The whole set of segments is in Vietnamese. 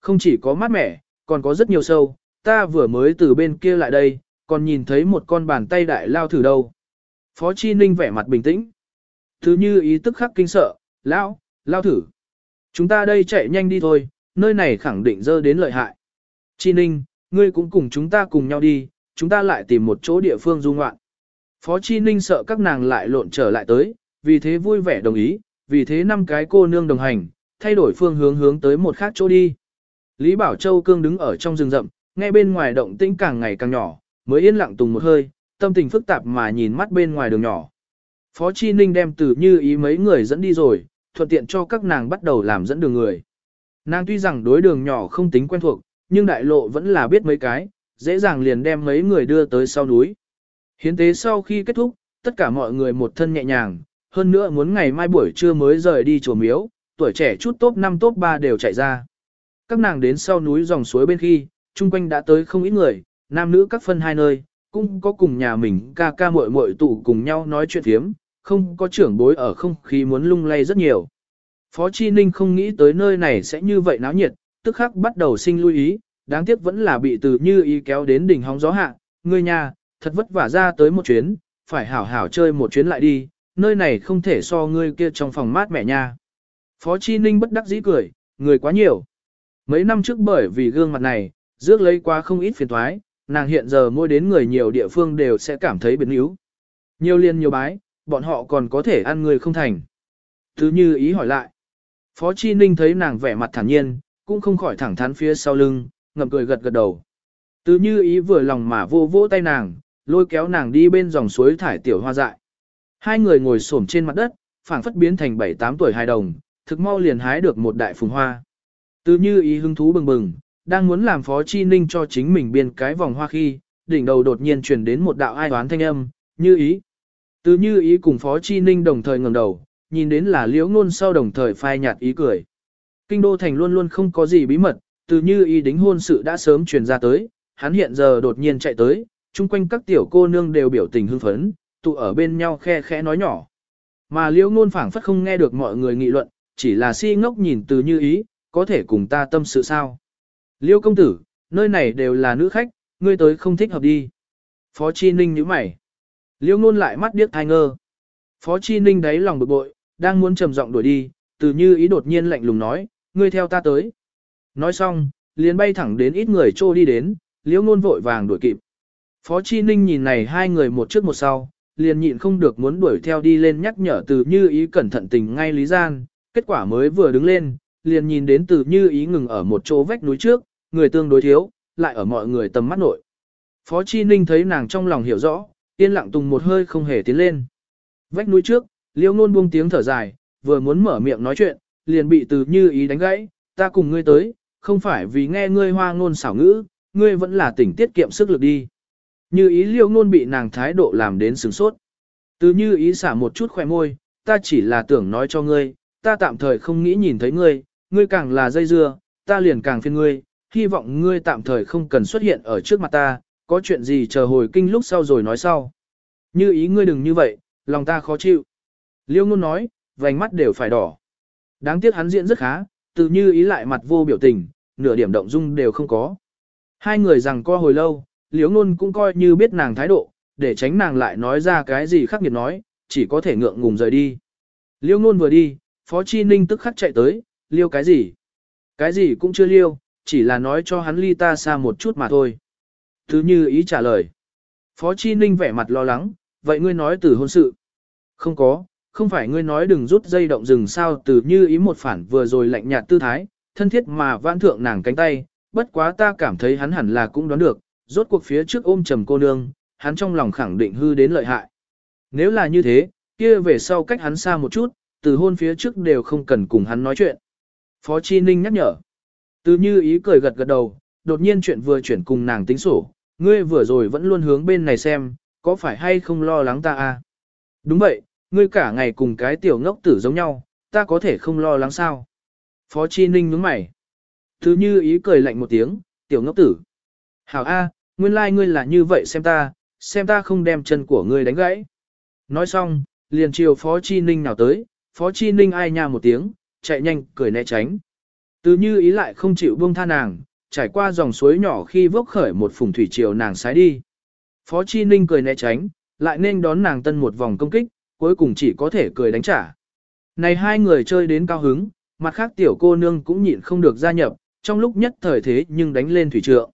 Không chỉ có mát mẻ, còn có rất nhiều sâu, ta vừa mới từ bên kia lại đây, còn nhìn thấy một con bàn tay đại lao thử đâu. Phó Chi Ninh vẻ mặt bình tĩnh. Thứ như ý tức khắc kinh sợ, lao, lao thử. Chúng ta đây chạy nhanh đi thôi, nơi này khẳng định dơ đến lợi hại. Chi Ninh, ngươi cũng cùng chúng ta cùng nhau đi, chúng ta lại tìm một chỗ địa phương du ngoạn. Phó Chi Ninh sợ các nàng lại lộn trở lại tới, vì thế vui vẻ đồng ý, vì thế năm cái cô nương đồng hành, thay đổi phương hướng hướng tới một khác chỗ đi. Lý Bảo Châu cương đứng ở trong rừng rậm, nghe bên ngoài động tĩnh càng ngày càng nhỏ, mới yên lặng tùng một hơi, tâm tình phức tạp mà nhìn mắt bên ngoài đường nhỏ. Phó Chi Ninh đem từ như ý mấy người dẫn đi rồi, thuận tiện cho các nàng bắt đầu làm dẫn đường người. Nàng tuy rằng đối đường nhỏ không tính quen thuộc, nhưng đại lộ vẫn là biết mấy cái, dễ dàng liền đem mấy người đưa tới sau núi. Hiến tế sau khi kết thúc, tất cả mọi người một thân nhẹ nhàng, hơn nữa muốn ngày mai buổi trưa mới rời đi chùa miếu, tuổi trẻ chút top 5 top 3 đều chạy ra. Các nàng đến sau núi dòng suối bên khi, chung quanh đã tới không ít người, nam nữ các phân hai nơi, cũng có cùng nhà mình ca ca muội muội tụ cùng nhau nói chuyện thiếm, không có trưởng bối ở không khí muốn lung lay rất nhiều. Phó Chi Ninh không nghĩ tới nơi này sẽ như vậy náo nhiệt, tức khắc bắt đầu sinh lưu ý, đáng tiếc vẫn là bị từ như ý kéo đến đỉnh hóng gió hạ, người nhà, thật vất vả ra tới một chuyến, phải hảo hảo chơi một chuyến lại đi, nơi này không thể so ngươi kia trong phòng mát mẹ nha. Phó Chi Ninh bất đắc dĩ cười, người quá nhiều. Mấy năm trước bởi vì gương mặt này, rước lấy quá không ít phiền thoái, nàng hiện giờ mỗi đến người nhiều địa phương đều sẽ cảm thấy biến yếu. Nhiều liên nhiều bái, bọn họ còn có thể ăn người không thành. Thứ như ý hỏi lại. Phó Chi Ninh thấy nàng vẻ mặt thản nhiên, cũng không khỏi thẳng thắn phía sau lưng, ngậm cười gật gật đầu. Từ như ý vừa lòng mà vô vỗ tay nàng, lôi kéo nàng đi bên dòng suối thải tiểu hoa dại. Hai người ngồi xổm trên mặt đất, phảng phất biến thành 7-8 tuổi hài đồng, thực mau liền hái được một đại phùng hoa. Từ như ý hứng thú bừng bừng, đang muốn làm phó chi ninh cho chính mình biên cái vòng hoa khi, đỉnh đầu đột nhiên truyền đến một đạo ai toán thanh âm, như ý. Từ như ý cùng phó chi ninh đồng thời ngẩng đầu, nhìn đến là liễu ngôn sau đồng thời phai nhạt ý cười. Kinh đô thành luôn luôn không có gì bí mật, từ như ý đính hôn sự đã sớm truyền ra tới, hắn hiện giờ đột nhiên chạy tới, chung quanh các tiểu cô nương đều biểu tình hưng phấn, tụ ở bên nhau khe khẽ nói nhỏ. Mà liễu ngôn phảng phất không nghe được mọi người nghị luận, chỉ là si ngốc nhìn từ như ý, có thể cùng ta tâm sự sao. Liêu công tử, nơi này đều là nữ khách, ngươi tới không thích hợp đi. Phó Chi Ninh nhíu mày. Liêu ngôn lại mắt điếc thai ngơ. Phó Chi Ninh đáy lòng bực bội, đang muốn trầm giọng đuổi đi, từ như ý đột nhiên lạnh lùng nói, ngươi theo ta tới. Nói xong, liền bay thẳng đến ít người trô đi đến, liêu ngôn vội vàng đuổi kịp. Phó Chi Ninh nhìn này hai người một trước một sau, liền nhịn không được muốn đuổi theo đi lên nhắc nhở từ như ý cẩn thận tình ngay lý gian, kết quả mới vừa đứng lên, liền nhìn đến từ như ý ngừng ở một chỗ vách núi trước, người tương đối thiếu, lại ở mọi người tầm mắt nội. Phó Chi Ninh thấy nàng trong lòng hiểu rõ, yên lặng tùng một hơi không hề tiến lên. Vách núi trước, liêu nôn buông tiếng thở dài, vừa muốn mở miệng nói chuyện, liền bị từ như ý đánh gãy, ta cùng ngươi tới, không phải vì nghe ngươi hoa ngôn xảo ngữ, ngươi vẫn là tỉnh tiết kiệm sức lực đi. Như ý liêu ngôn bị nàng thái độ làm đến sừng sốt. Từ như ý xả một chút khỏe môi, ta chỉ là tưởng nói cho ngươi, ta tạm thời không nghĩ nhìn thấy ngươi, ngươi càng là dây dưa, ta liền càng phiền ngươi, hy vọng ngươi tạm thời không cần xuất hiện ở trước mặt ta, có chuyện gì chờ hồi kinh lúc sau rồi nói sau. Như ý ngươi đừng như vậy, lòng ta khó chịu. Liêu ngôn nói, vành mắt đều phải đỏ. Đáng tiếc hắn diễn rất khá, tự như ý lại mặt vô biểu tình, nửa điểm động dung đều không có. Hai người rằng co hồi lâu, liêu ngôn cũng coi như biết nàng thái độ, để tránh nàng lại nói ra cái gì khắc nghiệt nói, chỉ có thể ngượng ngùng rời đi. Liêu ngôn vừa đi, Phó Chi Ninh tức khắc chạy tới, liêu cái gì? Cái gì cũng chưa liêu, chỉ là nói cho hắn ly ta xa một chút mà thôi. Thứ như ý trả lời. Phó Chi Ninh vẻ mặt lo lắng, vậy ngươi nói từ hôn sự. Không có, không phải ngươi nói đừng rút dây động rừng sao từ như ý một phản vừa rồi lạnh nhạt tư thái, thân thiết mà vãn thượng nàng cánh tay, bất quá ta cảm thấy hắn hẳn là cũng đoán được, rốt cuộc phía trước ôm trầm cô nương, hắn trong lòng khẳng định hư đến lợi hại. Nếu là như thế, kia về sau cách hắn xa một chút, từ hôn phía trước đều không cần cùng hắn nói chuyện. Phó Chi Ninh nhắc nhở. Từ như ý cười gật gật đầu, đột nhiên chuyện vừa chuyển cùng nàng tính sổ, ngươi vừa rồi vẫn luôn hướng bên này xem, có phải hay không lo lắng ta à? Đúng vậy, ngươi cả ngày cùng cái tiểu ngốc tử giống nhau, ta có thể không lo lắng sao? Phó Chi Ninh nhướng mày. Từ như ý cười lạnh một tiếng, tiểu ngốc tử. Hảo A, nguyên lai like ngươi là như vậy xem ta, xem ta không đem chân của ngươi đánh gãy. Nói xong, liền chiều Phó Chi Ninh nào tới, Phó Chi Ninh ai nha một tiếng, chạy nhanh, cười né tránh. Từ như ý lại không chịu buông tha nàng, trải qua dòng suối nhỏ khi vốc khởi một phùng thủy triều nàng sái đi. Phó Chi Ninh cười né tránh, lại nên đón nàng tân một vòng công kích, cuối cùng chỉ có thể cười đánh trả. Này hai người chơi đến cao hứng, mặt khác tiểu cô nương cũng nhịn không được gia nhập, trong lúc nhất thời thế nhưng đánh lên thủy trượng.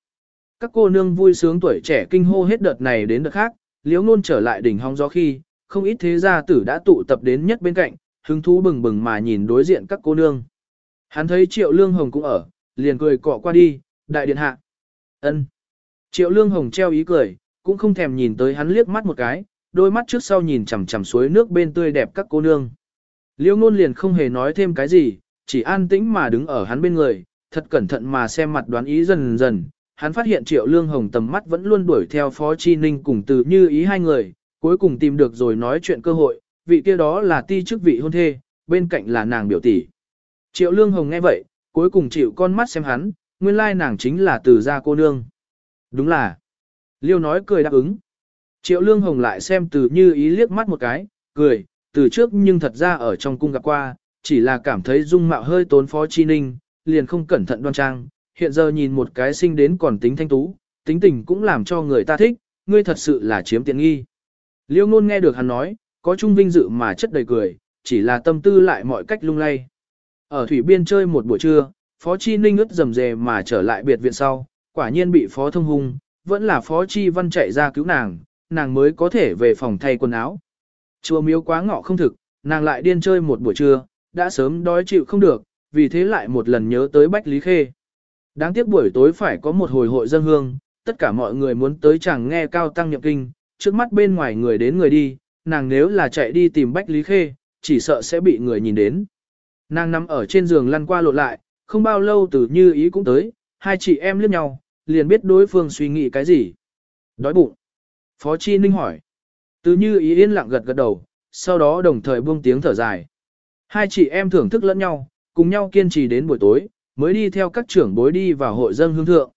Các cô nương vui sướng tuổi trẻ kinh hô hết đợt này đến đợt khác, liếu ngôn trở lại đỉnh hong gió khi, không ít thế gia tử đã tụ tập đến nhất bên cạnh, hứng thú bừng bừng mà nhìn đối diện các cô nương. Hắn thấy triệu lương hồng cũng ở, liền cười cọ qua đi, đại điện hạ. ân. Triệu lương hồng treo ý cười, cũng không thèm nhìn tới hắn liếc mắt một cái, đôi mắt trước sau nhìn chằm chằm suối nước bên tươi đẹp các cô nương. Liêu ngôn liền không hề nói thêm cái gì, chỉ an tĩnh mà đứng ở hắn bên người, thật cẩn thận mà xem mặt đoán ý dần dần. Hắn phát hiện triệu lương hồng tầm mắt vẫn luôn đuổi theo phó chi ninh cùng từ như ý hai người, cuối cùng tìm được rồi nói chuyện cơ hội, vị kia đó là ti chức vị hôn thê, bên cạnh là nàng biểu tỷ. Triệu lương hồng nghe vậy, cuối cùng chịu con mắt xem hắn, nguyên lai nàng chính là từ gia cô nương. Đúng là. Liêu nói cười đáp ứng. Triệu lương hồng lại xem từ như ý liếc mắt một cái, cười, từ trước nhưng thật ra ở trong cung gặp qua, chỉ là cảm thấy dung mạo hơi tốn phó chi ninh, liền không cẩn thận đoan trang, hiện giờ nhìn một cái sinh đến còn tính thanh tú, tính tình cũng làm cho người ta thích, ngươi thật sự là chiếm tiện nghi. Liêu ngôn nghe được hắn nói, có chung vinh dự mà chất đầy cười, chỉ là tâm tư lại mọi cách lung lay. Ở thủy biên chơi một buổi trưa, Phó Chi Ninh ướt rầm rề mà trở lại biệt viện sau, quả nhiên bị Phó Thông Hung, vẫn là Phó Chi Văn chạy ra cứu nàng, nàng mới có thể về phòng thay quần áo. Chùa miếu quá ngọ không thực, nàng lại điên chơi một buổi trưa, đã sớm đói chịu không được, vì thế lại một lần nhớ tới Bách Lý Khê. Đáng tiếc buổi tối phải có một hồi hội dân hương, tất cả mọi người muốn tới chẳng nghe cao tăng nhậm kinh, trước mắt bên ngoài người đến người đi, nàng nếu là chạy đi tìm Bách Lý Khê, chỉ sợ sẽ bị người nhìn đến. Nàng nằm ở trên giường lăn qua lộn lại, không bao lâu từ như ý cũng tới, hai chị em liếc nhau, liền biết đối phương suy nghĩ cái gì. Đói bụng. Phó Chi Ninh hỏi. Từ như ý yên lặng gật gật đầu, sau đó đồng thời buông tiếng thở dài. Hai chị em thưởng thức lẫn nhau, cùng nhau kiên trì đến buổi tối, mới đi theo các trưởng bối đi vào hội dân hương thượng.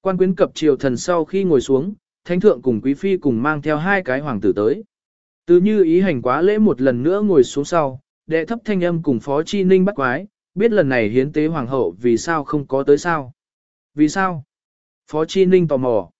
Quan quyến cập triều thần sau khi ngồi xuống, thánh thượng cùng quý phi cùng mang theo hai cái hoàng tử tới. Từ như ý hành quá lễ một lần nữa ngồi xuống sau, đệ thấp thanh âm cùng phó chi ninh bắt quái, biết lần này hiến tế hoàng hậu vì sao không có tới sao. Vì sao? Phó chi ninh tò mò.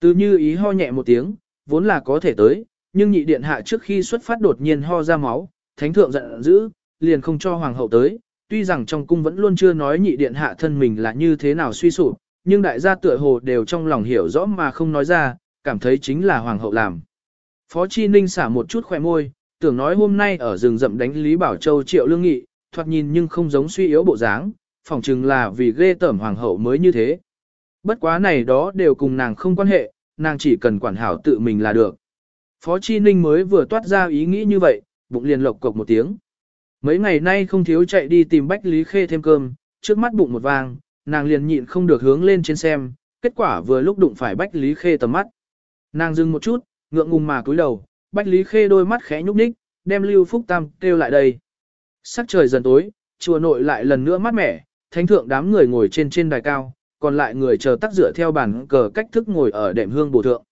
Từ như ý ho nhẹ một tiếng, vốn là có thể tới, nhưng nhị điện hạ trước khi xuất phát đột nhiên ho ra máu, thánh thượng giận dữ, liền không cho hoàng hậu tới, tuy rằng trong cung vẫn luôn chưa nói nhị điện hạ thân mình là như thế nào suy sụp, nhưng đại gia tựa hồ đều trong lòng hiểu rõ mà không nói ra, cảm thấy chính là hoàng hậu làm. Phó Chi Ninh xả một chút khỏe môi, tưởng nói hôm nay ở rừng rậm đánh Lý Bảo Châu triệu lương nghị, thoạt nhìn nhưng không giống suy yếu bộ dáng, phỏng chừng là vì ghê tởm hoàng hậu mới như thế. Bất quá này đó đều cùng nàng không quan hệ, nàng chỉ cần quản hảo tự mình là được. Phó Chi Ninh mới vừa toát ra ý nghĩ như vậy, bụng liền lộc cộc một tiếng. Mấy ngày nay không thiếu chạy đi tìm Bách Lý Khê thêm cơm, trước mắt bụng một vang, nàng liền nhịn không được hướng lên trên xem, kết quả vừa lúc đụng phải Bách Lý Khê tầm mắt. Nàng dừng một chút, ngượng ngùng mà cúi đầu, Bách Lý Khê đôi mắt khẽ nhúc nhích, đem Lưu Phúc Tam kêu lại đây. Sắc trời dần tối, chùa nội lại lần nữa mát mẻ, thánh thượng đám người ngồi trên trên đài cao, còn lại người chờ tắc dựa theo bản cờ cách thức ngồi ở đệm hương bổ thượng.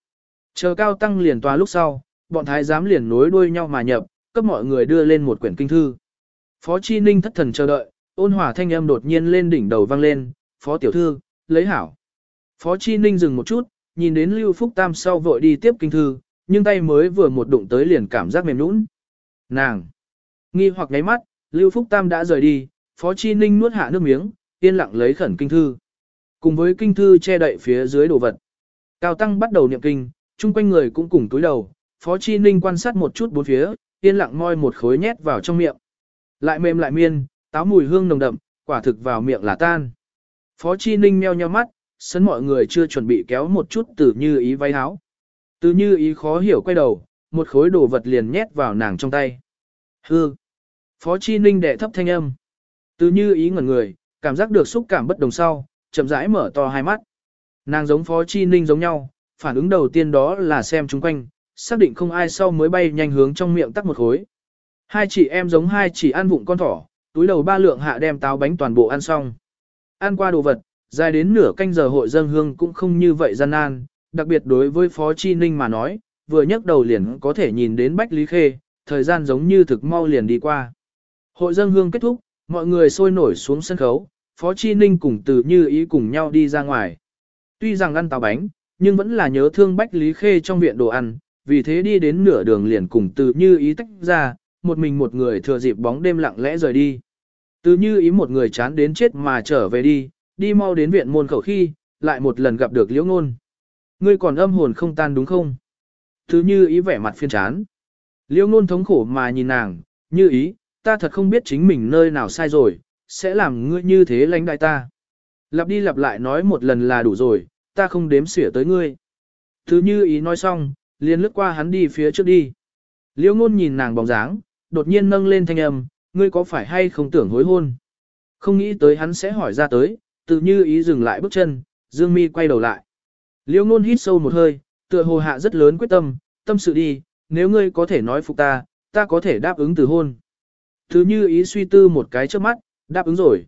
Chờ cao tăng liền tòa lúc sau, bọn thái giám liền nối đuôi nhau mà nhập, cấp mọi người đưa lên một quyển kinh thư. Phó Chi Ninh thất thần chờ đợi, ôn hòa thanh âm đột nhiên lên đỉnh đầu vang lên, Phó Tiểu Thư, lấy hảo. Phó Chi Ninh dừng một chút, nhìn đến Lưu Phúc Tam sau vội đi tiếp kinh thư, nhưng tay mới vừa một đụng tới liền cảm giác mềm nũng. Nàng! Nghi hoặc ngáy mắt, Lưu Phúc Tam đã rời đi, Phó Chi Ninh nuốt hạ nước miếng, yên lặng lấy khẩn kinh thư. Cùng với kinh thư che đậy phía dưới đồ vật. Cao Tăng bắt đầu niệm kinh, chung quanh người cũng cùng túi đầu, Phó Chi Ninh quan sát một chút bốn phía, yên lặng moi một khối nhét vào trong miệng. Lại mềm lại miên, táo mùi hương nồng đậm, quả thực vào miệng là tan. Phó Chi Ninh meo nheo mắt, sấn mọi người chưa chuẩn bị kéo một chút từ như ý váy áo. Từ như ý khó hiểu quay đầu, một khối đồ vật liền nhét vào nàng trong tay. Hư! Phó Chi Ninh đệ thấp thanh âm. Từ như ý ngẩn người, cảm giác được xúc cảm bất đồng sau, chậm rãi mở to hai mắt. Nàng giống Phó Chi Ninh giống nhau, phản ứng đầu tiên đó là xem chúng quanh, xác định không ai sau mới bay nhanh hướng trong miệng tắc một khối. Hai chị em giống hai chỉ ăn vụng con thỏ, túi đầu ba lượng hạ đem táo bánh toàn bộ ăn xong. Ăn qua đồ vật, dài đến nửa canh giờ hội dân hương cũng không như vậy gian nan, đặc biệt đối với Phó Chi Ninh mà nói, vừa nhấc đầu liền có thể nhìn đến Bách Lý Khê, thời gian giống như thực mau liền đi qua. Hội dân hương kết thúc, mọi người sôi nổi xuống sân khấu, Phó Chi Ninh cùng từ như ý cùng nhau đi ra ngoài. Tuy rằng ăn táo bánh, nhưng vẫn là nhớ thương Bách Lý Khê trong viện đồ ăn, vì thế đi đến nửa đường liền cùng từ như ý tách ra, một mình một người thừa dịp bóng đêm lặng lẽ rời đi. Từ như ý một người chán đến chết mà trở về đi, đi mau đến viện môn khẩu khi, lại một lần gặp được liễu ngôn. Ngươi còn âm hồn không tan đúng không? Thứ như ý vẻ mặt phiên chán. Liêu ngôn thống khổ mà nhìn nàng, như ý, ta thật không biết chính mình nơi nào sai rồi, sẽ làm ngươi như thế lãnh đại ta. Lặp đi lặp lại nói một lần là đủ rồi, ta không đếm xỉa tới ngươi. Thứ như ý nói xong, liền lướt qua hắn đi phía trước đi. Liêu ngôn nhìn nàng bóng dáng, đột nhiên nâng lên thanh âm, ngươi có phải hay không tưởng hối hôn? Không nghĩ tới hắn sẽ hỏi ra tới, tự như ý dừng lại bước chân, Dương Mi quay đầu lại. Liêu ngôn hít sâu một hơi, tựa hồ hạ rất lớn quyết tâm, tâm sự đi, nếu ngươi có thể nói phục ta, ta có thể đáp ứng từ hôn. Thứ như ý suy tư một cái trước mắt, đáp ứng rồi.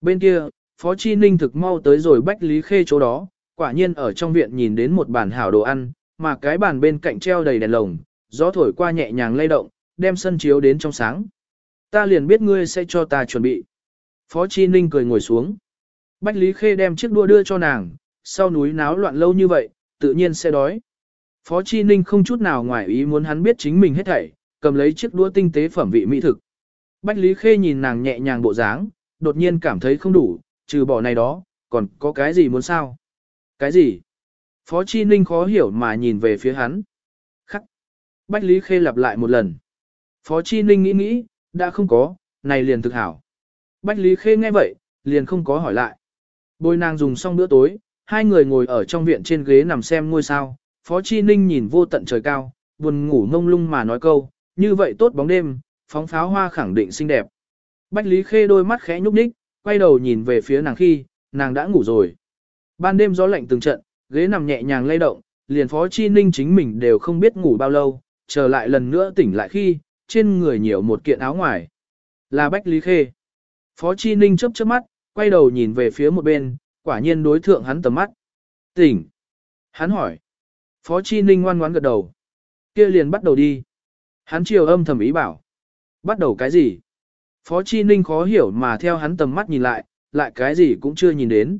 Bên kia, Phó Chi Ninh thực mau tới rồi Bách Lý Khê chỗ đó, quả nhiên ở trong viện nhìn đến một bàn hảo đồ ăn, mà cái bàn bên cạnh treo đầy đèn lồng, gió thổi qua nhẹ nhàng lay động, đem sân chiếu đến trong sáng. Ta liền biết ngươi sẽ cho ta chuẩn bị. Phó Chi Ninh cười ngồi xuống. Bách Lý Khê đem chiếc đua đưa cho nàng, sau núi náo loạn lâu như vậy, tự nhiên sẽ đói. Phó Chi Ninh không chút nào ngoài ý muốn hắn biết chính mình hết thảy, cầm lấy chiếc đũa tinh tế phẩm vị mỹ thực. Bách Lý Khê nhìn nàng nhẹ nhàng bộ dáng, đột nhiên cảm thấy không đủ, trừ bỏ này đó, còn có cái gì muốn sao? Cái gì? Phó Chi Ninh khó hiểu mà nhìn về phía hắn. Khắc. Bách Lý Khê lặp lại một lần. Phó Chi Ninh nghĩ nghĩ, đã không có, này liền thực hảo. Bách Lý Khê nghe vậy, liền không có hỏi lại. Bôi nàng dùng xong bữa tối, hai người ngồi ở trong viện trên ghế nằm xem ngôi sao. Phó Chi Ninh nhìn vô tận trời cao, buồn ngủ mông lung mà nói câu, như vậy tốt bóng đêm, phóng pháo hoa khẳng định xinh đẹp. Bách Lý Khê đôi mắt khẽ nhúc nhích, quay đầu nhìn về phía nàng khi, nàng đã ngủ rồi. Ban đêm gió lạnh từng trận, ghế nằm nhẹ nhàng lay động, liền Phó Chi Ninh chính mình đều không biết ngủ bao lâu, trở lại lần nữa tỉnh lại khi, trên người nhiều một kiện áo ngoài. Là Bách Lý Khê. Phó Chi Ninh chớp chớp mắt, quay đầu nhìn về phía một bên, quả nhiên đối thượng hắn tầm mắt. Tỉnh. Hắn hỏi. Phó Chi Ninh ngoan ngoãn gật đầu. kia liền bắt đầu đi. Hắn chiều âm thầm ý bảo. Bắt đầu cái gì? Phó Chi Ninh khó hiểu mà theo hắn tầm mắt nhìn lại, lại cái gì cũng chưa nhìn đến.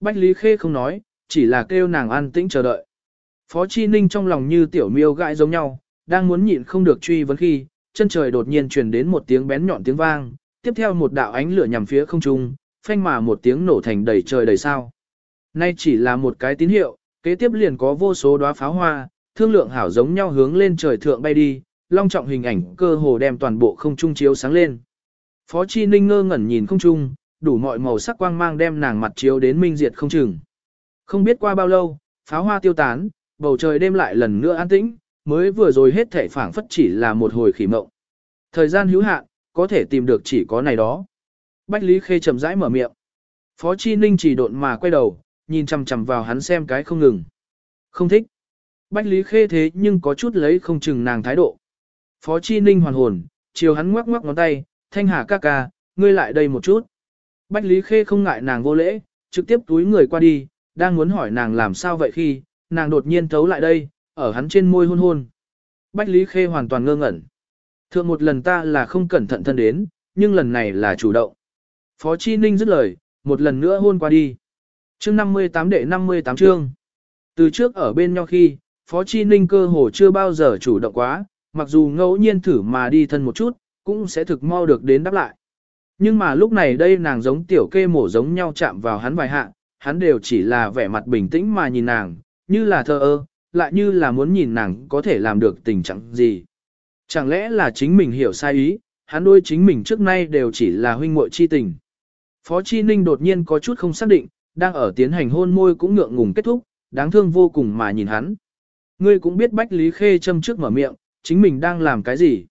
Bách Lý Khê không nói, chỉ là kêu nàng an tĩnh chờ đợi. Phó Chi Ninh trong lòng như tiểu miêu gãi giống nhau, đang muốn nhịn không được truy vấn khi, chân trời đột nhiên truyền đến một tiếng bén nhọn tiếng vang, tiếp theo một đạo ánh lửa nhằm phía không trung, phanh mà một tiếng nổ thành đầy trời đầy sao. Nay chỉ là một cái tín hiệu, kế tiếp liền có vô số đóa pháo hoa, thương lượng hảo giống nhau hướng lên trời thượng bay đi, long trọng hình ảnh cơ hồ đem toàn bộ không trung chiếu sáng lên. Phó Chi Ninh ngơ ngẩn nhìn không trung, đủ mọi màu sắc quang mang đem nàng mặt chiếu đến minh diệt không chừng. Không biết qua bao lâu, pháo hoa tiêu tán, bầu trời đêm lại lần nữa an tĩnh, mới vừa rồi hết thể phảng phất chỉ là một hồi khỉ mộng. Thời gian hữu hạn, có thể tìm được chỉ có này đó. Bách Lý Khê chậm rãi mở miệng. Phó Chi Ninh chỉ độn mà quay đầu, nhìn chằm chằm vào hắn xem cái không ngừng. Không thích. Bách Lý Khê thế nhưng có chút lấy không chừng nàng thái độ. Phó Chi Ninh hoàn hồn, chiều hắn ngoắc ngoắc ngón tay, thanh hà ca ca, ngươi lại đây một chút. Bách Lý Khê không ngại nàng vô lễ, trực tiếp túi người qua đi, đang muốn hỏi nàng làm sao vậy khi, nàng đột nhiên thấu lại đây, ở hắn trên môi hôn hôn. Bách Lý Khê hoàn toàn ngơ ngẩn. Thượng một lần ta là không cẩn thận thân đến, nhưng lần này là chủ động. Phó Chi Ninh dứt lời, một lần nữa hôn qua đi. Chương 58 đệ 58 chương. Từ trước ở bên nhau khi, Phó Chi Ninh cơ hồ chưa bao giờ chủ động quá, mặc dù ngẫu nhiên thử mà đi thân một chút, cũng sẽ thực mau được đến đáp lại. Nhưng mà lúc này đây nàng giống tiểu kê mổ giống nhau chạm vào hắn vài hạ, hắn đều chỉ là vẻ mặt bình tĩnh mà nhìn nàng, như là thơ ơ, lại như là muốn nhìn nàng có thể làm được tình trạng gì. Chẳng lẽ là chính mình hiểu sai ý, hắn đôi chính mình trước nay đều chỉ là huynh muội chi tình. Phó Chi Ninh đột nhiên có chút không xác định, đang ở tiến hành hôn môi cũng ngượng ngùng kết thúc, đáng thương vô cùng mà nhìn hắn. Ngươi cũng biết Bách Lý Khê châm trước mở miệng, chính mình đang làm cái gì.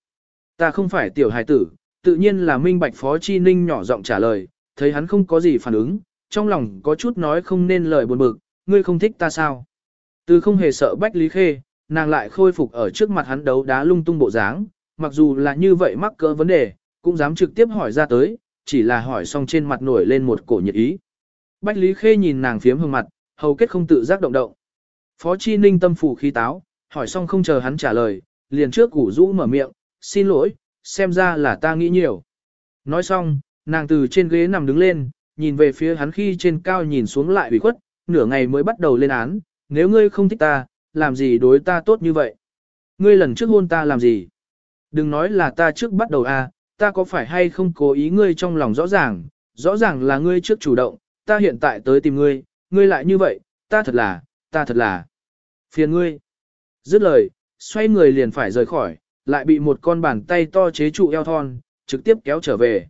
Ta không phải tiểu hài tử, tự nhiên là minh bạch Phó Chi Ninh nhỏ giọng trả lời, thấy hắn không có gì phản ứng, trong lòng có chút nói không nên lời buồn bực, ngươi không thích ta sao. Từ không hề sợ Bách Lý Khê, nàng lại khôi phục ở trước mặt hắn đấu đá lung tung bộ dáng, mặc dù là như vậy mắc cỡ vấn đề, cũng dám trực tiếp hỏi ra tới, chỉ là hỏi xong trên mặt nổi lên một cổ nhiệt ý. Bách Lý Khê nhìn nàng phiếm hương mặt, hầu kết không tự giác động động. Phó Chi Ninh tâm phủ khí táo, hỏi xong không chờ hắn trả lời, liền trước củ rũ mở miệng, xin lỗi, xem ra là ta nghĩ nhiều. Nói xong, nàng từ trên ghế nằm đứng lên, nhìn về phía hắn khi trên cao nhìn xuống lại ủy khuất, nửa ngày mới bắt đầu lên án, nếu ngươi không thích ta, làm gì đối ta tốt như vậy? Ngươi lần trước hôn ta làm gì? Đừng nói là ta trước bắt đầu a, ta có phải hay không cố ý ngươi trong lòng rõ ràng, rõ ràng là ngươi trước chủ động, ta hiện tại tới tìm ngươi, ngươi lại như vậy, ta thật là, ta thật là phiền ngươi. Dứt lời, xoay người liền phải rời khỏi, lại bị một con bàn tay to chế trụ eo thon, trực tiếp kéo trở về.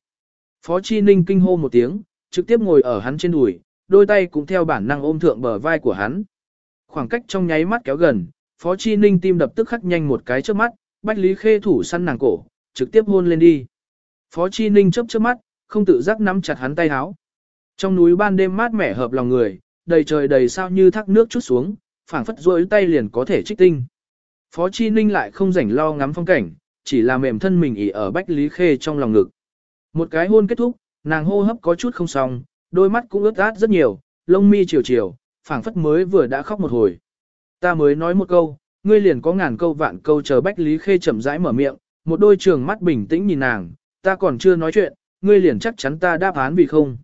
Phó Chi Ninh kinh hô một tiếng, trực tiếp ngồi ở hắn trên đùi, đôi tay cũng theo bản năng ôm thượng bờ vai của hắn. Khoảng cách trong nháy mắt kéo gần, Phó Chi Ninh tim đập tức khắc nhanh một cái trước mắt, Bách Lý Khê thủ săn nàng cổ, trực tiếp hôn lên đi. Phó Chi Ninh chớp chớp mắt, không tự giác nắm chặt hắn tay háo. Trong núi ban đêm mát mẻ hợp lòng người, đầy trời đầy sao như thác nước chút xuống, phảng phất rối tay liền có thể trích tinh. Phó Chi Ninh lại không rảnh lo ngắm phong cảnh, chỉ là mềm thân mình ỉ ở Bách Lý Khê trong lòng ngực. Một cái hôn kết thúc, nàng hô hấp có chút không xong, đôi mắt cũng ướt át rất nhiều, lông mi chiều chiều, phảng phất mới vừa đã khóc một hồi. Ta mới nói một câu, ngươi liền có ngàn câu vạn câu chờ Bách Lý Khê chậm rãi mở miệng, một đôi trường mắt bình tĩnh nhìn nàng, ta còn chưa nói chuyện, ngươi liền chắc chắn ta đáp án vì không.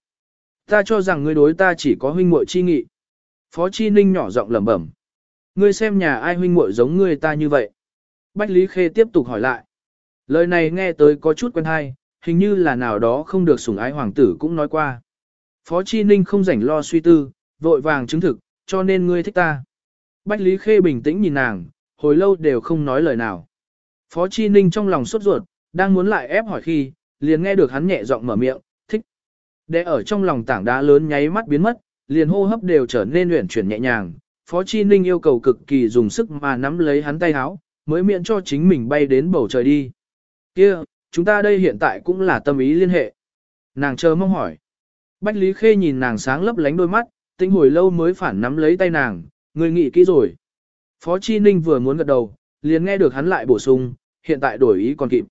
Ta cho rằng ngươi đối ta chỉ có huynh muội chi nghị. Phó Chi Ninh nhỏ giọng lẩm bẩm. Ngươi xem nhà ai huynh muội giống ngươi ta như vậy. Bách Lý Khê tiếp tục hỏi lại. Lời này nghe tới có chút quen hay, hình như là nào đó không được sủng ái hoàng tử cũng nói qua. Phó Chi Ninh không rảnh lo suy tư, vội vàng chứng thực, cho nên ngươi thích ta. Bách Lý Khê bình tĩnh nhìn nàng, hồi lâu đều không nói lời nào. Phó Chi Ninh trong lòng sốt ruột, đang muốn lại ép hỏi khi, liền nghe được hắn nhẹ giọng mở miệng, thích. Để ở trong lòng tảng đá lớn nháy mắt biến mất, liền hô hấp đều trở nên luyện chuyển nhẹ nhàng. Phó Chi Ninh yêu cầu cực kỳ dùng sức mà nắm lấy hắn tay háo, mới miệng cho chính mình bay đến bầu trời đi. Kia, chúng ta đây hiện tại cũng là tâm ý liên hệ. Nàng chờ mong hỏi. Bách Lý Khê nhìn nàng sáng lấp lánh đôi mắt, tính hồi lâu mới phản nắm lấy tay nàng, người nghĩ kỹ rồi. Phó Chi Ninh vừa muốn gật đầu, liền nghe được hắn lại bổ sung, hiện tại đổi ý còn kịp.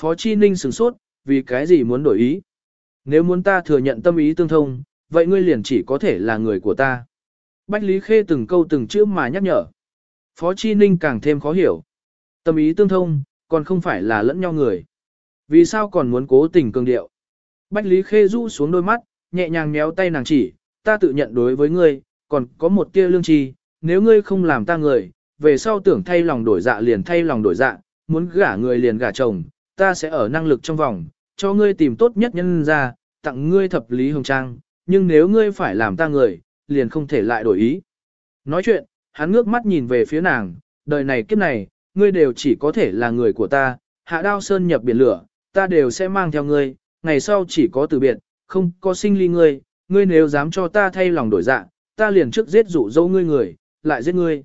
Phó Chi Ninh sửng sốt, vì cái gì muốn đổi ý? Nếu muốn ta thừa nhận tâm ý tương thông, vậy ngươi liền chỉ có thể là người của ta. Bách Lý Khê từng câu từng chữ mà nhắc nhở. Phó Chi Ninh càng thêm khó hiểu. Tâm ý tương thông, còn không phải là lẫn nhau người. Vì sao còn muốn cố tình cường điệu? Bách Lý Khê rũ xuống đôi mắt, nhẹ nhàng méo tay nàng chỉ, ta tự nhận đối với ngươi, còn có một tia lương tri, nếu ngươi không làm ta người, về sau tưởng thay lòng đổi dạ liền thay lòng đổi dạ, muốn gả người liền gả chồng, ta sẽ ở năng lực trong vòng, cho ngươi tìm tốt nhất nhân ra, tặng ngươi thập lý hồng trang, nhưng nếu ngươi phải làm ta người, liền không thể lại đổi ý. Nói chuyện, hắn ngước mắt nhìn về phía nàng, đời này kiếp này, ngươi đều chỉ có thể là người của ta, hạ đao sơn nhập biển lửa, ta đều sẽ mang theo ngươi, ngày sau chỉ có từ biệt, không có sinh ly ngươi, ngươi nếu dám cho ta thay lòng đổi dạ, ta liền trước giết dụ dâu ngươi người, lại giết ngươi.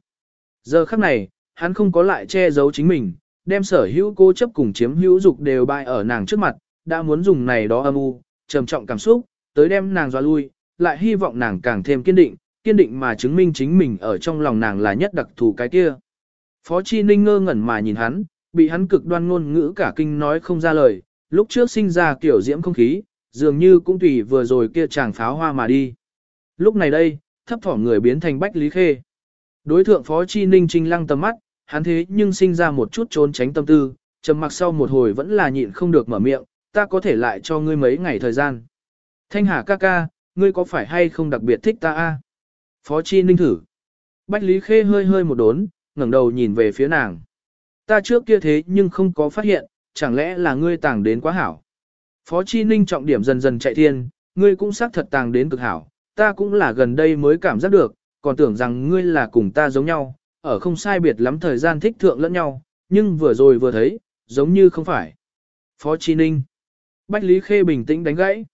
Giờ khắc này, hắn không có lại che giấu chính mình, đem sở hữu cố chấp cùng chiếm hữu dục đều bại ở nàng trước mặt, đã muốn dùng này đó âm u, trầm trọng cảm xúc, tới đem nàng dọa lui, lại hy vọng nàng càng thêm kiên định, kiên định mà chứng minh chính mình ở trong lòng nàng là nhất đặc thù cái kia. Phó Chi Ninh ngơ ngẩn mà nhìn hắn, bị hắn cực đoan ngôn ngữ cả kinh nói không ra lời, lúc trước sinh ra kiểu diễm không khí, dường như cũng tùy vừa rồi kia chàng pháo hoa mà đi. Lúc này đây, thấp thỏm người biến thành Bách Lý Khê. Đối thượng Phó Chi Ninh trinh lăng tầm mắt, hắn thế nhưng sinh ra một chút trốn tránh tâm tư, trầm mặc sau một hồi vẫn là nhịn không được mở miệng, ta có thể lại cho ngươi mấy ngày thời gian. Thanh Hà ca ca, ngươi có phải hay không đặc biệt thích ta a? Phó Chi Ninh thử. Bách Lý Khê hơi hơi một đốn, ngẩng đầu nhìn về phía nàng. Ta trước kia thế nhưng không có phát hiện, chẳng lẽ là ngươi tàng đến quá hảo. Phó Chi Ninh trọng điểm dần dần chạy thiên, ngươi cũng xác thật tàng đến cực hảo, ta cũng là gần đây mới cảm giác được, còn tưởng rằng ngươi là cùng ta giống nhau, ở không sai biệt lắm thời gian thích thượng lẫn nhau, nhưng vừa rồi vừa thấy, giống như không phải. Phó Chi Ninh Bách Lý Khê bình tĩnh đánh gãy.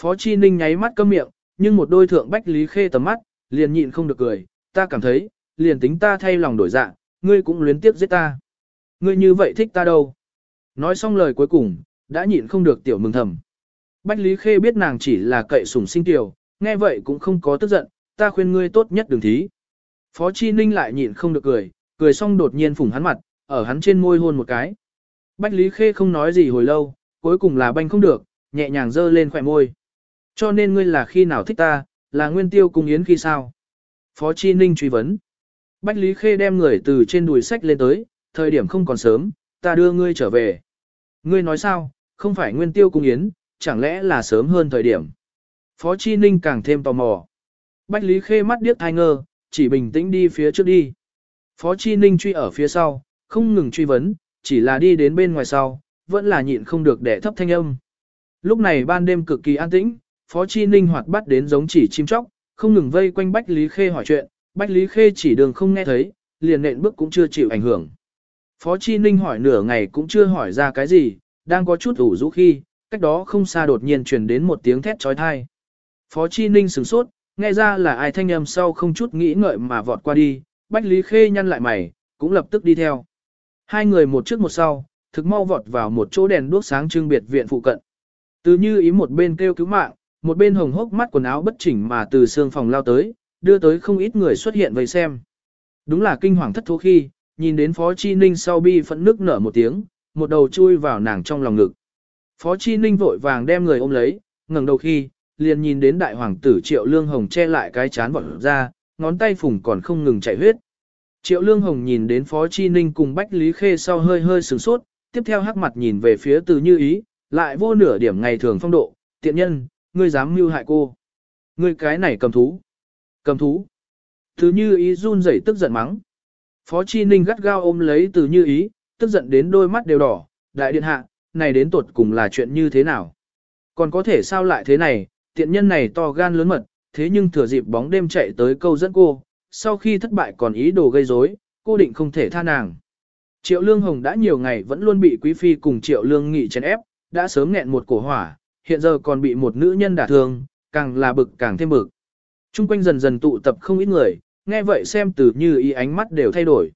Phó Chi Ninh nháy mắt câm miệng, nhưng một đôi thượng Bách Lý Khê tầm mắt, liền nhịn không được cười, ta cảm thấy, liền tính ta thay lòng đổi dạng ngươi cũng luyến tiếp giết ta. Ngươi như vậy thích ta đâu? Nói xong lời cuối cùng, đã nhịn không được tiểu mừng thầm. Bách Lý Khê biết nàng chỉ là cậy sủng sinh tiểu, nghe vậy cũng không có tức giận, ta khuyên ngươi tốt nhất đừng thí. Phó Chi Ninh lại nhịn không được cười, cười xong đột nhiên phủng hắn mặt, ở hắn trên môi hôn một cái. Bách Lý Khê không nói gì hồi lâu, cuối cùng là banh không được, nhẹ nhàng dơ lên khỏe môi. Cho nên ngươi là khi nào thích ta, là nguyên tiêu cùng yến khi sao? Phó Chi Ninh truy vấn. Bách Lý Khê đem người từ trên đùi sách lên tới, thời điểm không còn sớm, ta đưa ngươi trở về. Ngươi nói sao, không phải nguyên tiêu cung yến, chẳng lẽ là sớm hơn thời điểm. Phó Chi Ninh càng thêm tò mò. Bách Lý Khê mắt điếc thai ngơ, chỉ bình tĩnh đi phía trước đi. Phó Chi Ninh truy ở phía sau, không ngừng truy vấn, chỉ là đi đến bên ngoài sau, vẫn là nhịn không được để thấp thanh âm. Lúc này ban đêm cực kỳ an tĩnh, Phó Chi Ninh hoạt bắt đến giống chỉ chim chóc, không ngừng vây quanh Bách Lý Khê hỏi chuyện, Bách Lý Khê chỉ đường không nghe thấy, liền nện bước cũng chưa chịu ảnh hưởng. Phó Chi Ninh hỏi nửa ngày cũng chưa hỏi ra cái gì, đang có chút ủ rũ khi, cách đó không xa đột nhiên truyền đến một tiếng thét trói thai. Phó Chi Ninh sửng sốt, nghe ra là ai thanh âm sau không chút nghĩ ngợi mà vọt qua đi, Bách Lý Khê nhăn lại mày, cũng lập tức đi theo. Hai người một trước một sau, thực mau vọt vào một chỗ đèn đuốc sáng trưng biệt viện phụ cận. Từ như ý một bên kêu cứu mạng, một bên hồng hốc mắt quần áo bất chỉnh mà từ xương phòng lao tới, đưa tới không ít người xuất hiện vây xem. Đúng là kinh hoàng thất thố khi, nhìn đến Phó Chi Ninh sau bi phẫn nước nở một tiếng, một đầu chui vào nàng trong lòng ngực. Phó Chi Ninh vội vàng đem người ôm lấy, ngẩng đầu khi, liền nhìn đến đại hoàng tử Triệu Lương Hồng che lại cái chán vọt ra, ngón tay phùng còn không ngừng chảy huyết. Triệu Lương Hồng nhìn đến Phó Chi Ninh cùng Bách Lý Khê sau hơi hơi sửng sốt, tiếp theo hắc mặt nhìn về phía từ như ý, lại vô nửa điểm ngày thường phong độ, tiện nhân, ngươi dám mưu hại cô. Ngươi cái này cầm thú. Cầm thú. Từ như ý run rẩy tức giận mắng. Phó Chi Ninh gắt gao ôm lấy từ như ý, tức giận đến đôi mắt đều đỏ, đại điện hạ, này đến tuột cùng là chuyện như thế nào? Còn có thể sao lại thế này, tiện nhân này to gan lớn mật, thế nhưng thừa dịp bóng đêm chạy tới câu dẫn cô, sau khi thất bại còn ý đồ gây rối, cô định không thể tha nàng. Triệu Lương Hồng đã nhiều ngày vẫn luôn bị Quý Phi cùng Triệu Lương Nghị chèn ép, đã sớm nghẹn một cổ hỏa, hiện giờ còn bị một nữ nhân đả thương, càng là bực càng thêm bực. Trung quanh dần dần tụ tập không ít người, nghe vậy xem từ như ý ánh mắt đều thay đổi.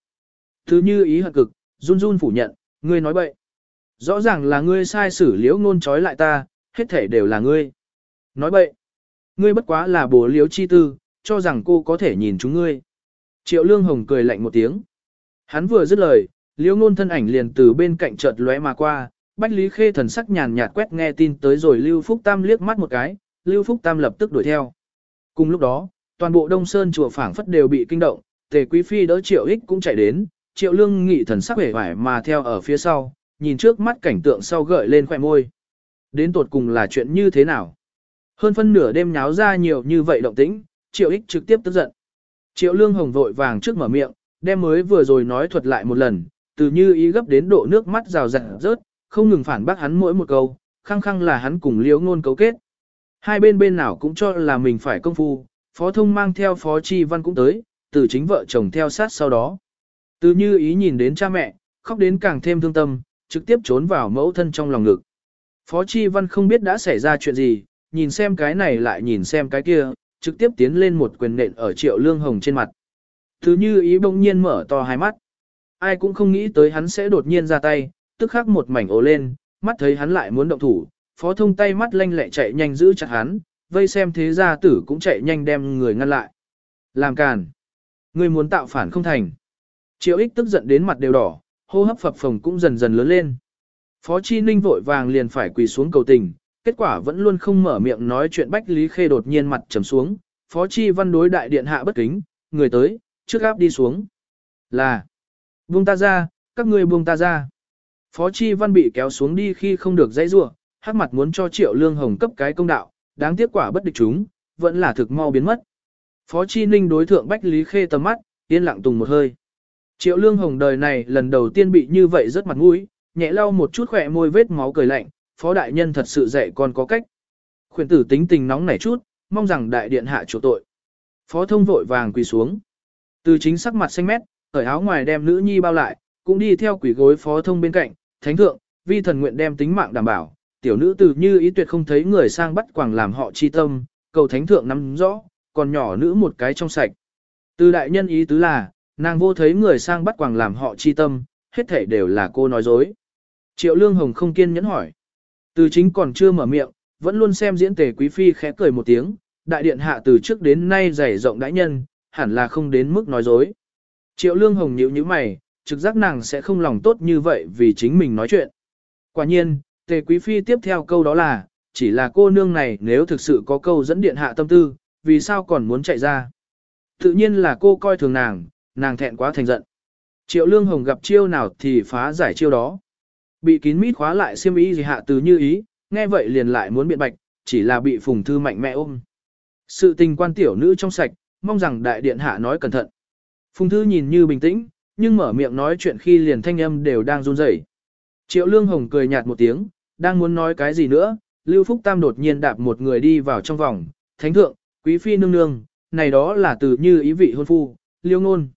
thứ như ý hận cực, run run phủ nhận, ngươi nói bậy. Rõ ràng là ngươi sai xử liễu ngôn trói lại ta, hết thể đều là ngươi. Nói bậy. Ngươi bất quá là bố liếu chi tư, cho rằng cô có thể nhìn chúng ngươi. Triệu Lương Hồng cười lạnh một tiếng. Hắn vừa dứt lời, liễu ngôn thân ảnh liền từ bên cạnh chợt lóe mà qua, Bách Lý Khê thần sắc nhàn nhạt quét nghe tin tới rồi Lưu Phúc Tam liếc mắt một cái, Lưu Phúc Tam lập tức đuổi theo. Cùng lúc đó, toàn bộ Đông Sơn chùa phảng phất đều bị kinh động, Tề Quý Phi đỡ Triệu Ích cũng chạy đến, Triệu Lương nghị thần sắc vẻ vải mà theo ở phía sau, nhìn trước mắt cảnh tượng sau gợi lên khỏe môi. Đến tột cùng là chuyện như thế nào? Hơn phân nửa đêm nháo ra nhiều như vậy động tĩnh, Triệu Ích trực tiếp tức giận. Triệu Lương Hồng vội vàng trước mở miệng, đem mới vừa rồi nói thuật lại một lần, từ như ý gấp đến độ nước mắt rào rạt rớt, không ngừng phản bác hắn mỗi một câu, khăng khăng là hắn cùng liễu ngôn cấu kết. Hai bên bên nào cũng cho là mình phải công phu, phó thông mang theo phó chi văn cũng tới, từ chính vợ chồng theo sát sau đó. Từ như ý nhìn đến cha mẹ, khóc đến càng thêm thương tâm, trực tiếp trốn vào mẫu thân trong lòng ngực. Phó chi văn không biết đã xảy ra chuyện gì, nhìn xem cái này lại nhìn xem cái kia, trực tiếp tiến lên một quyền nện ở triệu lương hồng trên mặt. thứ như ý bỗng nhiên mở to hai mắt. Ai cũng không nghĩ tới hắn sẽ đột nhiên ra tay, tức khắc một mảnh ồ lên, mắt thấy hắn lại muốn động thủ, phó thông tay mắt lanh lẹ chạy nhanh giữ chặt hắn, vây xem thế gia tử cũng chạy nhanh đem người ngăn lại. Làm càn. Người muốn tạo phản không thành. Triệu ích tức giận đến mặt đều đỏ, hô hấp phập phồng cũng dần dần lớn lên. Phó Chi Ninh vội vàng liền phải quỳ xuống cầu tình, kết quả vẫn luôn không mở miệng nói chuyện Bách Lý Khê đột nhiên mặt trầm xuống, Phó Chi Văn đối đại điện hạ bất kính, người tới, trước áp đi xuống. Là, buông ta ra, các ngươi buông ta ra. Phó Chi Văn bị kéo xuống đi khi không được dãy rủa, hắc mặt muốn cho Triệu Lương Hồng cấp cái công đạo, đáng tiếc quả bất địch chúng, vẫn là thực mau biến mất. Phó Chi Ninh đối thượng Bách Lý Khê tầm mắt, yên lặng tùng một hơi. Triệu Lương Hồng đời này lần đầu tiên bị như vậy rất mặt mũi, nhẹ lau một chút khỏe môi vết máu cười lạnh, Phó đại nhân thật sự dạy con có cách. Khuyển tử tính tình nóng nảy chút, mong rằng đại điện hạ chủ tội. Phó thông vội vàng quỳ xuống. Từ chính sắc mặt xanh mét, cởi áo ngoài đem nữ nhi bao lại, cũng đi theo quỷ gối phó thông bên cạnh, thánh thượng, vi thần nguyện đem tính mạng đảm bảo, tiểu nữ từ như ý tuyệt không thấy người sang bắt quàng làm họ chi tâm, cầu thánh thượng nắm rõ, còn nhỏ nữ một cái trong sạch. Từ đại nhân ý tứ là, nàng vô thấy người sang bắt quàng làm họ chi tâm, hết thể đều là cô nói dối. Triệu Lương Hồng không kiên nhẫn hỏi. Từ chính còn chưa mở miệng, vẫn luôn xem diễn tề quý phi khẽ cười một tiếng, đại điện hạ từ trước đến nay dày rộng đãi nhân, hẳn là không đến mức nói dối. Triệu Lương Hồng nhíu nhíu mày, trực giác nàng sẽ không lòng tốt như vậy vì chính mình nói chuyện. Quả nhiên, tề quý phi tiếp theo câu đó là, chỉ là cô nương này nếu thực sự có câu dẫn điện hạ tâm tư, vì sao còn muốn chạy ra. Tự nhiên là cô coi thường nàng, nàng thẹn quá thành giận. Triệu Lương Hồng gặp chiêu nào thì phá giải chiêu đó. Bị kín mít khóa lại xiêm ý gì hạ từ như ý, nghe vậy liền lại muốn biện bạch, chỉ là bị Phùng Thư mạnh mẽ ôm. Sự tình quan tiểu nữ trong sạch, mong rằng đại điện hạ nói cẩn thận. Phùng Thư nhìn như bình tĩnh, nhưng mở miệng nói chuyện khi liền thanh âm đều đang run rẩy. Triệu Lương Hồng cười nhạt một tiếng, đang muốn nói cái gì nữa, Lưu Phúc Tam đột nhiên đạp một người đi vào trong vòng, thánh thượng, quý phi nương nương, này đó là từ như ý vị hôn phu, liêu ngôn.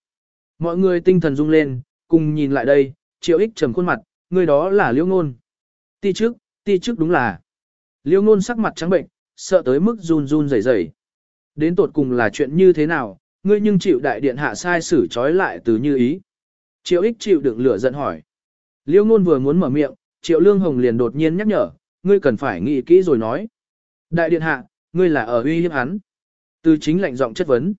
Mọi người tinh thần rung lên, cùng nhìn lại đây, triệu ích trầm khuôn mặt, người đó là liêu ngôn. Ti trước, ti trước đúng là. Liêu ngôn sắc mặt trắng bệnh, sợ tới mức run run rẩy rẩy. Đến tột cùng là chuyện như thế nào, ngươi nhưng chịu đại điện hạ sai xử trói lại từ như ý. Triệu ích chịu đựng lửa giận hỏi. Liêu ngôn vừa muốn mở miệng, triệu lương hồng liền đột nhiên nhắc nhở, ngươi cần phải nghĩ kỹ rồi nói. Đại điện hạ, ngươi là ở uy hiếp hắn. Từ chính lạnh giọng chất vấn.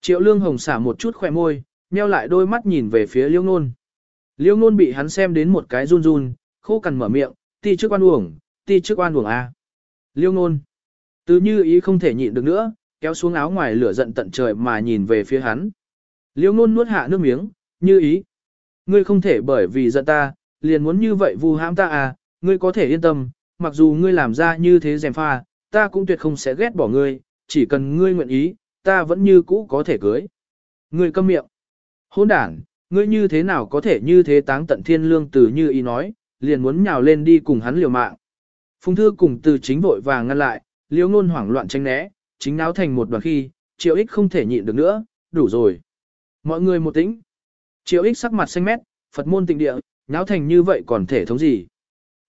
Triệu lương hồng xả một chút khoe môi, meo lại đôi mắt nhìn về phía liêu ngôn. Liêu ngôn bị hắn xem đến một cái run run, khô cằn mở miệng, ti trước oan uổng, ti trước oan uổng a. Liêu ngôn. Từ như ý không thể nhịn được nữa, kéo xuống áo ngoài lửa giận tận trời mà nhìn về phía hắn. Liêu ngôn nuốt hạ nước miếng, như ý. Ngươi không thể bởi vì giận ta, liền muốn như vậy vu hãm ta à, ngươi có thể yên tâm, mặc dù ngươi làm ra như thế dèm pha, ta cũng tuyệt không sẽ ghét bỏ ngươi, chỉ cần ngươi nguyện ý, ta vẫn như cũ có thể cưới. Ngươi câm miệng. Hôn đảng ngươi như thế nào có thể như thế táng tận thiên lương từ như ý nói, liền muốn nhào lên đi cùng hắn liều mạng. Phùng thư cùng từ chính vội vàng ngăn lại, liễu ngôn hoảng loạn tranh né, chính náo thành một đoàn khi, triệu ích không thể nhịn được nữa, đủ rồi. Mọi người một tĩnh. Triệu ích sắc mặt xanh mét, Phật môn tịnh địa, náo thành như vậy còn thể thống gì.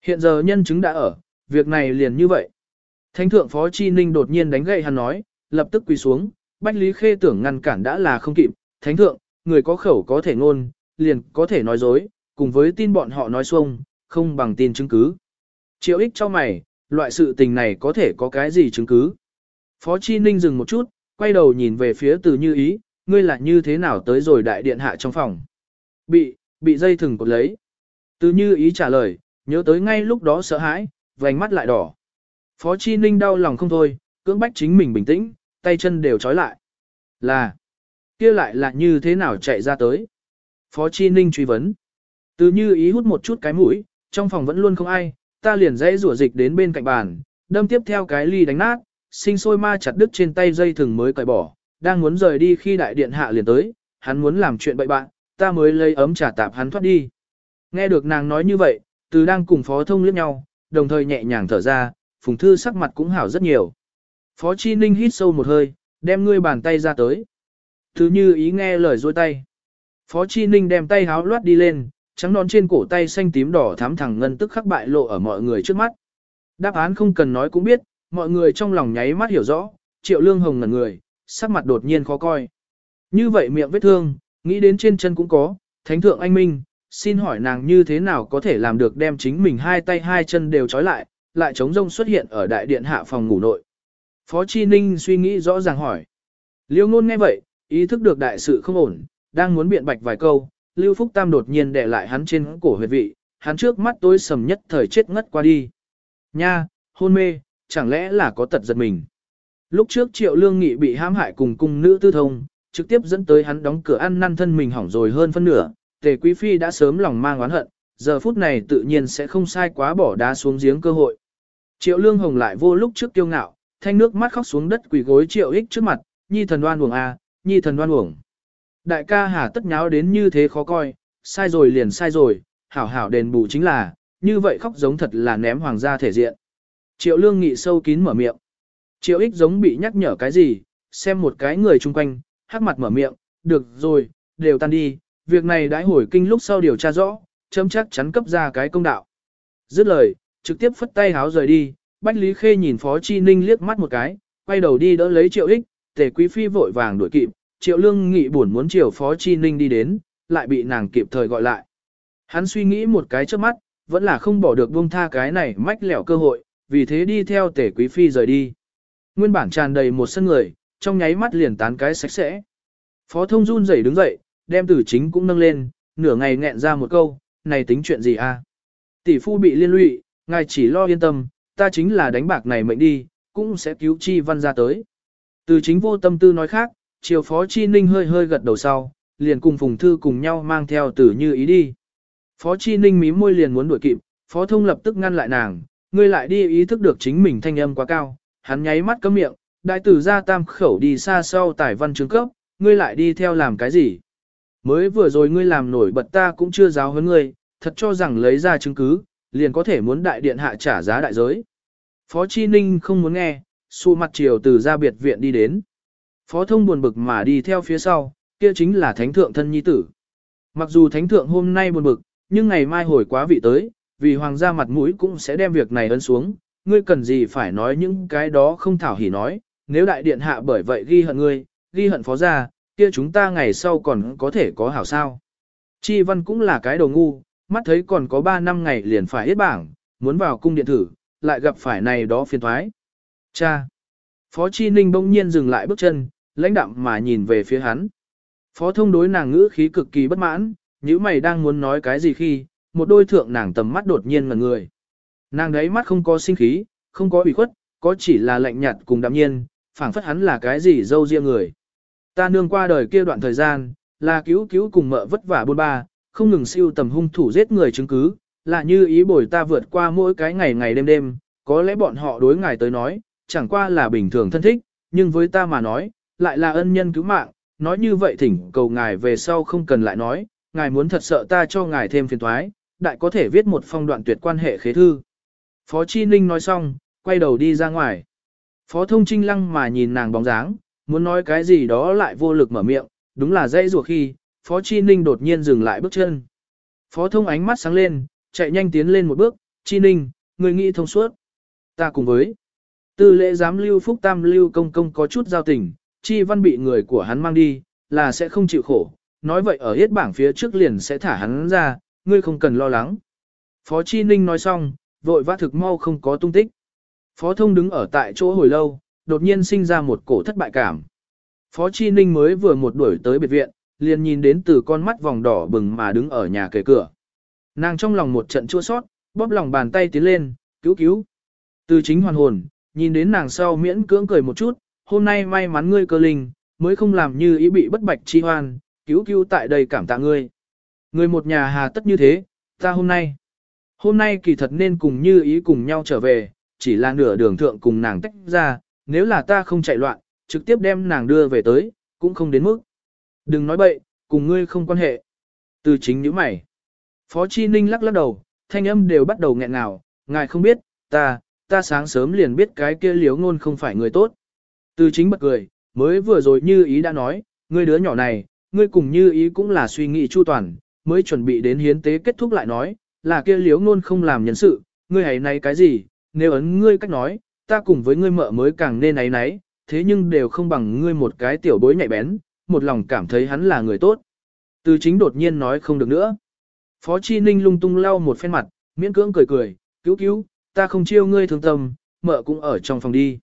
Hiện giờ nhân chứng đã ở, việc này liền như vậy. Thánh thượng Phó Chi Ninh đột nhiên đánh gậy hắn nói, lập tức quỳ xuống, Bách Lý Khê tưởng ngăn cản đã là không kịp. Thánh thượng, người có khẩu có thể ngôn, liền có thể nói dối, cùng với tin bọn họ nói xuông, không bằng tin chứng cứ. Triệu ích cho mày, loại sự tình này có thể có cái gì chứng cứ. Phó Chi Ninh dừng một chút, quay đầu nhìn về phía từ như ý, ngươi là như thế nào tới rồi đại điện hạ trong phòng. Bị, bị dây thừng cột lấy. Từ như ý trả lời, nhớ tới ngay lúc đó sợ hãi, vành mắt lại đỏ. Phó Chi Ninh đau lòng không thôi, cưỡng bách chính mình bình tĩnh, tay chân đều trói lại. Là, kia lại là như thế nào chạy ra tới. Phó Chi Ninh truy vấn. Từ như ý hút một chút cái mũi, trong phòng vẫn luôn không ai, ta liền dãy rủa dịch đến bên cạnh bàn, đâm tiếp theo cái ly đánh nát, sinh sôi ma chặt đứt trên tay dây thừng mới cởi bỏ, đang muốn rời đi khi đại điện hạ liền tới, hắn muốn làm chuyện bậy bạn, ta mới lấy ấm trà tạp hắn thoát đi. Nghe được nàng nói như vậy, từ đang cùng phó thông liếc nhau, đồng thời nhẹ nhàng thở ra, phùng thư sắc mặt cũng hảo rất nhiều. Phó Chi Ninh hít sâu một hơi, đem ngươi bàn tay ra tới. Thứ như ý nghe lời dôi tay. Phó Chi Ninh đem tay háo loát đi lên, trắng nón trên cổ tay xanh tím đỏ thắm thẳng ngân tức khắc bại lộ ở mọi người trước mắt. Đáp án không cần nói cũng biết, mọi người trong lòng nháy mắt hiểu rõ, triệu lương hồng ngẩn người, sắc mặt đột nhiên khó coi. Như vậy miệng vết thương, nghĩ đến trên chân cũng có, thánh thượng anh minh, xin hỏi nàng như thế nào có thể làm được đem chính mình hai tay hai chân đều trói lại, lại chống rông xuất hiện ở đại điện hạ phòng ngủ nội. Phó Chi Ninh suy nghĩ rõ ràng hỏi. Liêu ngôn nghe vậy, ý thức được đại sự không ổn, đang muốn biện bạch vài câu, Lưu Phúc Tam đột nhiên đè lại hắn trên cổ huyệt vị, hắn trước mắt tối sầm nhất thời chết ngất qua đi. Nha, hôn mê, chẳng lẽ là có tật giật mình. Lúc trước Triệu Lương Nghị bị hãm hại cùng cung nữ tư thông, trực tiếp dẫn tới hắn đóng cửa ăn năn thân mình hỏng rồi hơn phân nửa, Tề Quý Phi đã sớm lòng mang oán hận, giờ phút này tự nhiên sẽ không sai quá bỏ đá xuống giếng cơ hội. Triệu Lương Hồng lại vô lúc trước kiêu ngạo, thanh nước mắt khóc xuống đất quỳ gối Triệu Ích trước mặt, nhi thần oan uổng a, à, nhi thần đoan uổng. Đại ca hà tất nháo đến như thế khó coi, sai rồi liền sai rồi, hảo hảo đền bù chính là, như vậy khóc giống thật là ném hoàng gia thể diện. Triệu Lương nghị sâu kín mở miệng. Triệu Ích giống bị nhắc nhở cái gì, xem một cái người chung quanh, hắc mặt mở miệng, được rồi, đều tan đi, việc này đãi hồi kinh lúc sau điều tra rõ, chấm chắc chắn cấp ra cái công đạo. Dứt lời, trực tiếp phất tay háo rời đi, Bách Lý Khê nhìn Phó Chi Ninh liếc mắt một cái, quay đầu đi đỡ lấy Triệu Ích, Tề Quý Phi vội vàng đuổi kịp, Triệu Lương nghị buồn muốn chiều Phó Chi Ninh đi đến, lại bị nàng kịp thời gọi lại. Hắn suy nghĩ một cái trước mắt, vẫn là không bỏ được buông tha cái này mách lẻo cơ hội, vì thế đi theo Tề Quý Phi rời đi. Nguyên bản tràn đầy một sân người, trong nháy mắt liền tán cái sạch sẽ. Phó thông run rẩy đứng dậy, đem tử chính cũng nâng lên, nửa ngày nghẹn ra một câu, này tính chuyện gì a? Tỷ phu bị liên lụy, ngài chỉ lo yên tâm, ta chính là đánh bạc này mệnh đi, cũng sẽ cứu chi văn ra tới. Từ chính vô tâm tư nói khác, chiều phó chi ninh hơi hơi gật đầu sau, liền cùng phùng thư cùng nhau mang theo tử như ý đi. Phó chi ninh mím môi liền muốn đuổi kịp, phó thông lập tức ngăn lại nàng, ngươi lại đi ý thức được chính mình thanh âm quá cao, hắn nháy mắt cấm miệng, đại tử ra tam khẩu đi xa sau tải văn chứng cấp, ngươi lại đi theo làm cái gì? Mới vừa rồi ngươi làm nổi bật ta cũng chưa giáo huấn ngươi, thật cho rằng lấy ra chứng cứ, liền có thể muốn đại điện hạ trả giá đại giới. Phó Chi Ninh không muốn nghe, xu mặt chiều từ ra biệt viện đi đến. Phó thông buồn bực mà đi theo phía sau, kia chính là thánh thượng thân nhi tử. Mặc dù thánh thượng hôm nay buồn bực, nhưng ngày mai hồi quá vị tới, vì hoàng gia mặt mũi cũng sẽ đem việc này ấn xuống, ngươi cần gì phải nói những cái đó không thảo hỉ nói, nếu đại điện hạ bởi vậy ghi hận ngươi, ghi hận phó gia, kia chúng ta ngày sau còn có thể có hảo sao. Chi văn cũng là cái đồ ngu, mắt thấy còn có 3 năm ngày liền phải hết bảng, muốn vào cung điện thử, lại gặp phải này đó phiền thoái. Cha! Phó Chi Ninh bỗng nhiên dừng lại bước chân, lãnh đạm mà nhìn về phía hắn. Phó thông đối nàng ngữ khí cực kỳ bất mãn, nếu mày đang muốn nói cái gì khi, một đôi thượng nàng tầm mắt đột nhiên ngẩn người. Nàng đấy mắt không có sinh khí, không có ủy khuất, có chỉ là lạnh nhạt cùng đạm nhiên, phảng phất hắn là cái gì dâu riêng người. Ta nương qua đời kia đoạn thời gian, là cứu cứu cùng mợ vất vả buôn ba, không ngừng siêu tầm hung thủ giết người chứng cứ, là như ý bồi ta vượt qua mỗi cái ngày ngày đêm đêm, có lẽ bọn họ đối ngài tới nói, chẳng qua là bình thường thân thích, nhưng với ta mà nói, lại là ân nhân cứu mạng, nói như vậy thỉnh cầu ngài về sau không cần lại nói, ngài muốn thật sợ ta cho ngài thêm phiền thoái, đại có thể viết một phong đoạn tuyệt quan hệ khế thư. Phó Chi Ninh nói xong, quay đầu đi ra ngoài. Phó Thông Trinh lăng mà nhìn nàng bóng dáng, muốn nói cái gì đó lại vô lực mở miệng, đúng là dây ruột khi, Phó Chi Ninh đột nhiên dừng lại bước chân. Phó Thông ánh mắt sáng lên, chạy nhanh tiến lên một bước, Chi Ninh, người nghĩ thông suốt. Ta cùng với tư lễ giám lưu phúc tam lưu công công có chút giao tình, Chi Văn bị người của hắn mang đi, là sẽ không chịu khổ. Nói vậy ở hết bảng phía trước liền sẽ thả hắn ra, ngươi không cần lo lắng. Phó Chi Ninh nói xong, vội vã thực mau không có tung tích. Phó Thông đứng ở tại chỗ hồi lâu, đột nhiên sinh ra một cổ thất bại cảm. Phó Chi Ninh mới vừa một đuổi tới biệt viện, liền nhìn đến từ con mắt vòng đỏ bừng mà đứng ở nhà kề cửa. Nàng trong lòng một trận chua sót, bóp lòng bàn tay tiến lên, cứu cứu. Từ chính hoàn hồn, nhìn đến nàng sau miễn cưỡng cười một chút, hôm nay may mắn ngươi cơ linh, mới không làm như ý bị bất bạch chi hoan, cứu cứu tại đây cảm tạ ngươi. Người một nhà hà tất như thế, ta hôm nay. Hôm nay kỳ thật nên cùng như ý cùng nhau trở về, chỉ là nửa đường thượng cùng nàng tách ra, nếu là ta không chạy loạn, trực tiếp đem nàng đưa về tới, cũng không đến mức. Đừng nói bậy, cùng ngươi không quan hệ. Từ chính những mày. Phó Chi Ninh lắc lắc đầu, thanh âm đều bắt đầu nghẹn ngào, ngài không biết, ta, ta sáng sớm liền biết cái kia liếu ngôn không phải người tốt. Từ chính bật cười, mới vừa rồi như ý đã nói, ngươi đứa nhỏ này, ngươi cùng như ý cũng là suy nghĩ chu toàn, mới chuẩn bị đến hiến tế kết thúc lại nói, là kia liếu ngôn không làm nhân sự, ngươi hãy này cái gì, nếu ấn ngươi cách nói, ta cùng với ngươi mợ mới càng nên ấy nấy, thế nhưng đều không bằng ngươi một cái tiểu bối nhạy bén, một lòng cảm thấy hắn là người tốt. Từ chính đột nhiên nói không được nữa. Phó Chi Ninh lung tung lau một phen mặt, miễn cưỡng cười cười, cứu cứu, ta không chiêu ngươi thương tâm, mợ cũng ở trong phòng đi.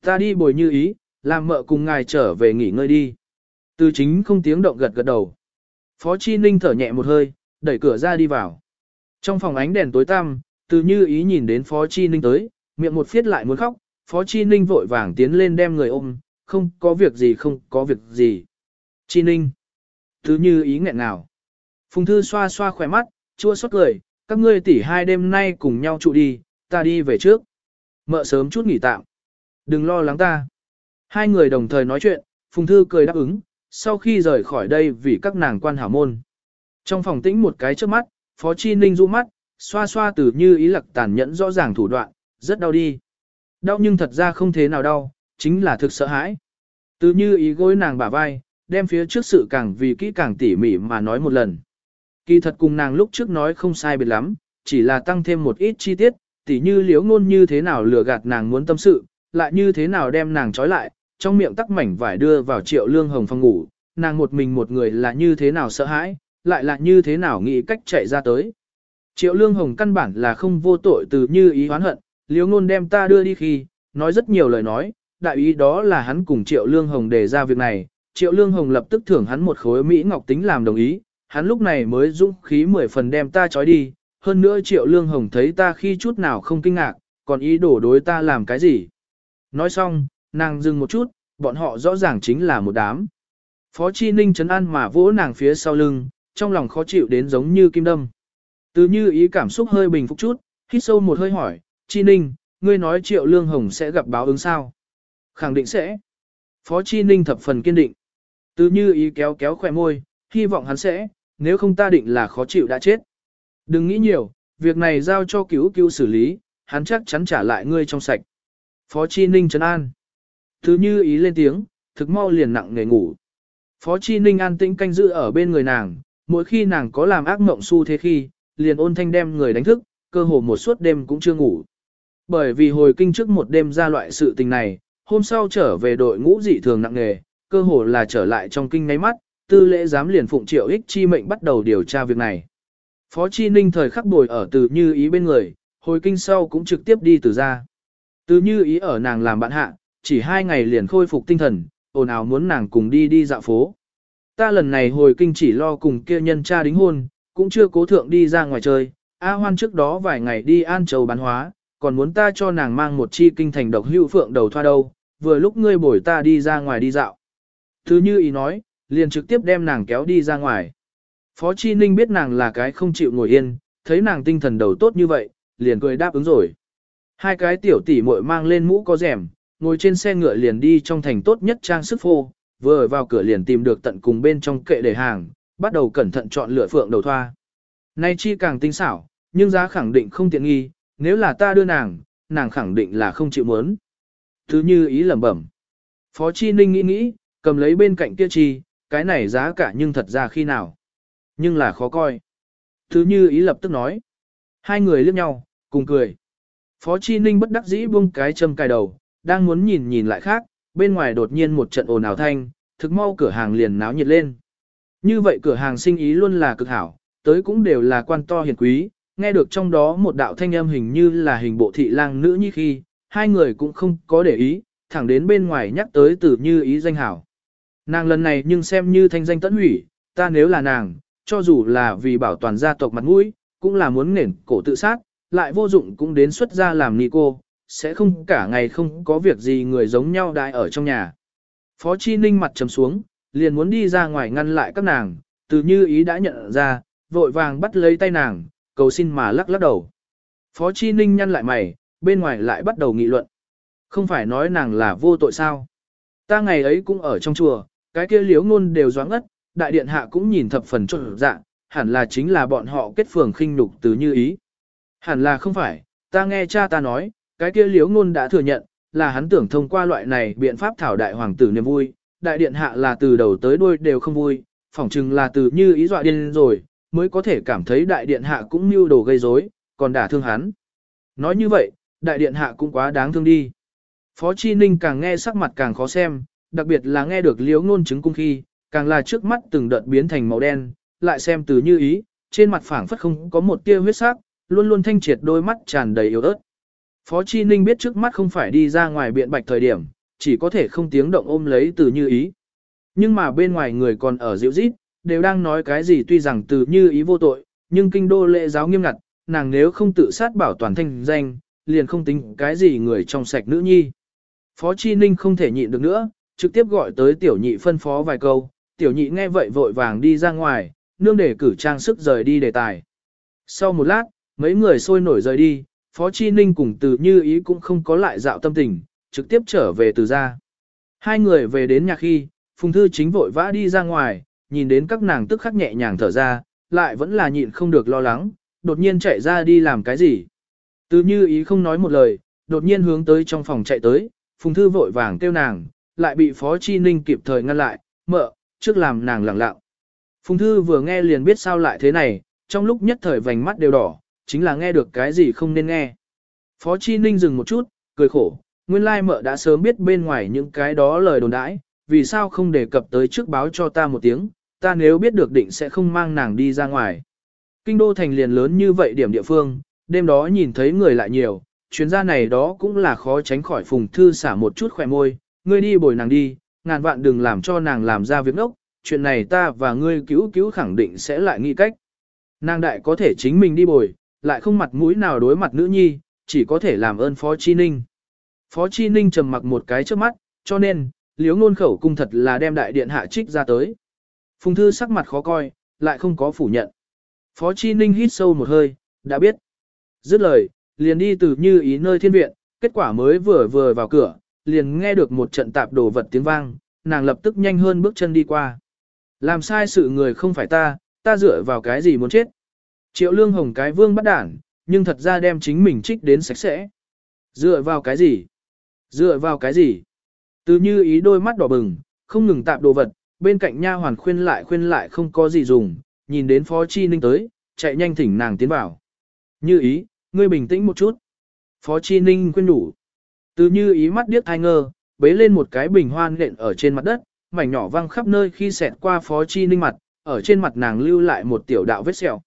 Ta đi bồi như ý, làm mợ cùng ngài trở về nghỉ ngơi đi. Từ chính không tiếng động gật gật đầu. Phó Chi Ninh thở nhẹ một hơi, đẩy cửa ra đi vào. Trong phòng ánh đèn tối tăm, từ như ý nhìn đến Phó Chi Ninh tới, miệng một phiết lại muốn khóc, Phó Chi Ninh vội vàng tiến lên đem người ôm, không có việc gì không có việc gì. Chi Ninh. Từ như ý nghẹn nào. Phùng Thư xoa xoa khỏe mắt, chua xót cười, các ngươi tỷ hai đêm nay cùng nhau trụ đi, ta đi về trước. Mợ sớm chút nghỉ tạm. Đừng lo lắng ta. Hai người đồng thời nói chuyện, Phùng Thư cười đáp ứng, sau khi rời khỏi đây vì các nàng quan hảo môn. Trong phòng tĩnh một cái trước mắt, Phó Chi Ninh du mắt, xoa xoa từ như ý lặc tàn nhẫn rõ ràng thủ đoạn, rất đau đi. Đau nhưng thật ra không thế nào đau, chính là thực sợ hãi. Từ như ý gối nàng bả vai, đem phía trước sự càng vì kỹ càng tỉ mỉ mà nói một lần. Kỳ thật cùng nàng lúc trước nói không sai biệt lắm, chỉ là tăng thêm một ít chi tiết, tỉ như liếu ngôn như thế nào lừa gạt nàng muốn tâm sự, lại như thế nào đem nàng trói lại, trong miệng tắc mảnh vải đưa vào triệu lương hồng phòng ngủ, nàng một mình một người là như thế nào sợ hãi, lại là như thế nào nghĩ cách chạy ra tới. Triệu lương hồng căn bản là không vô tội từ như ý hoán hận, liếu ngôn đem ta đưa đi khi, nói rất nhiều lời nói, đại ý đó là hắn cùng triệu lương hồng đề ra việc này, triệu lương hồng lập tức thưởng hắn một khối Mỹ Ngọc tính làm đồng ý, hắn lúc này mới dũng khí mười phần đem ta trói đi, hơn nữa triệu lương hồng thấy ta khi chút nào không kinh ngạc, còn ý đổ đối ta làm cái gì. Nói xong, nàng dừng một chút, bọn họ rõ ràng chính là một đám. Phó Chi Ninh chấn an mà vỗ nàng phía sau lưng, trong lòng khó chịu đến giống như kim đâm. Từ như ý cảm xúc hơi bình phục chút, hít sâu một hơi hỏi, Chi Ninh, ngươi nói Triệu Lương Hồng sẽ gặp báo ứng sao? Khẳng định sẽ. Phó Chi Ninh thập phần kiên định. Từ như ý kéo kéo khỏe môi, hy vọng hắn sẽ, nếu không ta định là khó chịu đã chết. Đừng nghĩ nhiều, việc này giao cho cứu cứu xử lý, hắn chắc chắn trả lại ngươi trong sạch. Phó Chi Ninh trấn an. thứ như ý lên tiếng, thực mau liền nặng nghề ngủ. Phó Chi Ninh an tĩnh canh giữ ở bên người nàng, mỗi khi nàng có làm ác mộng su thế khi, liền ôn thanh đem người đánh thức, cơ hồ một suốt đêm cũng chưa ngủ. Bởi vì hồi kinh trước một đêm ra loại sự tình này, hôm sau trở về đội ngũ dị thường nặng nghề, cơ hồ là trở lại trong kinh ngay mắt, tư lễ giám liền phụng triệu ích chi mệnh bắt đầu điều tra việc này. Phó Chi Ninh thời khắc bồi ở từ như ý bên người, hồi kinh sau cũng trực tiếp đi từ ra. Từ như ý ở nàng làm bạn hạ, chỉ hai ngày liền khôi phục tinh thần, ồn ào muốn nàng cùng đi đi dạo phố. Ta lần này hồi kinh chỉ lo cùng kia nhân cha đính hôn, cũng chưa cố thượng đi ra ngoài chơi. A hoan trước đó vài ngày đi An Châu bán hóa, còn muốn ta cho nàng mang một chi kinh thành độc hữu phượng đầu thoa đâu, vừa lúc ngươi bổi ta đi ra ngoài đi dạo. Thứ như ý nói, liền trực tiếp đem nàng kéo đi ra ngoài. Phó Chi Ninh biết nàng là cái không chịu ngồi yên, thấy nàng tinh thần đầu tốt như vậy, liền cười đáp ứng rồi. Hai cái tiểu tỷ muội mang lên mũ có rèm, ngồi trên xe ngựa liền đi trong thành tốt nhất trang sức phô, vừa vào cửa liền tìm được tận cùng bên trong kệ để hàng, bắt đầu cẩn thận chọn lựa phượng đầu thoa. Nay chi càng tinh xảo, nhưng giá khẳng định không tiện nghi, nếu là ta đưa nàng, nàng khẳng định là không chịu muốn. Thứ như ý lẩm bẩm. Phó Chi Ninh nghĩ nghĩ, cầm lấy bên cạnh kia chi, cái này giá cả nhưng thật ra khi nào. Nhưng là khó coi. Thứ như ý lập tức nói. Hai người liếc nhau, cùng cười. Phó Chi Ninh bất đắc dĩ buông cái châm cài đầu, đang muốn nhìn nhìn lại khác, bên ngoài đột nhiên một trận ồn ào thanh, thực mau cửa hàng liền náo nhiệt lên. Như vậy cửa hàng sinh ý luôn là cực hảo, tới cũng đều là quan to hiền quý, nghe được trong đó một đạo thanh âm hình như là hình bộ thị lang nữ như khi, hai người cũng không có để ý, thẳng đến bên ngoài nhắc tới từ như ý danh hảo. Nàng lần này nhưng xem như thanh danh tận hủy, ta nếu là nàng, cho dù là vì bảo toàn gia tộc mặt mũi, cũng là muốn nền cổ tự sát, lại vô dụng cũng đến xuất ra làm ni cô, sẽ không cả ngày không có việc gì người giống nhau đại ở trong nhà. Phó Chi Ninh mặt trầm xuống, liền muốn đi ra ngoài ngăn lại các nàng, từ như ý đã nhận ra, vội vàng bắt lấy tay nàng, cầu xin mà lắc lắc đầu. Phó Chi Ninh nhăn lại mày, bên ngoài lại bắt đầu nghị luận. Không phải nói nàng là vô tội sao. Ta ngày ấy cũng ở trong chùa, cái kia liếu ngôn đều doáng ngất, đại điện hạ cũng nhìn thập phần trộn dạ, hẳn là chính là bọn họ kết phường khinh nhục từ như ý. Hẳn là không phải, ta nghe cha ta nói, cái kia liếu ngôn đã thừa nhận, là hắn tưởng thông qua loại này biện pháp thảo đại hoàng tử niềm vui, đại điện hạ là từ đầu tới đuôi đều không vui, phỏng chừng là từ như ý dọa điên rồi, mới có thể cảm thấy đại điện hạ cũng mưu đồ gây rối, còn đả thương hắn. Nói như vậy, đại điện hạ cũng quá đáng thương đi. Phó Chi Ninh càng nghe sắc mặt càng khó xem, đặc biệt là nghe được liếu ngôn chứng cung khi, càng là trước mắt từng đợt biến thành màu đen, lại xem từ như ý, trên mặt phảng phất không có một tia huyết sắc, luôn luôn thanh triệt đôi mắt tràn đầy yếu ớt. Phó Chi Ninh biết trước mắt không phải đi ra ngoài biện bạch thời điểm, chỉ có thể không tiếng động ôm lấy từ như ý. Nhưng mà bên ngoài người còn ở dịu rít, đều đang nói cái gì tuy rằng từ như ý vô tội, nhưng kinh đô lệ giáo nghiêm ngặt, nàng nếu không tự sát bảo toàn thanh danh, liền không tính cái gì người trong sạch nữ nhi. Phó Chi Ninh không thể nhịn được nữa, trực tiếp gọi tới tiểu nhị phân phó vài câu, tiểu nhị nghe vậy vội vàng đi ra ngoài, nương để cử trang sức rời đi đề tài. Sau một lát, mấy người sôi nổi rời đi, Phó Chi Ninh cùng từ như ý cũng không có lại dạo tâm tình, trực tiếp trở về từ ra. Hai người về đến nhà khi, Phùng Thư chính vội vã đi ra ngoài, nhìn đến các nàng tức khắc nhẹ nhàng thở ra, lại vẫn là nhịn không được lo lắng, đột nhiên chạy ra đi làm cái gì. Từ như ý không nói một lời, đột nhiên hướng tới trong phòng chạy tới, Phùng Thư vội vàng kêu nàng, lại bị Phó Chi Ninh kịp thời ngăn lại, mợ, trước làm nàng lặng lặng. Phùng Thư vừa nghe liền biết sao lại thế này, trong lúc nhất thời vành mắt đều đỏ, chính là nghe được cái gì không nên nghe. Phó Chi Ninh dừng một chút, cười khổ, nguyên lai mợ đã sớm biết bên ngoài những cái đó lời đồn đãi, vì sao không đề cập tới trước báo cho ta một tiếng, ta nếu biết được định sẽ không mang nàng đi ra ngoài. Kinh đô thành liền lớn như vậy điểm địa phương, đêm đó nhìn thấy người lại nhiều, chuyến gia này đó cũng là khó tránh khỏi phùng thư xả một chút khỏe môi, ngươi đi bồi nàng đi, ngàn vạn đừng làm cho nàng làm ra việc ngốc, chuyện này ta và ngươi cứu cứu khẳng định sẽ lại nghĩ cách. Nàng đại có thể chính mình đi bồi, lại không mặt mũi nào đối mặt nữ nhi, chỉ có thể làm ơn Phó Chi Ninh. Phó Chi Ninh trầm mặc một cái trước mắt, cho nên, liếu ngôn khẩu cung thật là đem đại điện hạ trích ra tới. Phùng Thư sắc mặt khó coi, lại không có phủ nhận. Phó Chi Ninh hít sâu một hơi, đã biết. Dứt lời, liền đi từ như ý nơi thiên viện, kết quả mới vừa vừa vào cửa, liền nghe được một trận tạp đồ vật tiếng vang, nàng lập tức nhanh hơn bước chân đi qua. Làm sai sự người không phải ta, ta dựa vào cái gì muốn chết. Triệu lương hồng cái vương bắt đản, nhưng thật ra đem chính mình trích đến sạch sẽ. Dựa vào cái gì? Dựa vào cái gì? Từ như ý đôi mắt đỏ bừng, không ngừng tạp đồ vật, bên cạnh nha hoàn khuyên lại khuyên lại không có gì dùng, nhìn đến phó chi ninh tới, chạy nhanh thỉnh nàng tiến vào. Như ý, ngươi bình tĩnh một chút. Phó chi ninh khuyên đủ. Từ như ý mắt điếc thai ngơ, bế lên một cái bình hoan nện ở trên mặt đất, mảnh nhỏ văng khắp nơi khi xẹt qua phó chi ninh mặt, ở trên mặt nàng lưu lại một tiểu đạo vết sẹo.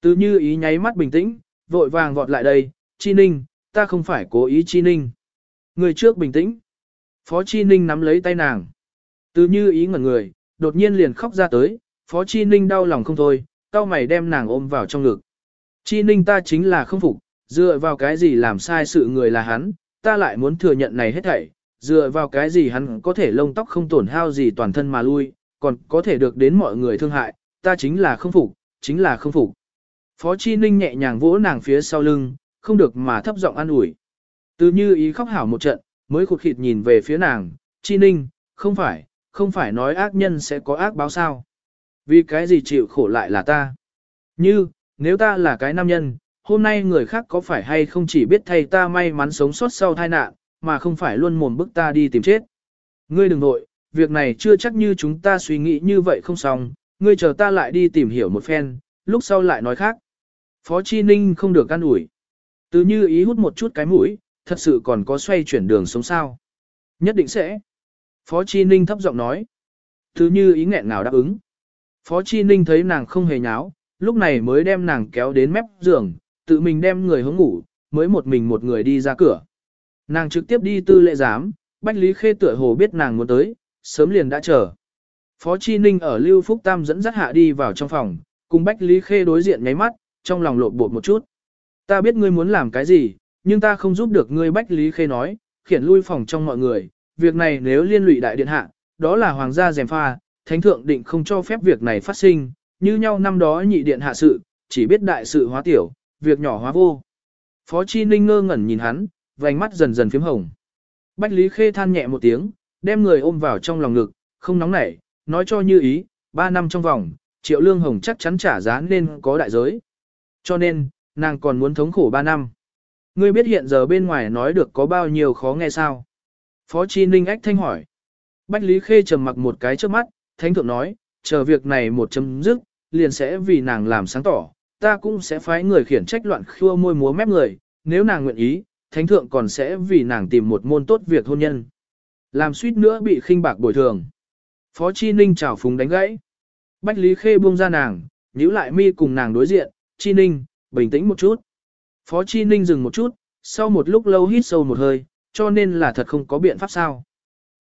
Từ như ý nháy mắt bình tĩnh, vội vàng vọt lại đây, chi ninh, ta không phải cố ý chi ninh. Người trước bình tĩnh. Phó chi ninh nắm lấy tay nàng. Từ như ý ngẩn người, đột nhiên liền khóc ra tới, phó chi ninh đau lòng không thôi, tao mày đem nàng ôm vào trong ngực. Chi ninh ta chính là không phục, dựa vào cái gì làm sai sự người là hắn, ta lại muốn thừa nhận này hết thảy, dựa vào cái gì hắn có thể lông tóc không tổn hao gì toàn thân mà lui, còn có thể được đến mọi người thương hại, ta chính là không phục, chính là không phục. Phó Chi Ninh nhẹ nhàng vỗ nàng phía sau lưng, không được mà thấp giọng an ủi. Từ như ý khóc hảo một trận, mới khụt khịt nhìn về phía nàng, Chi Ninh, không phải, không phải nói ác nhân sẽ có ác báo sao. Vì cái gì chịu khổ lại là ta. Như, nếu ta là cái nam nhân, hôm nay người khác có phải hay không chỉ biết thay ta may mắn sống sót sau tai nạn, mà không phải luôn mồm bức ta đi tìm chết. Ngươi đừng nội, việc này chưa chắc như chúng ta suy nghĩ như vậy không xong, ngươi chờ ta lại đi tìm hiểu một phen, lúc sau lại nói khác. Phó Chi Ninh không được can ủi. Từ như ý hút một chút cái mũi, thật sự còn có xoay chuyển đường sống sao. Nhất định sẽ. Phó Chi Ninh thấp giọng nói. Từ như ý nghẹn ngào đáp ứng. Phó Chi Ninh thấy nàng không hề nháo, lúc này mới đem nàng kéo đến mép giường, tự mình đem người hướng ngủ, mới một mình một người đi ra cửa. Nàng trực tiếp đi tư lệ giám, Bách Lý Khê tựa hồ biết nàng muốn tới, sớm liền đã chờ. Phó Chi Ninh ở Lưu Phúc Tam dẫn dắt hạ đi vào trong phòng, cùng Bách Lý Khê đối diện nháy mắt, trong lòng lộn bột một chút. Ta biết ngươi muốn làm cái gì, nhưng ta không giúp được ngươi Bách Lý Khê nói, khiển lui phòng trong mọi người, việc này nếu liên lụy đại điện hạ, đó là hoàng gia dèm pha, thánh thượng định không cho phép việc này phát sinh, như nhau năm đó nhị điện hạ sự, chỉ biết đại sự hóa tiểu, việc nhỏ hóa vô. Phó Chi Ninh ngơ ngẩn nhìn hắn, vành mắt dần dần phím hồng. Bách Lý Khê than nhẹ một tiếng, đem người ôm vào trong lòng ngực, không nóng nảy, nói cho như ý, ba năm trong vòng, triệu lương hồng chắc chắn trả giá nên có đại giới. Cho nên, nàng còn muốn thống khổ ba năm. Ngươi biết hiện giờ bên ngoài nói được có bao nhiêu khó nghe sao? Phó Chi Ninh ách thanh hỏi. Bách Lý Khê trầm mặc một cái trước mắt, thánh thượng nói, chờ việc này một chấm dứt, liền sẽ vì nàng làm sáng tỏ, ta cũng sẽ phái người khiển trách loạn khua môi múa mép người, nếu nàng nguyện ý, thánh thượng còn sẽ vì nàng tìm một môn tốt việc hôn nhân. Làm suýt nữa bị khinh bạc bồi thường. Phó Chi Ninh chào phúng đánh gãy. Bách Lý Khê buông ra nàng, nhíu lại mi cùng nàng đối diện, Chi Ninh, bình tĩnh một chút. Phó Chi Ninh dừng một chút, sau một lúc lâu hít sâu một hơi, cho nên là thật không có biện pháp sao.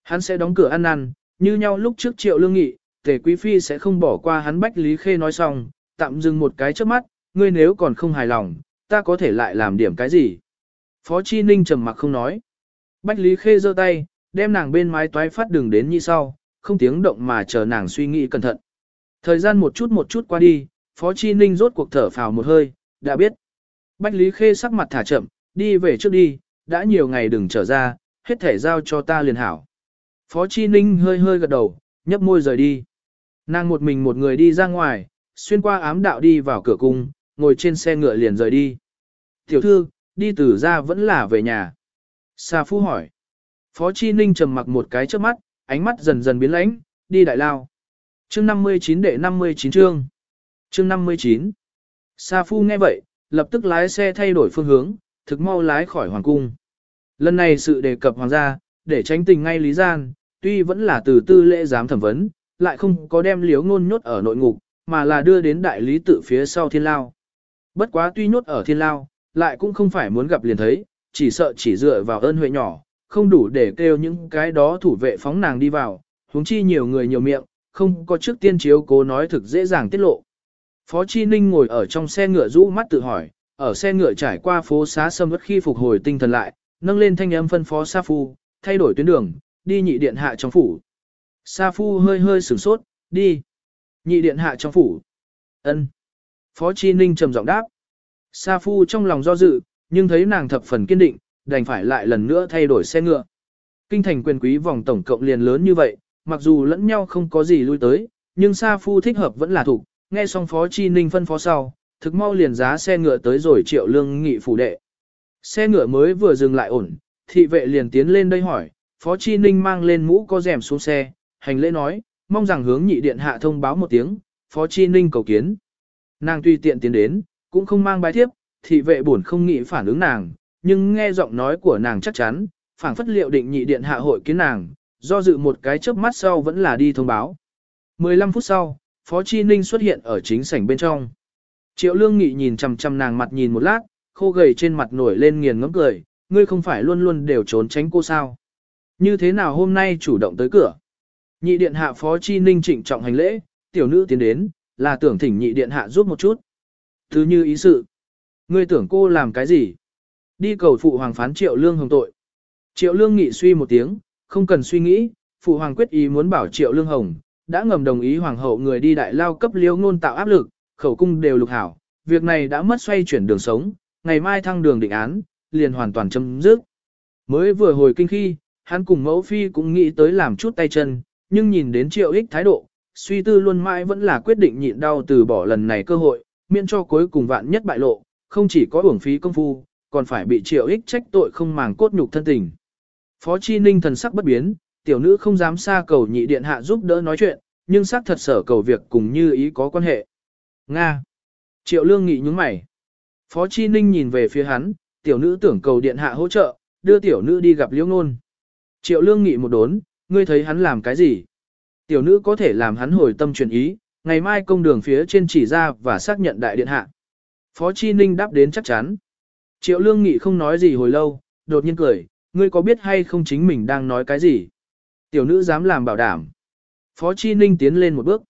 Hắn sẽ đóng cửa ăn năn, như nhau lúc trước triệu lương nghị, tề quý phi sẽ không bỏ qua hắn Bách Lý Khê nói xong, tạm dừng một cái trước mắt, ngươi nếu còn không hài lòng, ta có thể lại làm điểm cái gì. Phó Chi Ninh trầm mặc không nói. Bách Lý Khê giơ tay, đem nàng bên mái toái phát đường đến như sau, không tiếng động mà chờ nàng suy nghĩ cẩn thận. Thời gian một chút một chút qua đi, Phó Chi Ninh rốt cuộc thở phào một hơi, đã biết. Bách Lý Khê sắc mặt thả chậm, đi về trước đi, đã nhiều ngày đừng trở ra, hết thể giao cho ta liền hảo. Phó Chi Ninh hơi hơi gật đầu, nhấp môi rời đi. Nàng một mình một người đi ra ngoài, xuyên qua ám đạo đi vào cửa cung, ngồi trên xe ngựa liền rời đi. Tiểu thư, đi từ ra vẫn là về nhà. Sa Phu hỏi. Phó Chi Ninh trầm mặc một cái trước mắt, ánh mắt dần dần biến lãnh, đi đại lao. Chương 59 đệ 59 chương. Chương 59. Sa Phu nghe vậy, lập tức lái xe thay đổi phương hướng, thực mau lái khỏi hoàng cung. Lần này sự đề cập hoàng gia, để tránh tình ngay lý gian, tuy vẫn là từ tư lễ giám thẩm vấn, lại không có đem liếu ngôn nhốt ở nội ngục, mà là đưa đến đại lý tự phía sau thiên lao. Bất quá tuy nhốt ở thiên lao, lại cũng không phải muốn gặp liền thấy, chỉ sợ chỉ dựa vào ơn huệ nhỏ, không đủ để kêu những cái đó thủ vệ phóng nàng đi vào, huống chi nhiều người nhiều miệng, không có trước tiên chiếu cố nói thực dễ dàng tiết lộ. Phó Chi Ninh ngồi ở trong xe ngựa rũ mắt tự hỏi, ở xe ngựa trải qua phố xá sâm vất khi phục hồi tinh thần lại, nâng lên thanh âm phân phó Sa Phu, thay đổi tuyến đường, đi nhị điện hạ trong phủ. Sa Phu hơi hơi sửng sốt, đi. Nhị điện hạ trong phủ. ân Phó Chi Ninh trầm giọng đáp. Sa Phu trong lòng do dự, nhưng thấy nàng thập phần kiên định, đành phải lại lần nữa thay đổi xe ngựa. Kinh thành quyền quý vòng tổng cộng liền lớn như vậy, mặc dù lẫn nhau không có gì lui tới, nhưng Sa Phu thích hợp vẫn là thủ, nghe xong Phó Chi Ninh phân phó sau, thực mau liền giá xe ngựa tới rồi triệu lương nghị phủ đệ. Xe ngựa mới vừa dừng lại ổn, thị vệ liền tiến lên đây hỏi, Phó Chi Ninh mang lên mũ có rèm xuống xe, hành lễ nói, mong rằng hướng nhị điện hạ thông báo một tiếng, Phó Chi Ninh cầu kiến. Nàng tuy tiện tiến đến, cũng không mang bài thiếp, thị vệ buồn không nghĩ phản ứng nàng, nhưng nghe giọng nói của nàng chắc chắn, phảng phất liệu định nhị điện hạ hội kiến nàng, do dự một cái chớp mắt sau vẫn là đi thông báo. 15 phút sau, Phó Chi Ninh xuất hiện ở chính sảnh bên trong. Triệu Lương Nghị nhìn chằm chằm nàng mặt nhìn một lát, khô gầy trên mặt nổi lên nghiền ngẫm cười, ngươi không phải luôn luôn đều trốn tránh cô sao? Như thế nào hôm nay chủ động tới cửa? Nhị điện hạ Phó Chi Ninh trịnh trọng hành lễ, tiểu nữ tiến đến, là tưởng thỉnh nhị điện hạ giúp một chút. Thứ như ý sự. Ngươi tưởng cô làm cái gì? Đi cầu phụ hoàng phán triệu lương hồng tội. Triệu lương nghị suy một tiếng, không cần suy nghĩ, phụ hoàng quyết ý muốn bảo triệu lương hồng, đã ngầm đồng ý hoàng hậu người đi đại lao cấp liêu ngôn tạo áp lực, khẩu cung đều lục hảo, việc này đã mất xoay chuyển đường sống, ngày mai thăng đường định án, liền hoàn toàn chấm dứt. Mới vừa hồi kinh khi, hắn cùng mẫu phi cũng nghĩ tới làm chút tay chân, nhưng nhìn đến triệu ích thái độ, suy tư luôn mãi vẫn là quyết định nhịn đau từ bỏ lần này cơ hội, miễn cho cuối cùng vạn nhất bại lộ, không chỉ có uổng phí công phu, còn phải bị triệu ích trách tội không màng cốt nhục thân tình. Phó Chi Ninh thần sắc bất biến, tiểu nữ không dám xa cầu nhị điện hạ giúp đỡ nói chuyện, nhưng xác thật sở cầu việc cùng như ý có quan hệ. Nga. Triệu lương nghị nhúng mày. Phó Chi Ninh nhìn về phía hắn, tiểu nữ tưởng cầu điện hạ hỗ trợ, đưa tiểu nữ đi gặp liễu Nôn. Triệu lương nghị một đốn, ngươi thấy hắn làm cái gì? Tiểu nữ có thể làm hắn hồi tâm chuyển ý, ngày mai công đường phía trên chỉ ra và xác nhận đại điện hạ. Phó Chi Ninh đáp đến chắc chắn. Triệu lương nghị không nói gì hồi lâu, đột nhiên cười, ngươi có biết hay không chính mình đang nói cái gì? Tiểu nữ dám làm bảo đảm. Phó Chi Ninh tiến lên một bước.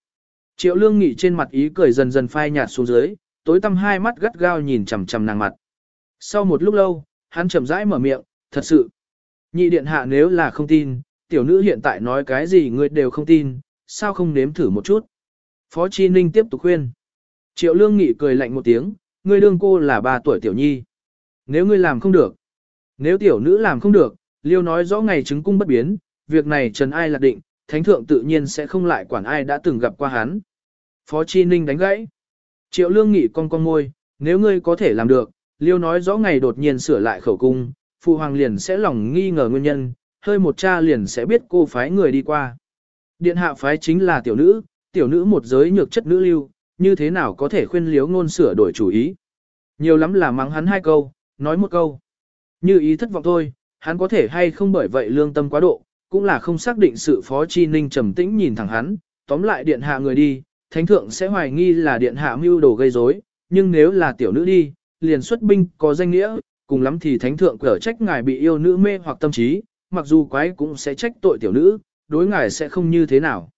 Triệu lương nghị trên mặt ý cười dần dần phai nhạt xuống dưới, tối tăm hai mắt gắt gao nhìn chằm chằm nàng mặt. Sau một lúc lâu, hắn chậm rãi mở miệng, thật sự. Nhị điện hạ nếu là không tin, tiểu nữ hiện tại nói cái gì ngươi đều không tin, sao không nếm thử một chút. Phó Chi Ninh tiếp tục khuyên. Triệu lương nghị cười lạnh một tiếng, ngươi đương cô là ba tuổi tiểu nhi. Nếu ngươi làm không được, nếu tiểu nữ làm không được, liêu nói rõ ngày chứng cung bất biến, việc này trần ai lạc định, thánh thượng tự nhiên sẽ không lại quản ai đã từng gặp qua hắn. Phó Chi Ninh đánh gãy. Triệu lương nghị con con môi, nếu ngươi có thể làm được, liêu nói rõ ngày đột nhiên sửa lại khẩu cung, phụ hoàng liền sẽ lòng nghi ngờ nguyên nhân, hơi một cha liền sẽ biết cô phái người đi qua. Điện hạ phái chính là tiểu nữ, tiểu nữ một giới nhược chất nữ lưu, như thế nào có thể khuyên liếu ngôn sửa đổi chủ ý. Nhiều lắm là mắng hắn hai câu, nói một câu. Như ý thất vọng thôi, hắn có thể hay không bởi vậy lương tâm quá độ, cũng là không xác định sự phó chi ninh trầm tĩnh nhìn thẳng hắn, tóm lại điện hạ người đi, thánh thượng sẽ hoài nghi là điện hạ mưu đồ gây rối, nhưng nếu là tiểu nữ đi, liền xuất binh có danh nghĩa, cùng lắm thì thánh thượng cở trách ngài bị yêu nữ mê hoặc tâm trí, mặc dù quái cũng sẽ trách tội tiểu nữ, đối ngài sẽ không như thế nào.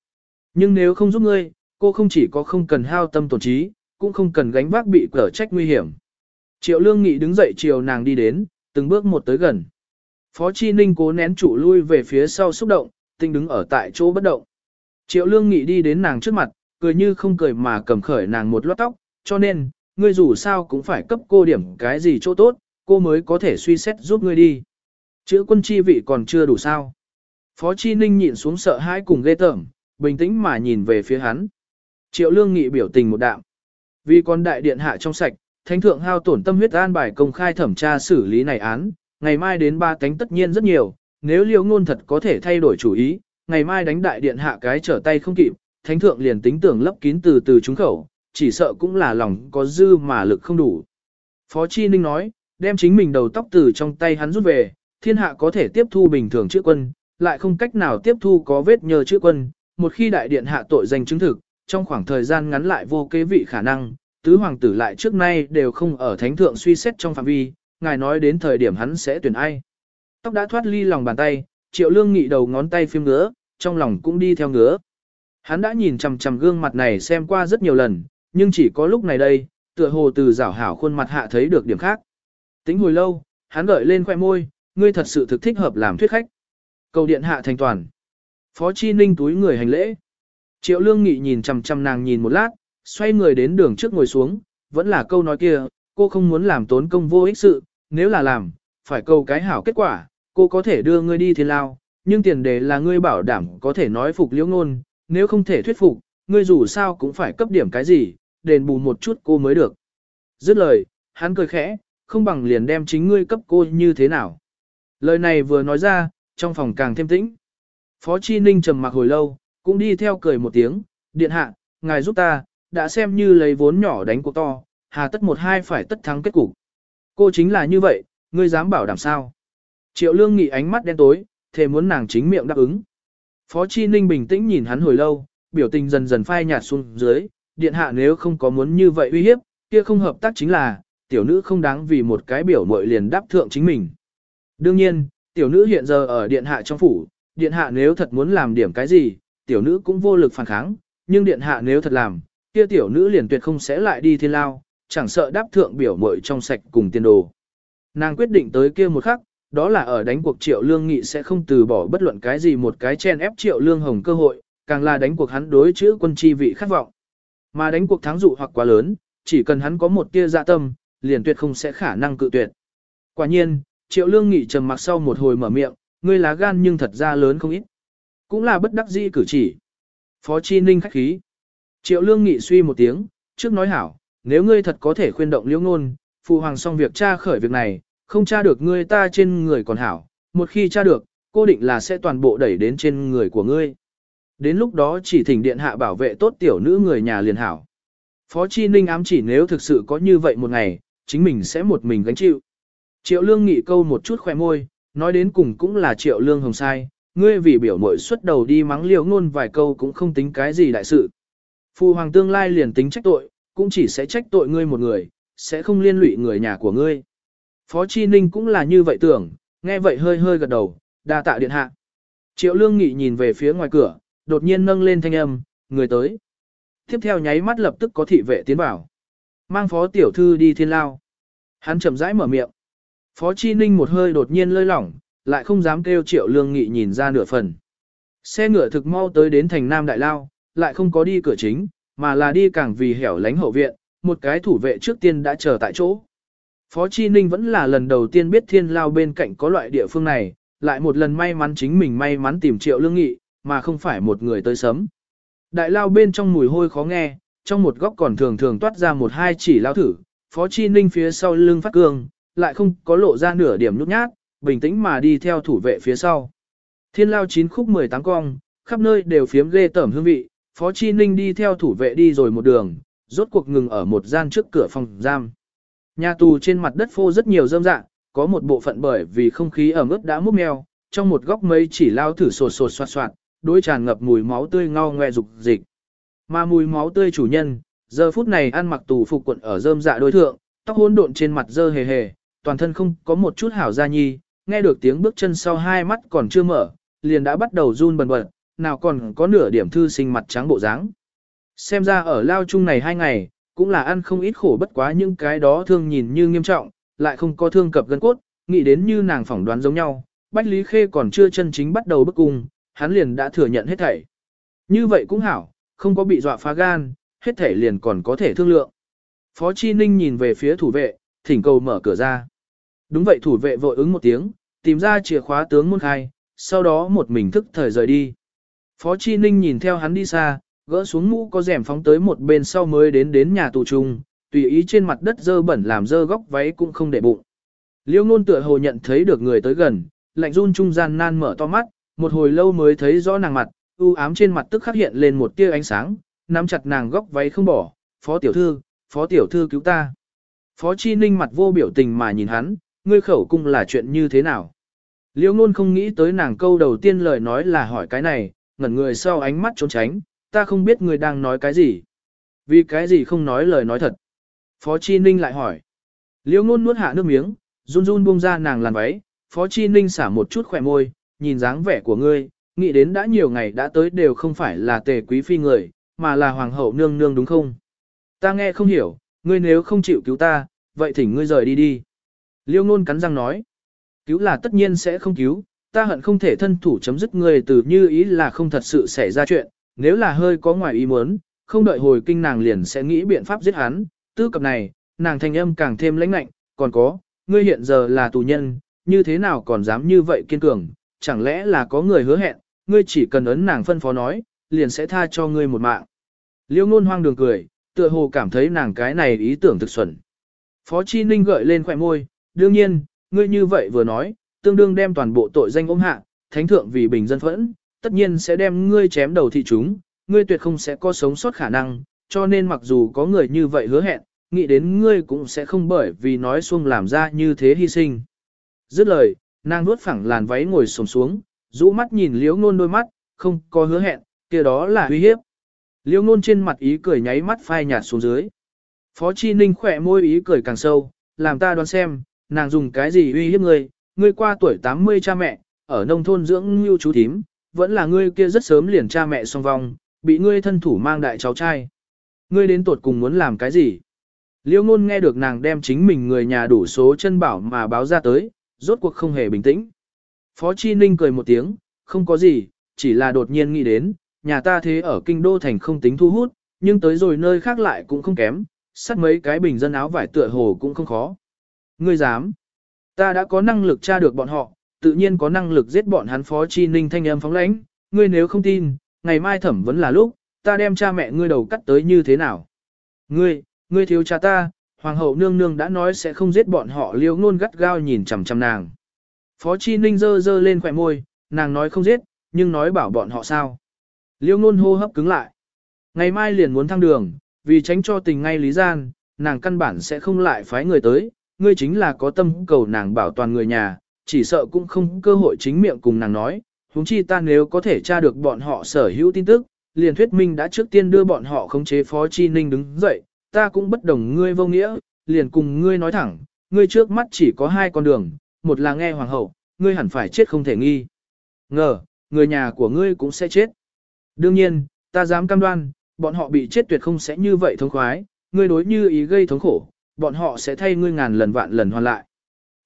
Nhưng nếu không giúp ngươi, cô không chỉ có không cần hao tâm tổn trí, cũng không cần gánh vác bị cở trách nguy hiểm. Triệu Lương Nghị đứng dậy chiều nàng đi đến, từng bước một tới gần. Phó Chi Ninh cố nén trụ lui về phía sau xúc động, tinh đứng ở tại chỗ bất động. Triệu Lương Nghị đi đến nàng trước mặt, cười như không cười mà cầm khởi nàng một lót tóc, cho nên, ngươi dù sao cũng phải cấp cô điểm cái gì chỗ tốt, cô mới có thể suy xét giúp ngươi đi. Chữ quân chi vị còn chưa đủ sao. Phó Chi Ninh nhịn xuống sợ hãi cùng ghê tởm, bình tĩnh mà nhìn về phía hắn. Triệu Lương Nghị biểu tình một đạm. Vì con đại điện hạ trong sạch, thánh thượng hao tổn tâm huyết an bài công khai thẩm tra xử lý này án, ngày mai đến ba cánh tất nhiên rất nhiều, nếu liễu ngôn thật có thể thay đổi chủ ý, ngày mai đánh đại điện hạ cái trở tay không kịp, thánh thượng liền tính tưởng lấp kín từ từ trúng khẩu, chỉ sợ cũng là lòng có dư mà lực không đủ. Phó Chi Ninh nói, đem chính mình đầu tóc từ trong tay hắn rút về, thiên hạ có thể tiếp thu bình thường chữ quân, lại không cách nào tiếp thu có vết nhơ chữ quân, một khi đại điện hạ tội danh chứng thực, trong khoảng thời gian ngắn lại vô kế vị khả năng, tứ hoàng tử lại trước nay đều không ở thánh thượng suy xét trong phạm vi, ngài nói đến thời điểm hắn sẽ tuyển ai. Tóc đã thoát ly lòng bàn tay, triệu lương nghị đầu ngón tay phim ngứa, trong lòng cũng đi theo ngứa. Hắn đã nhìn chằm chằm gương mặt này xem qua rất nhiều lần, nhưng chỉ có lúc này đây, tựa hồ từ rảo hảo khuôn mặt hạ thấy được điểm khác. Tính hồi lâu, hắn gợi lên khoe môi, ngươi thật sự thực thích hợp làm thuyết khách. Cầu điện hạ thành toàn. Phó Chi Ninh túi người hành lễ. Triệu Lương Nghị nhìn chằm chằm nàng nhìn một lát, xoay người đến đường trước ngồi xuống, vẫn là câu nói kia, cô không muốn làm tốn công vô ích sự, nếu là làm, phải cầu cái hảo kết quả, cô có thể đưa ngươi đi thiên lao, nhưng tiền đề là ngươi bảo đảm có thể nói phục liễu ngôn, nếu không thể thuyết phục, ngươi dù sao cũng phải cấp điểm cái gì, đền bù một chút cô mới được. Dứt lời, hắn cười khẽ, không bằng liền đem chính ngươi cấp cô như thế nào. Lời này vừa nói ra, trong phòng càng thêm tĩnh. Phó Chi Ninh trầm mặc hồi lâu, cũng đi theo cười một tiếng, điện hạ, ngài giúp ta, đã xem như lấy vốn nhỏ đánh cuộc to, hà tất một hai phải tất thắng kết cục. Cô chính là như vậy, ngươi dám bảo đảm sao? Triệu Lương Nghị ánh mắt đen tối, thề muốn nàng chính miệng đáp ứng. Phó Chi Ninh bình tĩnh nhìn hắn hồi lâu, biểu tình dần dần phai nhạt xuống dưới, điện hạ nếu không có muốn như vậy uy hiếp, kia không hợp tác chính là, tiểu nữ không đáng vì một cái biểu mội liền đáp thượng chính mình. Đương nhiên, tiểu nữ hiện giờ ở điện hạ trong phủ, điện hạ nếu thật muốn làm điểm cái gì, tiểu nữ cũng vô lực phản kháng, nhưng điện hạ nếu thật làm, kia tiểu nữ liền tuyệt không sẽ lại đi thiên lao, chẳng sợ đáp thượng biểu mội trong sạch cùng tiên đồ. Nàng quyết định tới kia một khắc, đó là ở đánh cuộc triệu lương nghị sẽ không từ bỏ bất luận cái gì một cái chen ép triệu lương hồng cơ hội, càng là đánh cuộc hắn đối chữ quân chi vị khát vọng. Mà đánh cuộc thắng dụ hoặc quá lớn, chỉ cần hắn có một tia dạ tâm, liền tuyệt không sẽ khả năng cự tuyệt. Quả nhiên, triệu lương nghị trầm mặc sau một hồi mở miệng, ngươi lá gan nhưng thật ra lớn không ít. Cũng là bất đắc dĩ cử chỉ. Phó Chi Ninh khách khí. Triệu lương nghị suy một tiếng, trước nói hảo, nếu ngươi thật có thể khuyên động liễu ngôn, phụ hoàng xong việc tra khởi việc này, không tra được ngươi ta trên người còn hảo, một khi tra được, cô định là sẽ toàn bộ đẩy đến trên người của ngươi. Đến lúc đó chỉ thỉnh điện hạ bảo vệ tốt tiểu nữ người nhà liền hảo. Phó Chi Ninh ám chỉ nếu thực sự có như vậy một ngày, chính mình sẽ một mình gánh chịu. Triệu Lương nghị câu một chút khỏe môi, nói đến cùng cũng là Triệu Lương hồng sai, ngươi vì biểu mội xuất đầu đi mắng liều ngôn vài câu cũng không tính cái gì đại sự. Phu hoàng tương lai liền tính trách tội, cũng chỉ sẽ trách tội ngươi một người, sẽ không liên lụy người nhà của ngươi. Phó Chi Ninh cũng là như vậy tưởng, nghe vậy hơi hơi gật đầu, đa tạ điện hạ. Triệu Lương Nghị nhìn về phía ngoài cửa, đột nhiên nâng lên thanh âm, người tới. Tiếp theo nháy mắt lập tức có thị vệ tiến vào. Mang phó tiểu thư đi thiên lao. Hắn chậm rãi mở miệng. Phó Chi Ninh một hơi đột nhiên lơi lỏng, lại không dám kêu Triệu Lương Nghị nhìn ra nửa phần. Xe ngựa thực mau tới đến thành Nam Đại Lao, lại không có đi cửa chính, mà là đi càng vì hẻo lánh hậu viện, một cái thủ vệ trước tiên đã chờ tại chỗ. Phó Chi Ninh vẫn là lần đầu tiên biết thiên lao bên cạnh có loại địa phương này, lại một lần may mắn chính mình may mắn tìm triệu lương nghị, mà không phải một người tới sớm. Đại lao bên trong mùi hôi khó nghe, trong một góc còn thường thường toát ra một hai chỉ lao thử, Phó Chi Ninh phía sau lưng phát cương, lại không có lộ ra nửa điểm nhút nhát, bình tĩnh mà đi theo thủ vệ phía sau. Thiên lao chín khúc 18 cong, khắp nơi đều phiếm ghê tởm hương vị, Phó Chi Ninh đi theo thủ vệ đi rồi một đường, rốt cuộc ngừng ở một gian trước cửa phòng giam. Nhà tù trên mặt đất phô rất nhiều rơm dạ, có một bộ phận bởi vì không khí ẩm ướt đã múc mèo, trong một góc mây chỉ lao thử sột sột soạt soạt, đối tràn ngập mùi máu tươi ngao ngoe dục dịch. Mà mùi máu tươi chủ nhân, giờ phút này ăn mặc tù phục quận ở rơm dạ đối thượng, tóc hỗn độn trên mặt dơ hề hề, toàn thân không có một chút hảo gia nhi, nghe được tiếng bước chân sau hai mắt còn chưa mở, liền đã bắt đầu run bần bật, nào còn có nửa điểm thư sinh mặt trắng bộ dáng. Xem ra ở lao chung này hai ngày, cũng là ăn không ít khổ bất quá những cái đó thương nhìn như nghiêm trọng, lại không có thương cập gân cốt, nghĩ đến như nàng phỏng đoán giống nhau, Bách Lý Khê còn chưa chân chính bắt đầu bức cung, hắn liền đã thừa nhận hết thảy. Như vậy cũng hảo, không có bị dọa phá gan, hết thảy liền còn có thể thương lượng. Phó Chi Ninh nhìn về phía thủ vệ, thỉnh cầu mở cửa ra. Đúng vậy thủ vệ vội ứng một tiếng, tìm ra chìa khóa tướng môn khai, sau đó một mình thức thời rời đi. Phó Chi Ninh nhìn theo hắn đi xa, gỡ xuống mũ có rèm phóng tới một bên sau mới đến đến nhà tù trung, tùy ý trên mặt đất dơ bẩn làm dơ góc váy cũng không để bụng. Liêu ngôn tựa hồ nhận thấy được người tới gần, lạnh run trung gian nan mở to mắt, một hồi lâu mới thấy rõ nàng mặt, u ám trên mặt tức khắc hiện lên một tia ánh sáng, nắm chặt nàng góc váy không bỏ, phó tiểu thư, phó tiểu thư cứu ta. Phó chi ninh mặt vô biểu tình mà nhìn hắn, ngươi khẩu cung là chuyện như thế nào. Liễu ngôn không nghĩ tới nàng câu đầu tiên lời nói là hỏi cái này, ngẩn người sau ánh mắt trốn tránh, ta không biết người đang nói cái gì. Vì cái gì không nói lời nói thật. Phó Chi Ninh lại hỏi. Liễu ngôn nuốt hạ nước miếng, run run buông ra nàng làn váy, Phó Chi Ninh xả một chút khỏe môi, nhìn dáng vẻ của ngươi, nghĩ đến đã nhiều ngày đã tới đều không phải là tề quý phi người, mà là hoàng hậu nương nương đúng không? Ta nghe không hiểu, ngươi nếu không chịu cứu ta, vậy thỉnh ngươi rời đi đi. Liêu ngôn cắn răng nói, cứu là tất nhiên sẽ không cứu, ta hận không thể thân thủ chấm dứt ngươi từ như ý là không thật sự xảy ra chuyện, nếu là hơi có ngoài ý muốn, không đợi hồi kinh nàng liền sẽ nghĩ biện pháp giết hắn, tư cập này, nàng thanh âm càng thêm lãnh lạnh, còn có, ngươi hiện giờ là tù nhân, như thế nào còn dám như vậy kiên cường, chẳng lẽ là có người hứa hẹn, ngươi chỉ cần ấn nàng phân phó nói, liền sẽ tha cho ngươi một mạng. Liêu ngôn hoang đường cười, tựa hồ cảm thấy nàng cái này ý tưởng thực xuẩn. Phó Chi Ninh gợi lên khỏe môi, đương nhiên, ngươi như vậy vừa nói, tương đương đem toàn bộ tội danh ôm hạ, thánh thượng vì bình dân phẫn, tất nhiên sẽ đem ngươi chém đầu thị chúng, ngươi tuyệt không sẽ có sống sót khả năng, cho nên mặc dù có người như vậy hứa hẹn, nghĩ đến ngươi cũng sẽ không bởi vì nói xuông làm ra như thế hy sinh. Dứt lời, nàng nuốt phẳng làn váy ngồi sồm xuống, rũ mắt nhìn liễu ngôn đôi mắt, không có hứa hẹn, kia đó là uy hiếp. Liễu ngôn trên mặt ý cười nháy mắt phai nhạt xuống dưới. Phó Chi Ninh khỏe môi ý cười càng sâu, làm ta đoán xem, nàng dùng cái gì uy hiếp ngươi, ngươi qua tuổi 80 cha mẹ, ở nông thôn dưỡng như chú thím, vẫn là ngươi kia rất sớm liền cha mẹ song vong, bị ngươi thân thủ mang đại cháu trai. Ngươi đến tuột cùng muốn làm cái gì? Liêu ngôn nghe được nàng đem chính mình người nhà đủ số chân bảo mà báo ra tới, rốt cuộc không hề bình tĩnh. Phó Chi Ninh cười một tiếng, không có gì, chỉ là đột nhiên nghĩ đến, nhà ta thế ở kinh đô thành không tính thu hút, nhưng tới rồi nơi khác lại cũng không kém, sắt mấy cái bình dân áo vải tựa hồ cũng không khó. Ngươi dám? Ta đã có năng lực tra được bọn họ, tự nhiên có năng lực giết bọn hắn Phó Chi Ninh thanh âm phóng lãnh, ngươi nếu không tin, ngày mai thẩm vấn là lúc, ta đem cha mẹ ngươi đầu cắt tới như thế nào? Ngươi, ngươi thiếu cha ta, hoàng hậu nương nương đã nói sẽ không giết bọn họ liêu ngôn gắt gao nhìn chằm chằm nàng. Phó Chi Ninh dơ dơ lên khỏe môi, nàng nói không giết, nhưng nói bảo bọn họ sao. Liêu ngôn hô hấp cứng lại. Ngày mai liền muốn thăng đường, vì tránh cho tình ngay lý gian, nàng căn bản sẽ không lại phái người tới, ngươi chính là có tâm cầu nàng bảo toàn người nhà, chỉ sợ cũng không cơ hội chính miệng cùng nàng nói, huống chi ta nếu có thể tra được bọn họ sở hữu tin tức, liền thuyết minh đã trước tiên đưa bọn họ khống chế Phó Chi Ninh đứng dậy, ta cũng bất đồng ngươi vô nghĩa, liền cùng ngươi nói thẳng, ngươi trước mắt chỉ có hai con đường, một là nghe hoàng hậu, ngươi hẳn phải chết không thể nghi. Ngờ, người nhà của ngươi cũng sẽ chết. Đương nhiên, ta dám cam đoan, bọn họ bị chết tuyệt không sẽ như vậy thống khoái, ngươi đối như ý gây thống khổ, bọn họ sẽ thay ngươi ngàn lần vạn lần hoàn lại.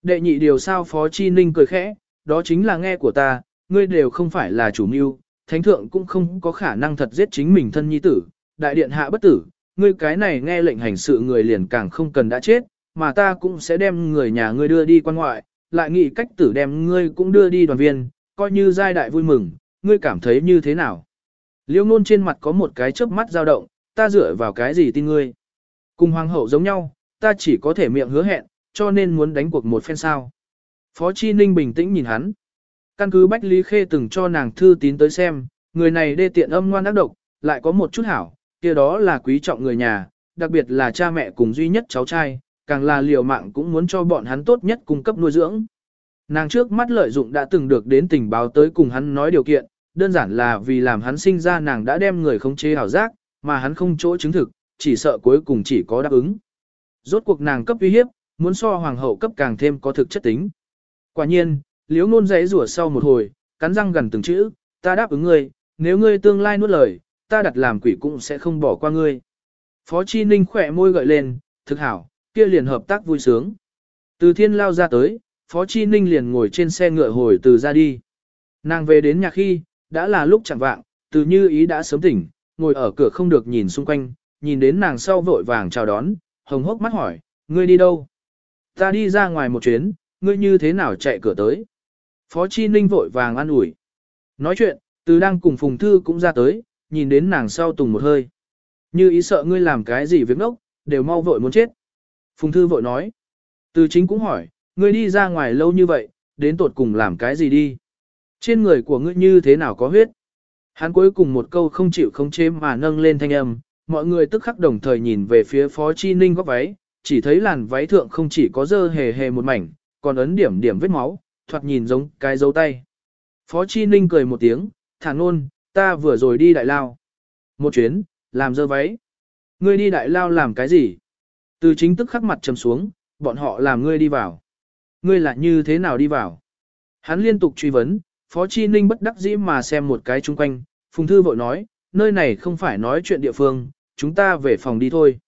Đệ nhị điều sao Phó Chi Ninh cười khẽ, đó chính là nghe của ta, ngươi đều không phải là chủ mưu, thánh thượng cũng không có khả năng thật giết chính mình thân nhi tử, đại điện hạ bất tử, ngươi cái này nghe lệnh hành sự người liền càng không cần đã chết, mà ta cũng sẽ đem người nhà ngươi đưa đi quan ngoại, lại nghĩ cách tử đem ngươi cũng đưa đi đoàn viên, coi như giai đại vui mừng, ngươi cảm thấy như thế nào? Liêu ngôn trên mặt có một cái chớp mắt dao động, ta dựa vào cái gì tin ngươi? Cùng hoàng hậu giống nhau, ta chỉ có thể miệng hứa hẹn, cho nên muốn đánh cuộc một phen sao. Phó Chi Ninh bình tĩnh nhìn hắn. Căn cứ Bách Lý Khê từng cho nàng thư tín tới xem, người này đê tiện âm ngoan ác độc, lại có một chút hảo, kia đó là quý trọng người nhà, đặc biệt là cha mẹ cùng duy nhất cháu trai, càng là liều mạng cũng muốn cho bọn hắn tốt nhất cung cấp nuôi dưỡng. Nàng trước mắt lợi dụng đã từng được đến tình báo tới cùng hắn nói điều kiện, đơn giản là vì làm hắn sinh ra nàng đã đem người không chế hảo giác, mà hắn không chỗ chứng thực, chỉ sợ cuối cùng chỉ có đáp ứng. Rốt cuộc nàng cấp uy hiếp, muốn so hoàng hậu cấp càng thêm có thực chất tính. Quả nhiên, liếu ngôn giấy rủa sau một hồi, cắn răng gần từng chữ, ta đáp ứng ngươi, nếu ngươi tương lai nuốt lời, ta đặt làm quỷ cũng sẽ không bỏ qua ngươi. Phó Chi Ninh khỏe môi gợi lên, thực hảo, kia liền hợp tác vui sướng. Từ thiên lao ra tới, Phó Chi Ninh liền ngồi trên xe ngựa hồi từ ra đi. Nàng về đến nhà khi, đã là lúc chẳng vạng, từ như ý đã sớm tỉnh, ngồi ở cửa không được nhìn xung quanh, nhìn đến nàng sau vội vàng chào đón, hồng hốc mắt hỏi, ngươi đi đâu? Ta đi ra ngoài một chuyến, ngươi như thế nào chạy cửa tới? Phó Chi Ninh vội vàng an ủi. Nói chuyện, từ đang cùng Phùng Thư cũng ra tới, nhìn đến nàng sau tùng một hơi. Như ý sợ ngươi làm cái gì việc ngốc, đều mau vội muốn chết. Phùng Thư vội nói. Từ chính cũng hỏi, ngươi đi ra ngoài lâu như vậy, đến tột cùng làm cái gì đi? Trên người của ngươi như thế nào có huyết? Hắn cuối cùng một câu không chịu không chế mà nâng lên thanh âm, mọi người tức khắc đồng thời nhìn về phía Phó Chi Ninh góc váy, chỉ thấy làn váy thượng không chỉ có dơ hề hề một mảnh, còn ấn điểm điểm vết máu, thoạt nhìn giống cái dấu tay. Phó Chi Ninh cười một tiếng, thản ngôn, ta vừa rồi đi đại lao. Một chuyến, làm dơ váy. Ngươi đi đại lao làm cái gì? Từ chính tức khắc mặt trầm xuống, bọn họ làm ngươi đi vào. Ngươi lại như thế nào đi vào? Hắn liên tục truy vấn, Phó Chi Ninh bất đắc dĩ mà xem một cái chung quanh, Phùng Thư vội nói, nơi này không phải nói chuyện địa phương, chúng ta về phòng đi thôi.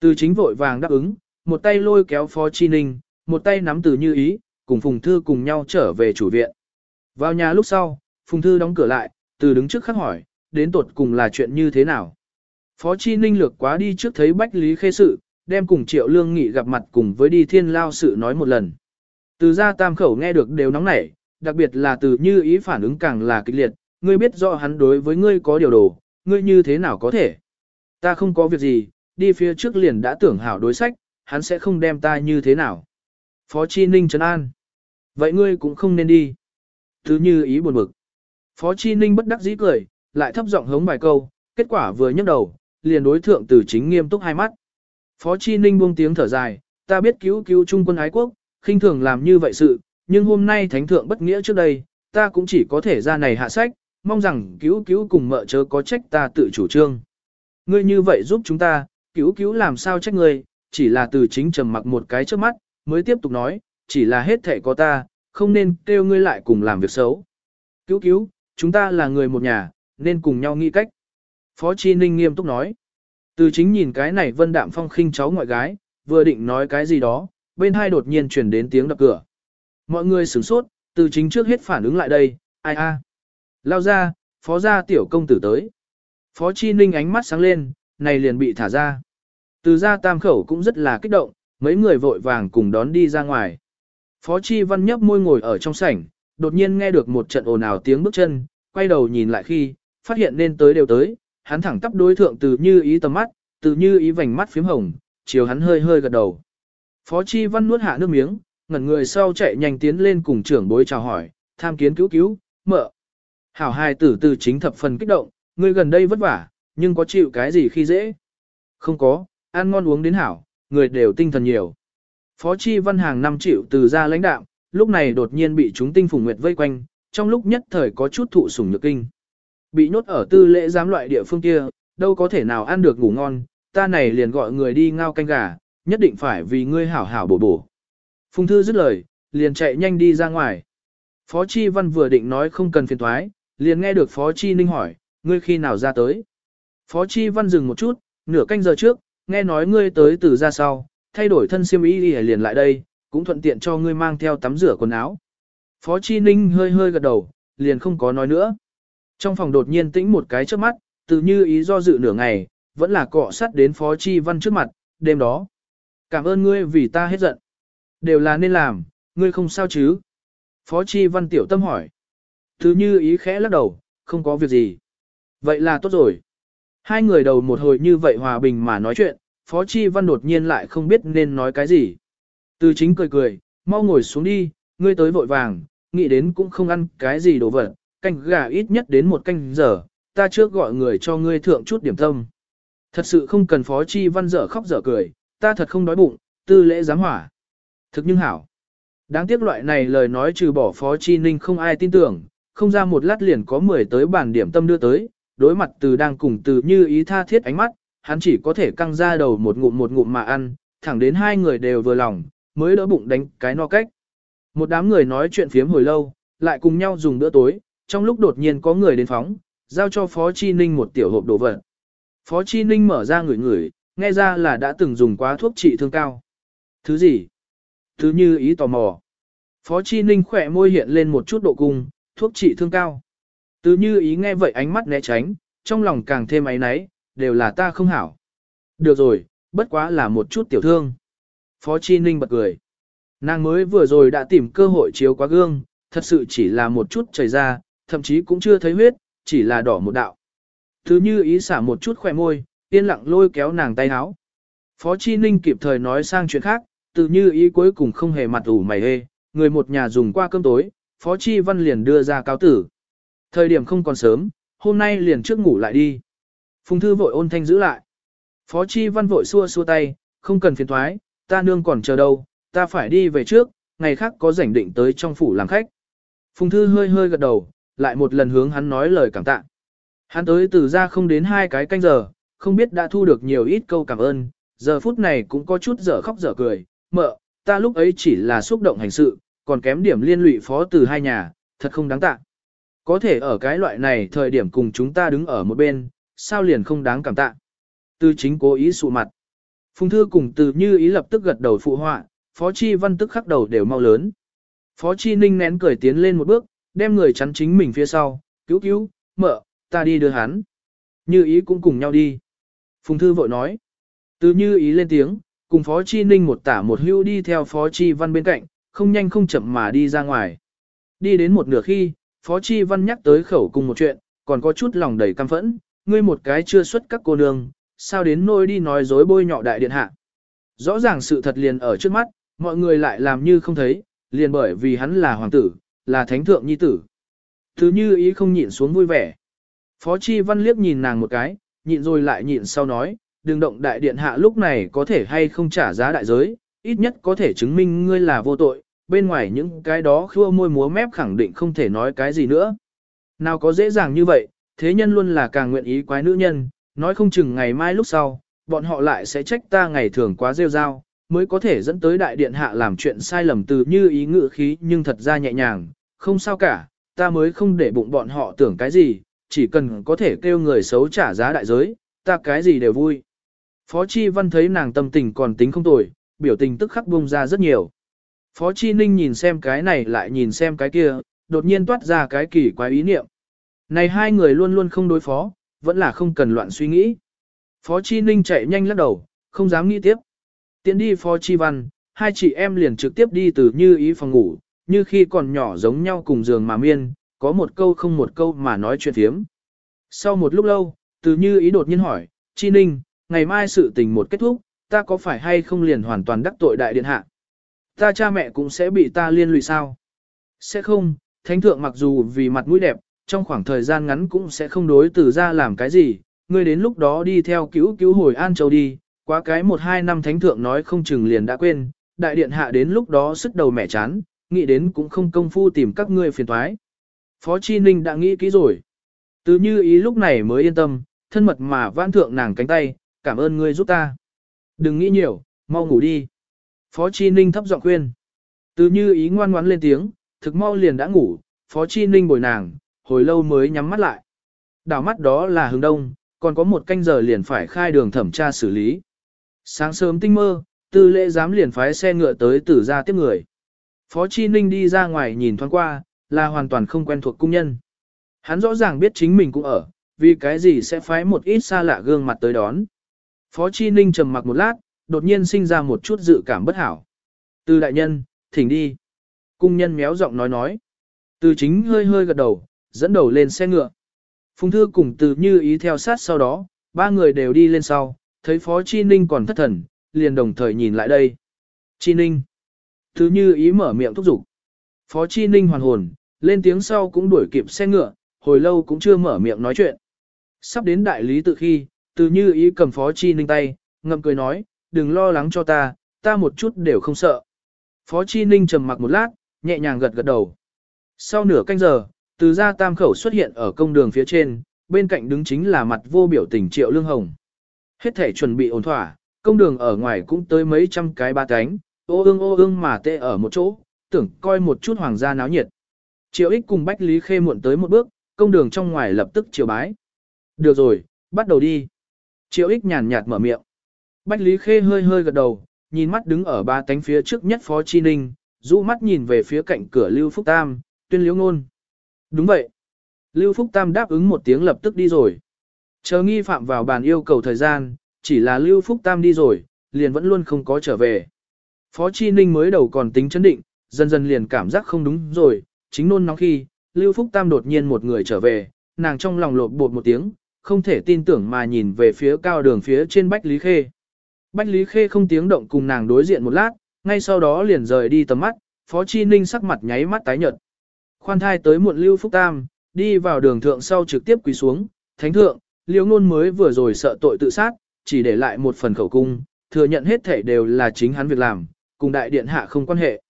Từ chính vội vàng đáp ứng, một tay lôi kéo Phó Chi Ninh, một tay nắm từ như ý, cùng Phùng Thư cùng nhau trở về chủ viện. Vào nhà lúc sau, Phùng Thư đóng cửa lại, từ đứng trước khắc hỏi, đến tột cùng là chuyện như thế nào. Phó Chi Ninh lược quá đi trước thấy Bách Lý Khê sự, đem cùng triệu lương nghị gặp mặt cùng với đi thiên lao sự nói một lần. Từ ra tam khẩu nghe được đều nóng nảy, đặc biệt là từ như ý phản ứng càng là kịch liệt, ngươi biết rõ hắn đối với ngươi có điều đồ, ngươi như thế nào có thể. Ta không có việc gì, đi phía trước liền đã tưởng hảo đối sách, hắn sẽ không đem ta như thế nào. Phó Chi Ninh trấn an. Vậy ngươi cũng không nên đi. Thứ như ý buồn bực. Phó Chi Ninh bất đắc dĩ cười, lại thấp giọng hống vài câu, kết quả vừa nhấc đầu, liền đối thượng từ chính nghiêm túc hai mắt. Phó Chi Ninh buông tiếng thở dài, ta biết cứu cứu trung quân ái quốc, khinh thường làm như vậy sự, nhưng hôm nay thánh thượng bất nghĩa trước đây, ta cũng chỉ có thể ra này hạ sách, mong rằng cứu cứu cùng mợ chớ có trách ta tự chủ trương. Ngươi như vậy giúp chúng ta, cứu cứu làm sao trách ngươi, chỉ là từ chính trầm mặc một cái trước mắt, mới tiếp tục nói, chỉ là hết thể có ta, không nên kêu ngươi lại cùng làm việc xấu. Cứu cứu, chúng ta là người một nhà, nên cùng nhau nghĩ cách. Phó Chi Ninh nghiêm túc nói. Từ chính nhìn cái này vân đạm phong khinh cháu ngoại gái, vừa định nói cái gì đó, bên hai đột nhiên chuyển đến tiếng đập cửa. Mọi người sửng sốt, từ chính trước hết phản ứng lại đây, ai a Lao ra, phó gia tiểu công tử tới. Phó Chi Ninh ánh mắt sáng lên, này liền bị thả ra. Từ gia tam khẩu cũng rất là kích động, mấy người vội vàng cùng đón đi ra ngoài. Phó Chi Văn nhấp môi ngồi ở trong sảnh, đột nhiên nghe được một trận ồn ào tiếng bước chân, quay đầu nhìn lại khi, phát hiện nên tới đều tới, hắn thẳng tắp đối thượng từ như ý tầm mắt, từ như ý vành mắt phím hồng, chiều hắn hơi hơi gật đầu. Phó Chi Văn nuốt hạ nước miếng, ngẩn người sau chạy nhanh tiến lên cùng trưởng bối chào hỏi, tham kiến cứu cứu, mợ. Hảo hài tử từ chính thập phần kích động, Ngươi gần đây vất vả, nhưng có chịu cái gì khi dễ? Không có, ăn ngon uống đến hảo, người đều tinh thần nhiều. Phó Chi Văn hàng năm chịu từ ra lãnh đạo, lúc này đột nhiên bị chúng tinh phùng nguyệt vây quanh, trong lúc nhất thời có chút thụ sủng nhược kinh. Bị nhốt ở tư lễ giám loại địa phương kia, đâu có thể nào ăn được ngủ ngon, ta này liền gọi người đi ngao canh gà, nhất định phải vì ngươi hảo hảo bổ bổ. Phùng thư dứt lời, liền chạy nhanh đi ra ngoài. Phó Chi Văn vừa định nói không cần phiền thoái, liền nghe được Phó Chi Ninh hỏi, ngươi khi nào ra tới. Phó Chi Văn dừng một chút, nửa canh giờ trước, nghe nói ngươi tới từ ra sau, thay đổi thân siêm y liền lại đây, cũng thuận tiện cho ngươi mang theo tắm rửa quần áo. Phó Chi Ninh hơi hơi gật đầu, liền không có nói nữa. Trong phòng đột nhiên tĩnh một cái trước mắt, từ như ý do dự nửa ngày, vẫn là cọ sắt đến Phó Chi Văn trước mặt, đêm đó. Cảm ơn ngươi vì ta hết giận. Đều là nên làm, ngươi không sao chứ? Phó Chi Văn tiểu tâm hỏi. Thứ như ý khẽ lắc đầu, không có việc gì. Vậy là tốt rồi. Hai người đầu một hồi như vậy hòa bình mà nói chuyện, Phó Chi Văn đột nhiên lại không biết nên nói cái gì. Từ chính cười cười, mau ngồi xuống đi, ngươi tới vội vàng, nghĩ đến cũng không ăn cái gì đồ vật, canh gà ít nhất đến một canh giờ, ta trước gọi người cho ngươi thượng chút điểm tâm. Thật sự không cần Phó Chi Văn dở khóc dở cười, ta thật không đói bụng, tư lễ giám hỏa. Thực nhưng hảo. Đáng tiếc loại này lời nói trừ bỏ Phó Chi Ninh không ai tin tưởng, không ra một lát liền có 10 tới bản điểm tâm đưa tới, đối mặt từ đang cùng từ như ý tha thiết ánh mắt, hắn chỉ có thể căng ra đầu một ngụm một ngụm mà ăn, thẳng đến hai người đều vừa lòng, mới đỡ bụng đánh cái no cách. Một đám người nói chuyện phiếm hồi lâu, lại cùng nhau dùng bữa tối, trong lúc đột nhiên có người đến phóng, giao cho Phó Chi Ninh một tiểu hộp đồ vật. Phó Chi Ninh mở ra ngửi ngửi, nghe ra là đã từng dùng quá thuốc trị thương cao. Thứ gì? Thứ như ý tò mò. Phó Chi Ninh khỏe môi hiện lên một chút độ cung, thuốc trị thương cao. Từ như ý nghe vậy ánh mắt né tránh, trong lòng càng thêm ấy náy, đều là ta không hảo. Được rồi, bất quá là một chút tiểu thương. Phó Chi Ninh bật cười. Nàng mới vừa rồi đã tìm cơ hội chiếu qua gương, thật sự chỉ là một chút chảy ra, thậm chí cũng chưa thấy huyết, chỉ là đỏ một đạo. Thứ như ý xả một chút khỏe môi, yên lặng lôi kéo nàng tay áo. Phó Chi Ninh kịp thời nói sang chuyện khác, từ như ý cuối cùng không hề mặt ủ mày hê, người một nhà dùng qua cơm tối, Phó Chi Văn liền đưa ra cáo tử. Thời điểm không còn sớm, hôm nay liền trước ngủ lại đi. Phùng Thư vội ôn thanh giữ lại. Phó Chi Văn vội xua xua tay, không cần phiền thoái, ta nương còn chờ đâu, ta phải đi về trước, ngày khác có rảnh định tới trong phủ làm khách. Phùng Thư hơi hơi gật đầu, lại một lần hướng hắn nói lời cảm tạ. Hắn tới từ ra không đến hai cái canh giờ, không biết đã thu được nhiều ít câu cảm ơn, giờ phút này cũng có chút dở khóc dở cười, mợ, ta lúc ấy chỉ là xúc động hành sự, còn kém điểm liên lụy phó từ hai nhà, thật không đáng tạ. Có thể ở cái loại này thời điểm cùng chúng ta đứng ở một bên, sao liền không đáng cảm tạ. Từ chính cố ý sụ mặt. Phùng thư cùng từ như ý lập tức gật đầu phụ họa, phó chi văn tức khắc đầu đều mau lớn. Phó chi ninh nén cười tiến lên một bước, đem người chắn chính mình phía sau, cứu cứu, mợ, ta đi đưa hắn. Như ý cũng cùng nhau đi. Phùng thư vội nói. Từ như ý lên tiếng, cùng Phó Chi Ninh một tả một hưu đi theo Phó Chi Văn bên cạnh, không nhanh không chậm mà đi ra ngoài. Đi đến một nửa khi, Phó Chi Văn nhắc tới khẩu cùng một chuyện, còn có chút lòng đầy căm phẫn, ngươi một cái chưa xuất các cô nương, sao đến nôi đi nói dối bôi nhọ đại điện hạ. Rõ ràng sự thật liền ở trước mắt, mọi người lại làm như không thấy, liền bởi vì hắn là hoàng tử, là thánh thượng nhi tử. Thứ như ý không nhịn xuống vui vẻ. Phó Chi Văn liếc nhìn nàng một cái, nhịn rồi lại nhịn sau nói, đừng động đại điện hạ lúc này có thể hay không trả giá đại giới, ít nhất có thể chứng minh ngươi là vô tội, bên ngoài những cái đó khua môi múa mép khẳng định không thể nói cái gì nữa. Nào có dễ dàng như vậy, thế nhân luôn là càng nguyện ý quái nữ nhân, nói không chừng ngày mai lúc sau, bọn họ lại sẽ trách ta ngày thường quá rêu rao, mới có thể dẫn tới đại điện hạ làm chuyện sai lầm từ như ý ngự khí nhưng thật ra nhẹ nhàng, không sao cả, ta mới không để bụng bọn họ tưởng cái gì, chỉ cần có thể kêu người xấu trả giá đại giới, ta cái gì đều vui. Phó Chi Văn thấy nàng tâm tình còn tính không tồi, biểu tình tức khắc bung ra rất nhiều. Phó Chi Ninh nhìn xem cái này lại nhìn xem cái kia, đột nhiên toát ra cái kỳ quái ý niệm. Này hai người luôn luôn không đối phó, vẫn là không cần loạn suy nghĩ. Phó Chi Ninh chạy nhanh lắc đầu, không dám nghĩ tiếp. Tiến đi Phó Chi Văn, hai chị em liền trực tiếp đi từ như ý phòng ngủ, như khi còn nhỏ giống nhau cùng giường mà miên, có một câu không một câu mà nói chuyện thiếm. Sau một lúc lâu, từ như ý đột nhiên hỏi, Chi Ninh, ngày mai sự tình một kết thúc, ta có phải hay không liền hoàn toàn đắc tội đại điện hạ? Ta cha mẹ cũng sẽ bị ta liên lụy sao? Sẽ không, thánh thượng mặc dù vì mặt mũi đẹp, trong khoảng thời gian ngắn cũng sẽ không đối từ ra làm cái gì, ngươi đến lúc đó đi theo cứu cứu hồi An Châu đi, quá cái một hai năm thánh thượng nói không chừng liền đã quên, đại điện hạ đến lúc đó sức đầu mẹ chán, nghĩ đến cũng không công phu tìm các ngươi phiền thoái. Phó Chi Ninh đã nghĩ kỹ rồi. Từ như ý lúc này mới yên tâm, thân mật mà vãn thượng nàng cánh tay, cảm ơn ngươi giúp ta. Đừng nghĩ nhiều, mau ngủ đi. Phó Chi Ninh thấp giọng khuyên. Từ như ý ngoan ngoãn lên tiếng, thực mau liền đã ngủ, Phó Chi Ninh bồi nàng, hồi lâu mới nhắm mắt lại. Đảo mắt đó là hướng đông, còn có một canh giờ liền phải khai đường thẩm tra xử lý. Sáng sớm tinh mơ, tư lễ giám liền phái xe ngựa tới tử ra tiếp người. Phó Chi Ninh đi ra ngoài nhìn thoáng qua, là hoàn toàn không quen thuộc cung nhân. Hắn rõ ràng biết chính mình cũng ở, vì cái gì sẽ phái một ít xa lạ gương mặt tới đón. Phó Chi Ninh trầm mặc một lát, đột nhiên sinh ra một chút dự cảm bất hảo. Từ đại nhân, thỉnh đi. Cung nhân méo giọng nói nói. Từ chính hơi hơi gật đầu, dẫn đầu lên xe ngựa. Phùng thư cùng từ như ý theo sát sau đó, ba người đều đi lên sau, thấy Phó Chi Ninh còn thất thần, liền đồng thời nhìn lại đây. Chi Ninh. Từ như ý mở miệng thúc giục. Phó Chi Ninh hoàn hồn, lên tiếng sau cũng đuổi kịp xe ngựa, hồi lâu cũng chưa mở miệng nói chuyện. Sắp đến đại lý tự khi, từ như ý cầm Phó Chi Ninh tay, ngậm cười nói, đừng lo lắng cho ta, ta một chút đều không sợ. Phó Chi Ninh trầm mặc một lát, nhẹ nhàng gật gật đầu. Sau nửa canh giờ, từ ra tam khẩu xuất hiện ở công đường phía trên, bên cạnh đứng chính là mặt vô biểu tình triệu lương hồng. Hết thể chuẩn bị ổn thỏa, công đường ở ngoài cũng tới mấy trăm cái ba cánh, ô ương ô ương mà tê ở một chỗ, tưởng coi một chút hoàng gia náo nhiệt. Triệu ích cùng Bách Lý Khê muộn tới một bước, công đường trong ngoài lập tức chiều bái. Được rồi, bắt đầu đi. Triệu ích nhàn nhạt mở miệng. Bách Lý Khê hơi hơi gật đầu, nhìn mắt đứng ở ba tánh phía trước nhất Phó Chi Ninh, rũ mắt nhìn về phía cạnh cửa Lưu Phúc Tam, tuyên liễu ngôn. Đúng vậy. Lưu Phúc Tam đáp ứng một tiếng lập tức đi rồi. Chờ nghi phạm vào bàn yêu cầu thời gian, chỉ là Lưu Phúc Tam đi rồi, liền vẫn luôn không có trở về. Phó Chi Ninh mới đầu còn tính chấn định, dần dần liền cảm giác không đúng rồi, chính nôn nóng khi, Lưu Phúc Tam đột nhiên một người trở về, nàng trong lòng lột bột một tiếng, không thể tin tưởng mà nhìn về phía cao đường phía trên Bách Lý Khê. Bách Lý Khê không tiếng động cùng nàng đối diện một lát, ngay sau đó liền rời đi tầm mắt, Phó Chi Ninh sắc mặt nháy mắt tái nhợt. Khoan thai tới muộn Lưu Phúc Tam, đi vào đường thượng sau trực tiếp quỳ xuống, thánh thượng, liễu ngôn mới vừa rồi sợ tội tự sát, chỉ để lại một phần khẩu cung, thừa nhận hết thể đều là chính hắn việc làm, cùng đại điện hạ không quan hệ.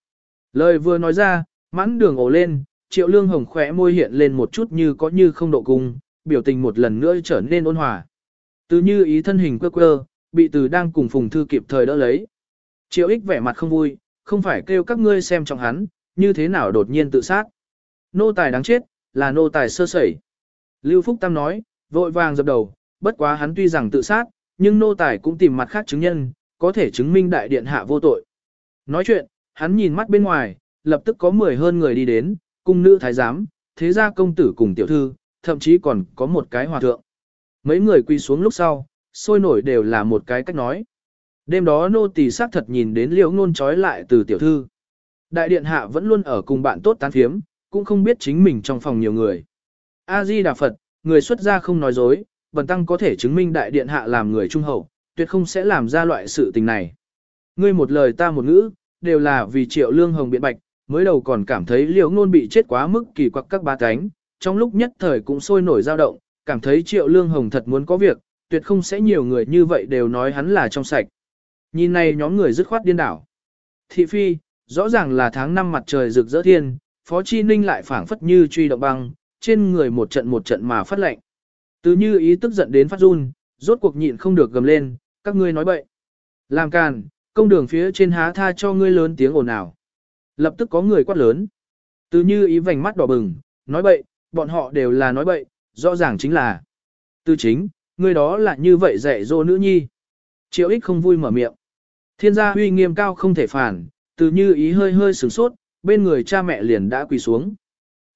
Lời vừa nói ra, mãn đường ổ lên, triệu lương hồng khỏe môi hiện lên một chút như có như không độ cung, biểu tình một lần nữa trở nên ôn hòa. Từ như ý thân hình quơ quơ, bị từ đang cùng phùng thư kịp thời đỡ lấy. Triệu ích vẻ mặt không vui, không phải kêu các ngươi xem trọng hắn, như thế nào đột nhiên tự sát. Nô tài đáng chết, là nô tài sơ sẩy. Lưu Phúc Tam nói, vội vàng dập đầu, bất quá hắn tuy rằng tự sát, nhưng nô tài cũng tìm mặt khác chứng nhân, có thể chứng minh đại điện hạ vô tội. Nói chuyện, hắn nhìn mắt bên ngoài, lập tức có mười hơn người đi đến, cung nữ thái giám, thế gia công tử cùng tiểu thư, thậm chí còn có một cái hòa thượng. Mấy người quy xuống lúc sau, sôi nổi đều là một cái cách nói. Đêm đó nô tỳ xác thật nhìn đến liễu ngôn trói lại từ tiểu thư. Đại điện hạ vẫn luôn ở cùng bạn tốt tán phiếm, cũng không biết chính mình trong phòng nhiều người. A-di Đà Phật, người xuất gia không nói dối, bần tăng có thể chứng minh đại điện hạ làm người trung hậu, tuyệt không sẽ làm ra loại sự tình này. Ngươi một lời ta một ngữ, đều là vì triệu lương hồng biện bạch, mới đầu còn cảm thấy liễu ngôn bị chết quá mức kỳ quặc các ba cánh, trong lúc nhất thời cũng sôi nổi dao động, cảm thấy triệu lương hồng thật muốn có việc, tuyệt không sẽ nhiều người như vậy đều nói hắn là trong sạch. Nhìn này nhóm người dứt khoát điên đảo. Thị phi, rõ ràng là tháng năm mặt trời rực rỡ thiên, Phó Chi Ninh lại phản phất như truy động băng, trên người một trận một trận mà phát lệnh. Từ như ý tức giận đến phát run, rốt cuộc nhịn không được gầm lên, các ngươi nói bậy. Làm càn, công đường phía trên há tha cho ngươi lớn tiếng ồn ào. Lập tức có người quát lớn. Từ như ý vành mắt đỏ bừng, nói bậy, bọn họ đều là nói bậy, rõ ràng chính là. Từ chính, ngươi đó là như vậy dạy dỗ nữ nhi. Triệu ích không vui mở miệng. Thiên gia huy nghiêm cao không thể phản, từ như ý hơi hơi sửng sốt, bên người cha mẹ liền đã quỳ xuống.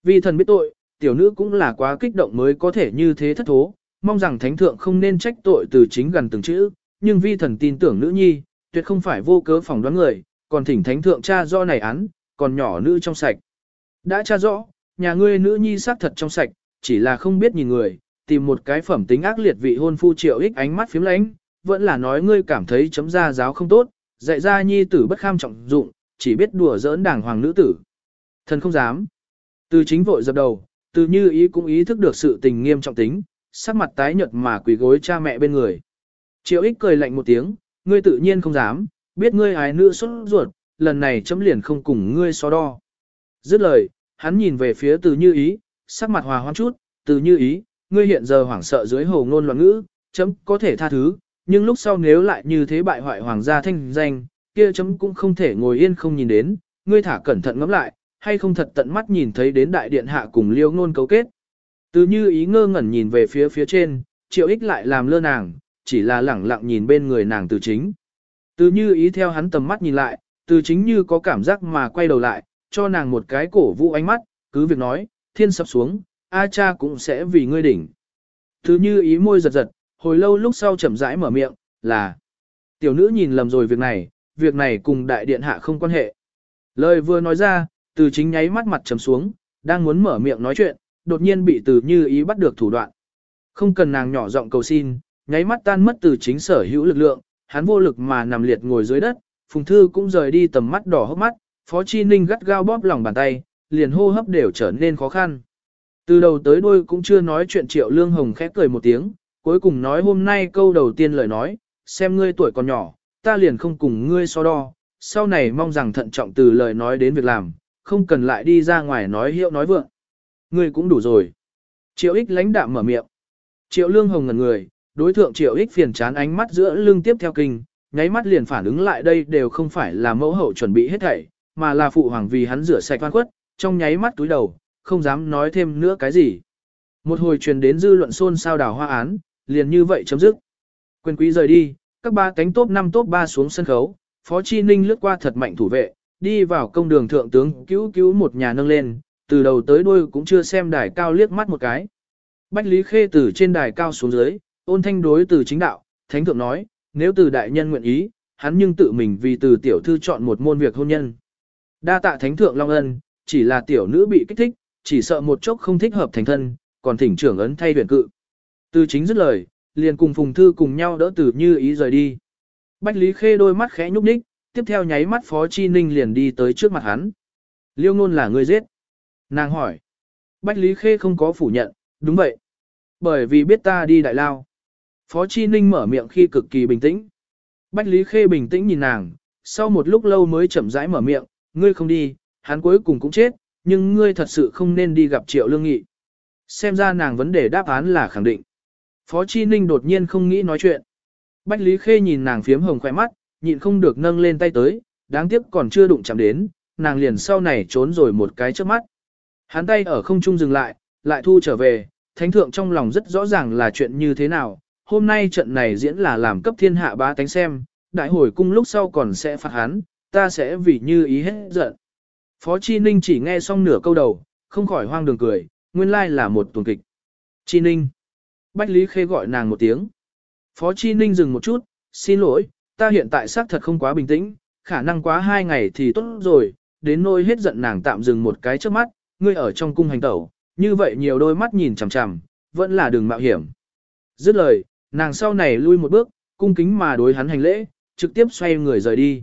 Vì thần biết tội, tiểu nữ cũng là quá kích động mới có thể như thế thất thố, mong rằng thánh thượng không nên trách tội từ chính gần từng chữ, nhưng vi thần tin tưởng nữ nhi, tuyệt không phải vô cớ phỏng đoán người, còn thỉnh thánh thượng cha do này án, còn nhỏ nữ trong sạch. Đã tra rõ, nhà ngươi nữ nhi xác thật trong sạch, chỉ là không biết nhìn người, tìm một cái phẩm tính ác liệt vị hôn phu triệu ích ánh mắt phím lánh, vẫn là nói ngươi cảm thấy chấm ra giáo không tốt, dạy ra nhi tử bất kham trọng dụng, chỉ biết đùa giỡn đảng hoàng nữ tử. Thần không dám. Từ chính vội dập đầu, từ như ý cũng ý thức được sự tình nghiêm trọng tính, sắc mặt tái nhợt mà quỳ gối cha mẹ bên người. Triệu ích cười lạnh một tiếng, ngươi tự nhiên không dám, biết ngươi ái nữ xuất ruột, lần này chấm liền không cùng ngươi so đo. Dứt lời, hắn nhìn về phía từ như ý, sắc mặt hòa hoãn chút, từ như ý, ngươi hiện giờ hoảng sợ dưới hồ ngôn loạn ngữ, chấm có thể tha thứ, nhưng lúc sau nếu lại như thế bại hoại hoàng gia thanh danh, kia chấm cũng không thể ngồi yên không nhìn đến, ngươi thả cẩn thận ngẫm lại, hay không thật tận mắt nhìn thấy đến đại điện hạ cùng liêu ngôn cấu kết. Từ như ý ngơ ngẩn nhìn về phía phía trên, triệu ích lại làm lơ nàng, chỉ là lẳng lặng nhìn bên người nàng từ chính. Từ như ý theo hắn tầm mắt nhìn lại, từ chính như có cảm giác mà quay đầu lại, cho nàng một cái cổ vũ ánh mắt, cứ việc nói, thiên sập xuống, A cha cũng sẽ vì ngươi đỉnh. Thứ như ý môi giật giật, hồi lâu lúc sau chậm rãi mở miệng, là tiểu nữ nhìn lầm rồi việc này, việc này cùng đại điện hạ không quan hệ. Lời vừa nói ra, từ chính nháy mắt mặt trầm xuống, đang muốn mở miệng nói chuyện, đột nhiên bị từ như ý bắt được thủ đoạn. Không cần nàng nhỏ giọng cầu xin, nháy mắt tan mất từ chính sở hữu lực lượng, hắn vô lực mà nằm liệt ngồi dưới đất, Phùng Thư cũng rời đi tầm mắt đỏ hốc mắt, Phó Chi Ninh gắt gao bóp lòng bàn tay, liền hô hấp đều trở nên khó khăn. Từ đầu tới đuôi cũng chưa nói chuyện Triệu Lương Hồng khẽ cười một tiếng, cuối cùng nói hôm nay câu đầu tiên lời nói, xem ngươi tuổi còn nhỏ, ta liền không cùng ngươi so đo, sau này mong rằng thận trọng từ lời nói đến việc làm, không cần lại đi ra ngoài nói hiệu nói vượng. Ngươi cũng đủ rồi. Triệu ích lãnh đạm mở miệng. Triệu lương hồng ngần người, đối thượng triệu ích phiền chán ánh mắt giữa lưng tiếp theo kinh, nháy mắt liền phản ứng lại đây đều không phải là mẫu hậu chuẩn bị hết thảy, mà là phụ hoàng vì hắn rửa sạch oan khuất, trong nháy mắt túi đầu, không dám nói thêm nữa cái gì. Một hồi truyền đến dư luận xôn xao đảo hoa án, liền như vậy chấm dứt. Quyền quý rời đi, các ba cánh top 5 top 3 xuống sân khấu, Phó Chi Ninh lướt qua thật mạnh thủ vệ, đi vào công đường thượng tướng cứu cứu một nhà nâng lên, từ đầu tới đuôi cũng chưa xem đài cao liếc mắt một cái. Bách Lý Khê từ trên đài cao xuống dưới, ôn thanh đối từ chính đạo, thánh thượng nói, nếu từ đại nhân nguyện ý, hắn nhưng tự mình vì từ tiểu thư chọn một môn việc hôn nhân. Đa tạ thánh thượng Long Ân, chỉ là tiểu nữ bị kích thích, chỉ sợ một chốc không thích hợp thành thân, còn thỉnh trưởng ấn thay tuyển cự. Từ chính dứt lời, liền cùng Phùng Thư cùng nhau đỡ tử như ý rời đi. Bách Lý Khê đôi mắt khẽ nhúc nhích, tiếp theo nháy mắt Phó Chi Ninh liền đi tới trước mặt hắn. Liêu ngôn là người giết. Nàng hỏi. Bách Lý Khê không có phủ nhận, đúng vậy. Bởi vì biết ta đi đại lao. Phó Chi Ninh mở miệng khi cực kỳ bình tĩnh. Bách Lý Khê bình tĩnh nhìn nàng, sau một lúc lâu mới chậm rãi mở miệng, ngươi không đi, hắn cuối cùng cũng chết, nhưng ngươi thật sự không nên đi gặp Triệu Lương Nghị. Xem ra nàng vấn đề đáp án là khẳng định. Phó Chi Ninh đột nhiên không nghĩ nói chuyện. Bách Lý Khê nhìn nàng phiếm hồng khỏe mắt, nhịn không được nâng lên tay tới, đáng tiếc còn chưa đụng chạm đến, nàng liền sau này trốn rồi một cái trước mắt. Hắn tay ở không trung dừng lại, lại thu trở về, thánh thượng trong lòng rất rõ ràng là chuyện như thế nào, hôm nay trận này diễn là làm cấp thiên hạ bá tánh xem, đại hồi cung lúc sau còn sẽ phạt hắn, ta sẽ vì như ý hết giận. Phó Chi Ninh chỉ nghe xong nửa câu đầu, không khỏi hoang đường cười, nguyên lai là một tuần kịch. Chi Ninh. Bách Lý Khê gọi nàng một tiếng. Phó Chi Ninh dừng một chút, xin lỗi, ta hiện tại xác thật không quá bình tĩnh, khả năng quá hai ngày thì tốt rồi, đến nỗi hết giận nàng tạm dừng một cái trước mắt, ngươi ở trong cung hành tẩu, như vậy nhiều đôi mắt nhìn chằm chằm, vẫn là đường mạo hiểm. Dứt lời, nàng sau này lui một bước, cung kính mà đối hắn hành lễ, trực tiếp xoay người rời đi.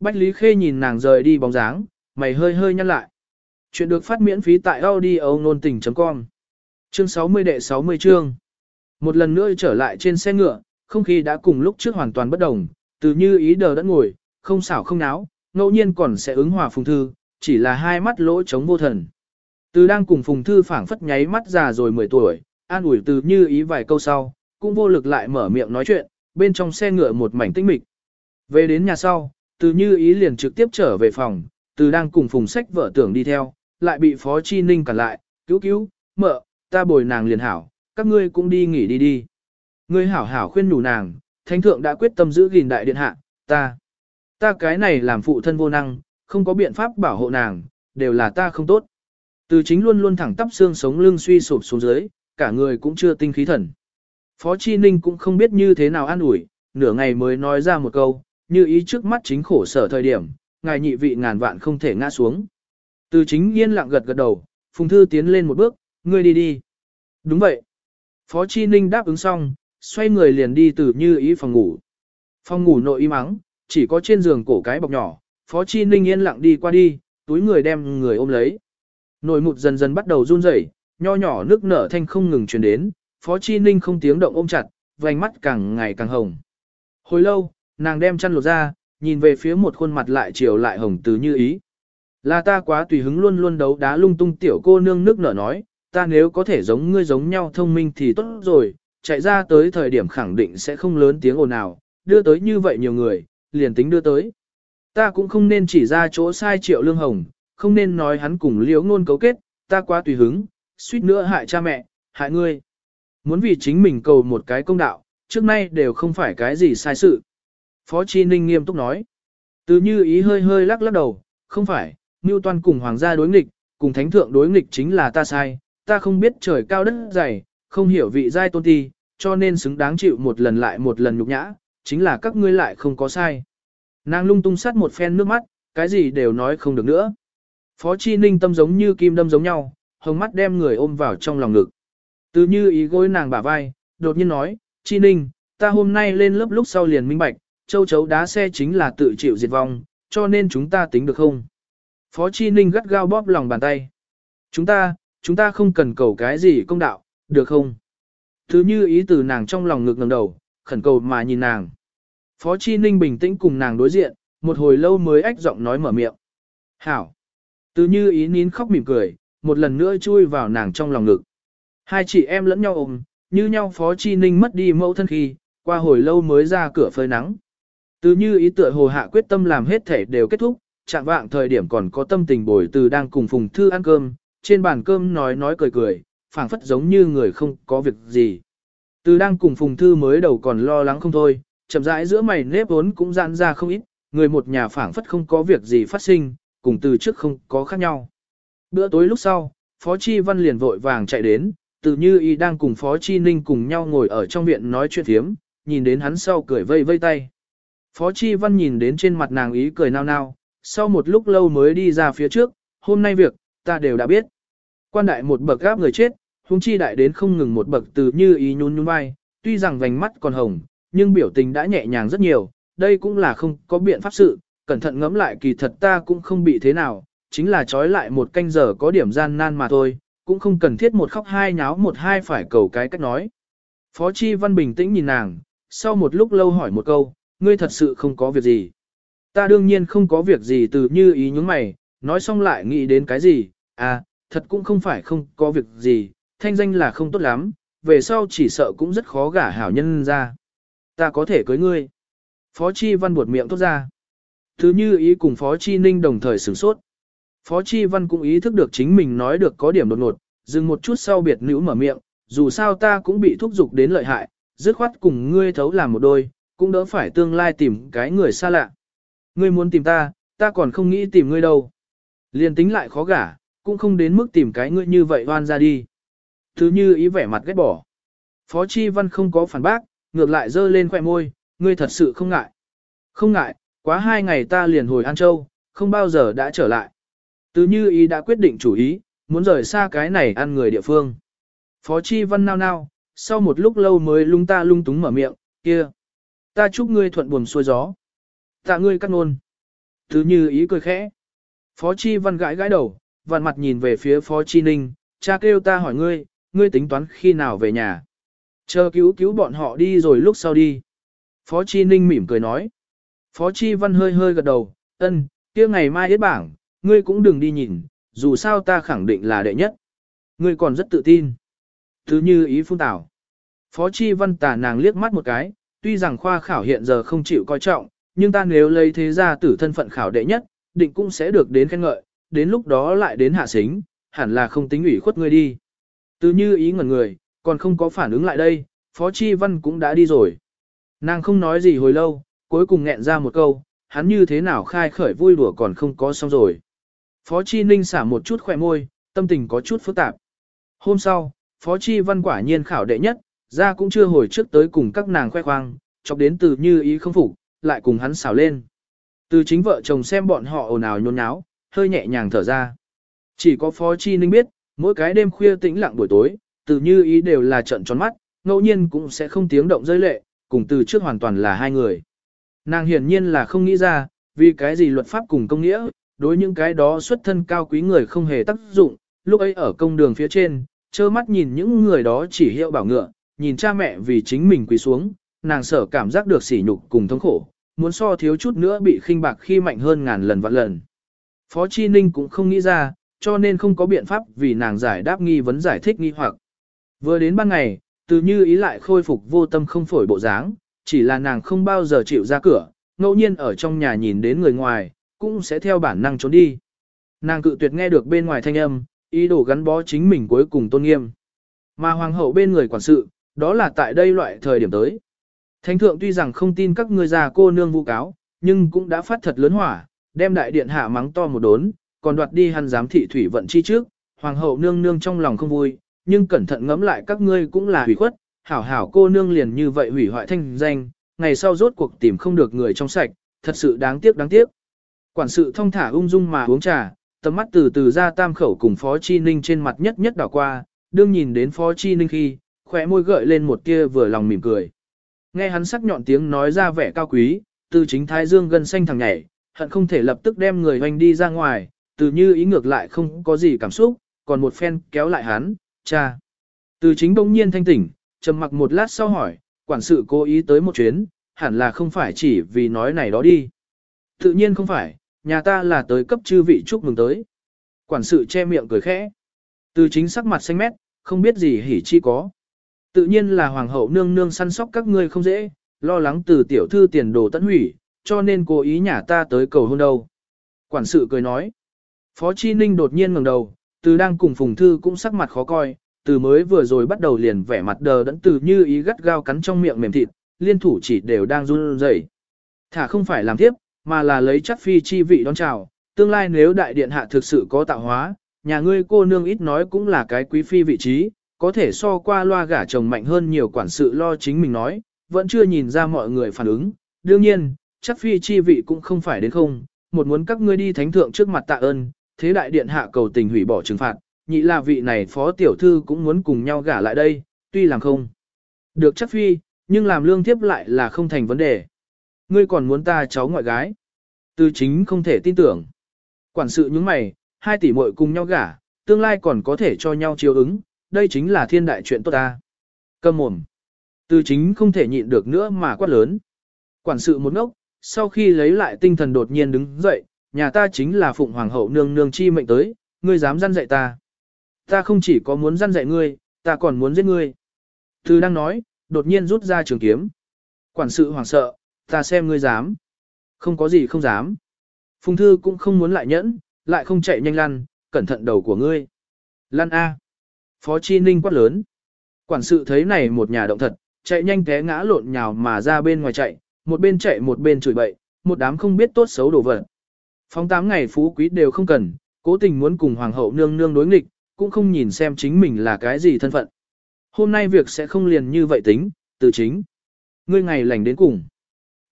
Bách Lý Khê nhìn nàng rời đi bóng dáng, mày hơi hơi nhăn lại. Chuyện được phát miễn phí tại audio nôn tình.com Chương 60 đệ 60 chương Một lần nữa trở lại trên xe ngựa, không khí đã cùng lúc trước hoàn toàn bất đồng, từ như ý đờ đã ngồi, không xảo không náo, ngẫu nhiên còn sẽ ứng hòa phùng thư, chỉ là hai mắt lỗ trống vô thần. Từ đang cùng phùng thư phảng phất nháy mắt già rồi 10 tuổi, an ủi từ như ý vài câu sau, cũng vô lực lại mở miệng nói chuyện, bên trong xe ngựa một mảnh tĩnh mịch. Về đến nhà sau, từ như ý liền trực tiếp trở về phòng, từ đang cùng phùng sách vợ tưởng đi theo, lại bị phó chi ninh cản lại, cứu cứu, mợ, ta bồi nàng liền hảo, các ngươi cũng đi nghỉ đi đi. Ngươi hảo hảo khuyên nhủ nàng, thánh thượng đã quyết tâm giữ gìn đại điện hạ, ta. Ta cái này làm phụ thân vô năng, không có biện pháp bảo hộ nàng, đều là ta không tốt. Từ chính luôn luôn thẳng tắp xương sống lưng suy sụp xuống dưới, cả người cũng chưa tinh khí thần. Phó Chi Ninh cũng không biết như thế nào an ủi, nửa ngày mới nói ra một câu, như ý trước mắt chính khổ sở thời điểm, ngài nhị vị ngàn vạn không thể ngã xuống. Từ chính yên lặng gật gật đầu, Phùng Thư tiến lên một bước, ngươi đi đi. Đúng vậy. Phó Chi Ninh đáp ứng xong, xoay người liền đi từ như ý phòng ngủ. Phòng ngủ nội im mắng, chỉ có trên giường cổ cái bọc nhỏ, Phó Chi Ninh yên lặng đi qua đi, túi người đem người ôm lấy. Nồi mụt dần dần bắt đầu run rẩy, nho nhỏ nước nở thanh không ngừng truyền đến, Phó Chi Ninh không tiếng động ôm chặt, vành mắt càng ngày càng hồng. Hồi lâu, nàng đem chăn lột ra, nhìn về phía một khuôn mặt lại chiều lại hồng từ như ý. Là ta quá tùy hứng luôn luôn đấu đá lung tung tiểu cô nương nước nở nói, ta nếu có thể giống ngươi giống nhau thông minh thì tốt rồi, chạy ra tới thời điểm khẳng định sẽ không lớn tiếng ồn nào, đưa tới như vậy nhiều người, liền tính đưa tới. Ta cũng không nên chỉ ra chỗ sai triệu lương hồng, không nên nói hắn cùng liễu ngôn cấu kết, ta quá tùy hứng, suýt nữa hại cha mẹ, hại ngươi. Muốn vì chính mình cầu một cái công đạo, trước nay đều không phải cái gì sai sự. Phó Chi Ninh nghiêm túc nói. Từ như ý hơi hơi lắc lắc đầu, không phải, Ngưu Toàn cùng hoàng gia đối nghịch, cùng thánh thượng đối nghịch chính là ta sai, ta không biết trời cao đất dày, không hiểu vị giai tôn ti, cho nên xứng đáng chịu một lần lại một lần nhục nhã, chính là các ngươi lại không có sai. Nàng lung tung sát một phen nước mắt, cái gì đều nói không được nữa. Phó Chi Ninh tâm giống như kim đâm giống nhau, hồng mắt đem người ôm vào trong lòng ngực. Từ như ý gối nàng bả vai, đột nhiên nói, Chi Ninh, ta hôm nay lên lớp lúc sau liền minh bạch, châu chấu đá xe chính là tự chịu diệt vong, cho nên chúng ta tính được không? Phó Chi Ninh gắt gao bóp lòng bàn tay. Chúng ta, chúng ta không cần cầu cái gì công đạo, được không? Thứ như ý từ nàng trong lòng ngực ngẩng đầu, khẩn cầu mà nhìn nàng. Phó Chi Ninh bình tĩnh cùng nàng đối diện, một hồi lâu mới ách giọng nói mở miệng. Hảo! Từ như ý nín khóc mỉm cười, một lần nữa chui vào nàng trong lòng ngực. Hai chị em lẫn nhau ôm, như nhau Phó Chi Ninh mất đi mẫu thân khi, qua hồi lâu mới ra cửa phơi nắng. Từ như ý tựa hồ hạ quyết tâm làm hết thể đều kết thúc, chạm vạng thời điểm còn có tâm tình bồi từ đang cùng Phùng Thư ăn cơm, trên bàn cơm nói nói cười cười, phảng phất giống như người không có việc gì. Từ đang cùng Phùng Thư mới đầu còn lo lắng không thôi, chậm rãi giữa mày nếp vốn cũng giãn ra không ít, người một nhà phảng phất không có việc gì phát sinh, cùng từ trước không có khác nhau. Bữa tối lúc sau, Phó Chi Văn liền vội vàng chạy đến, từ như y đang cùng Phó Chi Ninh cùng nhau ngồi ở trong viện nói chuyện thiếm, nhìn đến hắn sau cười vây vây tay. Phó Chi Văn nhìn đến trên mặt nàng ý cười nao nao, sau một lúc lâu mới đi ra phía trước, hôm nay việc, ta đều đã biết. Quan đại một bậc gáp người chết, hung chi đại đến không ngừng một bậc từ như ý nhún nhún vai, tuy rằng vành mắt còn hồng, nhưng biểu tình đã nhẹ nhàng rất nhiều, đây cũng là không có biện pháp sự, cẩn thận ngẫm lại kỳ thật ta cũng không bị thế nào, chính là trói lại một canh giờ có điểm gian nan mà thôi, cũng không cần thiết một khóc hai nháo một hai phải cầu cái cách nói. Phó Chi Văn bình tĩnh nhìn nàng, sau một lúc lâu hỏi một câu, ngươi thật sự không có việc gì. Ta đương nhiên không có việc gì từ như ý những mày, nói xong lại nghĩ đến cái gì, à, thật cũng không phải không có việc gì, thanh danh là không tốt lắm, về sau chỉ sợ cũng rất khó gả hảo nhân ra. Ta có thể cưới ngươi. Phó Chi Văn buột miệng tốt ra. Thứ như ý cùng Phó Chi Ninh đồng thời sửng sốt. Phó Chi Văn cũng ý thức được chính mình nói được có điểm đột ngột, dừng một chút sau biệt nữ mở miệng, dù sao ta cũng bị thúc giục đến lợi hại, dứt khoát cùng ngươi thấu làm một đôi, cũng đỡ phải tương lai tìm cái người xa lạ. Ngươi muốn tìm ta, ta còn không nghĩ tìm ngươi đâu. Liên tính lại khó gả, cũng không đến mức tìm cái ngươi như vậy hoan ra đi. Thứ như ý vẻ mặt ghét bỏ. Phó Chi Văn không có phản bác, ngược lại dơ lên khỏe môi, ngươi thật sự không ngại. Không ngại, quá hai ngày ta liền hồi An Châu, không bao giờ đã trở lại. Từ như ý đã quyết định chủ ý, muốn rời xa cái này ăn người địa phương. Phó Chi Văn nao nao, sau một lúc lâu mới lung ta lung túng mở miệng, kia. Ta chúc ngươi thuận buồm xuôi gió. Tạ ngươi cắt nôn. Thứ như ý cười khẽ. Phó Chi Văn gãi gãi đầu, vặn mặt nhìn về phía Phó Chi Ninh, cha kêu ta hỏi ngươi, ngươi tính toán khi nào về nhà. Chờ cứu cứu bọn họ đi rồi lúc sau đi. Phó Chi Ninh mỉm cười nói. Phó Chi Văn hơi hơi gật đầu, ân, kia ngày mai hết bảng, ngươi cũng đừng đi nhìn, dù sao ta khẳng định là đệ nhất. Ngươi còn rất tự tin. Thứ như ý phun tảo. Phó Chi Văn tà nàng liếc mắt một cái, tuy rằng khoa khảo hiện giờ không chịu coi trọng, nhưng ta nếu lấy thế gia tử thân phận khảo đệ nhất, định cũng sẽ được đến khen ngợi, đến lúc đó lại đến hạ xính, hẳn là không tính ủy khuất ngươi đi. Từ như ý ngẩn người, còn không có phản ứng lại đây, Phó Chi Văn cũng đã đi rồi. Nàng không nói gì hồi lâu, cuối cùng nghẹn ra một câu, hắn như thế nào khai khởi vui đùa còn không có xong rồi. Phó Chi Ninh xả một chút khỏe môi, tâm tình có chút phức tạp. Hôm sau, Phó Chi Văn quả nhiên khảo đệ nhất, ra cũng chưa hồi trước tới cùng các nàng khoe khoang, chọc đến từ như ý không phục, lại cùng hắn xào lên. Từ chính vợ chồng xem bọn họ ồn ào nhôn nháo, hơi nhẹ nhàng thở ra. Chỉ có Phó Chi Ninh biết, mỗi cái đêm khuya tĩnh lặng buổi tối, từ như ý đều là trận tròn mắt, ngẫu nhiên cũng sẽ không tiếng động rơi lệ, cùng từ trước hoàn toàn là hai người. Nàng hiển nhiên là không nghĩ ra, vì cái gì luật pháp cùng công nghĩa, đối những cái đó xuất thân cao quý người không hề tác dụng, lúc ấy ở công đường phía trên, trơ mắt nhìn những người đó chỉ hiệu bảo ngựa, nhìn cha mẹ vì chính mình quỳ xuống, nàng sở cảm giác được sỉ nhục cùng thống khổ, muốn so thiếu chút nữa bị khinh bạc khi mạnh hơn ngàn lần vạn lần. Phó Chi Ninh cũng không nghĩ ra, cho nên không có biện pháp vì nàng giải đáp nghi vấn giải thích nghi hoặc. Vừa đến ban ngày, từ như ý lại khôi phục vô tâm không phổi bộ dáng, chỉ là nàng không bao giờ chịu ra cửa, ngẫu nhiên ở trong nhà nhìn đến người ngoài, cũng sẽ theo bản năng trốn đi. Nàng cự tuyệt nghe được bên ngoài thanh âm, ý đồ gắn bó chính mình cuối cùng tôn nghiêm. Mà hoàng hậu bên người quản sự, đó là tại đây loại thời điểm tới. Thánh thượng tuy rằng không tin các ngươi già cô nương vu cáo, nhưng cũng đã phát thật lớn hỏa, đem đại điện hạ mắng to một đốn, còn đoạt đi hắn giám thị thủy vận chi trước, hoàng hậu nương nương trong lòng không vui, nhưng cẩn thận ngẫm lại các ngươi cũng là hủy khuất, hảo hảo cô nương liền như vậy hủy hoại thanh danh, ngày sau rốt cuộc tìm không được người trong sạch, thật sự đáng tiếc đáng tiếc. Quản sự thông thả ung dung mà uống trà, tầm mắt từ từ ra tam khẩu cùng Phó Chi Ninh trên mặt nhất nhất đảo qua, đương nhìn đến Phó Chi Ninh khi, khóe môi gợi lên một tia vừa lòng mỉm cười. Nghe hắn sắc nhọn tiếng nói ra vẻ cao quý, từ chính thái dương gần xanh thằng nhảy, hận không thể lập tức đem người hoành đi ra ngoài, từ như ý ngược lại không có gì cảm xúc, còn một phen kéo lại hắn, cha. Từ chính bỗng nhiên thanh tỉnh, trầm mặc một lát sau hỏi, quản sự cố ý tới một chuyến, hẳn là không phải chỉ vì nói này đó đi. Tự nhiên không phải, nhà ta là tới cấp chư vị chúc mừng tới. Quản sự che miệng cười khẽ. Từ chính sắc mặt xanh mét, không biết gì hỉ chi có. Tự nhiên là hoàng hậu nương nương săn sóc các ngươi không dễ, lo lắng từ tiểu thư tiền đồ tận hủy, cho nên cố ý nhà ta tới cầu hôn đâu. Quản sự cười nói. Phó Chi Ninh đột nhiên ngẩng đầu, từ đang cùng Phùng Thư cũng sắc mặt khó coi, từ mới vừa rồi bắt đầu liền vẻ mặt đờ đẫn từ như ý gắt gao cắn trong miệng mềm thịt, liên thủ chỉ đều đang run rẩy. Thả không phải làm tiếp, mà là lấy chắc phi chi vị đón chào, tương lai nếu đại điện hạ thực sự có tạo hóa, nhà ngươi cô nương ít nói cũng là cái quý phi vị trí, có thể so qua loa gả chồng mạnh hơn nhiều quản sự lo chính mình nói, vẫn chưa nhìn ra mọi người phản ứng. Đương nhiên, chắc phi chi vị cũng không phải đến không, một muốn các ngươi đi thánh thượng trước mặt tạ ơn, thế đại điện hạ cầu tình hủy bỏ trừng phạt, nhị là vị này phó tiểu thư cũng muốn cùng nhau gả lại đây, tuy làm không. Được chắc phi, nhưng làm lương tiếp lại là không thành vấn đề. Ngươi còn muốn ta cháu ngoại gái. tư chính không thể tin tưởng. Quản sự những mày, hai tỷ muội cùng nhau gả, tương lai còn có thể cho nhau chiếu ứng, đây chính là thiên đại chuyện tốt ta. Cầm mồm. Từ chính không thể nhịn được nữa mà quát lớn. Quản sự một ngốc, sau khi lấy lại tinh thần đột nhiên đứng dậy, nhà ta chính là phụng hoàng hậu nương nương chi mệnh tới, ngươi dám răn dạy ta. Ta không chỉ có muốn răn dạy ngươi, ta còn muốn giết ngươi. Từ đang nói, đột nhiên rút ra trường kiếm. Quản sự hoảng sợ, ta xem ngươi dám. Không có gì không dám. Phùng thư cũng không muốn lại nhẫn, lại không chạy nhanh lăn, cẩn thận đầu của ngươi. Lăn A. Phó Chi Ninh quát lớn. Quản sự thấy này một nhà động thật, chạy nhanh té ngã lộn nhào mà ra bên ngoài chạy, một bên chạy một bên chửi bậy, một đám không biết tốt xấu đổ vật. Phóng tám ngày phú quý đều không cần, cố tình muốn cùng hoàng hậu nương nương đối nghịch, cũng không nhìn xem chính mình là cái gì thân phận. Hôm nay việc sẽ không liền như vậy tính, từ chính. Ngươi ngày lành đến cùng.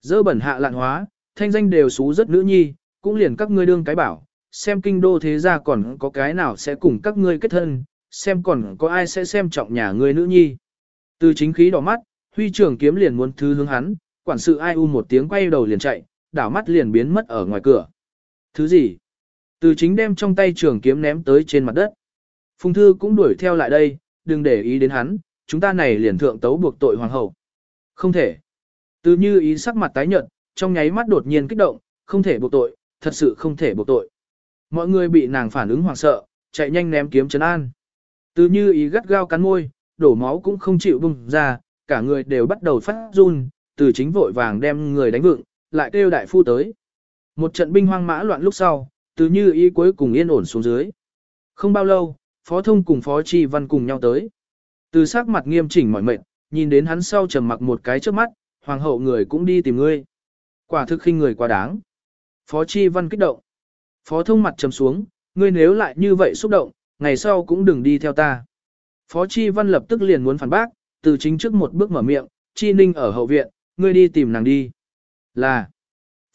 Dơ bẩn hạ lạn hóa, thanh danh đều xú rất nữ nhi, cũng liền các ngươi đương cái bảo, xem kinh đô thế gia còn có cái nào sẽ cùng các ngươi kết thân, xem còn có ai sẽ xem trọng nhà ngươi nữ nhi. Từ chính khí đỏ mắt, huy trưởng kiếm liền muốn thứ hướng hắn, quản sự ai u một tiếng quay đầu liền chạy, đảo mắt liền biến mất ở ngoài cửa. Thứ gì? Từ chính đem trong tay trường kiếm ném tới trên mặt đất. Phùng thư cũng đuổi theo lại đây, đừng để ý đến hắn, chúng ta này liền thượng tấu buộc tội hoàng hậu. Không thể. Từ như ý sắc mặt tái nhợt, trong nháy mắt đột nhiên kích động, không thể buộc tội, thật sự không thể buộc tội. Mọi người bị nàng phản ứng hoảng sợ, chạy nhanh ném kiếm trấn an. Từ như ý gắt gao cắn môi, đổ máu cũng không chịu bùng ra, cả người đều bắt đầu phát run, từ chính vội vàng đem người đánh vựng, lại kêu đại phu tới. Một trận binh hoang mã loạn lúc sau, từ như ý cuối cùng yên ổn xuống dưới. Không bao lâu, phó thông cùng phó chi văn cùng nhau tới. Từ sắc mặt nghiêm chỉnh mỏi mệt, nhìn đến hắn sau trầm mặc một cái trước mắt, hoàng hậu người cũng đi tìm ngươi. Quả thực khinh người quá đáng. Phó chi văn kích động. Phó thông mặt trầm xuống, ngươi nếu lại như vậy xúc động, ngày sau cũng đừng đi theo ta. Phó chi văn lập tức liền muốn phản bác, từ chính trước một bước mở miệng, chi ninh ở hậu viện, ngươi đi tìm nàng đi. Là.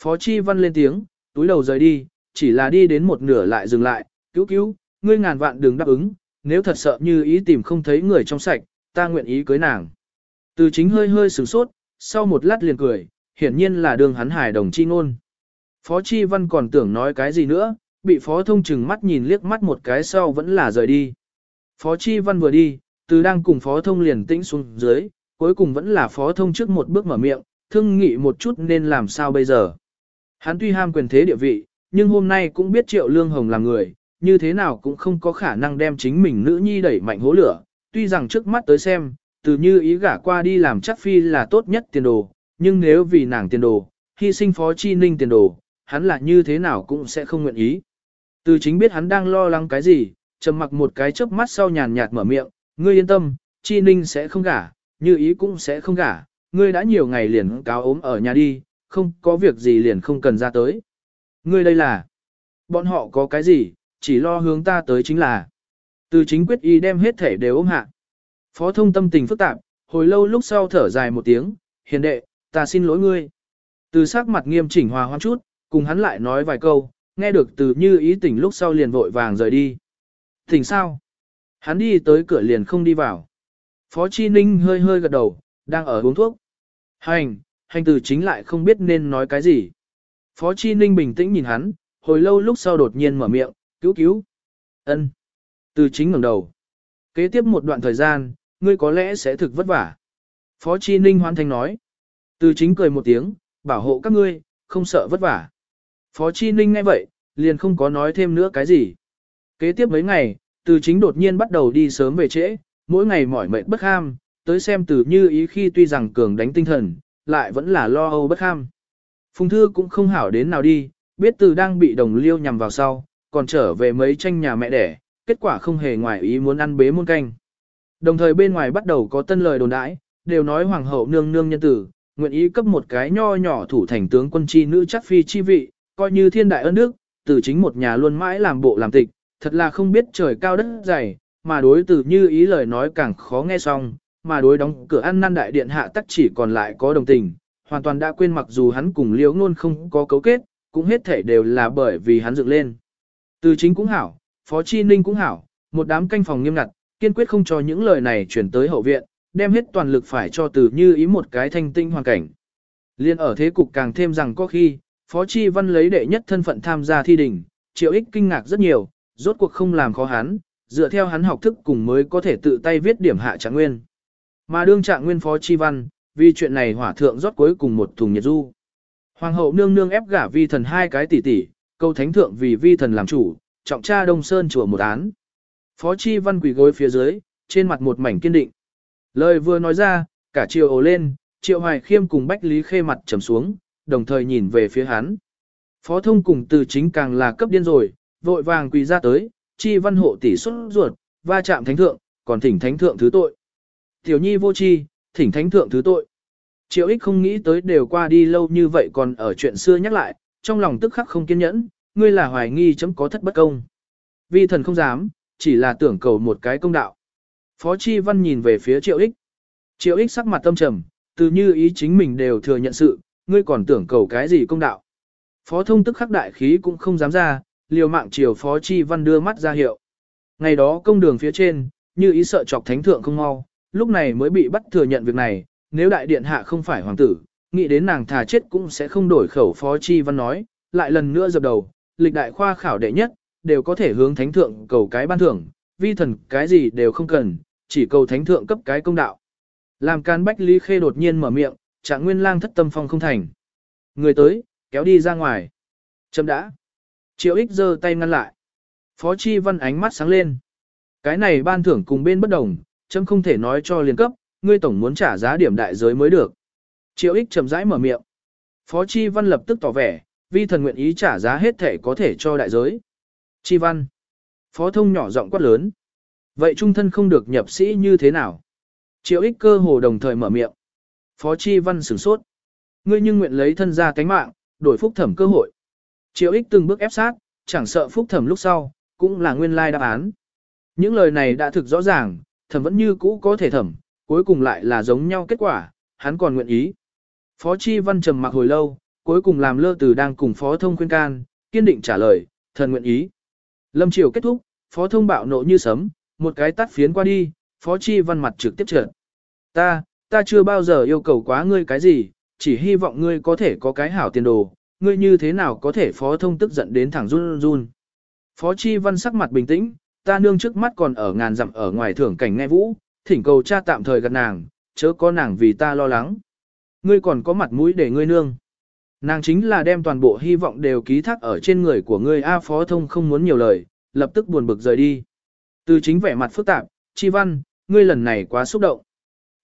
Phó chi văn lên tiếng, túi đầu rời đi, chỉ là đi đến một nửa lại dừng lại, cứu cứu, ngươi ngàn vạn đừng đáp ứng, nếu thật sợ như ý tìm không thấy người trong sạch, ta nguyện ý cưới nàng. Từ chính hơi hơi sửng sốt, sau một lát liền cười, hiển nhiên là đường hắn hài đồng chi ngôn. Phó Chi Văn còn tưởng nói cái gì nữa, bị Phó Thông chừng mắt nhìn liếc mắt một cái sau vẫn là rời đi. Phó Chi Văn vừa đi, từ đang cùng Phó Thông liền tĩnh xuống dưới, cuối cùng vẫn là Phó Thông trước một bước mở miệng, thương nghị một chút nên làm sao bây giờ. Hắn tuy ham quyền thế địa vị, nhưng hôm nay cũng biết Triệu Lương Hồng là người, như thế nào cũng không có khả năng đem chính mình nữ nhi đẩy mạnh hố lửa. Tuy rằng trước mắt tới xem, từ như ý gả qua đi làm chắc phi là tốt nhất tiền đồ, nhưng nếu vì nàng tiền đồ, hy sinh phó chi ninh tiền đồ, hắn là như thế nào cũng sẽ không nguyện ý. Từ chính biết hắn đang lo lắng cái gì, trầm mặc một cái chớp mắt sau nhàn nhạt mở miệng, ngươi yên tâm, chi ninh sẽ không gả, như ý cũng sẽ không gả, ngươi đã nhiều ngày liền cáo ốm ở nhà đi, không có việc gì liền không cần ra tới. Ngươi đây là, bọn họ có cái gì, chỉ lo hướng ta tới chính là. Từ chính quyết y đem hết thể đều ôm hạ. Phó thông tâm tình phức tạp, hồi lâu lúc sau thở dài một tiếng, hiền đệ, ta xin lỗi ngươi. Từ sắc mặt nghiêm chỉnh hòa hoãn chút, cùng hắn lại nói vài câu, nghe được từ như ý tỉnh lúc sau liền vội vàng rời đi. Tỉnh sao? Hắn đi tới cửa liền không đi vào. Phó Chi Ninh hơi hơi gật đầu, đang ở uống thuốc. Hành, hành từ chính lại không biết nên nói cái gì. Phó Chi Ninh bình tĩnh nhìn hắn, hồi lâu lúc sau đột nhiên mở miệng, cứu cứu. ân Từ chính ngẩng đầu. Kế tiếp một đoạn thời gian, ngươi có lẽ sẽ thực vất vả. Phó Chi Ninh hoàn thành nói. Từ chính cười một tiếng, bảo hộ các ngươi, không sợ vất vả. Phó Chi Ninh nghe vậy, liền không có nói thêm nữa cái gì. Kế tiếp mấy ngày, từ chính đột nhiên bắt đầu đi sớm về trễ, mỗi ngày mỏi mệt bất ham, tới xem từ như ý khi tuy rằng cường đánh tinh thần, lại vẫn là lo âu bất ham. Phùng Thư cũng không hảo đến nào đi, biết từ đang bị đồng liêu nhằm vào sau, còn trở về mấy tranh nhà mẹ đẻ, kết quả không hề ngoài ý muốn ăn bế muôn canh. Đồng thời bên ngoài bắt đầu có tân lời đồn đãi, đều nói hoàng hậu nương nương nhân tử, nguyện ý cấp một cái nho nhỏ thủ thành tướng quân chi nữ chắc phi chi vị, coi như thiên đại ân đức, từ chính một nhà luôn mãi làm bộ làm tịch, thật là không biết trời cao đất dày, mà đối từ như ý lời nói càng khó nghe xong, mà đối đóng cửa ăn năn đại điện hạ tắc chỉ còn lại có đồng tình, hoàn toàn đã quên mặc dù hắn cùng liễu ngôn không có cấu kết, cũng hết thể đều là bởi vì hắn dựng lên. Từ chính cũng hảo, phó chi ninh cũng hảo, một đám canh phòng nghiêm ngặt, kiên quyết không cho những lời này chuyển tới hậu viện, đem hết toàn lực phải cho từ như ý một cái thanh tinh hoàn cảnh. Liên ở thế cục càng thêm rằng có khi, Phó Chi Văn lấy đệ nhất thân phận tham gia thi đình, triệu ích kinh ngạc rất nhiều, rốt cuộc không làm khó hắn, dựa theo hắn học thức cùng mới có thể tự tay viết điểm hạ trạng nguyên. Mà đương trạng nguyên Phó Chi Văn, vì chuyện này hỏa thượng rót cuối cùng một thùng nhiệt du. Hoàng hậu nương nương ép gả vi thần hai cái tỷ tỷ, câu thánh thượng vì vi thần làm chủ, trọng tra Đông Sơn chùa một án. Phó Chi Văn quỳ gối phía dưới, trên mặt một mảnh kiên định. Lời vừa nói ra, cả triều ồ lên, triệu hoài khiêm cùng Bách Lý Khê mặt trầm xuống, đồng thời nhìn về phía hắn. Phó thông cùng từ chính càng là cấp điên rồi, vội vàng quỳ ra tới, chi văn hộ tỷ xuất ruột, va chạm thánh thượng, còn thỉnh thánh thượng thứ tội. Tiểu nhi vô chi, thỉnh thánh thượng thứ tội. Triệu ích không nghĩ tới đều qua đi lâu như vậy còn ở chuyện xưa nhắc lại, trong lòng tức khắc không kiên nhẫn, ngươi là hoài nghi chấm có thất bất công. Vi thần không dám, chỉ là tưởng cầu một cái công đạo. Phó Chi Văn nhìn về phía Triệu ích. Triệu ích sắc mặt tâm trầm, từ như ý chính mình đều thừa nhận sự, ngươi còn tưởng cầu cái gì công đạo. Phó thông tức khắc đại khí cũng không dám ra, liều mạng chiều Phó Chi Văn đưa mắt ra hiệu. Ngày đó công đường phía trên, như ý sợ chọc thánh thượng không mau, lúc này mới bị bắt thừa nhận việc này, nếu đại điện hạ không phải hoàng tử, nghĩ đến nàng thà chết cũng sẽ không đổi khẩu Phó Chi Văn nói, lại lần nữa dập đầu, lịch đại khoa khảo đệ nhất, đều có thể hướng thánh thượng cầu cái ban thưởng, vi thần cái gì đều không cần, chỉ cầu thánh thượng cấp cái công đạo. Làm can bách lý khê đột nhiên mở miệng, trạng nguyên lang thất tâm phong không thành. Người tới, kéo đi ra ngoài. Chấm đã. Triệu ích giơ tay ngăn lại. Phó Chi Văn ánh mắt sáng lên. Cái này ban thưởng cùng bên bất đồng, chấm không thể nói cho liên cấp, ngươi tổng muốn trả giá điểm đại giới mới được. Triệu ích chậm rãi mở miệng. Phó Chi Văn lập tức tỏ vẻ, vi thần nguyện ý trả giá hết thể có thể cho đại giới. Chi Văn. Phó thông nhỏ giọng quát lớn. Vậy trung thân không được nhập sĩ như thế nào? Triệu ích cơ hồ đồng thời mở miệng. Phó Chi Văn sửng sốt. Ngươi nhưng nguyện lấy thân ra cánh mạng, đổi phúc thẩm cơ hội. Triệu ích từng bước ép sát, chẳng sợ phúc thẩm lúc sau, cũng là nguyên lai đáp án. Những lời này đã thực rõ ràng, thẩm vẫn như cũ có thể thẩm, cuối cùng lại là giống nhau kết quả, hắn còn nguyện ý. Phó Chi Văn trầm mặc hồi lâu, cuối cùng làm lơ từ đang cùng Phó Thông khuyên can, kiên định trả lời, thần nguyện ý. Lâm Triều kết thúc, Phó Thông bạo nộ như sấm, một cái tắt phiến qua đi, Phó Chi Văn mặt trực tiếp trợn. Ta, ta chưa bao giờ yêu cầu quá ngươi cái gì, chỉ hy vọng ngươi có thể có cái hảo tiền đồ, ngươi như thế nào có thể Phó Thông tức giận đến thẳng run run. Phó Chi Văn sắc mặt bình tĩnh, ta nương trước mắt còn ở ngàn dặm ở ngoài thưởng cảnh nghe vũ, thỉnh cầu cha tạm thời gặp nàng, chớ có nàng vì ta lo lắng. Ngươi còn có mặt mũi để ngươi nương. Nàng chính là đem toàn bộ hy vọng đều ký thác ở trên người của ngươi A Phó Thông không muốn nhiều lời, lập tức buồn bực rời đi. Từ chính vẻ mặt phức tạp, Chi Văn, ngươi lần này quá xúc động.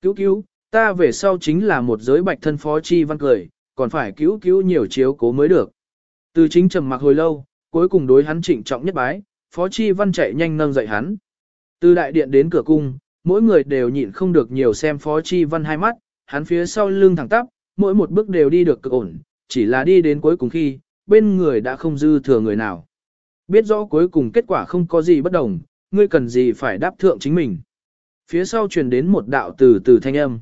Cứu cứu, ta về sau chính là một giới bạch thân Phó Chi Văn cười, còn phải cứu cứu nhiều chiếu cố mới được. Từ chính trầm mặc hồi lâu, cuối cùng đối hắn trịnh trọng nhất bái, Phó Chi Văn chạy nhanh nâng dậy hắn. Từ đại điện đến cửa cung, mỗi người đều nhịn không được nhiều xem Phó Chi Văn hai mắt, hắn phía sau lưng thẳng tắp, mỗi một bước đều đi được cực ổn, chỉ là đi đến cuối cùng khi, bên người đã không dư thừa người nào. Biết rõ cuối cùng kết quả không có gì bất đồng, ngươi cần gì phải đáp thượng chính mình. Phía sau truyền đến một đạo từ từ thanh âm.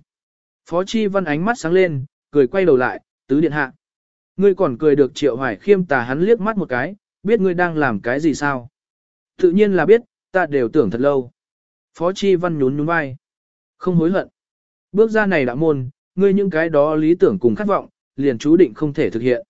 Phó Chi Văn ánh mắt sáng lên, cười quay đầu lại, tứ điện hạ. Ngươi còn cười được triệu hoài khiêm tà hắn liếc mắt một cái, biết ngươi đang làm cái gì sao? Tự nhiên là biết, ta đều tưởng thật lâu. Phó Chi Văn nhún nhún vai. Không hối hận. Bước ra này đã môn, ngươi những cái đó lý tưởng cùng khát vọng, liền chú định không thể thực hiện.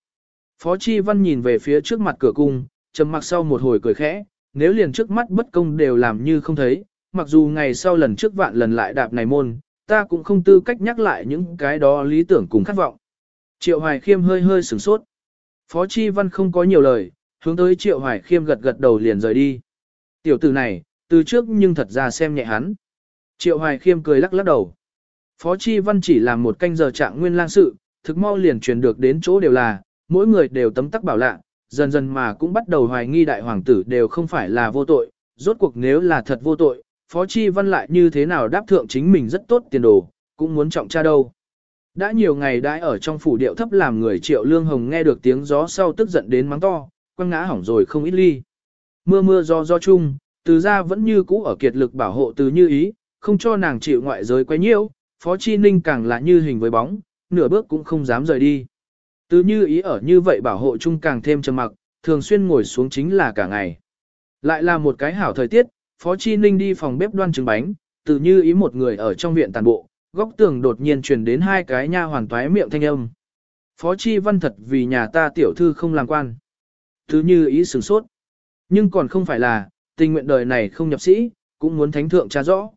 Phó Chi Văn nhìn về phía trước mặt cửa cung, trầm mặc sau một hồi cười khẽ, nếu liền trước mắt bất công đều làm như không thấy, mặc dù ngày sau lần trước vạn lần lại đạp này môn, ta cũng không tư cách nhắc lại những cái đó lý tưởng cùng khát vọng. Triệu Hoài Khiêm hơi hơi sửng sốt. Phó Chi Văn không có nhiều lời, hướng tới Triệu Hoài Khiêm gật gật đầu liền rời đi. Tiểu tử này, từ trước nhưng thật ra xem nhẹ hắn. Triệu Hoài Khiêm cười lắc lắc đầu. Phó Chi Văn chỉ làm một canh giờ trạng nguyên lang sự, thực mau liền truyền được đến chỗ đều là, mỗi người đều tấm tắc bảo lạ, dần dần mà cũng bắt đầu hoài nghi đại hoàng tử đều không phải là vô tội, rốt cuộc nếu là thật vô tội, Phó Chi Văn lại như thế nào đáp thượng chính mình rất tốt tiền đồ, cũng muốn trọng cha đâu. Đã nhiều ngày đãi ở trong phủ điệu thấp làm người triệu lương hồng nghe được tiếng gió sau tức giận đến mắng to, quăng ngã hỏng rồi không ít ly. Mưa mưa do do chung, từ ra vẫn như cũ ở kiệt lực bảo hộ từ như ý, không cho nàng chịu ngoại giới quấy nhiễu, phó chi ninh càng là như hình với bóng, nửa bước cũng không dám rời đi. Từ như ý ở như vậy bảo hộ chung càng thêm trầm mặc, thường xuyên ngồi xuống chính là cả ngày. Lại là một cái hảo thời tiết, phó chi ninh đi phòng bếp đoan trứng bánh, tự như ý một người ở trong viện tàn bộ, góc tường đột nhiên truyền đến hai cái nha hoàn toái miệng thanh âm. Phó chi văn thật vì nhà ta tiểu thư không làm quan. Thứ như ý sửng sốt. Nhưng còn không phải là, tình nguyện đời này không nhập sĩ, cũng muốn thánh thượng tra rõ.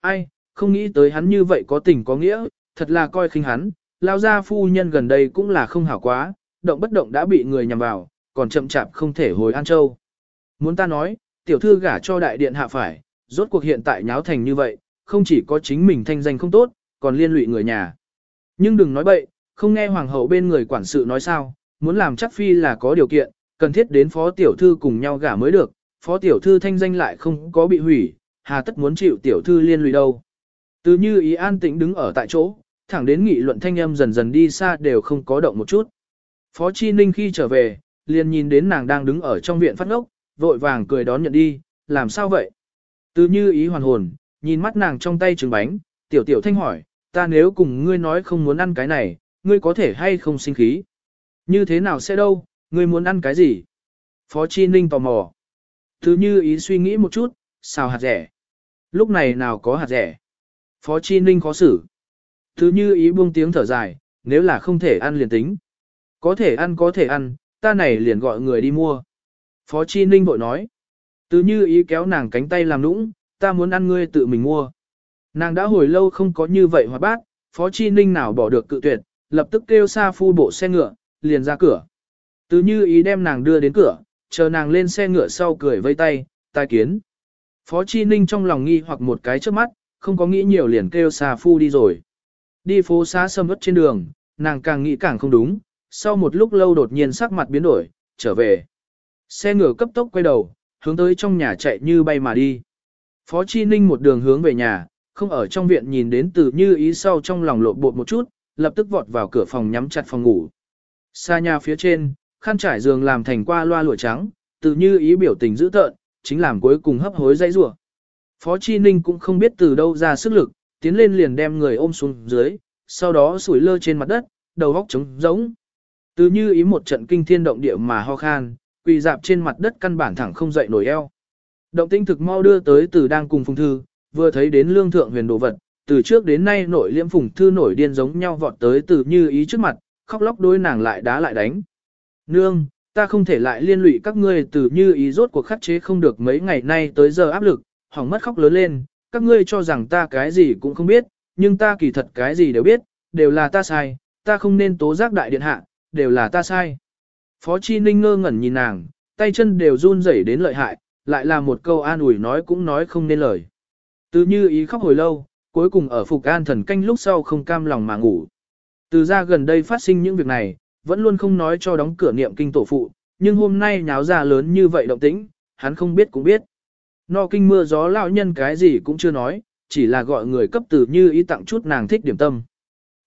Ai, không nghĩ tới hắn như vậy có tình có nghĩa, thật là coi khinh hắn, lao gia phu nhân gần đây cũng là không hảo quá, động bất động đã bị người nhằm vào, còn chậm chạp không thể hồi An Châu. Muốn ta nói, tiểu thư gả cho đại điện hạ phải, rốt cuộc hiện tại nháo thành như vậy, không chỉ có chính mình thanh danh không tốt, còn liên lụy người nhà. Nhưng đừng nói bậy, không nghe hoàng hậu bên người quản sự nói sao, muốn làm chắc phi là có điều kiện, cần thiết đến phó tiểu thư cùng nhau gả mới được, phó tiểu thư thanh danh lại không có bị hủy, hà tất muốn chịu tiểu thư liên lụy đâu. Từ như ý an tĩnh đứng ở tại chỗ, thẳng đến nghị luận thanh âm dần dần đi xa đều không có động một chút. Phó Chi Ninh khi trở về, liền nhìn đến nàng đang đứng ở trong viện phát ngốc, vội vàng cười đón nhận đi, làm sao vậy? Từ như ý hoàn hồn, nhìn mắt nàng trong tay trứng bánh, tiểu tiểu thanh hỏi, ta nếu cùng ngươi nói không muốn ăn cái này, ngươi có thể hay không sinh khí? Như thế nào sẽ đâu, Ngươi muốn ăn cái gì? Phó Chi Ninh tò mò. Thứ như ý suy nghĩ một chút, xào hạt rẻ. Lúc này nào có hạt rẻ? Phó Chi Ninh khó xử. Thứ như ý buông tiếng thở dài, nếu là không thể ăn liền tính. Có thể ăn có thể ăn, ta này liền gọi người đi mua. Phó Chi Ninh vội nói. Từ như ý kéo nàng cánh tay làm nũng, ta muốn ăn ngươi tự mình mua. Nàng đã hồi lâu không có như vậy hoạt bát, Phó Chi Ninh nào bỏ được cự tuyệt, lập tức kêu xa phu bộ xe ngựa, liền ra cửa. Từ như ý đem nàng đưa đến cửa, chờ nàng lên xe ngựa sau cười vây tay, tai kiến. Phó Chi Ninh trong lòng nghi hoặc một cái trước mắt, không có nghĩ nhiều liền kêu xa phu đi rồi. Đi phố xá sâm ướt trên đường, nàng càng nghĩ càng không đúng, sau một lúc lâu đột nhiên sắc mặt biến đổi, trở về. Xe ngựa cấp tốc quay đầu, hướng tới trong nhà chạy như bay mà đi. Phó Chi Ninh một đường hướng về nhà, không ở trong viện nhìn đến từ như ý sau trong lòng lộn bột một chút, lập tức vọt vào cửa phòng nhắm chặt phòng ngủ. Xa nhà phía trên, khăn trải giường làm thành qua loa lụa trắng, từ như ý biểu tình dữ tợn, chính làm cuối cùng hấp hối dây rủa. Phó Chi Ninh cũng không biết từ đâu ra sức lực, tiến lên liền đem người ôm xuống dưới, sau đó sủi lơ trên mặt đất, đầu góc trống giống. Từ như ý một trận kinh thiên động địa mà ho khan, quỳ dạp trên mặt đất căn bản thẳng không dậy nổi eo. Động tinh thực mau đưa tới từ đang cùng phùng thư, vừa thấy đến lương thượng huyền đồ vật, từ trước đến nay nội liễm phùng thư nổi điên giống nhau vọt tới từ như ý trước mặt, khóc lóc đối nàng lại đá lại đánh. Nương, ta không thể lại liên lụy các ngươi từ như ý rốt cuộc khắc chế không được mấy ngày nay tới giờ áp lực, hỏng mất khóc lớn lên, các ngươi cho rằng ta cái gì cũng không biết, nhưng ta kỳ thật cái gì đều biết, đều là ta sai, ta không nên tố giác đại điện hạ, đều là ta sai. Phó Chi Ninh ngơ ngẩn nhìn nàng, tay chân đều run rẩy đến lợi hại, lại là một câu an ủi nói cũng nói không nên lời. Từ như ý khóc hồi lâu, cuối cùng ở phục an thần canh lúc sau không cam lòng mà ngủ. Từ ra gần đây phát sinh những việc này, vẫn luôn không nói cho đóng cửa niệm kinh tổ phụ, nhưng hôm nay nháo ra lớn như vậy động tĩnh, hắn không biết cũng biết. No kinh mưa gió lão nhân cái gì cũng chưa nói, chỉ là gọi người cấp từ như ý tặng chút nàng thích điểm tâm.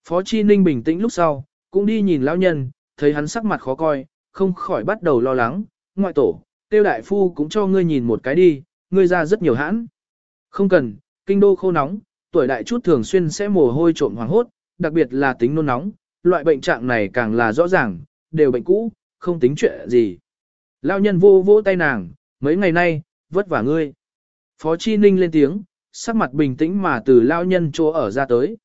Phó Chi Ninh bình tĩnh lúc sau, cũng đi nhìn lão nhân, thấy hắn sắc mặt khó coi, không khỏi bắt đầu lo lắng, ngoại tổ, tiêu đại phu cũng cho ngươi nhìn một cái đi, ngươi ra rất nhiều hãn. Không cần, kinh đô khô nóng, tuổi đại chút thường xuyên sẽ mồ hôi trộm hoàng hốt, đặc biệt là tính nôn nóng, loại bệnh trạng này càng là rõ ràng, đều bệnh cũ, không tính chuyện gì. Lão nhân vô vô tay nàng, mấy ngày nay, vất vả ngươi. Phó Chi Ninh lên tiếng, sắc mặt bình tĩnh mà từ lão nhân chỗ ở ra tới.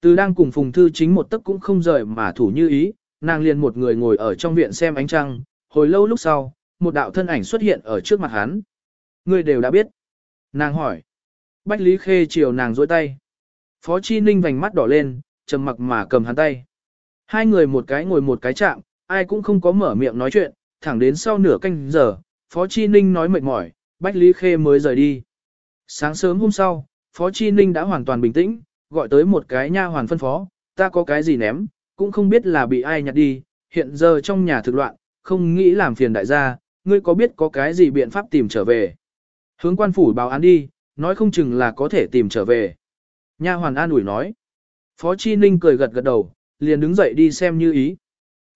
Từ đang cùng Phùng Thư chính một tấc cũng không rời mà thủ như ý, nàng liền một người ngồi ở trong viện xem ánh trăng, hồi lâu lúc sau, một đạo thân ảnh xuất hiện ở trước mặt hắn. Người đều đã biết. Nàng hỏi. Bách Lý Khê chiều nàng dối tay. Phó Chi Ninh vành mắt đỏ lên, trầm mặc mà cầm hắn tay. Hai người một cái ngồi một cái chạm, ai cũng không có mở miệng nói chuyện, thẳng đến sau nửa canh giờ, Phó Chi Ninh nói mệt mỏi, Bách Lý Khê mới rời đi. Sáng sớm hôm sau, Phó Chi Ninh đã hoàn toàn bình tĩnh, gọi tới một cái nha hoàn phân phó, ta có cái gì ném, cũng không biết là bị ai nhặt đi, hiện giờ trong nhà thực loạn, không nghĩ làm phiền đại gia, ngươi có biết có cái gì biện pháp tìm trở về. Hướng quan phủ báo án đi, nói không chừng là có thể tìm trở về. Nha hoàn an ủi nói. Phó Chi Ninh cười gật gật đầu, liền đứng dậy đi xem như ý.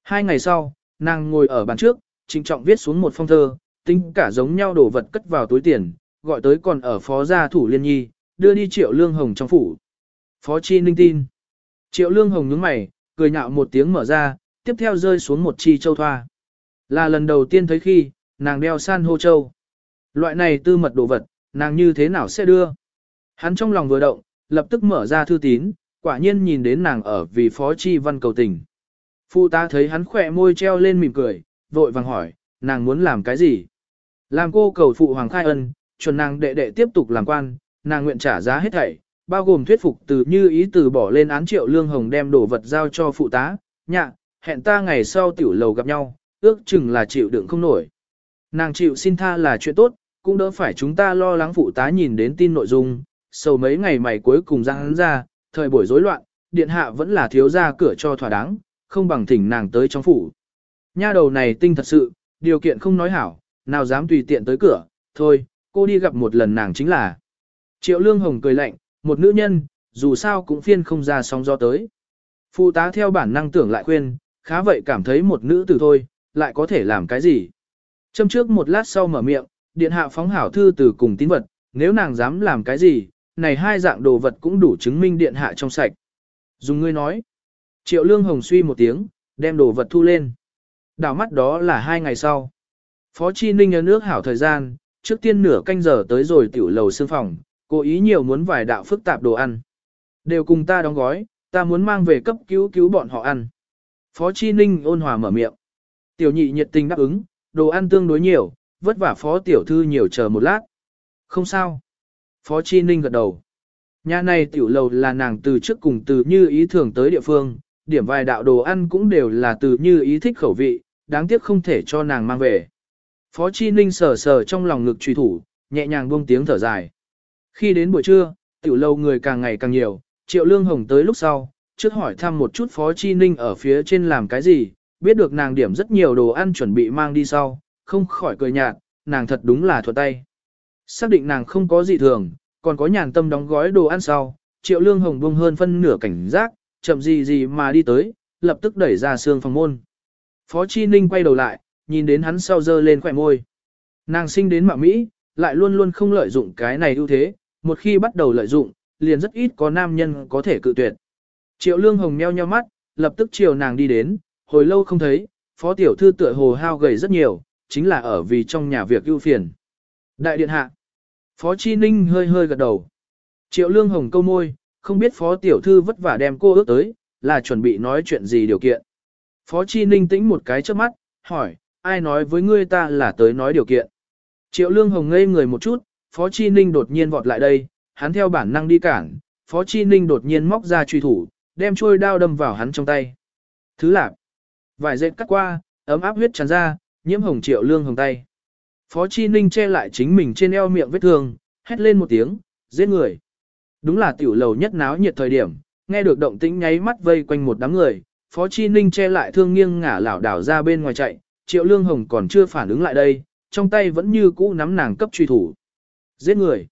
Hai ngày sau, nàng ngồi ở bàn trước, trịnh trọng viết xuống một phong thơ, tính cả giống nhau đổ vật cất vào túi tiền, gọi tới còn ở phó gia thủ liên nhi, đưa đi triệu lương hồng trong phủ. Phó Chi Ninh tin. Triệu lương hồng nhướng mày, cười nhạo một tiếng mở ra, tiếp theo rơi xuống một chi châu thoa. Là lần đầu tiên thấy khi, nàng đeo san hô châu. Loại này tư mật đồ vật, nàng như thế nào sẽ đưa? Hắn trong lòng vừa động, lập tức mở ra thư tín, quả nhiên nhìn đến nàng ở vì phó chi văn cầu tình. Phụ ta thấy hắn khỏe môi treo lên mỉm cười, vội vàng hỏi, nàng muốn làm cái gì? Làm cô cầu phụ hoàng khai ân, chuẩn nàng đệ đệ tiếp tục làm quan, nàng nguyện trả giá hết thảy, bao gồm thuyết phục từ như ý từ bỏ lên án triệu lương hồng đem đồ vật giao cho phụ tá, nhạ, hẹn ta ngày sau tiểu lầu gặp nhau, ước chừng là chịu đựng không nổi. Nàng chịu xin tha là chuyện tốt, cũng đỡ phải chúng ta lo lắng phụ tá nhìn đến tin nội dung, sầu mấy ngày mày cuối cùng ra hắn ra, thời buổi rối loạn, điện hạ vẫn là thiếu ra cửa cho thỏa đáng, không bằng thỉnh nàng tới trong phủ. Nha đầu này tinh thật sự, điều kiện không nói hảo, nào dám tùy tiện tới cửa, thôi, cô đi gặp một lần nàng chính là. Triệu Lương Hồng cười lạnh, một nữ nhân, dù sao cũng phiên không ra sóng gió tới. Phụ tá theo bản năng tưởng lại khuyên, khá vậy cảm thấy một nữ tử thôi, lại có thể làm cái gì. Châm trước một lát sau mở miệng, điện hạ phóng hảo thư từ cùng tín vật, nếu nàng dám làm cái gì, này hai dạng đồ vật cũng đủ chứng minh điện hạ trong sạch. Dùng ngươi nói. Triệu lương hồng suy một tiếng, đem đồ vật thu lên. Đảo mắt đó là hai ngày sau. Phó Chi Ninh ở nước hảo thời gian, trước tiên nửa canh giờ tới rồi tiểu lầu xương phòng, cố ý nhiều muốn vài đạo phức tạp đồ ăn. Đều cùng ta đóng gói, ta muốn mang về cấp cứu cứu bọn họ ăn. Phó Chi Ninh ôn hòa mở miệng. Tiểu nhị nhiệt tình đáp ứng, đồ ăn tương đối nhiều, vất vả Phó Tiểu Thư nhiều chờ một lát. Không sao. Phó Chi Ninh gật đầu. Nhà này tiểu lầu là nàng từ trước cùng từ như ý thường tới địa phương, điểm vài đạo đồ ăn cũng đều là từ như ý thích khẩu vị, đáng tiếc không thể cho nàng mang về. Phó Chi Ninh sờ sờ trong lòng ngực truy thủ, nhẹ nhàng buông tiếng thở dài. Khi đến buổi trưa, tiểu lâu người càng ngày càng nhiều, Triệu Lương Hồng tới lúc sau, trước hỏi thăm một chút Phó Chi Ninh ở phía trên làm cái gì, biết được nàng điểm rất nhiều đồ ăn chuẩn bị mang đi sau, không khỏi cười nhạt, nàng thật đúng là thuật tay. Xác định nàng không có gì thường, còn có nhàn tâm đóng gói đồ ăn sau, Triệu Lương Hồng buông hơn phân nửa cảnh giác, chậm gì gì mà đi tới, lập tức đẩy ra xương phòng môn. Phó Chi Ninh quay đầu lại, nhìn đến hắn sau dơ lên khỏe môi. Nàng sinh đến mạo Mỹ, lại luôn luôn không lợi dụng cái này ưu thế, một khi bắt đầu lợi dụng, liền rất ít có nam nhân có thể cự tuyệt. Triệu Lương Hồng meo nheo mắt, lập tức chiều nàng đi đến, hồi lâu không thấy, phó tiểu thư tựa hồ hao gầy rất nhiều, chính là ở vì trong nhà việc ưu phiền. Đại điện hạ. Phó Chi Ninh hơi hơi gật đầu. Triệu Lương Hồng câu môi, không biết phó tiểu thư vất vả đem cô ước tới, là chuẩn bị nói chuyện gì điều kiện. Phó Chi Ninh tĩnh một cái trước mắt, hỏi, ai nói với ngươi ta là tới nói điều kiện. Triệu Lương Hồng ngây người một chút, Phó Chi Ninh đột nhiên vọt lại đây, hắn theo bản năng đi cản, Phó Chi Ninh đột nhiên móc ra truy thủ, đem chuôi đao đâm vào hắn trong tay. Thứ lạp, vải dệt cắt qua, ấm áp huyết tràn ra, nhiễm hồng Triệu Lương Hồng tay. Phó Chi Ninh che lại chính mình trên eo miệng vết thương, hét lên một tiếng, giết người. Đúng là tiểu lầu nhất náo nhiệt thời điểm, nghe được động tĩnh nháy mắt vây quanh một đám người, Phó Chi Ninh che lại thương nghiêng ngả lảo đảo ra bên ngoài chạy, Triệu Lương Hồng còn chưa phản ứng lại đây, trong tay vẫn như cũ nắm nàng cấp truy thủ. Giết người.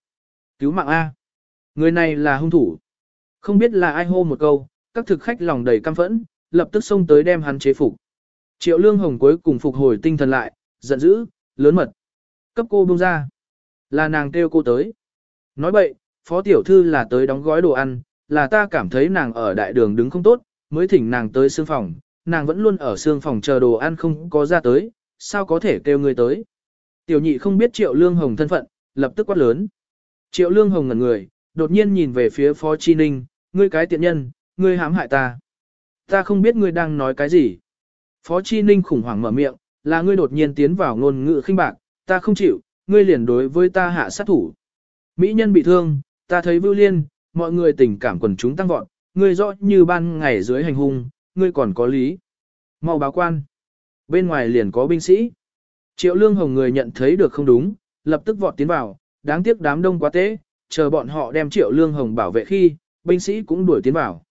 Cứu mạng A. Người này là hung thủ. Không biết là ai hô một câu, các thực khách lòng đầy căm phẫn, lập tức xông tới đem hắn chế phục. Triệu Lương Hồng cuối cùng phục hồi tinh thần lại, giận dữ, lớn mật. Cấp cô buông ra. Là nàng kêu cô tới. Nói bậy, phó tiểu thư là tới đóng gói đồ ăn, là ta cảm thấy nàng ở đại đường đứng không tốt, mới thỉnh nàng tới xương phòng, nàng vẫn luôn ở xương phòng chờ đồ ăn không có ra tới, sao có thể kêu người tới. Tiểu nhị không biết triệu lương hồng thân phận, lập tức quát lớn. Triệu lương hồng ngẩn người, đột nhiên nhìn về phía phó chi ninh, ngươi cái tiện nhân, ngươi hãm hại ta. Ta không biết ngươi đang nói cái gì. Phó chi ninh khủng hoảng mở miệng, là ngươi đột nhiên tiến vào ngôn ngữ khinh bạc, ta không chịu, ngươi liền đối với ta hạ sát thủ. Mỹ nhân bị thương, ta thấy vưu liên, mọi người tình cảm quần chúng tăng vọt, ngươi rõ như ban ngày dưới hành hung, ngươi còn có lý. Mau báo quan. Bên ngoài liền có binh sĩ. Triệu lương hồng người nhận thấy được không đúng, lập tức vọt tiến vào, đáng tiếc đám đông quá tế, chờ bọn họ đem triệu lương hồng bảo vệ khi, binh sĩ cũng đuổi tiến vào.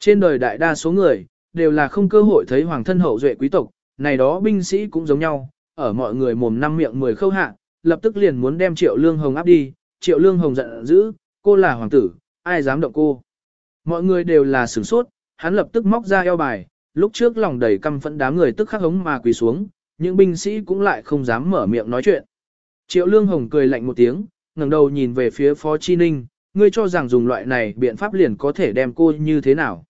Trên đời đại đa số người, đều là không cơ hội thấy hoàng thân hậu duệ quý tộc, này đó binh sĩ cũng giống nhau, ở mọi người mồm năm miệng mười khâu hạ, lập tức liền muốn đem triệu lương hồng áp đi, triệu lương hồng giận dữ, cô là hoàng tử, ai dám động cô. Mọi người đều là sửng sốt, hắn lập tức móc ra eo bài, lúc trước lòng đầy căm phẫn đám người tức khắc hống mà quỳ xuống, những binh sĩ cũng lại không dám mở miệng nói chuyện. Triệu Lương Hồng cười lạnh một tiếng, ngẩng đầu nhìn về phía Phó Chi Ninh, ngươi cho rằng dùng loại này biện pháp liền có thể đem cô như thế nào.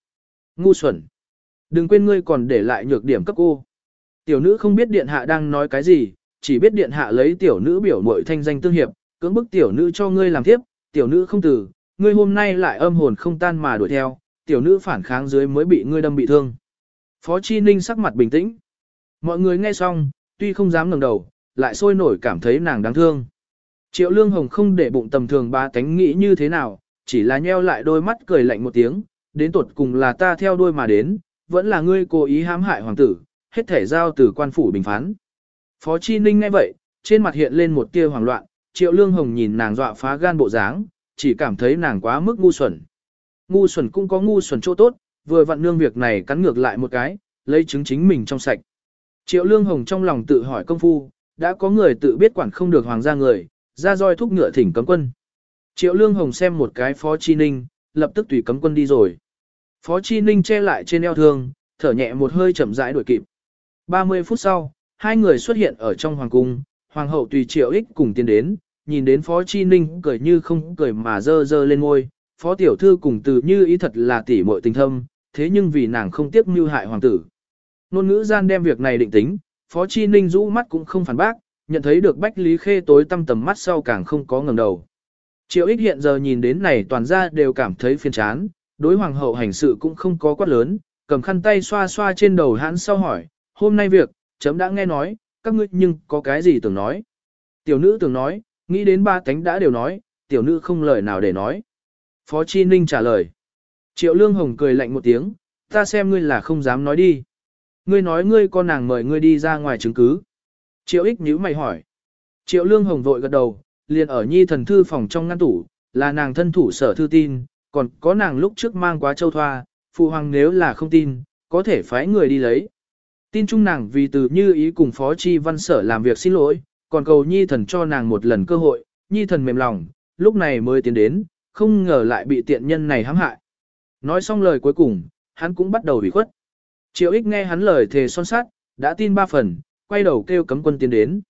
Ngu xuẩn. Đừng quên ngươi còn để lại nhược điểm cấp cô. Tiểu nữ không biết điện hạ đang nói cái gì, chỉ biết điện hạ lấy tiểu nữ biểu mội thanh danh tương hiệp, cưỡng bức tiểu nữ cho ngươi làm tiếp, tiểu nữ không từ, ngươi hôm nay lại âm hồn không tan mà đuổi theo, tiểu nữ phản kháng dưới mới bị ngươi đâm bị thương. Phó Chi Ninh sắc mặt bình tĩnh. Mọi người nghe xong, tuy không dám ngẩng đầu, lại sôi nổi cảm thấy nàng đáng thương. Triệu Lương Hồng không để bụng tầm thường ba tánh nghĩ như thế nào, chỉ là nheo lại đôi mắt cười lạnh một tiếng, đến tuột cùng là ta theo đuôi mà đến, vẫn là ngươi cố ý hãm hại hoàng tử, hết thể giao từ quan phủ bình phán. Phó Chi Ninh nghe vậy, trên mặt hiện lên một tia hoảng loạn, Triệu Lương Hồng nhìn nàng dọa phá gan bộ dáng, chỉ cảm thấy nàng quá mức ngu xuẩn. Ngu xuẩn cũng có ngu xuẩn chỗ tốt, vừa vặn nương việc này cắn ngược lại một cái, lấy chứng chính mình trong sạch. Triệu Lương Hồng trong lòng tự hỏi công phu, đã có người tự biết quản không được hoàng gia người, ra roi thúc ngựa thỉnh cấm quân. Triệu Lương Hồng xem một cái Phó Chi Ninh, lập tức tùy cấm quân đi rồi. Phó Chi Ninh che lại trên eo thương, thở nhẹ một hơi chậm rãi đuổi kịp. 30 phút sau, hai người xuất hiện ở trong hoàng cung, hoàng hậu tùy Triệu Ích cùng tiến đến, nhìn đến Phó Chi Ninh cười như không cười mà dơ dơ lên ngôi, Phó Tiểu Thư cùng từ như ý thật là tỉ muội tình thâm, thế nhưng vì nàng không tiếc mưu hại hoàng tử. Nôn ngữ gian đem việc này định tính, Phó Chi Ninh rũ mắt cũng không phản bác, nhận thấy được Bách Lý Khê tối tăm tầm mắt sau càng không có ngẩng đầu. Triệu ích hiện giờ nhìn đến này toàn ra đều cảm thấy phiền chán, đối hoàng hậu hành sự cũng không có quát lớn, cầm khăn tay xoa xoa trên đầu hắn sau hỏi, hôm nay việc, chấm đã nghe nói, các ngươi nhưng có cái gì tưởng nói. Tiểu nữ tưởng nói, nghĩ đến ba tánh đã đều nói, tiểu nữ không lời nào để nói. Phó Chi Ninh trả lời. Triệu Lương Hồng cười lạnh một tiếng, ta xem ngươi là không dám nói đi. Ngươi nói ngươi con nàng mời ngươi đi ra ngoài chứng cứ. Triệu ích nhữ mày hỏi. Triệu Lương Hồng vội gật đầu, liền ở nhi thần thư phòng trong ngăn tủ, là nàng thân thủ sở thư tin, còn có nàng lúc trước mang quá châu thoa, phụ hoàng nếu là không tin, có thể phái người đi lấy. Tin chung nàng vì từ như ý cùng phó chi văn sở làm việc xin lỗi, còn cầu nhi thần cho nàng một lần cơ hội, nhi thần mềm lòng, lúc này mới tiến đến, không ngờ lại bị tiện nhân này hãm hại. Nói xong lời cuối cùng, hắn cũng bắt đầu bị khuất. Triệu ích nghe hắn lời thề son sát, đã tin ba phần, quay đầu kêu cấm quân tiến đến.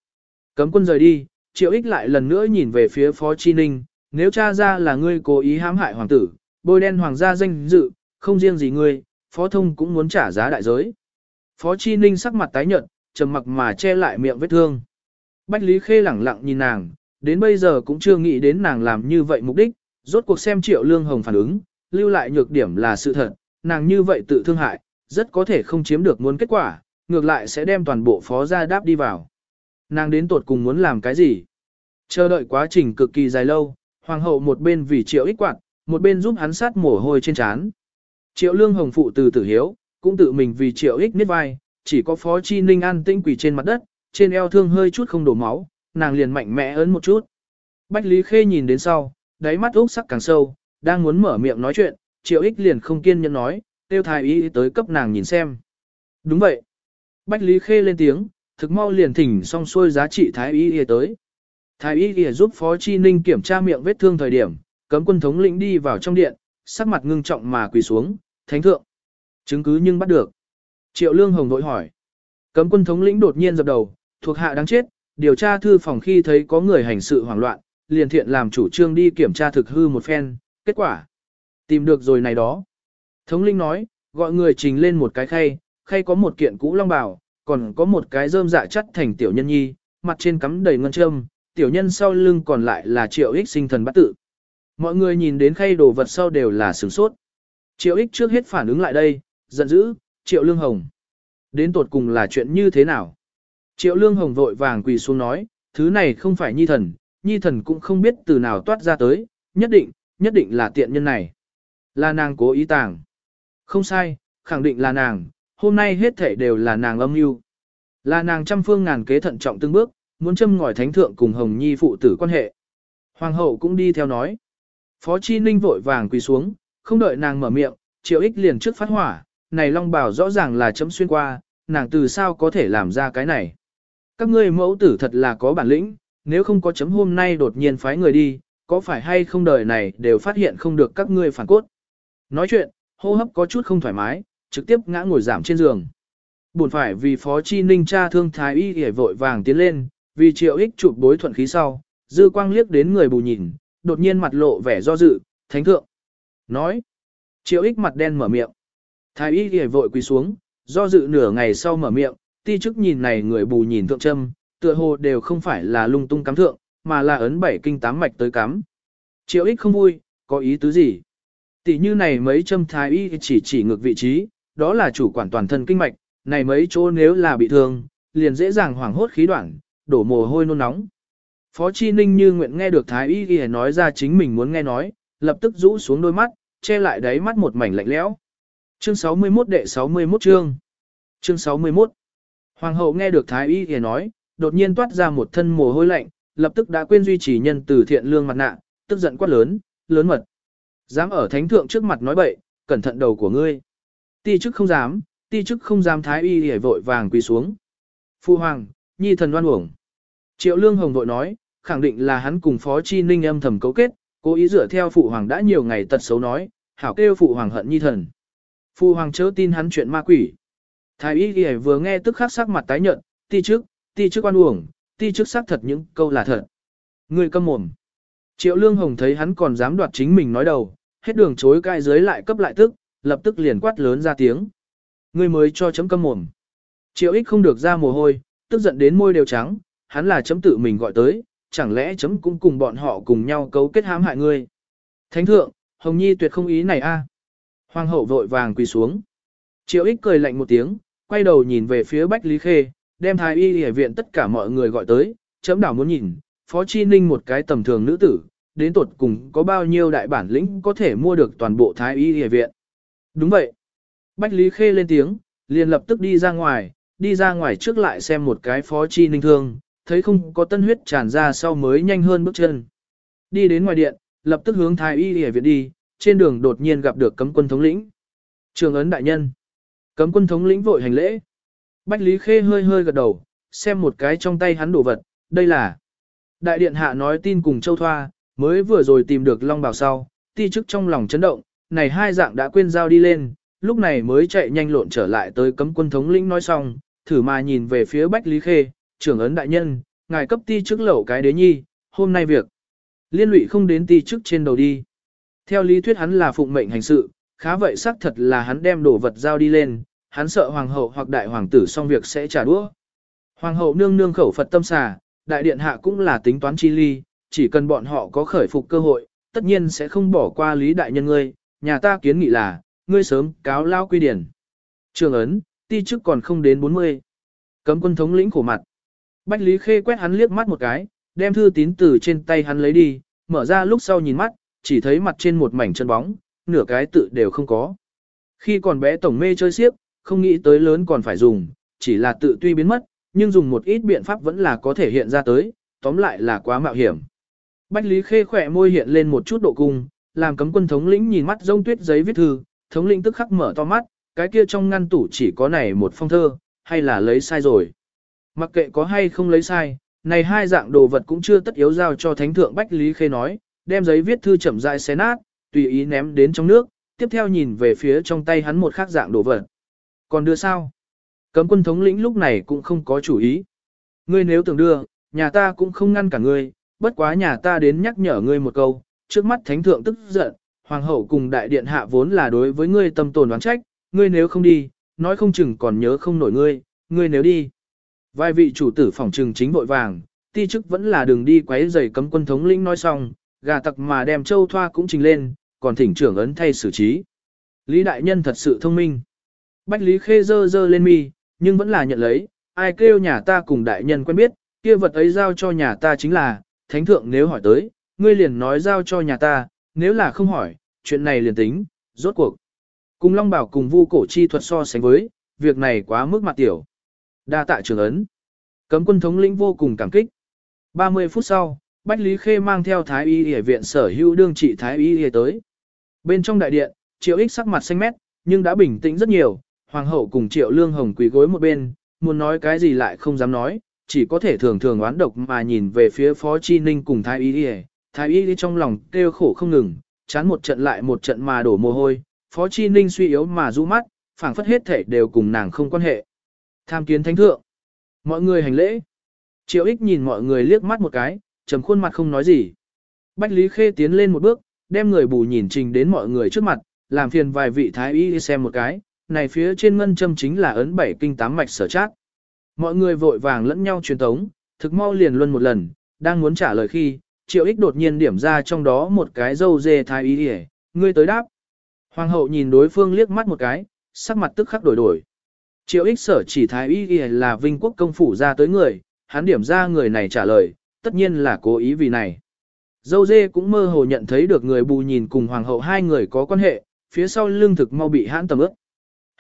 Cấm quân rời đi, triệu ích lại lần nữa nhìn về phía phó chi ninh, nếu cha ra là ngươi cố ý hãm hại hoàng tử, bôi đen hoàng gia danh dự, không riêng gì ngươi, phó thông cũng muốn trả giá đại giới. Phó chi ninh sắc mặt tái nhợt, trầm mặc mà che lại miệng vết thương. Bách Lý Khê lẳng lặng nhìn nàng, đến bây giờ cũng chưa nghĩ đến nàng làm như vậy mục đích, rốt cuộc xem triệu lương hồng phản ứng, lưu lại nhược điểm là sự thật, nàng như vậy tự thương hại, rất có thể không chiếm được muốn kết quả, ngược lại sẽ đem toàn bộ phó gia đáp đi vào. Nàng đến tột cùng muốn làm cái gì? Chờ đợi quá trình cực kỳ dài lâu, hoàng hậu một bên vì triệu ích quạt, một bên giúp hắn sát mồ hôi trên trán. Triệu lương hồng phụ từ tử hiếu, cũng tự mình vì triệu ích niết vai, chỉ có phó chi ninh an tĩnh quỷ trên mặt đất, trên eo thương hơi chút không đổ máu, nàng liền mạnh mẽ ấn một chút. Bách Lý Khê nhìn đến sau, đáy mắt úc sắc càng sâu, đang muốn mở miệng nói chuyện, triệu ích liền không kiên nhẫn nói, tiêu thái y tới cấp nàng nhìn xem. Đúng vậy. Bách Lý Khê lên tiếng, thực mau liền thỉnh xong xuôi giá trị thái y y tới. Thái y giúp Phó Chi Ninh kiểm tra miệng vết thương thời điểm, cấm quân thống lĩnh đi vào trong điện, sắc mặt ngưng trọng mà quỳ xuống, thánh thượng. Chứng cứ nhưng bắt được. Triệu Lương Hồng đội hỏi. Cấm quân thống lĩnh đột nhiên dập đầu, thuộc hạ đáng chết, điều tra thư phòng khi thấy có người hành sự hoảng loạn, liền thiện làm chủ trương đi kiểm tra thực hư một phen, kết quả. Tìm được rồi này đó. Thống linh nói, gọi người trình lên một cái khay, khay có một kiện cũ long bào, còn có một cái rơm dạ chất thành tiểu nhân nhi, mặt trên cắm đầy ngân châm, tiểu nhân sau lưng còn lại là triệu ích sinh thần bắt tự. Mọi người nhìn đến khay đồ vật sau đều là sửng sốt. Triệu ích trước hết phản ứng lại đây, giận dữ, triệu lương hồng. Đến tột cùng là chuyện như thế nào? Triệu lương hồng vội vàng quỳ xuống nói, thứ này không phải nhi thần, nhi thần cũng không biết từ nào toát ra tới, nhất định, nhất định là tiện nhân này. Là nàng cố ý tàng. Không sai, khẳng định là nàng, hôm nay hết thể đều là nàng âm mưu. Là nàng trăm phương ngàn kế thận trọng từng bước, muốn châm ngòi thánh thượng cùng Hồng Nhi phụ tử quan hệ. Hoàng hậu cũng đi theo nói. Phó Chi Ninh vội vàng quỳ xuống, không đợi nàng mở miệng, triệu ích liền trước phát hỏa, này long bảo rõ ràng là chấm xuyên qua, nàng từ sao có thể làm ra cái này. Các ngươi mẫu tử thật là có bản lĩnh, nếu không có chấm hôm nay đột nhiên phái người đi, có phải hay không đời này đều phát hiện không được các ngươi phản cốt. Nói chuyện, hô hấp có chút không thoải mái, trực tiếp ngã ngồi giảm trên giường. Buồn phải vì Phó Chi Ninh cha thương thái y hề vội vàng tiến lên, vì triệu ích chụp bối thuận khí sau, dư quang liếc đến người bù nhìn, đột nhiên mặt lộ vẻ do dự, thánh thượng. Nói, triệu ích mặt đen mở miệng. Thái y hề vội quỳ xuống, do dự nửa ngày sau mở miệng, ti chức nhìn này người bù nhìn thượng châm, tựa hồ đều không phải là lung tung cắm thượng, mà là ấn bảy kinh tám mạch tới cắm. Triệu ích không vui, có ý tứ gì? Tỷ như này mấy châm thái y chỉ chỉ ngược vị trí, đó là chủ quản toàn thân kinh mạch, này mấy chỗ nếu là bị thương, liền dễ dàng hoảng hốt khí đoạn, đổ mồ hôi nôn nóng. Phó Chi Ninh như nguyện nghe được Thái Y Y nói ra chính mình muốn nghe nói, lập tức rũ xuống đôi mắt, che lại đáy mắt một mảnh lạnh lẽo. Chương 61 đệ 61 chương. Chương 61. Hoàng hậu nghe được Thái Y Y nói, đột nhiên toát ra một thân mồ hôi lạnh, lập tức đã quên duy trì nhân từ thiện lương mặt nạ, tức giận quát lớn, lớn mật. Dám ở thánh thượng trước mặt nói bậy, cẩn thận đầu của ngươi. Ti chức không dám, ti chức không dám thái y hề vội vàng quỳ xuống. Phu hoàng, nhi thần oan uổng. Triệu lương hồng vội nói, khẳng định là hắn cùng phó chi ninh âm thầm cấu kết, cố ý dựa theo phụ hoàng đã nhiều ngày tật xấu nói, hảo kêu phụ hoàng hận nhi thần. Phu hoàng chớ tin hắn chuyện ma quỷ. Thái y hề vừa nghe tức khắc sắc mặt tái nhợt, ti chức, ti chức oan uổng, ti chức xác thật những câu là thật. Người câm mồm. Triệu lương hồng thấy hắn còn dám đoạt chính mình nói đầu, hết đường chối cãi dưới lại cấp lại tức, lập tức liền quát lớn ra tiếng. Ngươi mới cho chấm câm mồm. Triệu ích không được ra mồ hôi, tức giận đến môi đều trắng, hắn là chấm tự mình gọi tới, chẳng lẽ chấm cũng cùng bọn họ cùng nhau cấu kết hãm hại ngươi. Thánh thượng, Hồng Nhi tuyệt không ý này a. Hoàng hậu vội vàng quỳ xuống. Triệu ích cười lạnh một tiếng, quay đầu nhìn về phía Bách Lý Khê, đem thái y y viện tất cả mọi người gọi tới, chấm đảo muốn nhìn, Phó Chi Ninh một cái tầm thường nữ tử, đến tột cùng có bao nhiêu đại bản lĩnh có thể mua được toàn bộ thái y y viện. Đúng vậy. Bách Lý Khê lên tiếng, liền lập tức đi ra ngoài, đi ra ngoài trước lại xem một cái Phó Chi Ninh thương, thấy không có tân huyết tràn ra sau mới nhanh hơn bước chân. Đi đến ngoài điện, lập tức hướng thái y y viện đi, trên đường đột nhiên gặp được cấm quân thống lĩnh. Trường ấn đại nhân. Cấm quân thống lĩnh vội hành lễ. Bách Lý Khê hơi hơi gật đầu, xem một cái trong tay hắn đồ vật, đây là. Đại điện hạ nói tin cùng Châu Thoa, mới vừa rồi tìm được Long Bảo sau, ti chức trong lòng chấn động, này hai dạng đã quên giao đi lên, lúc này mới chạy nhanh lộn trở lại tới cấm quân thống lĩnh nói xong, thử mà nhìn về phía Bách Lý Khê, trưởng ấn đại nhân, ngài cấp ti chức lẩu cái đế nhi, hôm nay việc. Liên lụy không đến ti chức trên đầu đi. Theo lý thuyết hắn là phụng mệnh hành sự, khá vậy xác thật là hắn đem đồ vật giao đi lên, hắn sợ hoàng hậu hoặc đại hoàng tử xong việc sẽ trả đũa. Hoàng hậu nương nương khẩu Phật tâm xà, đại điện hạ cũng là tính toán chi ly, chỉ cần bọn họ có khởi phục cơ hội, tất nhiên sẽ không bỏ qua lý đại nhân ngươi, nhà ta kiến nghị là, ngươi sớm cáo lao quy điển. Trường ấn, ti chức còn không đến 40. Cấm quân thống lĩnh khổ mặt. Bách Lý Khê quét hắn liếc mắt một cái, đem thư tín từ trên tay hắn lấy đi, mở ra lúc sau nhìn mắt, chỉ thấy mặt trên một mảnh chân bóng, nửa cái tự đều không có. Khi còn bé tổng mê chơi xiếc, không nghĩ tới lớn còn phải dùng, chỉ là tự tuy biến mất, nhưng dùng một ít biện pháp vẫn là có thể hiện ra tới, tóm lại là quá mạo hiểm. Bách Lý Khê khỏe môi hiện lên một chút độ cung, làm cấm quân thống lĩnh nhìn mắt rông tuyết giấy viết thư, thống lĩnh tức khắc mở to mắt, cái kia trong ngăn tủ chỉ có này một phong thơ, hay là lấy sai rồi. Mặc kệ có hay không lấy sai, này hai dạng đồ vật cũng chưa tất yếu giao cho thánh thượng Bách Lý Khê nói, đem giấy viết thư chậm rãi xé nát, tùy ý ném đến trong nước, tiếp theo nhìn về phía trong tay hắn một khác dạng đồ vật. Còn đưa sao? Cấm quân thống lĩnh lúc này cũng không có chủ ý. Ngươi nếu tưởng đưa, nhà ta cũng không ngăn cả ngươi, bất quá nhà ta đến nhắc nhở ngươi một câu, trước mắt thánh thượng tức giận, hoàng hậu cùng đại điện hạ vốn là đối với ngươi tâm tồn đoán trách, ngươi nếu không đi, nói không chừng còn nhớ không nổi ngươi, ngươi nếu đi. Vài vị chủ tử phòng trừng chính vội vàng, ti chức vẫn là đường đi quấy rầy cấm quân thống lĩnh nói xong, gà tặc mà đem châu thoa cũng trình lên, còn thỉnh trưởng ấn thay xử trí. Lý đại nhân thật sự thông minh. Bách Lý Khê dơ dơ lên mi, nhưng vẫn là nhận lấy, ai kêu nhà ta cùng đại nhân quen biết, kia vật ấy giao cho nhà ta chính là, thánh thượng nếu hỏi tới, ngươi liền nói giao cho nhà ta, nếu là không hỏi, chuyện này liền tính, rốt cuộc. Cùng Long Bảo cùng vu cổ chi thuật so sánh với, việc này quá mức mặt tiểu. Đa tạ trường ấn. Cấm quân thống lĩnh vô cùng cảm kích. 30 phút sau, Bách Lý Khê mang theo Thái Y Y viện sở hữu đương trị Thái Y Y tới. Bên trong đại điện, Triệu Ích sắc mặt xanh mét, nhưng đã bình tĩnh rất nhiều, Hoàng hậu cùng Triệu Lương Hồng quỳ gối một bên, muốn nói cái gì lại không dám nói, chỉ có thể thường thường oán độc mà nhìn về phía Phó Chi Ninh cùng Thái Y đi Thái Y đi trong lòng kêu khổ không ngừng, chán một trận lại một trận mà đổ mồ hôi, Phó Chi Ninh suy yếu mà rũ mắt, phảng phất hết thể đều cùng nàng không quan hệ. Tham kiến thánh thượng. Mọi người hành lễ. Triệu ích nhìn mọi người liếc mắt một cái, trầm khuôn mặt không nói gì. Bách Lý Khê tiến lên một bước, đem người bù nhìn trình đến mọi người trước mặt, làm phiền vài vị thái y xem một cái, này phía trên ngân châm chính là ấn bảy kinh tám mạch sở chát. Mọi người vội vàng lẫn nhau truyền tống, thực mau liền luân một lần, đang muốn trả lời khi, triệu ích đột nhiên điểm ra trong đó một cái dâu dê thái y đi ngươi tới đáp. Hoàng hậu nhìn đối phương liếc mắt một cái, sắc mặt tức khắc đổi đổi. Triệu ích sở chỉ thái y y là vinh quốc công phủ ra tới người, hắn điểm ra người này trả lời, tất nhiên là cố ý vì này. Dâu dê cũng mơ hồ nhận thấy được người bù nhìn cùng hoàng hậu hai người có quan hệ, phía sau lưng thực mau bị hãn tầm ước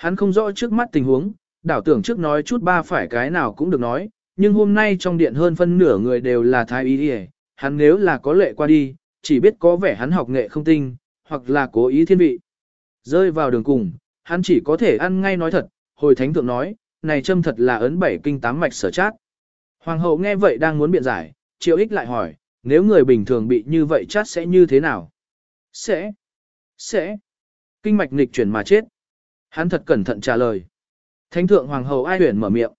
Hắn không rõ trước mắt tình huống, đảo tưởng trước nói chút ba phải cái nào cũng được nói, nhưng hôm nay trong điện hơn phân nửa người đều là thái y y, hắn nếu là có lệ qua đi, chỉ biết có vẻ hắn học nghệ không tinh, hoặc là cố ý thiên vị. Rơi vào đường cùng, hắn chỉ có thể ăn ngay nói thật, hồi thánh thượng nói, này châm thật là ấn bảy kinh tám mạch sở chát. Hoàng hậu nghe vậy đang muốn biện giải, triệu ích lại hỏi, nếu người bình thường bị như vậy chát sẽ như thế nào? Sẽ, sẽ, kinh mạch nghịch chuyển mà chết. Hắn thật cẩn thận trả lời. Thánh thượng hoàng hậu ai huyền mở miệng.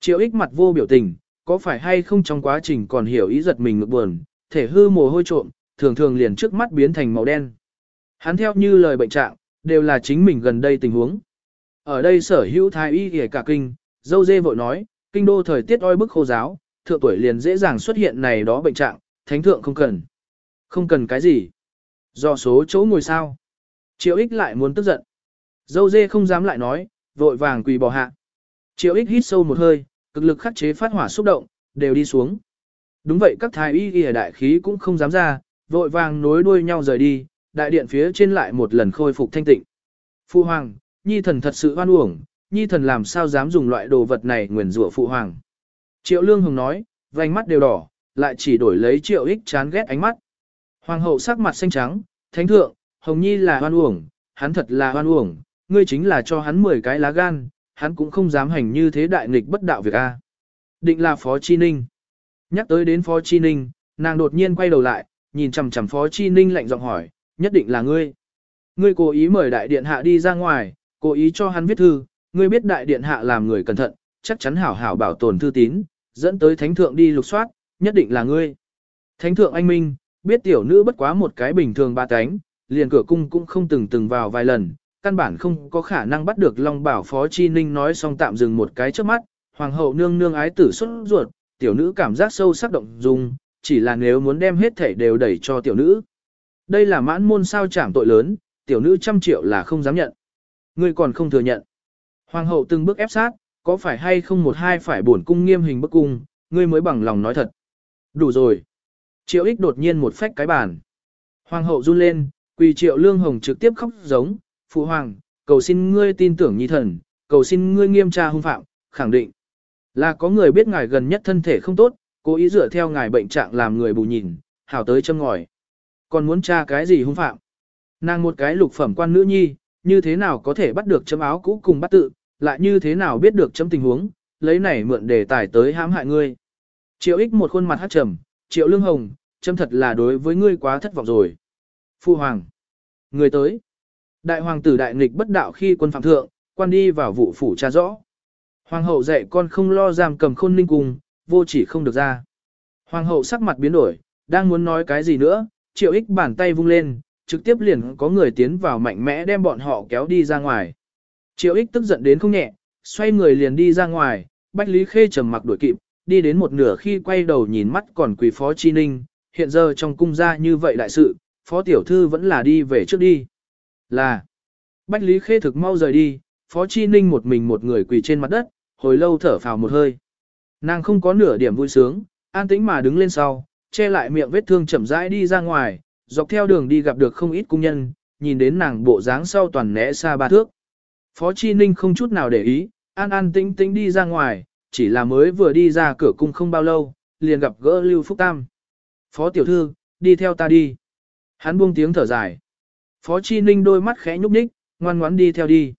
Triệu ích mặt vô biểu tình, có phải hay không trong quá trình còn hiểu ý giật mình ngực buồn, thể hư mồ hôi trộm, thường thường liền trước mắt biến thành màu đen. Hắn theo như lời bệnh trạng, đều là chính mình gần đây tình huống. Ở đây sở hữu thái y kể cả kinh, Dâu dê vội nói, kinh đô thời tiết oi bức khô giáo, thượng tuổi liền dễ dàng xuất hiện này đó bệnh trạng, thánh thượng không cần. Không cần cái gì. Do số chỗ ngồi sao. Triệu ích lại muốn tức giận. Dâu dê không dám lại nói, vội vàng quỳ bỏ hạ. Triệu ích hít sâu một hơi, cực lực khắc chế phát hỏa xúc động, đều đi xuống. Đúng vậy các thái y y đại khí cũng không dám ra, vội vàng nối đuôi nhau rời đi, đại điện phía trên lại một lần khôi phục thanh tịnh. Phu hoàng, nhi thần thật sự hoan uổng, nhi thần làm sao dám dùng loại đồ vật này nguyền rủa phụ hoàng. Triệu lương hồng nói, vành mắt đều đỏ, lại chỉ đổi lấy triệu ích chán ghét ánh mắt. Hoàng hậu sắc mặt xanh trắng, thánh thượng, hồng nhi là hoan uổng, hắn thật là hoan uổng, ngươi chính là cho hắn 10 cái lá gan, hắn cũng không dám hành như thế đại nghịch bất đạo việc a. Định là Phó Chi Ninh. Nhắc tới đến Phó Chi Ninh, nàng đột nhiên quay đầu lại, nhìn chằm chằm Phó Chi Ninh lạnh giọng hỏi, nhất định là ngươi. Ngươi cố ý mời đại điện hạ đi ra ngoài, cố ý cho hắn viết thư, ngươi biết đại điện hạ làm người cẩn thận, chắc chắn hảo hảo bảo tồn thư tín, dẫn tới thánh thượng đi lục soát, nhất định là ngươi. Thánh thượng anh minh, biết tiểu nữ bất quá một cái bình thường ba cánh, liền cửa cung cũng không từng từng vào vài lần, căn bản không có khả năng bắt được Long Bảo Phó Chi Ninh nói xong tạm dừng một cái trước mắt, hoàng hậu nương nương ái tử xuất ruột, tiểu nữ cảm giác sâu sắc động dung, chỉ là nếu muốn đem hết thể đều đẩy cho tiểu nữ. Đây là mãn môn sao trảm tội lớn, tiểu nữ trăm triệu là không dám nhận. Ngươi còn không thừa nhận. Hoàng hậu từng bước ép sát, có phải hay không một hai phải bổn cung nghiêm hình bức cung, ngươi mới bằng lòng nói thật. Đủ rồi. Triệu ích đột nhiên một phách cái bàn. Hoàng hậu run lên, quỳ triệu lương hồng trực tiếp khóc giống, phụ hoàng, cầu xin ngươi tin tưởng nhi thần, cầu xin ngươi nghiêm tra hung phạm, khẳng định. Là có người biết ngài gần nhất thân thể không tốt, cố ý dựa theo ngài bệnh trạng làm người bù nhìn, hảo tới châm ngòi. Còn muốn tra cái gì hung phạm? Nàng một cái lục phẩm quan nữ nhi, như thế nào có thể bắt được chấm áo cũ cùng bắt tự, lại như thế nào biết được chấm tình huống, lấy này mượn đề tài tới hãm hại ngươi. Triệu ích một khuôn mặt hát trầm, triệu lương hồng, chấm thật là đối với ngươi quá thất vọng rồi. Phu hoàng. Người tới. Đại hoàng tử đại nghịch bất đạo khi quân phạm thượng, quan đi vào vụ phủ tra rõ. Hoàng hậu dạy con không lo giam cầm khôn ninh cùng, vô chỉ không được ra. Hoàng hậu sắc mặt biến đổi, đang muốn nói cái gì nữa, triệu ích bàn tay vung lên, trực tiếp liền có người tiến vào mạnh mẽ đem bọn họ kéo đi ra ngoài. Triệu ích tức giận đến không nhẹ, xoay người liền đi ra ngoài, Bách Lý Khê trầm mặc đuổi kịp, đi đến một nửa khi quay đầu nhìn mắt còn quỳ phó chi ninh, hiện giờ trong cung gia như vậy đại sự, phó tiểu thư vẫn là đi về trước đi. Là, Bách Lý Khê thực mau rời đi, phó chi ninh một mình một người quỳ trên mặt đất, hồi lâu thở phào một hơi. Nàng không có nửa điểm vui sướng, an tĩnh mà đứng lên sau, che lại miệng vết thương chậm rãi đi ra ngoài, dọc theo đường đi gặp được không ít cung nhân, nhìn đến nàng bộ dáng sau toàn né xa ba thước. Phó Chi Ninh không chút nào để ý, an an tĩnh tĩnh đi ra ngoài, chỉ là mới vừa đi ra cửa cung không bao lâu, liền gặp gỡ Lưu Phúc Tam. Phó tiểu thư, đi theo ta đi. Hắn buông tiếng thở dài. Phó Chi Ninh đôi mắt khẽ nhúc nhích, ngoan ngoãn đi theo đi.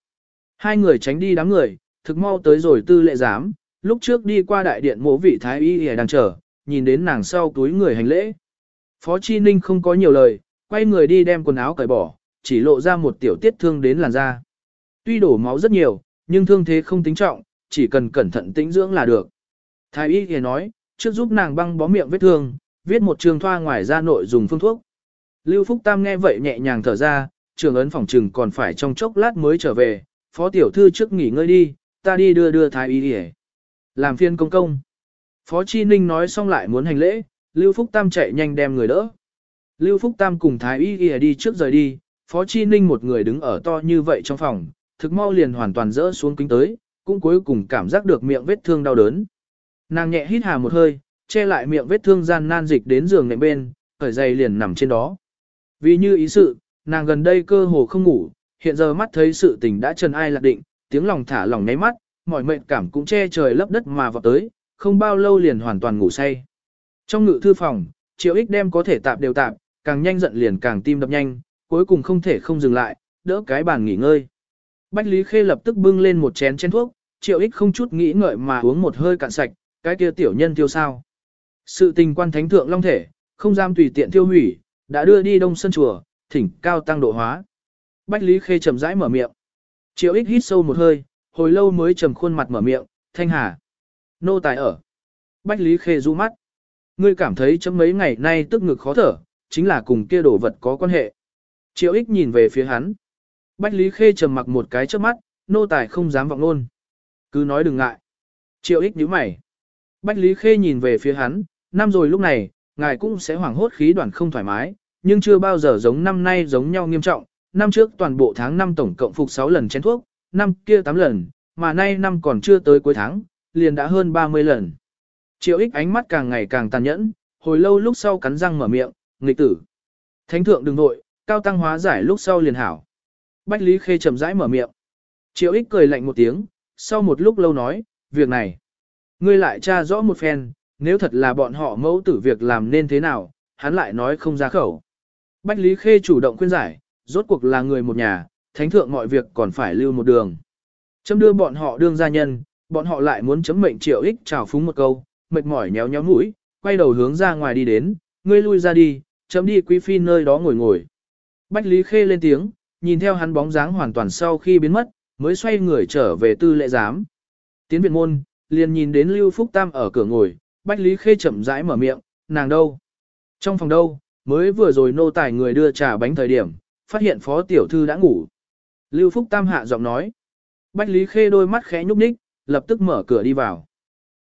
Hai người tránh đi đám người, thực mau tới rồi tư lệ giám, lúc trước đi qua đại điện mộ vị thái y hề đang chờ, nhìn đến nàng sau túi người hành lễ. Phó Chi Ninh không có nhiều lời, quay người đi đem quần áo cởi bỏ, chỉ lộ ra một tiểu tiết thương đến làn da. Tuy đổ máu rất nhiều, nhưng thương thế không tính trọng, chỉ cần cẩn thận tĩnh dưỡng là được. Thái y hề nói, trước giúp nàng băng bó miệng vết thương, viết một trường thoa ngoài ra nội dùng phương thuốc. Lưu Phúc Tam nghe vậy nhẹ nhàng thở ra, trường ấn phòng trừng còn phải trong chốc lát mới trở về, phó tiểu thư trước nghỉ ngơi đi, ta đi đưa đưa thái y đi Làm phiên công công. Phó Chi Ninh nói xong lại muốn hành lễ, Lưu Phúc Tam chạy nhanh đem người đỡ. Lưu Phúc Tam cùng thái y đi, đi trước rời đi, Phó Chi Ninh một người đứng ở to như vậy trong phòng, thực mau liền hoàn toàn rỡ xuống kính tới, cũng cuối cùng cảm giác được miệng vết thương đau đớn. Nàng nhẹ hít hà một hơi, che lại miệng vết thương gian nan dịch đến giường nệm bên, khởi dày liền nằm trên đó. Vì như ý sự, nàng gần đây cơ hồ không ngủ, hiện giờ mắt thấy sự tình đã trần ai lạc định, tiếng lòng thả lòng nháy mắt, mọi mệnh cảm cũng che trời lấp đất mà vào tới, không bao lâu liền hoàn toàn ngủ say. Trong ngự thư phòng, triệu ích đem có thể tạp đều tạp, càng nhanh giận liền càng tim đập nhanh, cuối cùng không thể không dừng lại, đỡ cái bàn nghỉ ngơi. Bách Lý Khê lập tức bưng lên một chén chén thuốc, triệu ích không chút nghĩ ngợi mà uống một hơi cạn sạch, cái kia tiểu nhân tiêu sao. Sự tình quan thánh thượng long thể, không dám tùy tiện tiêu hủy, đã đưa đi đông sân chùa, thỉnh cao tăng độ hóa. Bách Lý Khê chậm rãi mở miệng. Triệu ích hít sâu một hơi, hồi lâu mới trầm khuôn mặt mở miệng, thanh hà. Nô tài ở. Bách Lý Khê du mắt. Ngươi cảm thấy chấm mấy ngày nay tức ngực khó thở, chính là cùng kia đồ vật có quan hệ. Triệu ích nhìn về phía hắn. Bách Lý Khê trầm mặc một cái trước mắt, nô tài không dám vọng luôn. Cứ nói đừng ngại. Triệu ích nhíu mày. Bách Lý Khê nhìn về phía hắn, năm rồi lúc này, ngài cũng sẽ hoảng hốt khí đoàn không thoải mái, nhưng chưa bao giờ giống năm nay giống nhau nghiêm trọng. Năm trước toàn bộ tháng 5 tổng cộng phục 6 lần chén thuốc, năm kia 8 lần, mà nay năm còn chưa tới cuối tháng, liền đã hơn 30 lần. Triệu ích ánh mắt càng ngày càng tàn nhẫn, hồi lâu lúc sau cắn răng mở miệng, nghịch tử. Thánh thượng đừng nội, cao tăng hóa giải lúc sau liền hảo. Bách Lý Khê chậm rãi mở miệng. Triệu ích cười lạnh một tiếng, sau một lúc lâu nói, việc này. Ngươi lại tra rõ một phen, nếu thật là bọn họ mẫu tử việc làm nên thế nào, hắn lại nói không ra khẩu. Bách Lý Khê chủ động khuyên giải, rốt cuộc là người một nhà, thánh thượng mọi việc còn phải lưu một đường. Chấm đưa bọn họ đương gia nhân, bọn họ lại muốn chấm mệnh triệu ích chào phúng một câu, mệt mỏi nhéo nhéo mũi, quay đầu hướng ra ngoài đi đến, ngươi lui ra đi, chấm đi quý phi nơi đó ngồi ngồi. Bách Lý Khê lên tiếng, nhìn theo hắn bóng dáng hoàn toàn sau khi biến mất, mới xoay người trở về tư lệ giám. Tiến viện môn, liền nhìn đến Lưu Phúc Tam ở cửa ngồi, Bách Lý Khê chậm rãi mở miệng, nàng đâu? Trong phòng đâu, mới vừa rồi nô tài người đưa trà bánh thời điểm, phát hiện phó tiểu thư đã ngủ. Lưu Phúc Tam hạ giọng nói. Bách Lý Khê đôi mắt khẽ nhúc nhích, lập tức mở cửa đi vào.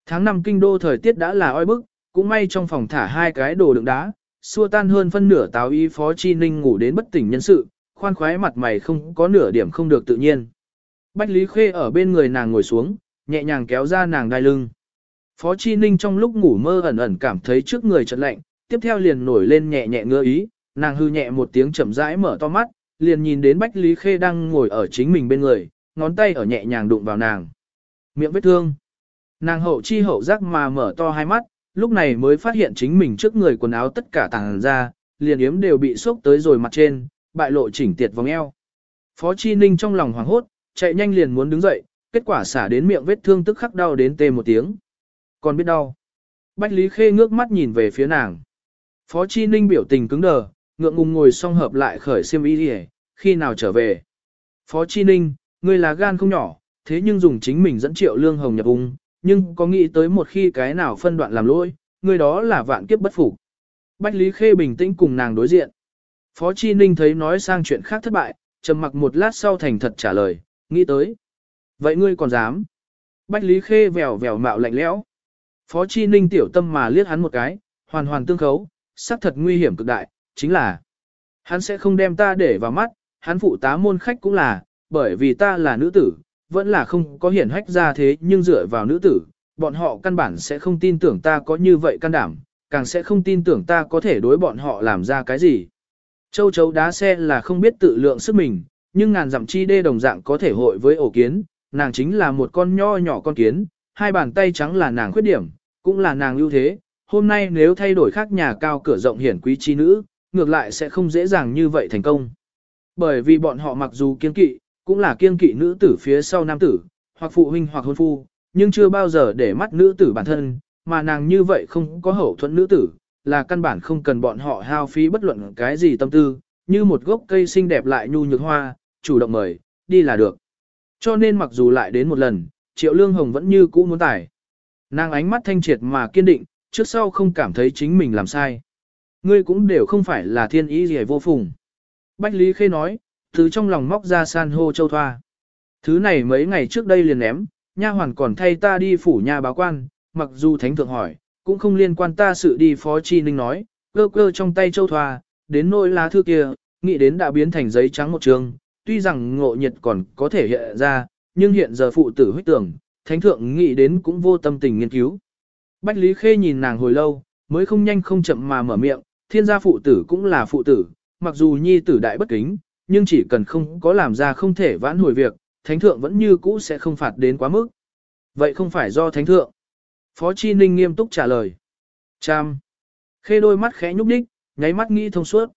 Tháng 5 kinh đô thời tiết đã là oi bức, cũng may trong phòng thả hai cái đồ đựng đá, xua tan hơn phân nửa táo y phó chi ninh ngủ đến bất tỉnh nhân sự, khoan khoái mặt mày không có nửa điểm không được tự nhiên. Bách Lý Khê ở bên người nàng ngồi xuống, nhẹ nhàng kéo ra nàng đai lưng. Phó Chi Ninh trong lúc ngủ mơ ẩn ẩn cảm thấy trước người chợt lạnh, tiếp theo liền nổi lên nhẹ nhẹ ngơ ý, nàng hư nhẹ một tiếng chậm rãi mở to mắt, liền nhìn đến Bách Lý Khê đang ngồi ở chính mình bên người, ngón tay ở nhẹ nhàng đụng vào nàng. Miệng vết thương. Nàng hậu chi hậu giác mà mở to hai mắt, lúc này mới phát hiện chính mình trước người quần áo tất cả tàng ra, liền yếm đều bị xốc tới rồi mặt trên, bại lộ chỉnh tiệt vòng eo. Phó Chi Ninh trong lòng hoảng hốt, chạy nhanh liền muốn đứng dậy, kết quả xả đến miệng vết thương tức khắc đau đến tê một tiếng. Còn biết đau. Bách Lý Khê ngước mắt nhìn về phía nàng. Phó Chi Ninh biểu tình cứng đờ, ngượng ngùng ngồi xong hợp lại khởi xiêm y đi khi nào trở về. Phó Chi Ninh, ngươi là gan không nhỏ, thế nhưng dùng chính mình dẫn triệu lương hồng nhập ung, nhưng có nghĩ tới một khi cái nào phân đoạn làm lỗi, người đó là vạn kiếp bất phục. Bách Lý Khê bình tĩnh cùng nàng đối diện. Phó Chi Ninh thấy nói sang chuyện khác thất bại, trầm mặc một lát sau thành thật trả lời, nghĩ tới. Vậy ngươi còn dám? Bách Lý Khê vèo vèo mạo lạnh lẽo. Phó Chi Ninh tiểu tâm mà liếc hắn một cái, hoàn hoàn tương khấu, xác thật nguy hiểm cực đại, chính là hắn sẽ không đem ta để vào mắt, hắn phụ tá môn khách cũng là, bởi vì ta là nữ tử, vẫn là không có hiển hách ra thế nhưng dựa vào nữ tử, bọn họ căn bản sẽ không tin tưởng ta có như vậy can đảm, càng sẽ không tin tưởng ta có thể đối bọn họ làm ra cái gì. Châu chấu đá xe là không biết tự lượng sức mình, nhưng ngàn dặm chi đê đồng dạng có thể hội với ổ kiến, nàng chính là một con nho nhỏ con kiến, hai bàn tay trắng là nàng khuyết điểm, cũng là nàng ưu thế. Hôm nay nếu thay đổi khác nhà cao cửa rộng hiển quý chi nữ, ngược lại sẽ không dễ dàng như vậy thành công. Bởi vì bọn họ mặc dù kiên kỵ, cũng là kiên kỵ nữ tử phía sau nam tử, hoặc phụ huynh hoặc hôn phu, nhưng chưa bao giờ để mắt nữ tử bản thân, mà nàng như vậy không có hậu thuẫn nữ tử, là căn bản không cần bọn họ hao phí bất luận cái gì tâm tư, như một gốc cây xinh đẹp lại nhu nhược hoa, chủ động mời, đi là được. Cho nên mặc dù lại đến một lần, Triệu Lương Hồng vẫn như cũ muốn tải. Nàng ánh mắt thanh triệt mà kiên định, trước sau không cảm thấy chính mình làm sai. Ngươi cũng đều không phải là thiên ý gì vô phùng. Bách Lý Khê nói, từ trong lòng móc ra san hô châu thoa. Thứ này mấy ngày trước đây liền ném, nha hoàn còn thay ta đi phủ nhà báo quan, mặc dù thánh thượng hỏi, cũng không liên quan ta sự đi phó chi ninh nói, cơ cơ trong tay châu thoa, đến nỗi lá thư kia, nghĩ đến đã biến thành giấy trắng một trường, tuy rằng ngộ nhiệt còn có thể hiện ra, nhưng hiện giờ phụ tử huyết tưởng, thánh thượng nghĩ đến cũng vô tâm tình nghiên cứu. Bách Lý Khê nhìn nàng hồi lâu, mới không nhanh không chậm mà mở miệng, thiên gia phụ tử cũng là phụ tử, mặc dù nhi tử đại bất kính, nhưng chỉ cần không có làm ra không thể vãn hồi việc, thánh thượng vẫn như cũ sẽ không phạt đến quá mức. Vậy không phải do thánh thượng. Phó Chi Ninh nghiêm túc trả lời. Cham. Khê đôi mắt khẽ nhúc nhích, nháy mắt nghĩ thông suốt.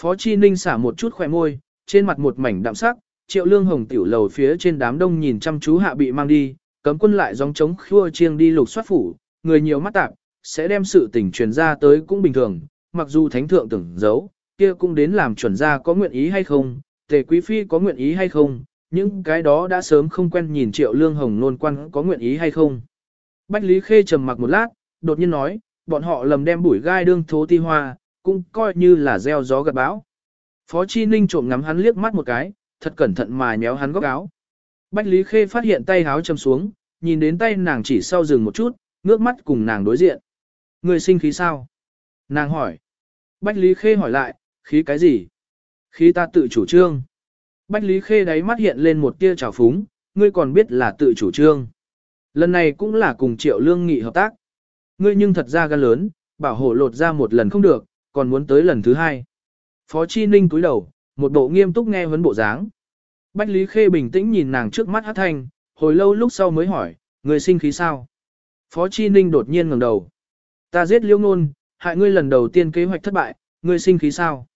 Phó Chi Ninh xả một chút khỏe môi, trên mặt một mảnh đạm sắc, triệu lương hồng tiểu lầu phía trên đám đông nhìn chăm chú hạ bị mang đi, cấm quân lại dòng chống khua chiêng đi lục soát phủ, người nhiều mắt tạp, sẽ đem sự tình truyền ra tới cũng bình thường, mặc dù thánh thượng tưởng giấu, kia cũng đến làm chuẩn ra có nguyện ý hay không, tề quý phi có nguyện ý hay không, những cái đó đã sớm không quen nhìn triệu lương hồng nôn quan có nguyện ý hay không. Bách Lý Khê trầm mặc một lát, đột nhiên nói, bọn họ lầm đem bụi gai đương thố ti hoa, cũng coi như là gieo gió gặt bão. Phó Chi Ninh trộm ngắm hắn liếc mắt một cái, thật cẩn thận mà nhéo hắn góc áo. Bách Lý Khê phát hiện tay háo chầm xuống, nhìn đến tay nàng chỉ sau dừng một chút, ngước mắt cùng nàng đối diện. Người sinh khí sao? Nàng hỏi. Bách Lý Khê hỏi lại, khí cái gì? Khí ta tự chủ trương. Bách Lý Khê đáy mắt hiện lên một tia trào phúng, ngươi còn biết là tự chủ trương. Lần này cũng là cùng Triệu Lương Nghị hợp tác. Ngươi nhưng thật ra gan lớn, bảo hộ lột ra một lần không được, còn muốn tới lần thứ hai. Phó Chi Ninh cúi đầu, một bộ nghiêm túc nghe vấn bộ dáng. Bách Lý Khê bình tĩnh nhìn nàng trước mắt hát thanh, hồi lâu lúc sau mới hỏi, người sinh khí sao? Phó Chi Ninh đột nhiên ngẩng đầu. Ta giết liêu ngôn, hại ngươi lần đầu tiên kế hoạch thất bại, ngươi sinh khí sao?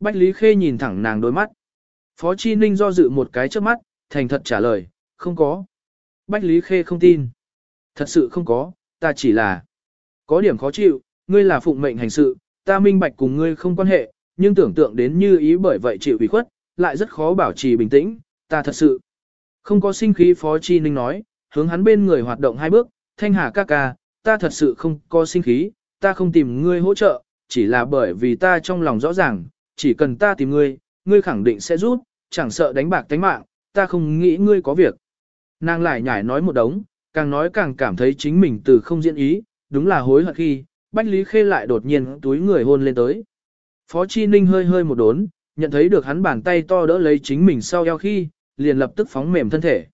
Bách Lý Khê nhìn thẳng nàng đôi mắt. Phó Chi Ninh do dự một cái trước mắt, thành thật trả lời, không có. Bách Lý Khê không tin. Thật sự không có, ta chỉ là có điểm khó chịu, ngươi là phụng mệnh hành sự, ta minh bạch cùng ngươi không quan hệ, nhưng tưởng tượng đến như ý bởi vậy chịu ủy khuất, lại rất khó bảo trì bình tĩnh, ta thật sự không có sinh khí Phó Chi Ninh nói, hướng hắn bên người hoạt động hai bước, thanh hà ca ca, ta thật sự không có sinh khí, ta không tìm ngươi hỗ trợ, chỉ là bởi vì ta trong lòng rõ ràng, chỉ cần ta tìm ngươi, ngươi khẳng định sẽ rút chẳng sợ đánh bạc tánh mạng, ta không nghĩ ngươi có việc. Nàng lại nhảy nói một đống, càng nói càng cảm thấy chính mình từ không diễn ý, đúng là hối hận khi, Bách Lý Khê lại đột nhiên túi người hôn lên tới. Phó Chi Ninh hơi hơi một đốn, nhận thấy được hắn bàn tay to đỡ lấy chính mình sau eo khi, liền lập tức phóng mềm thân thể.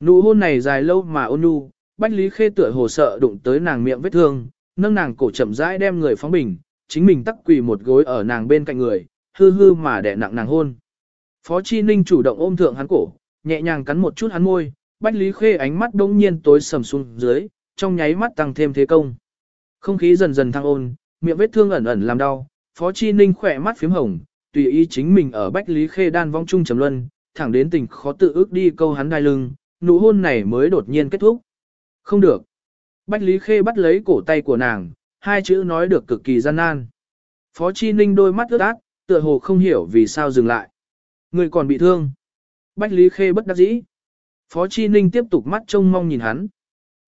Nụ hôn này dài lâu mà ôn nhu, Bách Lý Khê tựa hồ sợ đụng tới nàng miệng vết thương, nâng nàng cổ chậm rãi đem người phóng bình, chính mình tắc quỳ một gối ở nàng bên cạnh người, hư hư mà đè nặng nàng hôn. Phó Chi Ninh chủ động ôm thượng hắn cổ, nhẹ nhàng cắn một chút hắn môi, Bách Lý Khê ánh mắt đông nhiên tối sầm xuống dưới, trong nháy mắt tăng thêm thế công. Không khí dần dần thăng ôn, miệng vết thương ẩn ẩn làm đau, Phó Chi Ninh khỏe mắt phím hồng, tùy ý chính mình ở Bách Lý Khê đan vong trung trầm luân, thẳng đến tình khó tự ước đi câu hắn đai lưng, nụ hôn này mới đột nhiên kết thúc. Không được. Bách Lý Khê bắt lấy cổ tay của nàng, hai chữ nói được cực kỳ gian nan. Phó Chi Ninh đôi mắt ướt át, tựa hồ không hiểu vì sao dừng lại. Người còn bị thương. Bách Lý Khê bất đắc dĩ. Phó Chi Ninh tiếp tục mắt trông mong nhìn hắn.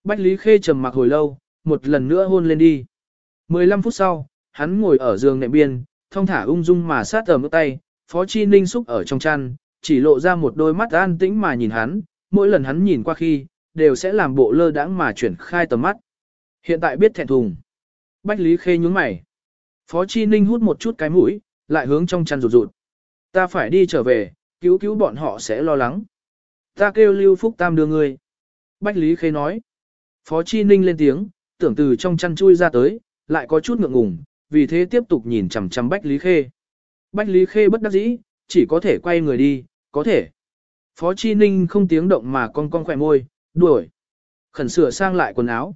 Bách Lý Khê trầm mặc hồi lâu, một lần nữa hôn lên đi. 15 phút sau, hắn ngồi ở giường nệm biên, thông thả ung dung mà sát ở mức tay, Phó Chi Ninh xúc ở trong chăn, chỉ lộ ra một đôi mắt an tĩnh mà nhìn hắn, mỗi lần hắn nhìn qua khi, đều sẽ làm bộ lơ đãng mà chuyển khai tầm mắt. Hiện tại biết thẹn thùng. Bách Lý Khê nhúng mày. Phó Chi Ninh hút một chút cái mũi, lại hướng trong chăn rụt rụt. Ta phải đi trở về, cứu cứu bọn họ sẽ lo lắng. Ta kêu Lưu Phúc Tam đưa ngươi. Bách Lý Khê nói. Phó Chi Ninh lên tiếng, tưởng từ trong chăn chui ra tới, lại có chút ngượng ngùng, vì thế tiếp tục nhìn chằm chằm Bách Lý Khê. Bách Lý Khê bất đắc dĩ, chỉ có thể quay người đi, có thể. Phó Chi Ninh không tiếng động mà con con khỏe môi, đuổi. Khẩn sửa sang lại quần áo.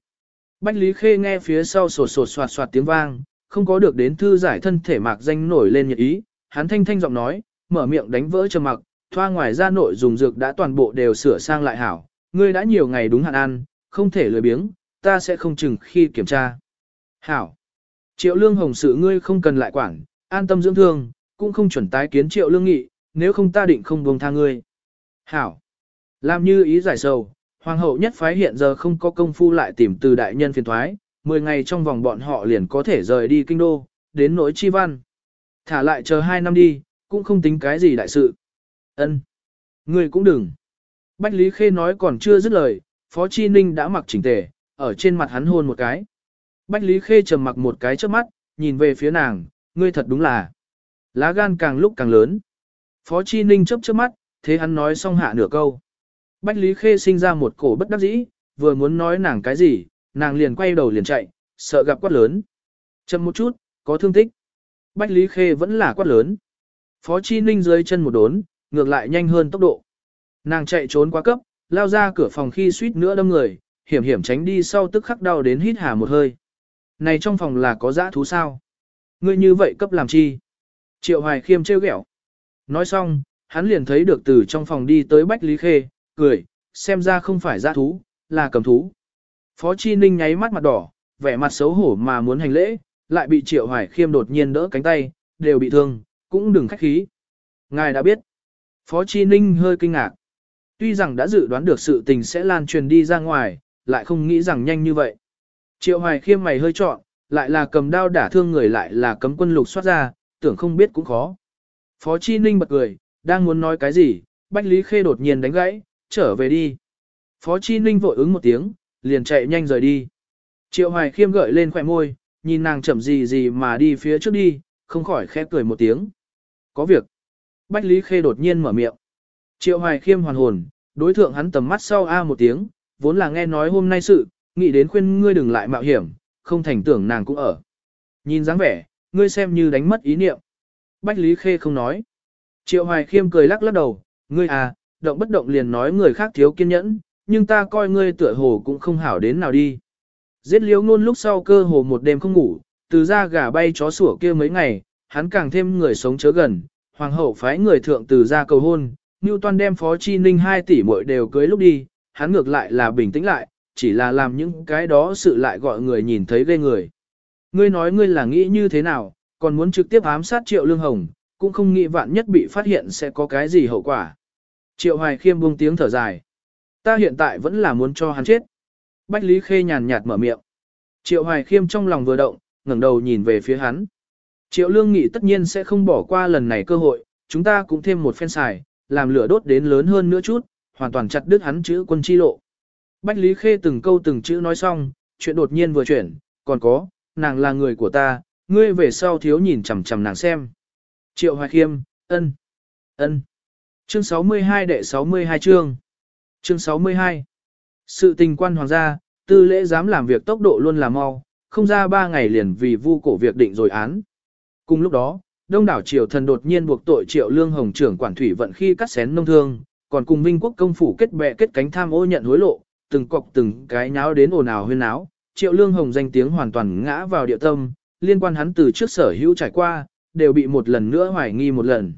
Bách Lý Khê nghe phía sau sột sột soạt soạt tiếng vang, không có được đến thư giải thân thể mạc danh nổi lên nhiệt ý, hắn thanh thanh giọng nói, mở miệng đánh vỡ trầm mặc, thoa ngoài ra nội dùng dược đã toàn bộ đều sửa sang lại hảo, ngươi đã nhiều ngày đúng hạn ăn, không thể lười biếng, ta sẽ không chừng khi kiểm tra. Hảo. Triệu lương hồng sự ngươi không cần lại quản, an tâm dưỡng thương, cũng không chuẩn tái kiến triệu lương nghị, nếu không ta định không buông tha ngươi. Hảo. Làm như ý giải sầu, hoàng hậu nhất phái hiện giờ không có công phu lại tìm từ đại nhân phiền thoái, 10 ngày trong vòng bọn họ liền có thể rời đi kinh đô, đến nỗi chi văn. Thả lại chờ 2 năm đi, cũng không tính cái gì đại sự. Ân, Ngươi cũng đừng. Bách Lý Khê nói còn chưa dứt lời, Phó Chi Ninh đã mặc chỉnh tề, ở trên mặt hắn hôn một cái. Bách Lý Khê trầm mặc một cái trước mắt, nhìn về phía nàng, ngươi thật đúng là. Lá gan càng lúc càng lớn. Phó Chi Ninh chớp chớp mắt, thế hắn nói xong hạ nửa câu. Bách Lý Khê sinh ra một cổ bất đắc dĩ, vừa muốn nói nàng cái gì, nàng liền quay đầu liền chạy, sợ gặp quát lớn. Chậm một chút, có thương tích. Bách Lý Khê vẫn là quát lớn. Phó Chi Ninh dưới chân một đốn, ngược lại nhanh hơn tốc độ. Nàng chạy trốn quá cấp, lao ra cửa phòng khi suýt nữa đâm người, hiểm hiểm tránh đi sau tức khắc đau đến hít hà một hơi. Này trong phòng là có dã thú sao? Ngươi như vậy cấp làm chi? Triệu Hoài Khiêm trêu ghẹo. Nói xong, hắn liền thấy được từ trong phòng đi tới Bách Lý Khê, cười, xem ra không phải dã thú, là cầm thú. Phó Chi Ninh nháy mắt mặt đỏ, vẻ mặt xấu hổ mà muốn hành lễ, lại bị Triệu Hoài Khiêm đột nhiên đỡ cánh tay, đều bị thương, cũng đừng khách khí. Ngài đã biết. Phó Chi Ninh hơi kinh ngạc. Tuy rằng đã dự đoán được sự tình sẽ lan truyền đi ra ngoài, lại không nghĩ rằng nhanh như vậy. Triệu Hoài Khiêm mày hơi trọn, lại là cầm đao đả thương người lại là cấm quân lục soát ra, tưởng không biết cũng khó. Phó Chi Ninh bật cười, đang muốn nói cái gì, Bách Lý Khê đột nhiên đánh gãy, trở về đi. Phó Chi Ninh vội ứng một tiếng, liền chạy nhanh rời đi. Triệu Hoài Khiêm gợi lên khỏe môi, nhìn nàng chậm gì gì mà đi phía trước đi, không khỏi khẽ cười một tiếng. Có việc. Bách Lý Khê đột nhiên mở miệng. Triệu Hoài Khiêm hoàn hồn, đối thượng hắn tầm mắt sau a một tiếng, vốn là nghe nói hôm nay sự, nghĩ đến khuyên ngươi đừng lại mạo hiểm, không thành tưởng nàng cũng ở. Nhìn dáng vẻ, ngươi xem như đánh mất ý niệm. Bách Lý Khê không nói. Triệu Hoài Khiêm cười lắc lắc đầu, ngươi à, động bất động liền nói người khác thiếu kiên nhẫn, nhưng ta coi ngươi tựa hồ cũng không hảo đến nào đi. Giết liếu ngôn lúc sau cơ hồ một đêm không ngủ, từ ra gà bay chó sủa kia mấy ngày, hắn càng thêm người sống chớ gần, hoàng hậu phái người thượng từ ra cầu hôn, Ngưu Toan đem Phó Chi Ninh 2 tỷ muội đều cưới lúc đi, hắn ngược lại là bình tĩnh lại, chỉ là làm những cái đó sự lại gọi người nhìn thấy ghê người. Ngươi nói ngươi là nghĩ như thế nào, còn muốn trực tiếp ám sát Triệu Lương Hồng, cũng không nghĩ vạn nhất bị phát hiện sẽ có cái gì hậu quả. Triệu Hoài Khiêm buông tiếng thở dài. Ta hiện tại vẫn là muốn cho hắn chết. Bách Lý Khê nhàn nhạt mở miệng. Triệu Hoài Khiêm trong lòng vừa động, ngẩng đầu nhìn về phía hắn. Triệu Lương Nghị tất nhiên sẽ không bỏ qua lần này cơ hội, chúng ta cũng thêm một phen xài, làm lửa đốt đến lớn hơn nữa chút, hoàn toàn chặt đứt hắn chữ quân chi lộ. Bách Lý Khê từng câu từng chữ nói xong, chuyện đột nhiên vừa chuyển, còn có, nàng là người của ta, ngươi về sau thiếu nhìn chằm chằm nàng xem. Triệu Hoài Khiêm, ân, ân. Chương 62 đệ 62 chương. Chương 62. Sự tình quan hoàng gia, tư lễ dám làm việc tốc độ luôn là mau, không ra ba ngày liền vì vu cổ việc định rồi án. Cùng lúc đó, đông đảo triều thần đột nhiên buộc tội triệu lương hồng trưởng quản thủy vận khi cắt xén nông thương, còn cùng Vinh quốc công phủ kết bè kết cánh tham ô nhận hối lộ, từng cọc từng cái nháo đến ồn ào huyên náo, triệu lương hồng danh tiếng hoàn toàn ngã vào địa tâm, liên quan hắn từ trước sở hữu trải qua, đều bị một lần nữa hoài nghi một lần.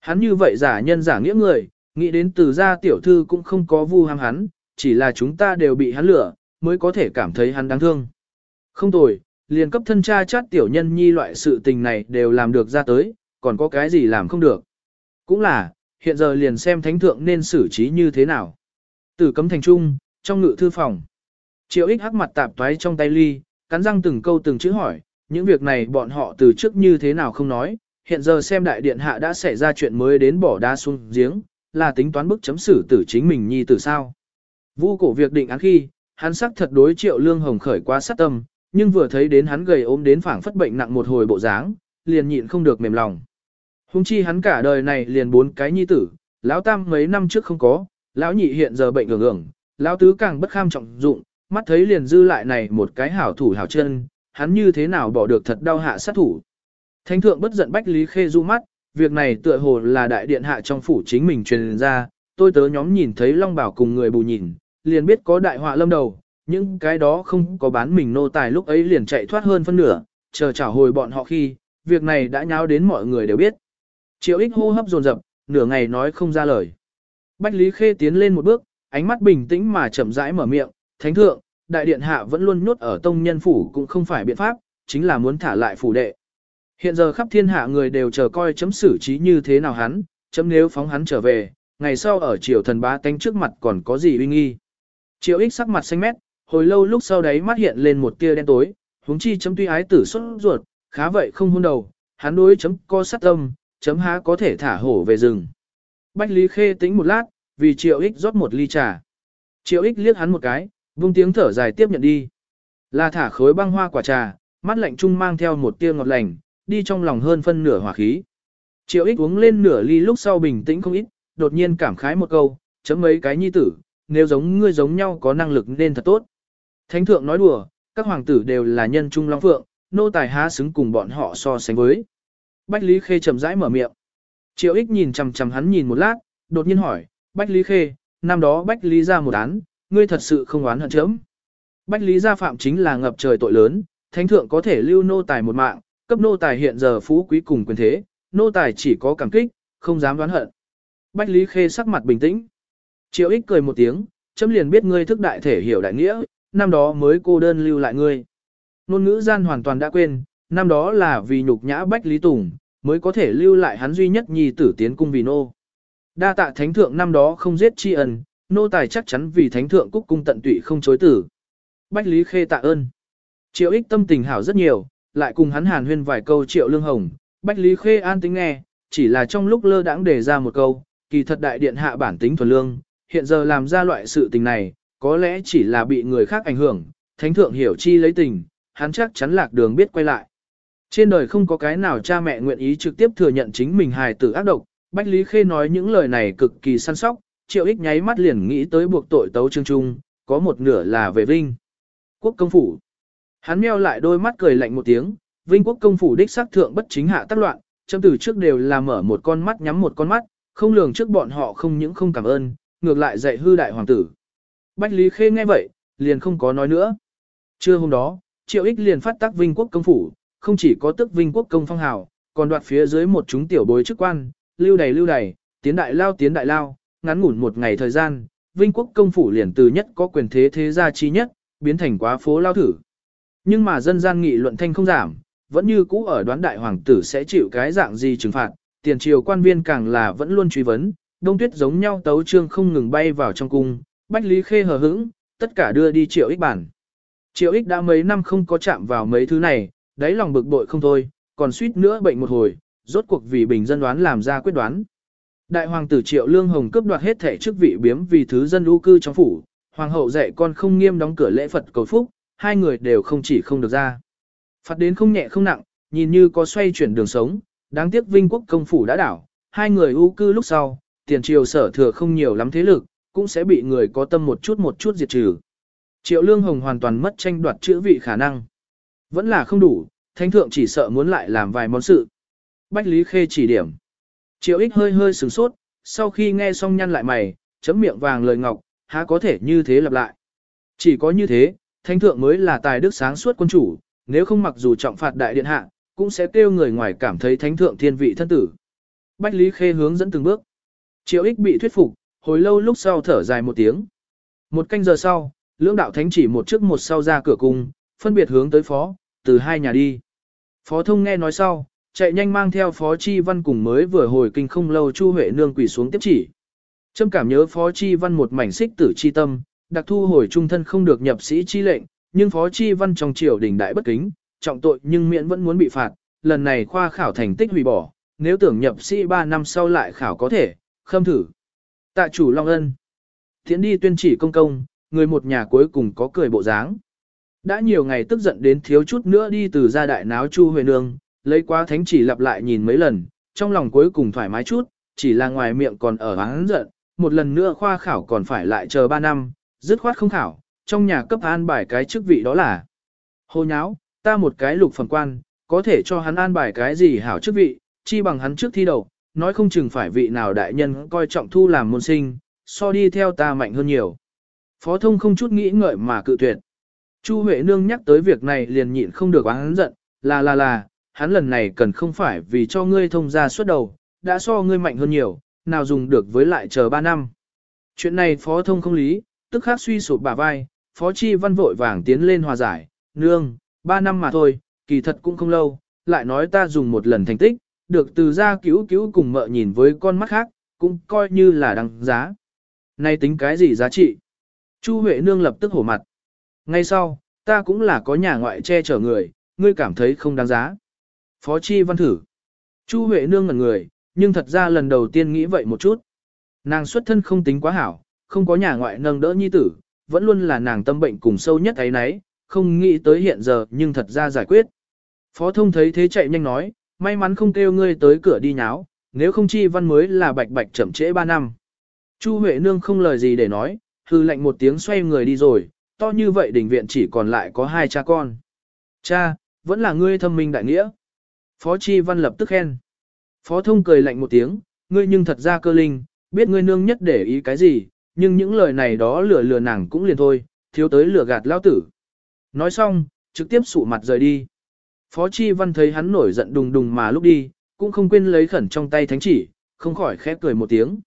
Hắn như vậy giả nhân giả nghĩa người, nghĩ đến từ gia tiểu thư cũng không có vu ham hắn, chỉ là chúng ta đều bị hắn lửa, mới có thể cảm thấy hắn đáng thương. Không tồi, liền cấp thân cha chát tiểu nhân nhi loại sự tình này đều làm được ra tới, còn có cái gì làm không được. Cũng là, hiện giờ liền xem thánh thượng nên xử trí như thế nào. Tử cấm thành trung, trong ngự thư phòng. Triệu ích hắc mặt tạp toái trong tay ly, cắn răng từng câu từng chữ hỏi, những việc này bọn họ từ trước như thế nào không nói, hiện giờ xem đại điện hạ đã xảy ra chuyện mới đến bỏ đá xuống giếng, là tính toán bức chấm xử tử chính mình nhi tử sao. Vu cổ việc định án khi, hắn sắc thật đối triệu lương hồng khởi quá sát tâm, nhưng vừa thấy đến hắn gầy ốm đến phảng phất bệnh nặng một hồi bộ dáng, liền nhịn không được mềm lòng. Hùng chi hắn cả đời này liền bốn cái nhi tử, lão tam mấy năm trước không có, lão nhị hiện giờ bệnh ngưỡng ngưỡng, lão tứ càng bất kham trọng dụng, mắt thấy liền dư lại này một cái hảo thủ hảo chân, hắn như thế nào bỏ được thật đau hạ sát thủ. Thánh thượng bất giận Bách Lý Khê du mắt, việc này tựa hồ là đại điện hạ trong phủ chính mình truyền ra, tôi tớ nhóm nhìn thấy Long Bảo cùng người bù nhìn, liền biết có đại họa lâm đầu, những cái đó không có bán mình nô tài lúc ấy liền chạy thoát hơn phân nửa, chờ trả hồi bọn họ khi, việc này đã nháo đến mọi người đều biết. Triệu ích hô hấp dồn dập, nửa ngày nói không ra lời. Bách Lý Khê tiến lên một bước, ánh mắt bình tĩnh mà chậm rãi mở miệng, thánh thượng, đại điện hạ vẫn luôn nhốt ở tông nhân phủ cũng không phải biện pháp, chính là muốn thả lại phủ đệ. Hiện giờ khắp thiên hạ người đều chờ coi chấm xử trí như thế nào hắn, chấm nếu phóng hắn trở về, ngày sau ở triều thần bá tánh trước mặt còn có gì uy nghi. Triệu ích sắc mặt xanh mét, hồi lâu lúc sau đấy mắt hiện lên một tia đen tối, huống chi chấm tuy ái tử xuất ruột, khá vậy không hôn đầu, hắn đối chấm co sát tâm, chấm há có thể thả hổ về rừng. Bách Lý Khê tĩnh một lát, vì Triệu ích rót một ly trà. Triệu ích liếc hắn một cái, vung tiếng thở dài tiếp nhận đi. Là thả khối băng hoa quả trà, mắt lạnh trung mang theo một tia ngọt lành, đi trong lòng hơn phân nửa hỏa khí. Triệu ích uống lên nửa ly lúc sau bình tĩnh không ít, đột nhiên cảm khái một câu, chấm mấy cái nhi tử, nếu giống ngươi giống nhau có năng lực nên thật tốt. Thánh thượng nói đùa, các hoàng tử đều là nhân trung long phượng, nô tài há xứng cùng bọn họ so sánh với. Bách Lý Khê chậm rãi mở miệng. Triệu ích nhìn chằm chằm hắn nhìn một lát, đột nhiên hỏi, Bách Lý Khê, năm đó Bách Lý ra một án, ngươi thật sự không oán hận chấm. Bách Lý gia phạm chính là ngập trời tội lớn, thánh thượng có thể lưu nô tài một mạng, cấp nô tài hiện giờ phú quý cùng quyền thế, nô tài chỉ có cảm kích, không dám đoán hận. Bách Lý Khê sắc mặt bình tĩnh. Triệu ích cười một tiếng, chấm liền biết ngươi thức đại thể hiểu đại nghĩa, năm đó mới cô đơn lưu lại ngươi. Nôn ngữ gian hoàn toàn đã quên, năm đó là vì nhục nhã Bách Lý Tùng, mới có thể lưu lại hắn duy nhất nhi tử tiến cung vì nô. Đa tạ thánh thượng năm đó không giết tri ân, nô tài chắc chắn vì thánh thượng cúc cung tận tụy không chối tử. Bách Lý Khê tạ ơn. Triệu ích tâm tình hảo rất nhiều, lại cùng hắn hàn huyên vài câu triệu lương hồng. Bách Lý Khê an tính nghe, chỉ là trong lúc lơ đãng đề ra một câu, kỳ thật đại điện hạ bản tính thuần lương, hiện giờ làm ra loại sự tình này, có lẽ chỉ là bị người khác ảnh hưởng, thánh thượng hiểu chi lấy tình, hắn chắc chắn lạc đường biết quay lại. Trên đời không có cái nào cha mẹ nguyện ý trực tiếp thừa nhận chính mình hài tử ác độc, Bách Lý Khê nói những lời này cực kỳ săn sóc, triệu ích nháy mắt liền nghĩ tới buộc tội tấu trương trung, có một nửa là về Vinh. Quốc công phủ. Hắn meo lại đôi mắt cười lạnh một tiếng, Vinh quốc công phủ đích xác thượng bất chính hạ tác loạn, châm từ trước đều là mở một con mắt nhắm một con mắt, không lường trước bọn họ không những không cảm ơn, ngược lại dạy hư đại hoàng tử. Bách Lý Khê nghe vậy, liền không có nói nữa. Trưa hôm đó, Triệu Ích liền phát tác Vinh quốc công phủ, không chỉ có tức Vinh quốc công phong hào, còn đoạt phía dưới một chúng tiểu bối chức quan, lưu đầy lưu đầy, tiến đại lao tiến đại lao, ngắn ngủn một ngày thời gian, Vinh quốc công phủ liền từ nhất có quyền thế thế gia chi nhất, biến thành quá phố lao thử. Nhưng mà dân gian nghị luận thanh không giảm, vẫn như cũ ở đoán đại hoàng tử sẽ chịu cái dạng gì trừng phạt, tiền triều quan viên càng là vẫn luôn truy vấn, đông tuyết giống nhau tấu trương không ngừng bay vào trong cung, bách lý khê hờ hững, tất cả đưa đi triệu ích bản. Triệu ích đã mấy năm không có chạm vào mấy thứ này, đáy lòng bực bội không thôi, còn suýt nữa bệnh một hồi, rốt cuộc vì bình dân đoán làm ra quyết đoán. Đại hoàng tử Triệu Lương Hồng cướp đoạt hết thể chức vị biếm vì thứ dân ưu cư trong phủ, hoàng hậu dạy con không nghiêm đóng cửa lễ Phật cầu phúc, hai người đều không chỉ không được ra. Phạt đến không nhẹ không nặng, nhìn như có xoay chuyển đường sống, đáng tiếc Vinh quốc công phủ đã đảo, hai người ưu cư lúc sau, tiền triều sở thừa không nhiều lắm thế lực, cũng sẽ bị người có tâm một chút một chút diệt trừ. Triệu Lương Hồng hoàn toàn mất tranh đoạt chữ vị khả năng. Vẫn là không đủ, thánh thượng chỉ sợ muốn lại làm vài món sự. Bách Lý Khê chỉ điểm. Triệu ích hơi hơi sửng sốt, sau khi nghe xong nhăn lại mày, chấm miệng vàng lời ngọc, há có thể như thế lặp lại. Chỉ có như thế, thánh thượng mới là tài đức sáng suốt quân chủ, nếu không mặc dù trọng phạt đại điện hạ, cũng sẽ kêu người ngoài cảm thấy thánh thượng thiên vị thân tử. Bách Lý Khê hướng dẫn từng bước. Triệu ích bị thuyết phục, hồi lâu lúc sau thở dài một tiếng. Một canh giờ sau, lưỡng đạo thánh chỉ một trước một sau ra cửa cung, phân biệt hướng tới phó, từ hai nhà đi. Phó thông nghe nói sau, chạy nhanh mang theo phó chi văn cùng mới vừa hồi kinh không lâu chu huệ nương quỳ xuống tiếp chỉ. Trâm cảm nhớ phó chi văn một mảnh xích tử chi tâm, đặc thu hồi trung thân không được nhập sĩ chi lệnh, nhưng phó chi văn trong triều đình đại bất kính, trọng tội nhưng miễn vẫn muốn bị phạt, lần này khoa khảo thành tích hủy bỏ, nếu tưởng nhập sĩ 3 năm sau lại khảo có thể, khâm thử. Tạ chủ Long Ân. Thiện đi tuyên chỉ công công, người một nhà cuối cùng có cười bộ dáng. Đã nhiều ngày tức giận đến thiếu chút nữa đi từ gia đại náo Chu Huệ Nương, lấy quá thánh chỉ lặp lại nhìn mấy lần, trong lòng cuối cùng thoải mái chút, chỉ là ngoài miệng còn ở hắn giận, một lần nữa khoa khảo còn phải lại chờ 3 năm, dứt khoát không khảo, trong nhà cấp an bài cái chức vị đó là. hô nháo, ta một cái lục phẩm quan, có thể cho hắn an bài cái gì hảo chức vị, chi bằng hắn trước thi đầu, nói không chừng phải vị nào đại nhân coi trọng thu làm môn sinh, so đi theo ta mạnh hơn nhiều. Phó thông không chút nghĩ ngợi mà cự tuyệt. Chu Huệ Nương nhắc tới việc này liền nhịn không được hắn giận, là là là, hắn lần này cần không phải vì cho ngươi thông ra suốt đầu, đã so ngươi mạnh hơn nhiều, nào dùng được với lại chờ 3 năm. Chuyện này phó thông không lý, tức khắc suy sụp bả vai, phó chi văn vội vàng tiến lên hòa giải, nương, 3 năm mà thôi, kỳ thật cũng không lâu, lại nói ta dùng một lần thành tích, được từ ra cứu cứu cùng mợ nhìn với con mắt khác, cũng coi như là đăng giá. Nay tính cái gì giá trị? Chu Huệ Nương lập tức hổ mặt. Ngay sau, ta cũng là có nhà ngoại che chở người, ngươi cảm thấy không đáng giá. Phó Chi Văn thử. Chu Huệ Nương ngẩn người, nhưng thật ra lần đầu tiên nghĩ vậy một chút. Nàng xuất thân không tính quá hảo, không có nhà ngoại nâng đỡ nhi tử, vẫn luôn là nàng tâm bệnh cùng sâu nhất ấy nấy, không nghĩ tới hiện giờ nhưng thật ra giải quyết. Phó thông thấy thế chạy nhanh nói, may mắn không kêu ngươi tới cửa đi nháo, nếu không chi văn mới là bạch bạch chậm trễ 3 năm. Chu Huệ Nương không lời gì để nói, hư lệnh một tiếng xoay người đi rồi, to như vậy đình viện chỉ còn lại có hai cha con. Cha, vẫn là ngươi thâm minh đại nghĩa. Phó Chi Văn lập tức khen. Phó Thông cười lạnh một tiếng, ngươi nhưng thật ra cơ linh, biết ngươi nương nhất để ý cái gì, nhưng những lời này đó lừa lừa nàng cũng liền thôi, thiếu tới lừa gạt lao tử. Nói xong, trực tiếp sụ mặt rời đi. Phó Chi Văn thấy hắn nổi giận đùng đùng mà lúc đi, cũng không quên lấy khẩn trong tay thánh chỉ, không khỏi khép cười một tiếng.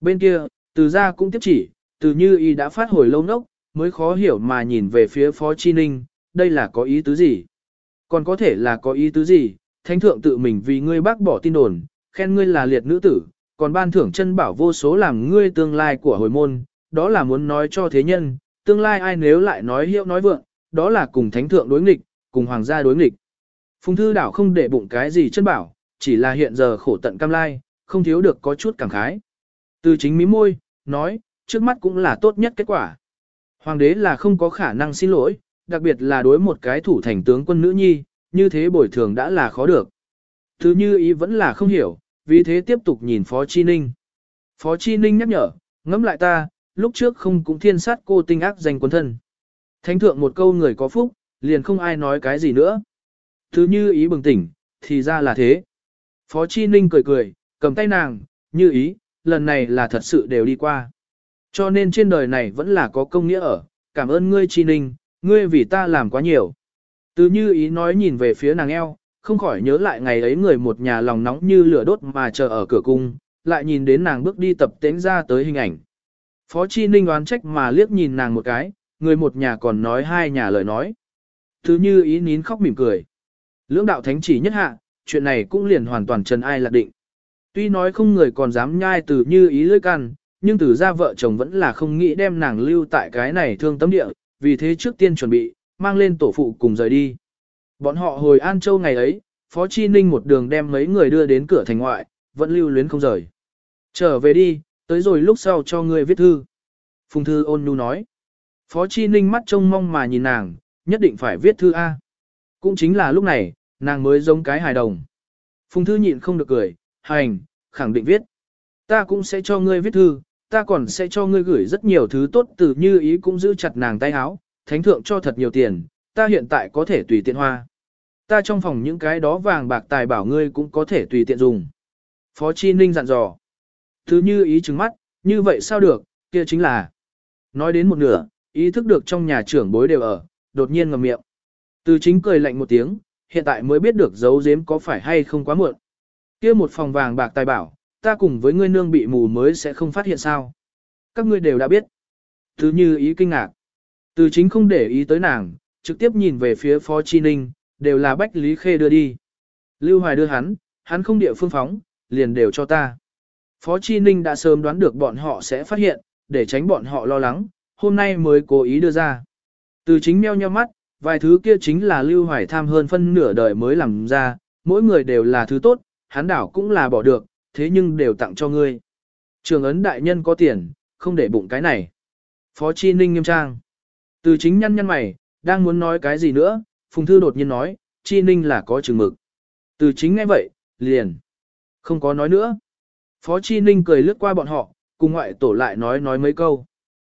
Bên kia, từ ra cũng tiếp chỉ, từ như y đã phát hồi lâu nốc, mới khó hiểu mà nhìn về phía Phó Chi Ninh, đây là có ý tứ gì? Còn có thể là có ý tứ gì? Thánh thượng tự mình vì ngươi bác bỏ tin đồn, khen ngươi là liệt nữ tử, còn ban thưởng chân bảo vô số làm ngươi tương lai của hồi môn, đó là muốn nói cho thế nhân, tương lai ai nếu lại nói hiệu nói vượng, đó là cùng thánh thượng đối nghịch, cùng hoàng gia đối nghịch. Phùng thư đảo không để bụng cái gì chân bảo, chỉ là hiện giờ khổ tận cam lai, không thiếu được có chút cảm khái. Từ chính mí môi, nói, trước mắt cũng là tốt nhất kết quả. Hoàng đế là không có khả năng xin lỗi, đặc biệt là đối một cái thủ thành tướng quân nữ nhi, như thế bồi thường đã là khó được. Thứ như ý vẫn là không hiểu, vì thế tiếp tục nhìn Phó Chi Ninh. Phó Chi Ninh nhắc nhở, ngẫm lại ta, lúc trước không cũng thiên sát cô tinh ác danh quân thân. Thánh thượng một câu người có phúc, liền không ai nói cái gì nữa. Thứ như ý bừng tỉnh, thì ra là thế. Phó Chi Ninh cười cười, cầm tay nàng, như ý, lần này là thật sự đều đi qua. Cho nên trên đời này vẫn là có công nghĩa ở, cảm ơn ngươi Chi Ninh, ngươi vì ta làm quá nhiều. Từ như ý nói nhìn về phía nàng eo, không khỏi nhớ lại ngày ấy người một nhà lòng nóng như lửa đốt mà chờ ở cửa cung, lại nhìn đến nàng bước đi tập tễnh ra tới hình ảnh. Phó Chi Ninh đoán trách mà liếc nhìn nàng một cái, người một nhà còn nói hai nhà lời nói. Thứ như ý nín khóc mỉm cười. Lưỡng đạo thánh chỉ nhất hạ, chuyện này cũng liền hoàn toàn trần ai lạc định. Tuy nói không người còn dám nhai từ như ý lưỡi căn, nhưng từ ra vợ chồng vẫn là không nghĩ đem nàng lưu tại cái này thương tâm địa, vì thế trước tiên chuẩn bị, mang lên tổ phụ cùng rời đi. Bọn họ hồi An Châu ngày ấy, Phó Chi Ninh một đường đem mấy người đưa đến cửa thành ngoại, vẫn lưu luyến không rời. Trở về đi, tới rồi lúc sau cho ngươi viết thư. Phùng Thư ôn nhu nói. Phó Chi Ninh mắt trông mong mà nhìn nàng, nhất định phải viết thư A. Cũng chính là lúc này, nàng mới giống cái hài đồng. Phùng Thư nhịn không được cười, hành, khẳng định viết. Ta cũng sẽ cho ngươi viết thư, ta còn sẽ cho ngươi gửi rất nhiều thứ tốt từ như ý cũng giữ chặt nàng tay áo, thánh thượng cho thật nhiều tiền, ta hiện tại có thể tùy tiện hoa. Ta trong phòng những cái đó vàng bạc tài bảo ngươi cũng có thể tùy tiện dùng. Phó Chi Ninh dặn dò. Thứ như ý trừng mắt, như vậy sao được, kia chính là. Nói đến một nửa, ý thức được trong nhà trưởng bối đều ở, đột nhiên ngậm miệng. Từ chính cười lạnh một tiếng, hiện tại mới biết được giấu giếm có phải hay không quá muộn. Kia một phòng vàng bạc tài bảo, ta cùng với ngươi nương bị mù mới sẽ không phát hiện sao. Các ngươi đều đã biết. Thứ như ý kinh ngạc. Từ chính không để ý tới nàng, trực tiếp nhìn về phía Phó Chi Ninh, đều là Bách Lý Khê đưa đi. Lưu Hoài đưa hắn, hắn không địa phương phóng, liền đều cho ta. Phó Chi Ninh đã sớm đoán được bọn họ sẽ phát hiện, để tránh bọn họ lo lắng, hôm nay mới cố ý đưa ra. Từ chính meo nheo mắt, vài thứ kia chính là Lưu Hoài tham hơn phân nửa đời mới làm ra, mỗi người đều là thứ tốt, hắn đảo cũng là bỏ được, thế nhưng đều tặng cho ngươi. Trường ấn đại nhân có tiền, không để bụng cái này. Phó Chi Ninh nghiêm trang. Từ chính nhăn nhăn mày, đang muốn nói cái gì nữa, Phùng Thư đột nhiên nói, Chi Ninh là có chừng mực. Từ chính ngay vậy, liền. Không có nói nữa. Phó Chi Ninh cười lướt qua bọn họ, cùng ngoại tổ lại nói nói mấy câu.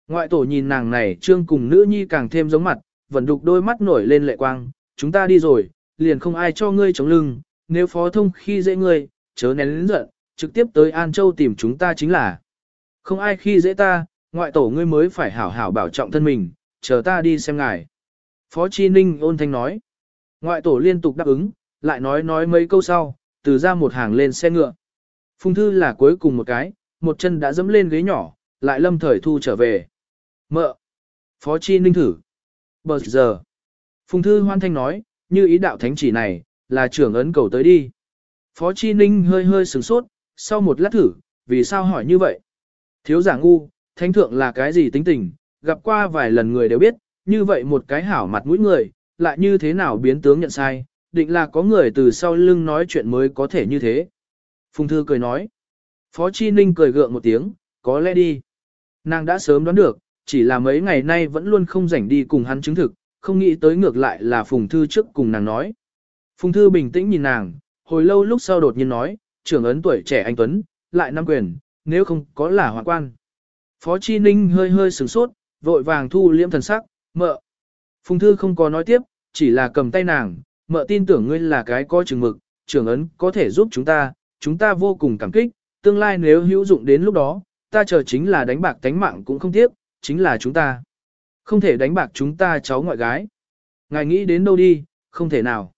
Ngoại tổ nhìn nàng này trương cùng nữ nhi càng thêm giống mặt, vẫn đục đôi mắt nổi lên lệ quang, chúng ta đi rồi, liền không ai cho ngươi chống lưng, nếu phó thông khi dễ ngươi, chớ nén lĩnh giận, trực tiếp tới An Châu tìm chúng ta chính là. Không ai khi dễ ta, ngoại tổ ngươi mới phải hảo hảo bảo trọng thân mình, chờ ta đi xem ngài. Phó Chi Ninh ôn thanh nói. Ngoại tổ liên tục đáp ứng, lại nói nói mấy câu sau, từ ra một hàng lên xe ngựa. Phùng Thư là cuối cùng một cái, một chân đã dẫm lên ghế nhỏ, lại lâm thời thu trở về. Mợ. Phó Chi Ninh thử. Bờ giờ. Phùng Thư hoan thanh nói, như ý đạo thánh chỉ này, là trưởng ấn cầu tới đi. Phó Chi Ninh hơi hơi sửng sốt, sau một lát thử, vì sao hỏi như vậy? Thiếu giả ngu, thánh thượng là cái gì tính tình, gặp qua vài lần người đều biết, như vậy một cái hảo mặt mũi người, lại như thế nào biến tướng nhận sai, định là có người từ sau lưng nói chuyện mới có thể như thế. Phùng Thư cười nói. Phó Chi Ninh cười gượng một tiếng, có lẽ đi. Nàng đã sớm đoán được, chỉ là mấy ngày nay vẫn luôn không rảnh đi cùng hắn chứng thực, không nghĩ tới ngược lại là Phùng Thư trước cùng nàng nói. Phùng Thư bình tĩnh nhìn nàng, hồi lâu lúc sau đột nhiên nói, trưởng ấn tuổi trẻ anh Tuấn, lại năm quyền, nếu không có là hoàng quan. Phó Chi Ninh hơi hơi sửng sốt, vội vàng thu liễm thần sắc, mợ. Phùng Thư không có nói tiếp, chỉ là cầm tay nàng, mợ tin tưởng ngươi là cái có chừng mực, trưởng ấn có thể giúp chúng ta, chúng ta vô cùng cảm kích, tương lai nếu hữu dụng đến lúc đó, ta chờ chính là đánh bạc tánh mạng cũng không tiếp, chính là chúng ta. Không thể đánh bạc chúng ta cháu ngoại gái. Ngài nghĩ đến đâu đi, không thể nào.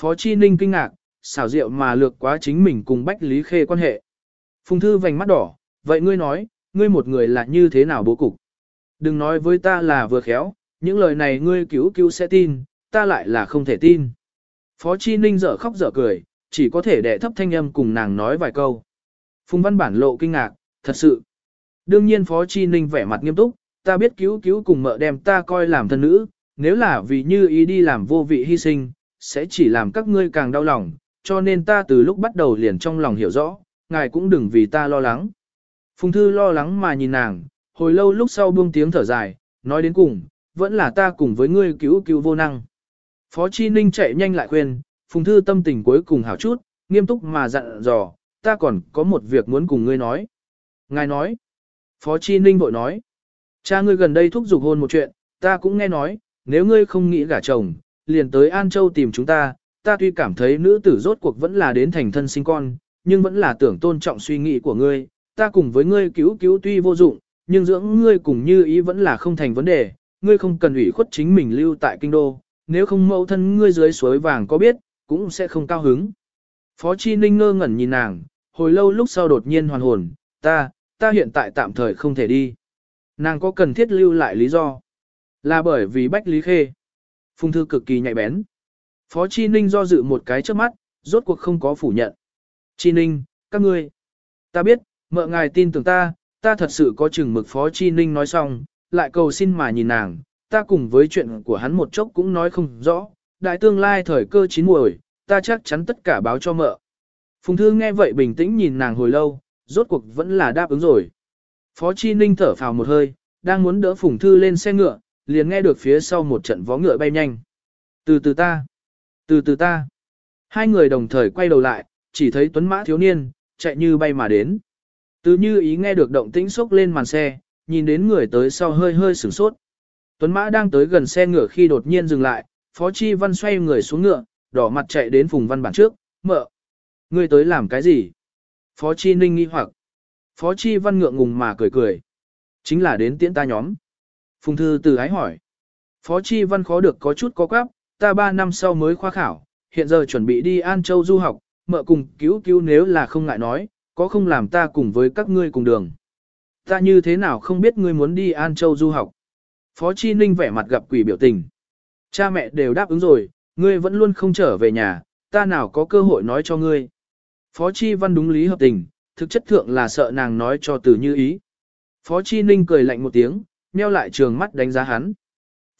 Phó Chi Ninh kinh ngạc, xảo diệu mà lược quá chính mình cùng Bách Lý Khê quan hệ. Phùng Thư vành mắt đỏ, vậy ngươi nói, ngươi một người là như thế nào bố cục? Đừng nói với ta là vừa khéo, những lời này ngươi cứu cứu sẽ tin, ta lại là không thể tin. Phó Chi Ninh dở khóc dở cười, chỉ có thể đẻ thấp thanh âm cùng nàng nói vài câu. Phùng Văn Bản lộ kinh ngạc, thật sự. Đương nhiên Phó Chi Ninh vẻ mặt nghiêm túc, ta biết cứu cứu cùng mợ đem ta coi làm thân nữ, nếu là vì như ý đi làm vô vị hy sinh, sẽ chỉ làm các ngươi càng đau lòng, cho nên ta từ lúc bắt đầu liền trong lòng hiểu rõ, ngài cũng đừng vì ta lo lắng. Phùng Thư lo lắng mà nhìn nàng, hồi lâu lúc sau buông tiếng thở dài, nói đến cùng, vẫn là ta cùng với ngươi cứu cứu vô năng. Phó Chi Ninh chạy nhanh lại khuyên, Phùng Thư tâm tình cuối cùng hảo chút, nghiêm túc mà dặn dò, ta còn có một việc muốn cùng ngươi nói. Ngài nói, Phó Chi Ninh bội nói, cha ngươi gần đây thúc giục hôn một chuyện, ta cũng nghe nói, nếu ngươi không nghĩ gả chồng, liền tới An Châu tìm chúng ta, ta tuy cảm thấy nữ tử rốt cuộc vẫn là đến thành thân sinh con, nhưng vẫn là tưởng tôn trọng suy nghĩ của ngươi, ta cùng với ngươi cứu cứu tuy vô dụng, nhưng dưỡng ngươi cùng như ý vẫn là không thành vấn đề, ngươi không cần ủy khuất chính mình lưu tại kinh đô, nếu không mẫu thân ngươi dưới suối vàng có biết, cũng sẽ không cao hứng. Phó Chi Ninh ngơ ngẩn nhìn nàng, hồi lâu lúc sau đột nhiên hoàn hồn, ta, ta hiện tại tạm thời không thể đi. Nàng có cần thiết lưu lại lý do? Là bởi vì Bách Lý Khê. Phung thư cực kỳ nhạy bén. Phó Chi Ninh do dự một cái trước mắt, rốt cuộc không có phủ nhận. Chi Ninh, các ngươi. Ta biết, mợ ngài tin tưởng ta, ta thật sự có chừng mực Phó Chi Ninh nói xong, lại cầu xin mà nhìn nàng, ta cùng với chuyện của hắn một chốc cũng nói không rõ, đại tương lai thời cơ chín muồi, ta chắc chắn tất cả báo cho mợ. Phùng Thư nghe vậy bình tĩnh nhìn nàng hồi lâu, rốt cuộc vẫn là đáp ứng rồi. Phó Chi Ninh thở phào một hơi, đang muốn đỡ Phùng Thư lên xe ngựa, liền nghe được phía sau một trận vó ngựa bay nhanh. Từ từ ta, từ từ ta. Hai người đồng thời quay đầu lại, chỉ thấy tuấn mã thiếu niên, chạy như bay mà đến. Từ như ý nghe được động tĩnh sốc lên màn xe, nhìn đến người tới sau hơi hơi sửng sốt. Tuấn mã đang tới gần xe ngựa khi đột nhiên dừng lại, Phó Chi Văn xoay người xuống ngựa, đỏ mặt chạy đến Phùng Văn bản trước, mợ. Ngươi tới làm cái gì? Phó Chi Ninh nghi hoặc. Phó Chi Văn ngượng ngùng mà cười cười. Chính là đến tiễn ta nhóm. Phùng Thư từ ái hỏi. Phó Chi Văn khó được có chút có quáp, ta ba năm sau mới khoa khảo, hiện giờ chuẩn bị đi An Châu du học, mợ cùng cứu cứu nếu là không ngại nói, có không làm ta cùng với các ngươi cùng đường. Ta như thế nào không biết ngươi muốn đi An Châu du học. Phó Chi Ninh vẻ mặt gặp quỷ biểu tình. Cha mẹ đều đáp ứng rồi, ngươi vẫn luôn không trở về nhà, ta nào có cơ hội nói cho ngươi. Phó Chi Văn đúng lý hợp tình, thực chất thượng là sợ nàng nói cho từ như ý. Phó Chi Ninh cười lạnh một tiếng, nheo lại trường mắt đánh giá hắn.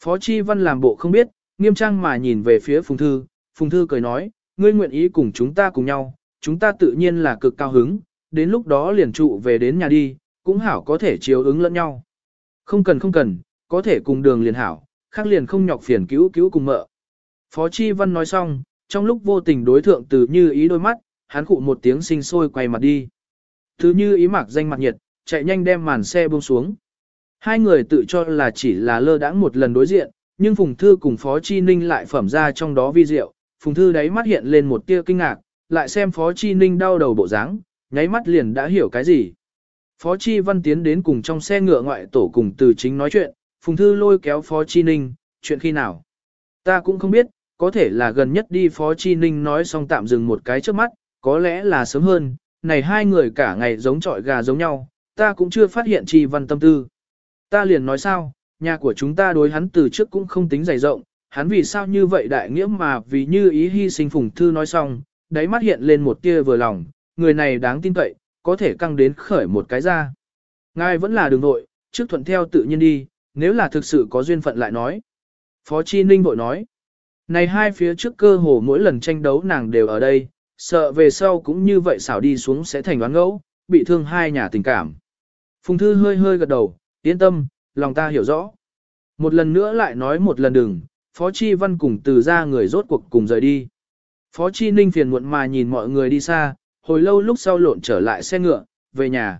Phó Chi Văn làm bộ không biết, nghiêm trang mà nhìn về phía Phùng Thư, Phùng Thư cười nói, ngươi nguyện ý cùng chúng ta cùng nhau, chúng ta tự nhiên là cực cao hứng, đến lúc đó liền trụ về đến nhà đi, cũng hảo có thể chiếu ứng lẫn nhau. Không cần không cần, có thể cùng đường liền hảo, khác liền không nhọc phiền cứu cứu cùng mợ. Phó Chi Văn nói xong, trong lúc vô tình đối thượng từ như ý đôi mắt, hắn cụ một tiếng sinh sôi quay mặt đi. Thứ như ý mặc danh mặt nhiệt, chạy nhanh đem màn xe buông xuống. Hai người tự cho là chỉ là lơ đãng một lần đối diện, nhưng Phùng Thư cùng Phó Chi Ninh lại phẩm ra trong đó vi diệu. Phùng Thư đáy mắt hiện lên một tia kinh ngạc, lại xem Phó Chi Ninh đau đầu bộ dáng, nháy mắt liền đã hiểu cái gì. Phó Chi Văn tiến đến cùng trong xe ngựa ngoại tổ cùng từ chính nói chuyện, Phùng Thư lôi kéo Phó Chi Ninh, chuyện khi nào? Ta cũng không biết, có thể là gần nhất đi Phó Chi Ninh nói xong tạm dừng một cái trước mắt, có lẽ là sớm hơn, này hai người cả ngày giống trọi gà giống nhau, ta cũng chưa phát hiện Chi Văn tâm tư. Ta liền nói sao, nhà của chúng ta đối hắn từ trước cũng không tính dày rộng, hắn vì sao như vậy đại nghĩa mà vì như ý hy sinh Phùng Thư nói xong, đáy mắt hiện lên một tia vừa lòng, người này đáng tin cậy, có thể căng đến khởi một cái ra. Ngài vẫn là đường nội, trước thuận theo tự nhiên đi, nếu là thực sự có duyên phận lại nói. Phó Chi Ninh bội nói, này hai phía trước cơ hồ mỗi lần tranh đấu nàng đều ở đây, sợ về sau cũng như vậy xảo đi xuống sẽ thành đoán ngẫu, bị thương hai nhà tình cảm. Phùng Thư hơi hơi gật đầu, yên tâm, lòng ta hiểu rõ. Một lần nữa lại nói một lần đừng, Phó Chi Văn cùng từ ra người rốt cuộc cùng rời đi. Phó Chi Ninh phiền muộn mà nhìn mọi người đi xa, hồi lâu lúc sau lộn trở lại xe ngựa, về nhà.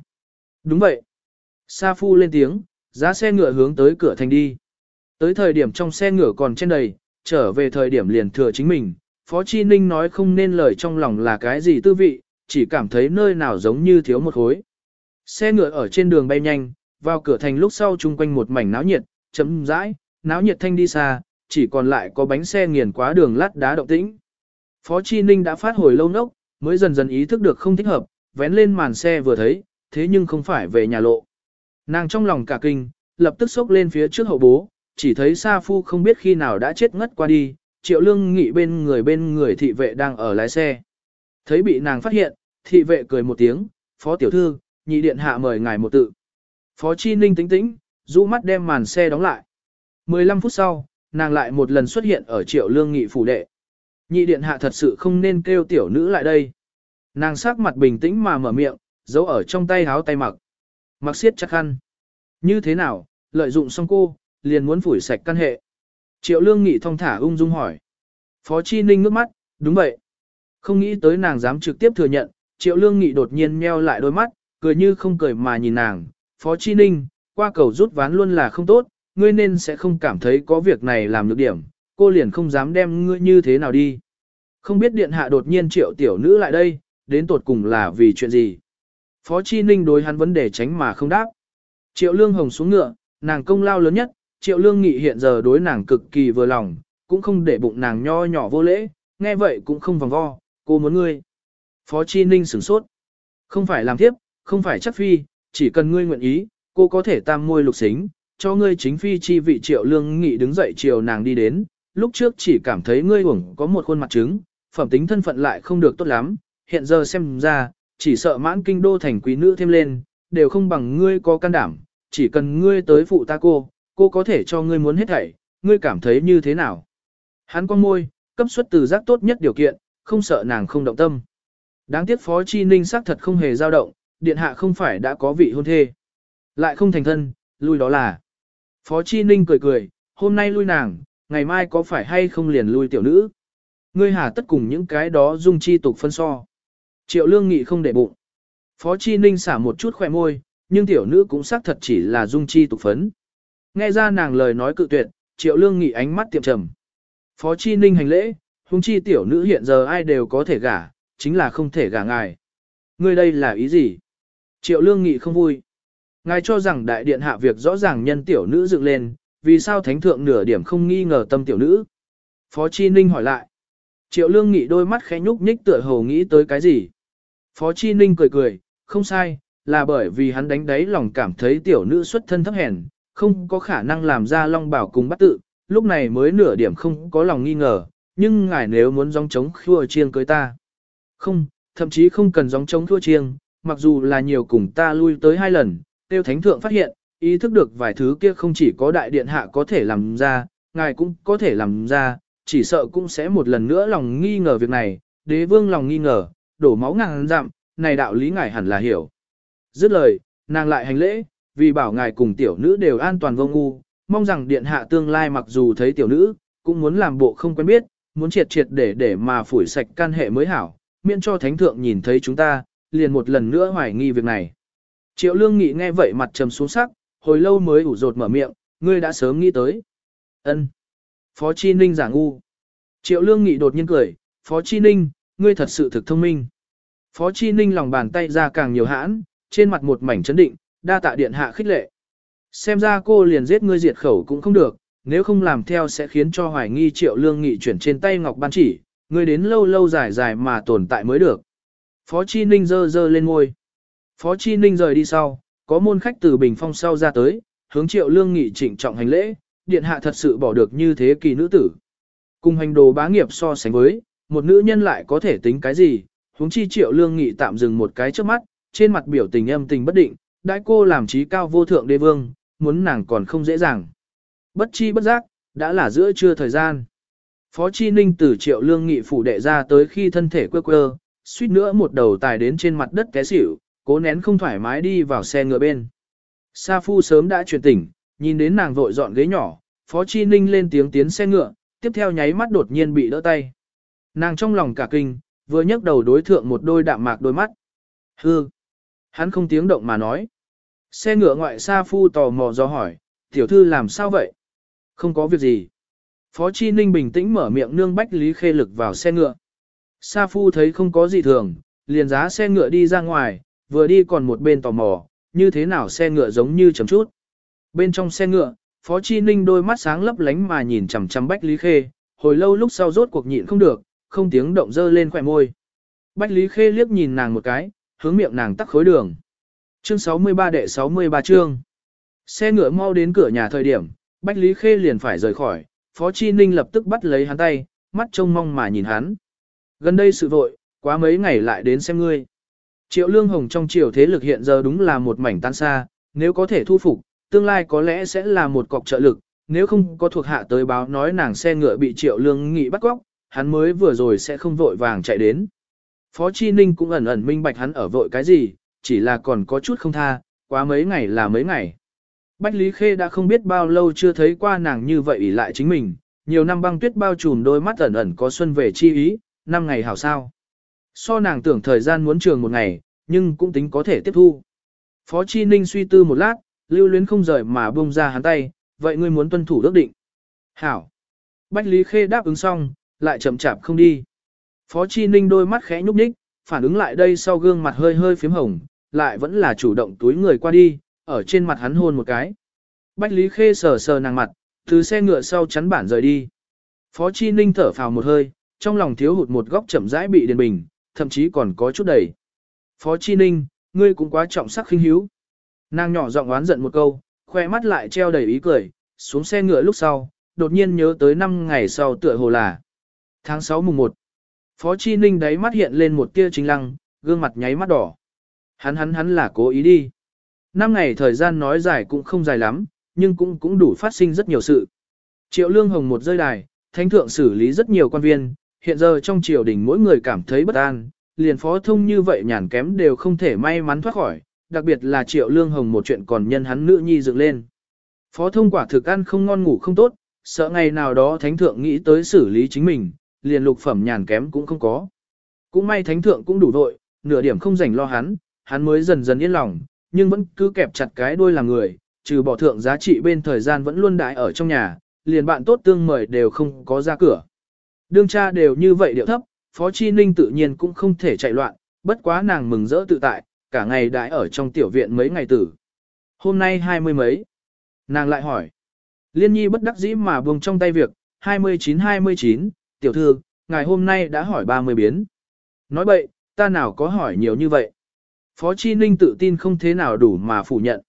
Đúng vậy. Sa Phu lên tiếng, giá xe ngựa hướng tới cửa thành đi. Tới thời điểm trong xe ngựa còn trên đầy, trở về thời điểm liền thừa chính mình, Phó Chi Ninh nói không nên lời trong lòng là cái gì tư vị, chỉ cảm thấy nơi nào giống như thiếu một khối. Xe ngựa ở trên đường bay nhanh, vào cửa thành lúc sau chung quanh một mảnh náo nhiệt, chấm rãi, náo nhiệt thanh đi xa, chỉ còn lại có bánh xe nghiền quá đường lát đá động tĩnh. Phó Chi Ninh đã phát hồi lâu nốc, mới dần dần ý thức được không thích hợp, vén lên màn xe vừa thấy, thế nhưng không phải về nhà lộ. Nàng trong lòng cả kinh, lập tức xốc lên phía trước hậu bố, chỉ thấy Sa Phu không biết khi nào đã chết ngất qua đi, triệu lương nghị bên người bên người thị vệ đang ở lái xe. Thấy bị nàng phát hiện, thị vệ cười một tiếng, phó tiểu thư, nhị điện hạ mời ngài một tự. Phó Chi Ninh tính tĩnh, rũ mắt đem màn xe đóng lại. 15 phút sau, nàng lại một lần xuất hiện ở triệu lương nghị phủ đệ. Nhị điện hạ thật sự không nên kêu tiểu nữ lại đây. Nàng sắc mặt bình tĩnh mà mở miệng, giấu ở trong tay háo tay mặc. Mặc siết chắc khăn. Như thế nào, lợi dụng xong cô, liền muốn phủi sạch căn hệ. Triệu Lương Nghị thong thả ung dung hỏi. Phó Chi Ninh ngước mắt, đúng vậy. Không nghĩ tới nàng dám trực tiếp thừa nhận, Triệu Lương Nghị đột nhiên meo lại đôi mắt, cười như không cười mà nhìn nàng. Phó Chi Ninh, qua cầu rút ván luôn là không tốt, ngươi nên sẽ không cảm thấy có việc này làm được điểm, cô liền không dám đem ngươi như thế nào đi. Không biết điện hạ đột nhiên triệu tiểu nữ lại đây, đến tột cùng là vì chuyện gì. Phó Chi Ninh đối hắn vấn đề tránh mà không đáp. Triệu Lương Hồng xuống ngựa, nàng công lao lớn nhất, Triệu Lương Nghị hiện giờ đối nàng cực kỳ vừa lòng, cũng không để bụng nàng nho nhỏ vô lễ, nghe vậy cũng không vòng vo, cô muốn ngươi. Phó Chi Ninh sửng sốt. Không phải làm tiếp, không phải chắc phi, chỉ cần ngươi nguyện ý, cô có thể tam môi lục xính, cho ngươi chính phi chi vị Triệu Lương Nghị đứng dậy chiều nàng đi đến, lúc trước chỉ cảm thấy ngươi uổng có một khuôn mặt trứng, phẩm tính thân phận lại không được tốt lắm, hiện giờ xem ra, chỉ sợ mãn kinh đô thành quý nữ thêm lên, đều không bằng ngươi có can đảm, chỉ cần ngươi tới phụ ta cô, cô có thể cho ngươi muốn hết thảy, ngươi cảm thấy như thế nào. Hắn con môi, cấp xuất từ giác tốt nhất điều kiện, không sợ nàng không động tâm. Đáng tiếc Phó Chi Ninh xác thật không hề dao động, điện hạ không phải đã có vị hôn thê. Lại không thành thân, lui đó là. Phó Chi Ninh cười cười, hôm nay lui nàng, ngày mai có phải hay không liền lui tiểu nữ. Ngươi hà tất cùng những cái đó dung chi tục phân so. Triệu lương nghị không để bụng. Phó Chi Ninh xả một chút khỏe môi, nhưng tiểu nữ cũng xác thật chỉ là dung chi tục phấn. Nghe ra nàng lời nói cự tuyệt, triệu lương nghị ánh mắt tiệm trầm. Phó Chi Ninh hành lễ, hung chi tiểu nữ hiện giờ ai đều có thể gả, chính là không thể gả ngài. Ngươi đây là ý gì? Triệu lương nghị không vui. Ngài cho rằng đại điện hạ việc rõ ràng nhân tiểu nữ dựng lên, vì sao thánh thượng nửa điểm không nghi ngờ tâm tiểu nữ? Phó Chi Ninh hỏi lại. Triệu lương nghị đôi mắt khẽ nhúc nhích tựa hồ nghĩ tới cái gì? Phó Chi Ninh cười cười, không sai, là bởi vì hắn đánh đáy lòng cảm thấy tiểu nữ xuất thân thấp hèn, không có khả năng làm ra long bảo cùng bắt tự, lúc này mới nửa điểm không có lòng nghi ngờ, nhưng ngài nếu muốn dòng chống khua chiêng cưới ta. Không, thậm chí không cần dòng chống khua chiêng, mặc dù là nhiều cùng ta lui tới hai lần, tiêu thánh thượng phát hiện, ý thức được vài thứ kia không chỉ có đại điện hạ có thể làm ra, ngài cũng có thể làm ra, chỉ sợ cũng sẽ một lần nữa lòng nghi ngờ việc này, đế vương lòng nghi ngờ, đổ máu ngàn dặm, này đạo lý ngài hẳn là hiểu. Dứt lời, nàng lại hành lễ, vì bảo ngài cùng tiểu nữ đều an toàn vô ngu, mong rằng điện hạ tương lai mặc dù thấy tiểu nữ, cũng muốn làm bộ không quen biết, muốn triệt triệt để để mà phủi sạch can hệ mới hảo, miễn cho thánh thượng nhìn thấy chúng ta, liền một lần nữa hoài nghi việc này. Triệu lương nghị nghe vậy mặt trầm xuống sắc, hồi lâu mới ủ rột mở miệng, ngươi đã sớm nghĩ tới. ân Phó Chi Ninh giả ngu. Triệu lương nghị đột nhiên cười, Phó Chi Ninh, ngươi thật sự thực thông minh. Phó Chi Ninh lòng bàn tay ra càng nhiều hãn, trên mặt một mảnh chấn định, đa tạ điện hạ khích lệ. Xem ra cô liền giết ngươi diệt khẩu cũng không được, nếu không làm theo sẽ khiến cho hoài nghi triệu lương nghị chuyển trên tay ngọc ban chỉ, ngươi đến lâu lâu dài dài mà tồn tại mới được. Phó Chi Ninh dơ dơ lên ngôi. Phó Chi Ninh rời đi sau, có môn khách từ bình phong sau ra tới, hướng triệu lương nghị trịnh trọng hành lễ, điện hạ thật sự bỏ được như thế kỳ nữ tử. Cùng hành đồ bá nghiệp so sánh với, một nữ nhân lại có thể tính cái gì, huống chi triệu lương nghị tạm dừng một cái trước mắt, trên mặt biểu tình âm tình bất định, đại cô làm trí cao vô thượng đế vương, muốn nàng còn không dễ dàng. Bất chi bất giác, đã là giữa trưa thời gian. Phó Chi Ninh từ triệu lương nghị phủ đệ ra tới khi thân thể quơ quơ, suýt nữa một đầu tài đến trên mặt đất té xỉu, cố nén không thoải mái đi vào xe ngựa bên. Sa Phu sớm đã truyền tỉnh, nhìn đến nàng vội dọn ghế nhỏ, Phó Chi Ninh lên tiếng tiến xe ngựa, tiếp theo nháy mắt đột nhiên bị đỡ tay. Nàng trong lòng cả kinh, vừa nhấc đầu đối thượng một đôi đạm mạc đôi mắt. Hư! Hắn không tiếng động mà nói. Xe ngựa ngoại Sa Phu tò mò do hỏi, tiểu thư làm sao vậy? Không có việc gì. Phó Chi Ninh bình tĩnh mở miệng nương bách Lý Khê Lực vào xe ngựa. Sa Phu thấy không có gì thường, liền giá xe ngựa đi ra ngoài, vừa đi còn một bên tò mò, như thế nào xe ngựa giống như chấm chút. Bên trong xe ngựa, Phó Chi Ninh đôi mắt sáng lấp lánh mà nhìn chằm chằm Bách Lý Khê, hồi lâu lúc sau rốt cuộc nhịn không được, không tiếng động dơ lên khỏe môi. Bách Lý Khê liếc nhìn nàng một cái, hướng miệng nàng tắc khối đường. Chương 63 đệ 63 chương. Xe ngựa mau đến cửa nhà thời điểm, Bách Lý Khê liền phải rời khỏi, Phó Chi Ninh lập tức bắt lấy hắn tay, mắt trông mong mà nhìn hắn. Gần đây sự vội, quá mấy ngày lại đến xem ngươi. Triệu Lương Hồng trong triều thế lực hiện giờ đúng là một mảnh tan xa, nếu có thể thu phục, tương lai có lẽ sẽ là một cọc trợ lực, nếu không có thuộc hạ tới báo nói nàng xe ngựa bị Triệu Lương nghị bắt cóc, hắn mới vừa rồi sẽ không vội vàng chạy đến. Phó Chi Ninh cũng ẩn ẩn minh bạch hắn ở vội cái gì, chỉ là còn có chút không tha, quá mấy ngày là mấy ngày. Bách Lý Khê đã không biết bao lâu chưa thấy qua nàng như vậy ỷ lại chính mình, nhiều năm băng tuyết bao trùm đôi mắt ẩn ẩn có xuân về chi ý, năm ngày hảo sao. So nàng tưởng thời gian muốn trường một ngày, nhưng cũng tính có thể tiếp thu. Phó Chi Ninh suy tư một lát, lưu luyến không rời mà buông ra hắn tay, vậy ngươi muốn tuân thủ ước định. Hảo. Bách Lý Khê đáp ứng xong, lại chậm chạp không đi. Phó Chi Ninh đôi mắt khẽ nhúc nhích, phản ứng lại đây sau gương mặt hơi hơi phím hồng, lại vẫn là chủ động túi người qua đi, ở trên mặt hắn hôn một cái. Bách Lý Khê sờ sờ nàng mặt, từ xe ngựa sau chắn bản rời đi. Phó Chi Ninh thở phào một hơi, trong lòng thiếu hụt một góc chậm rãi bị điền bình, thậm chí còn có chút đầy. Phó Chi Ninh, ngươi cũng quá trọng sắc khinh hiếu. Nàng nhỏ giọng oán giận một câu, khoe mắt lại treo đầy ý cười, xuống xe ngựa lúc sau, đột nhiên nhớ tới năm ngày sau tựa hồ là tháng 6 mùng 1. Phó Chi Ninh đáy mắt hiện lên một tia chính lăng, gương mặt nháy mắt đỏ. Hắn hắn hắn là cố ý đi. Năm ngày thời gian nói dài cũng không dài lắm, nhưng cũng cũng đủ phát sinh rất nhiều sự. Triệu Lương Hồng một rơi đài, thánh thượng xử lý rất nhiều quan viên, hiện giờ trong triều đình mỗi người cảm thấy bất an, liền phó thông như vậy nhàn kém đều không thể may mắn thoát khỏi, đặc biệt là Triệu Lương Hồng một chuyện còn nhân hắn nữ nhi dựng lên. Phó thông quả thực ăn không ngon ngủ không tốt, sợ ngày nào đó thánh thượng nghĩ tới xử lý chính mình, liền lục phẩm nhàn kém cũng không có. Cũng may thánh thượng cũng đủ vội, nửa điểm không rảnh lo hắn, hắn mới dần dần yên lòng, nhưng vẫn cứ kẹp chặt cái đuôi làm người, trừ bỏ thượng giá trị bên thời gian vẫn luôn đại ở trong nhà, liền bạn tốt tương mời đều không có ra cửa. Đương cha đều như vậy điệu thấp, Phó Chi Ninh tự nhiên cũng không thể chạy loạn, bất quá nàng mừng rỡ tự tại, cả ngày đãi ở trong tiểu viện mấy ngày tử. Hôm nay hai mươi mấy. Nàng lại hỏi. Liên nhi bất đắc dĩ mà buông trong tay việc, 29-29, tiểu thư, ngài hôm nay đã hỏi 30 biến. Nói bậy, ta nào có hỏi nhiều như vậy. Phó Chi Ninh tự tin không thế nào đủ mà phủ nhận.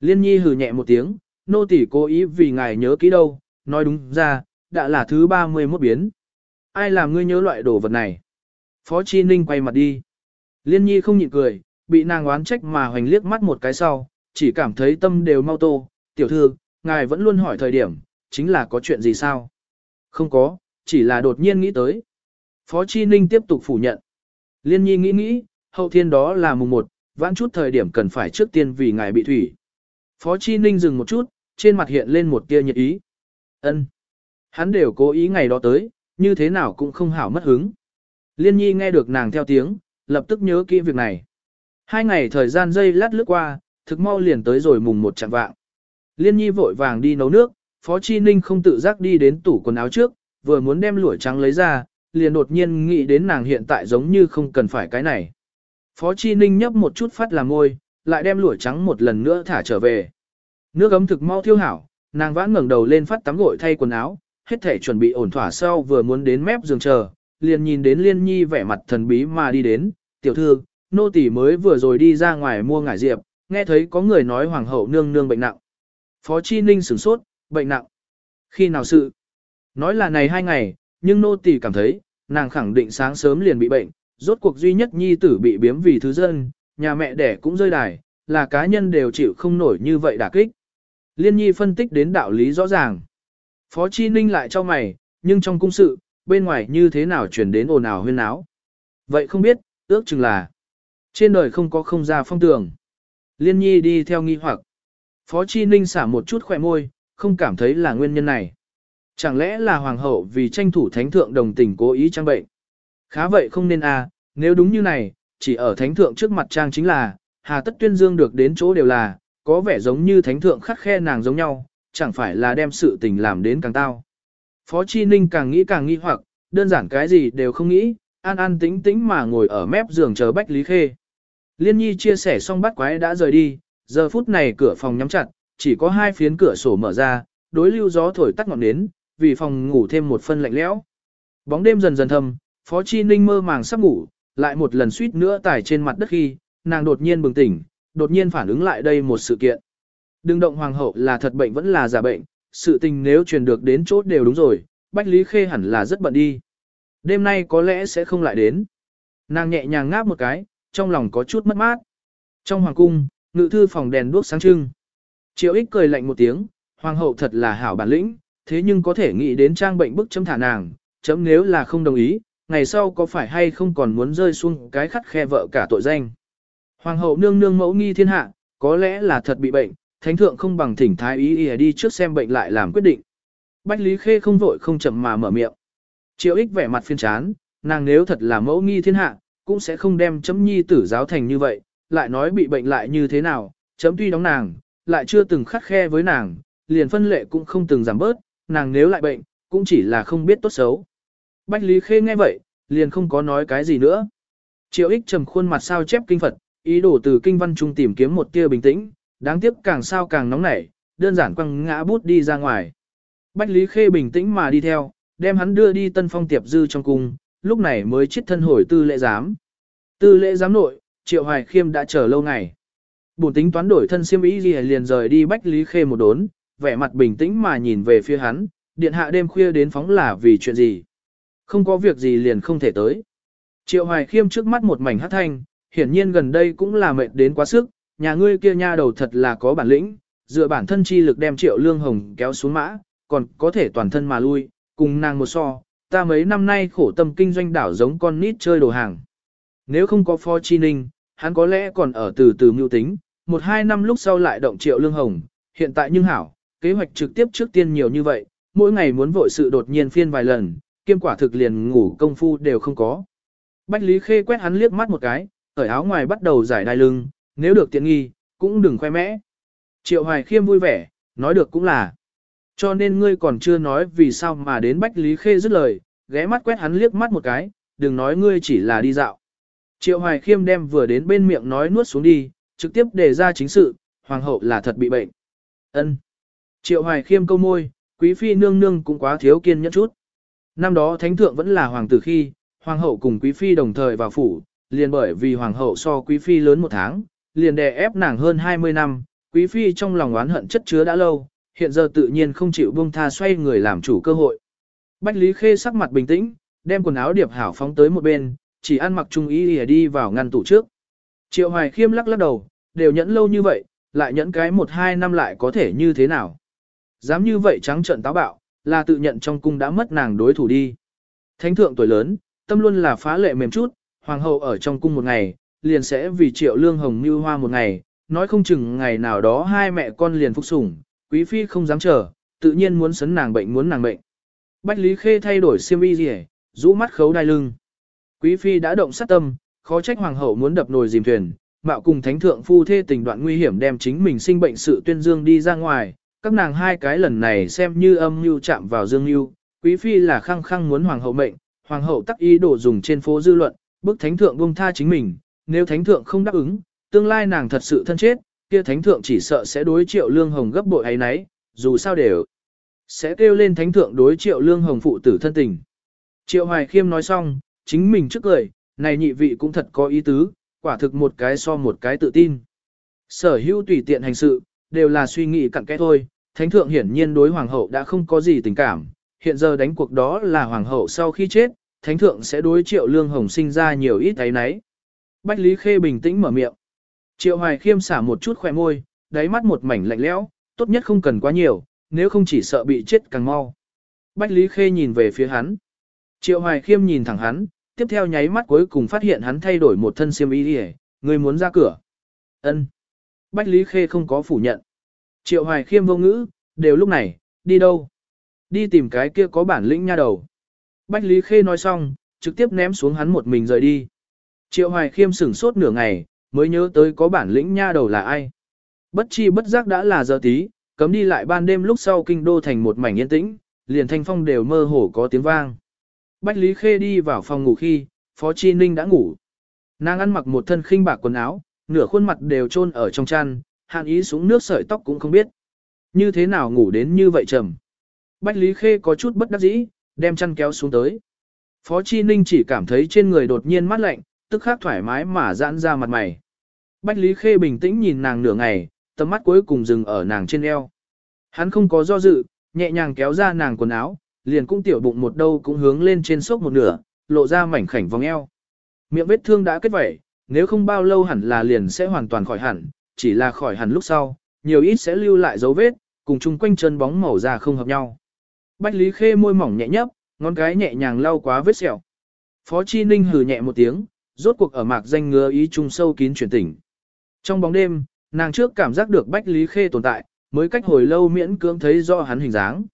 Liên nhi hừ nhẹ một tiếng, nô tỳ cố ý vì ngài nhớ kỹ đâu, nói đúng ra, đã là thứ 31 biến. Ai làm ngươi nhớ loại đồ vật này? Phó Chi Ninh quay mặt đi. Liên nhi không nhịn cười, bị nàng oán trách mà hoành liếc mắt một cái sau, chỉ cảm thấy tâm đều mau tô. Tiểu thư, ngài vẫn luôn hỏi thời điểm, chính là có chuyện gì sao? Không có, chỉ là đột nhiên nghĩ tới. Phó Chi Ninh tiếp tục phủ nhận. Liên nhi nghĩ nghĩ, hậu thiên đó là mùng 1, vãn chút thời điểm cần phải trước tiên vì ngài bị thủy. Phó Chi Ninh dừng một chút, trên mặt hiện lên một tia nhiệt ý. ân Hắn đều cố ý ngày đó tới, như thế nào cũng không hảo mất hứng. Liên nhi nghe được nàng theo tiếng, lập tức nhớ kỹ việc này. Hai ngày thời gian dây lát lướt qua, thực mau liền tới rồi mùng một chặng vạng. Liên nhi vội vàng đi nấu nước, Phó Chi Ninh không tự giác đi đến tủ quần áo trước, vừa muốn đem lũa trắng lấy ra, liền đột nhiên nghĩ đến nàng hiện tại giống như không cần phải cái này. Phó Chi Ninh nhấp một chút phát làm môi, lại đem lũa trắng một lần nữa thả trở về. Nước ấm thực mau thiêu hảo, nàng vãn ngẩng đầu lên phát tắm gội thay quần áo, hết thể chuẩn bị ổn thỏa sau vừa muốn đến mép giường chờ, liền nhìn đến Liên Nhi vẻ mặt thần bí mà đi đến, tiểu thư, nô tỳ mới vừa rồi đi ra ngoài mua ngải diệp, nghe thấy có người nói hoàng hậu nương nương bệnh nặng. Phó Chi Ninh sửng sốt, bệnh nặng. Khi nào sự? Nói là này hai ngày, nhưng nô tỳ cảm thấy, nàng khẳng định sáng sớm liền bị bệnh, rốt cuộc duy nhất nhi tử bị biếm vì thứ dân, nhà mẹ đẻ cũng rơi đài, là cá nhân đều chịu không nổi như vậy đả kích. Liên nhi phân tích đến đạo lý rõ ràng. Phó Chi Ninh lại cho mày, nhưng trong cung sự, bên ngoài như thế nào chuyển đến ồn ào huyên áo. Vậy không biết, ước chừng là trên đời không có không ra phong tường. Liên nhi đi theo nghi hoặc. Phó Chi Ninh xả một chút khỏe môi, không cảm thấy là nguyên nhân này. Chẳng lẽ là hoàng hậu vì tranh thủ thánh thượng đồng tình cố ý trang bệnh? Khá vậy không nên à, nếu đúng như này, chỉ ở thánh thượng trước mặt trang chính là, hà tất tuyên dương được đến chỗ đều là, có vẻ giống như thánh thượng khắc khe nàng giống nhau, chẳng phải là đem sự tình làm đến càng tao. Phó Chi Ninh càng nghĩ càng nghi hoặc, đơn giản cái gì đều không nghĩ, an an tĩnh tĩnh mà ngồi ở mép giường chờ Bách Lý Khê. Liên Nhi chia sẻ xong bắt quái đã rời đi, giờ phút này cửa phòng nhắm chặt, chỉ có hai phiến cửa sổ mở ra, đối lưu gió thổi tắt ngọn nến, vì phòng ngủ thêm một phân lạnh lẽo. Bóng đêm dần dần thâm, Phó Chi Ninh mơ màng sắp ngủ, lại một lần suýt nữa tải trên mặt đất khi, nàng đột nhiên bừng tỉnh, đột nhiên phản ứng lại đây một sự kiện. Đừng động hoàng hậu là thật bệnh vẫn là giả bệnh, sự tình nếu truyền được đến chốt đều đúng rồi, Bách Lý Khê hẳn là rất bận đi. Đêm nay có lẽ sẽ không lại đến. Nàng nhẹ nhàng ngáp một cái, trong lòng có chút mất mát. Trong hoàng cung, ngự thư phòng đèn đuốc sáng trưng. Triệu ích cười lạnh một tiếng, hoàng hậu thật là hảo bản lĩnh, thế nhưng có thể nghĩ đến trang bệnh bức chấm thả nàng, chấm nếu là không đồng ý, ngày sau có phải hay không còn muốn rơi xuống cái khắt khe vợ cả tội danh. Hoàng hậu nương nương mẫu nghi thiên hạ, có lẽ là thật bị bệnh, thánh thượng không bằng thỉnh thái ý ỉa đi trước xem bệnh lại làm quyết định. Bách Lý Khê không vội không chậm mà mở miệng. Triệu ích vẻ mặt phiên chán, nàng nếu thật là mẫu nghi thiên hạ, cũng sẽ không đem chấm nhi tử giáo thành như vậy, lại nói bị bệnh lại như thế nào, chấm tuy đóng nàng, lại chưa từng khắt khe với nàng, liền phân lệ cũng không từng giảm bớt, nàng nếu lại bệnh, cũng chỉ là không biết tốt xấu. Bách Lý Khê nghe vậy, liền không có nói cái gì nữa. Triệu ích trầm khuôn mặt sao chép kinh Phật, ý đồ từ kinh văn trung tìm kiếm một tia bình tĩnh, đáng tiếc càng sao càng nóng nảy, đơn giản quăng ngã bút đi ra ngoài. Bách Lý Khê bình tĩnh mà đi theo, đem hắn đưa đi tân phong tiệp dư trong cung, lúc này mới chết thân hồi tư lễ giám. Tư lễ giám nội, Triệu Hoài Khiêm đã chờ lâu ngày. Bổn tính toán đổi thân siêm ý gì liền rời đi Bách Lý Khê một đốn, vẻ mặt bình tĩnh mà nhìn về phía hắn, điện hạ đêm khuya đến phóng là vì chuyện gì. Không có việc gì liền không thể tới. Triệu Hoài Khiêm trước mắt một mảnh hát thanh, hiển nhiên gần đây cũng là mệt đến quá sức, nhà ngươi kia nha đầu thật là có bản lĩnh, dựa bản thân chi lực đem Triệu Lương Hồng kéo xuống mã, còn có thể toàn thân mà lui, cùng nàng một so, ta mấy năm nay khổ tâm kinh doanh đảo giống con nít chơi đồ hàng. Nếu không có Phó Chi Ninh, hắn có lẽ còn ở từ từ mưu tính, một hai năm lúc sau lại động Triệu Lương Hồng, hiện tại nhưng hảo, kế hoạch trực tiếp trước tiên nhiều như vậy, mỗi ngày muốn vội sự đột nhiên phiên vài lần, kiêm quả thực liền ngủ công phu đều không có. Bách Lý Khê quét hắn liếc mắt một cái, ở áo ngoài bắt đầu giải đai lưng, nếu được tiện nghi, cũng đừng khoe mẽ. Triệu Hoài Khiêm vui vẻ, nói được cũng là. Cho nên ngươi còn chưa nói vì sao mà đến Bách Lý Khê dứt lời, ghé mắt quét hắn liếc mắt một cái, đừng nói ngươi chỉ là đi dạo. Triệu Hoài Khiêm đem vừa đến bên miệng nói nuốt xuống đi, trực tiếp đề ra chính sự, hoàng hậu là thật bị bệnh. Ân. Triệu Hoài Khiêm câu môi, quý phi nương nương cũng quá thiếu kiên nhẫn chút. Năm đó thánh thượng vẫn là hoàng tử khi, hoàng hậu cùng quý phi đồng thời vào phủ, liền bởi vì hoàng hậu so quý phi lớn một tháng, liền đè ép nàng hơn 20 năm, quý phi trong lòng oán hận chất chứa đã lâu, hiện giờ tự nhiên không chịu buông tha xoay người làm chủ cơ hội. Bách Lý Khê sắc mặt bình tĩnh, đem quần áo điệp hảo phóng tới một bên, chỉ ăn mặc trung ý để đi vào ngăn tủ trước. Triệu Hoài Khiêm lắc lắc đầu, đều nhẫn lâu như vậy, lại nhẫn cái một hai năm lại có thể như thế nào. Dám như vậy trắng trợn táo bạo, là tự nhận trong cung đã mất nàng đối thủ đi. Thánh thượng tuổi lớn, tâm luôn là phá lệ mềm chút, hoàng hậu ở trong cung một ngày, liền sẽ vì triệu lương hồng như hoa một ngày, nói không chừng ngày nào đó hai mẹ con liền phục sủng, quý phi không dám chờ, tự nhiên muốn sấn nàng bệnh muốn nàng bệnh. Bách Lý Khê thay đổi xiêm y rỉ, rũ mắt khấu đai lưng. Quý phi đã động sát tâm, khó trách hoàng hậu muốn đập nồi dìm thuyền, mạo cùng thánh thượng phu thê tình đoạn nguy hiểm đem chính mình sinh bệnh sự tuyên dương đi ra ngoài, các nàng hai cái lần này xem như âm mưu chạm vào dương mưu, quý phi là khăng khăng muốn hoàng hậu mệnh, hoàng hậu tắc ý đồ dùng trên phố dư luận, bức thánh thượng buông tha chính mình, nếu thánh thượng không đáp ứng, tương lai nàng thật sự thân chết, kia thánh thượng chỉ sợ sẽ đối triệu lương hồng gấp bội ấy nấy, dù sao đều sẽ kêu lên thánh thượng đối triệu lương hồng phụ tử thân tình. Triệu hoài khiêm nói xong, chính mình trước cười, này nhị vị cũng thật có ý tứ, quả thực một cái so một cái tự tin. Sở hữu tùy tiện hành sự, đều là suy nghĩ cặn kẽ thôi, thánh thượng hiển nhiên đối hoàng hậu đã không có gì tình cảm, hiện giờ đánh cuộc đó là hoàng hậu sau khi chết, thánh thượng sẽ đối triệu lương hồng sinh ra nhiều ít ấy nấy. Bách Lý Khê bình tĩnh mở miệng. Triệu Hoài Khiêm xả một chút khỏe môi, đáy mắt một mảnh lạnh lẽo, tốt nhất không cần quá nhiều, nếu không chỉ sợ bị chết càng mau. Bách Lý Khê nhìn về phía hắn. Triệu Hoài Khiêm nhìn thẳng hắn, tiếp theo nháy mắt cuối cùng phát hiện hắn thay đổi một thân xiêm y đi người muốn ra cửa. Ân. Bách Lý Khê không có phủ nhận. Triệu Hoài Khiêm vô ngữ, đều lúc này, đi đâu? Đi tìm cái kia có bản lĩnh nha đầu. Bách Lý Khê nói xong, trực tiếp ném xuống hắn một mình rời đi. Triệu Hoài Khiêm sửng sốt nửa ngày, mới nhớ tới có bản lĩnh nha đầu là ai. Bất chi bất giác đã là giờ tí, cấm đi lại ban đêm lúc sau kinh đô thành một mảnh yên tĩnh, liền thanh phong đều mơ hồ có tiếng vang. Bách Lý Khê đi vào phòng ngủ khi, Phó Chi Ninh đã ngủ. Nàng ăn mặc một thân khinh bạc quần áo, nửa khuôn mặt đều chôn ở trong chăn, hạn ý xuống nước sợi tóc cũng không biết. Như thế nào ngủ đến như vậy trầm. Bách Lý Khê có chút bất đắc dĩ, đem chăn kéo xuống tới. Phó Chi Ninh chỉ cảm thấy trên người đột nhiên mát lạnh, tức khắc thoải mái mà giãn ra mặt mày. Bách Lý Khê bình tĩnh nhìn nàng nửa ngày, tầm mắt cuối cùng dừng ở nàng trên eo. Hắn không có do dự, nhẹ nhàng kéo ra nàng quần áo, liền cũng tiểu bụng một đâu cũng hướng lên trên sốc một nửa, lộ ra mảnh khảnh vòng eo. Miệng vết thương đã kết vẩy, nếu không bao lâu hẳn là liền sẽ hoàn toàn khỏi hẳn, chỉ là khỏi hẳn lúc sau, nhiều ít sẽ lưu lại dấu vết, cùng chung quanh chân bóng màu da không hợp nhau. Bách Lý Khê môi mỏng nhẹ nhấp, ngón cái nhẹ nhàng lau quá vết sẹo. Phó Chi Ninh hừ nhẹ một tiếng, rốt cuộc ở mạc danh ngứa ý trung sâu kín chuyển tỉnh. Trong bóng đêm, Nàng trước cảm giác được Bách Lý Khê tồn tại, mới cách hồi lâu miễn cưỡng thấy rõ hắn hình dáng.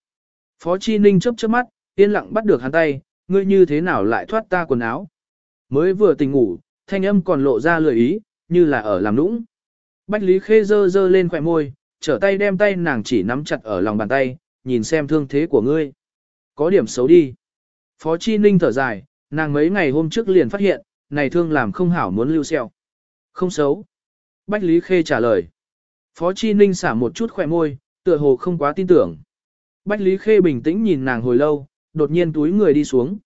Phó Chi Ninh chớp chớp mắt, yên lặng bắt được hắn tay, ngươi như thế nào lại thoát ta quần áo. Mới vừa tỉnh ngủ, thanh âm còn lộ ra lười ý, như là ở làm nũng. Bách Lý Khê dơ dơ lên khỏe môi, trở tay đem tay nàng chỉ nắm chặt ở lòng bàn tay, nhìn xem thương thế của ngươi. Có điểm xấu đi. Phó Chi Ninh thở dài, nàng mấy ngày hôm trước liền phát hiện, này thương làm không hảo muốn lưu xeo. Không xấu. Bách Lý Khê trả lời. Phó Chi Ninh xả một chút khỏe môi, tựa hồ không quá tin tưởng. Bách Lý Khê bình tĩnh nhìn nàng hồi lâu, đột nhiên túi người đi xuống.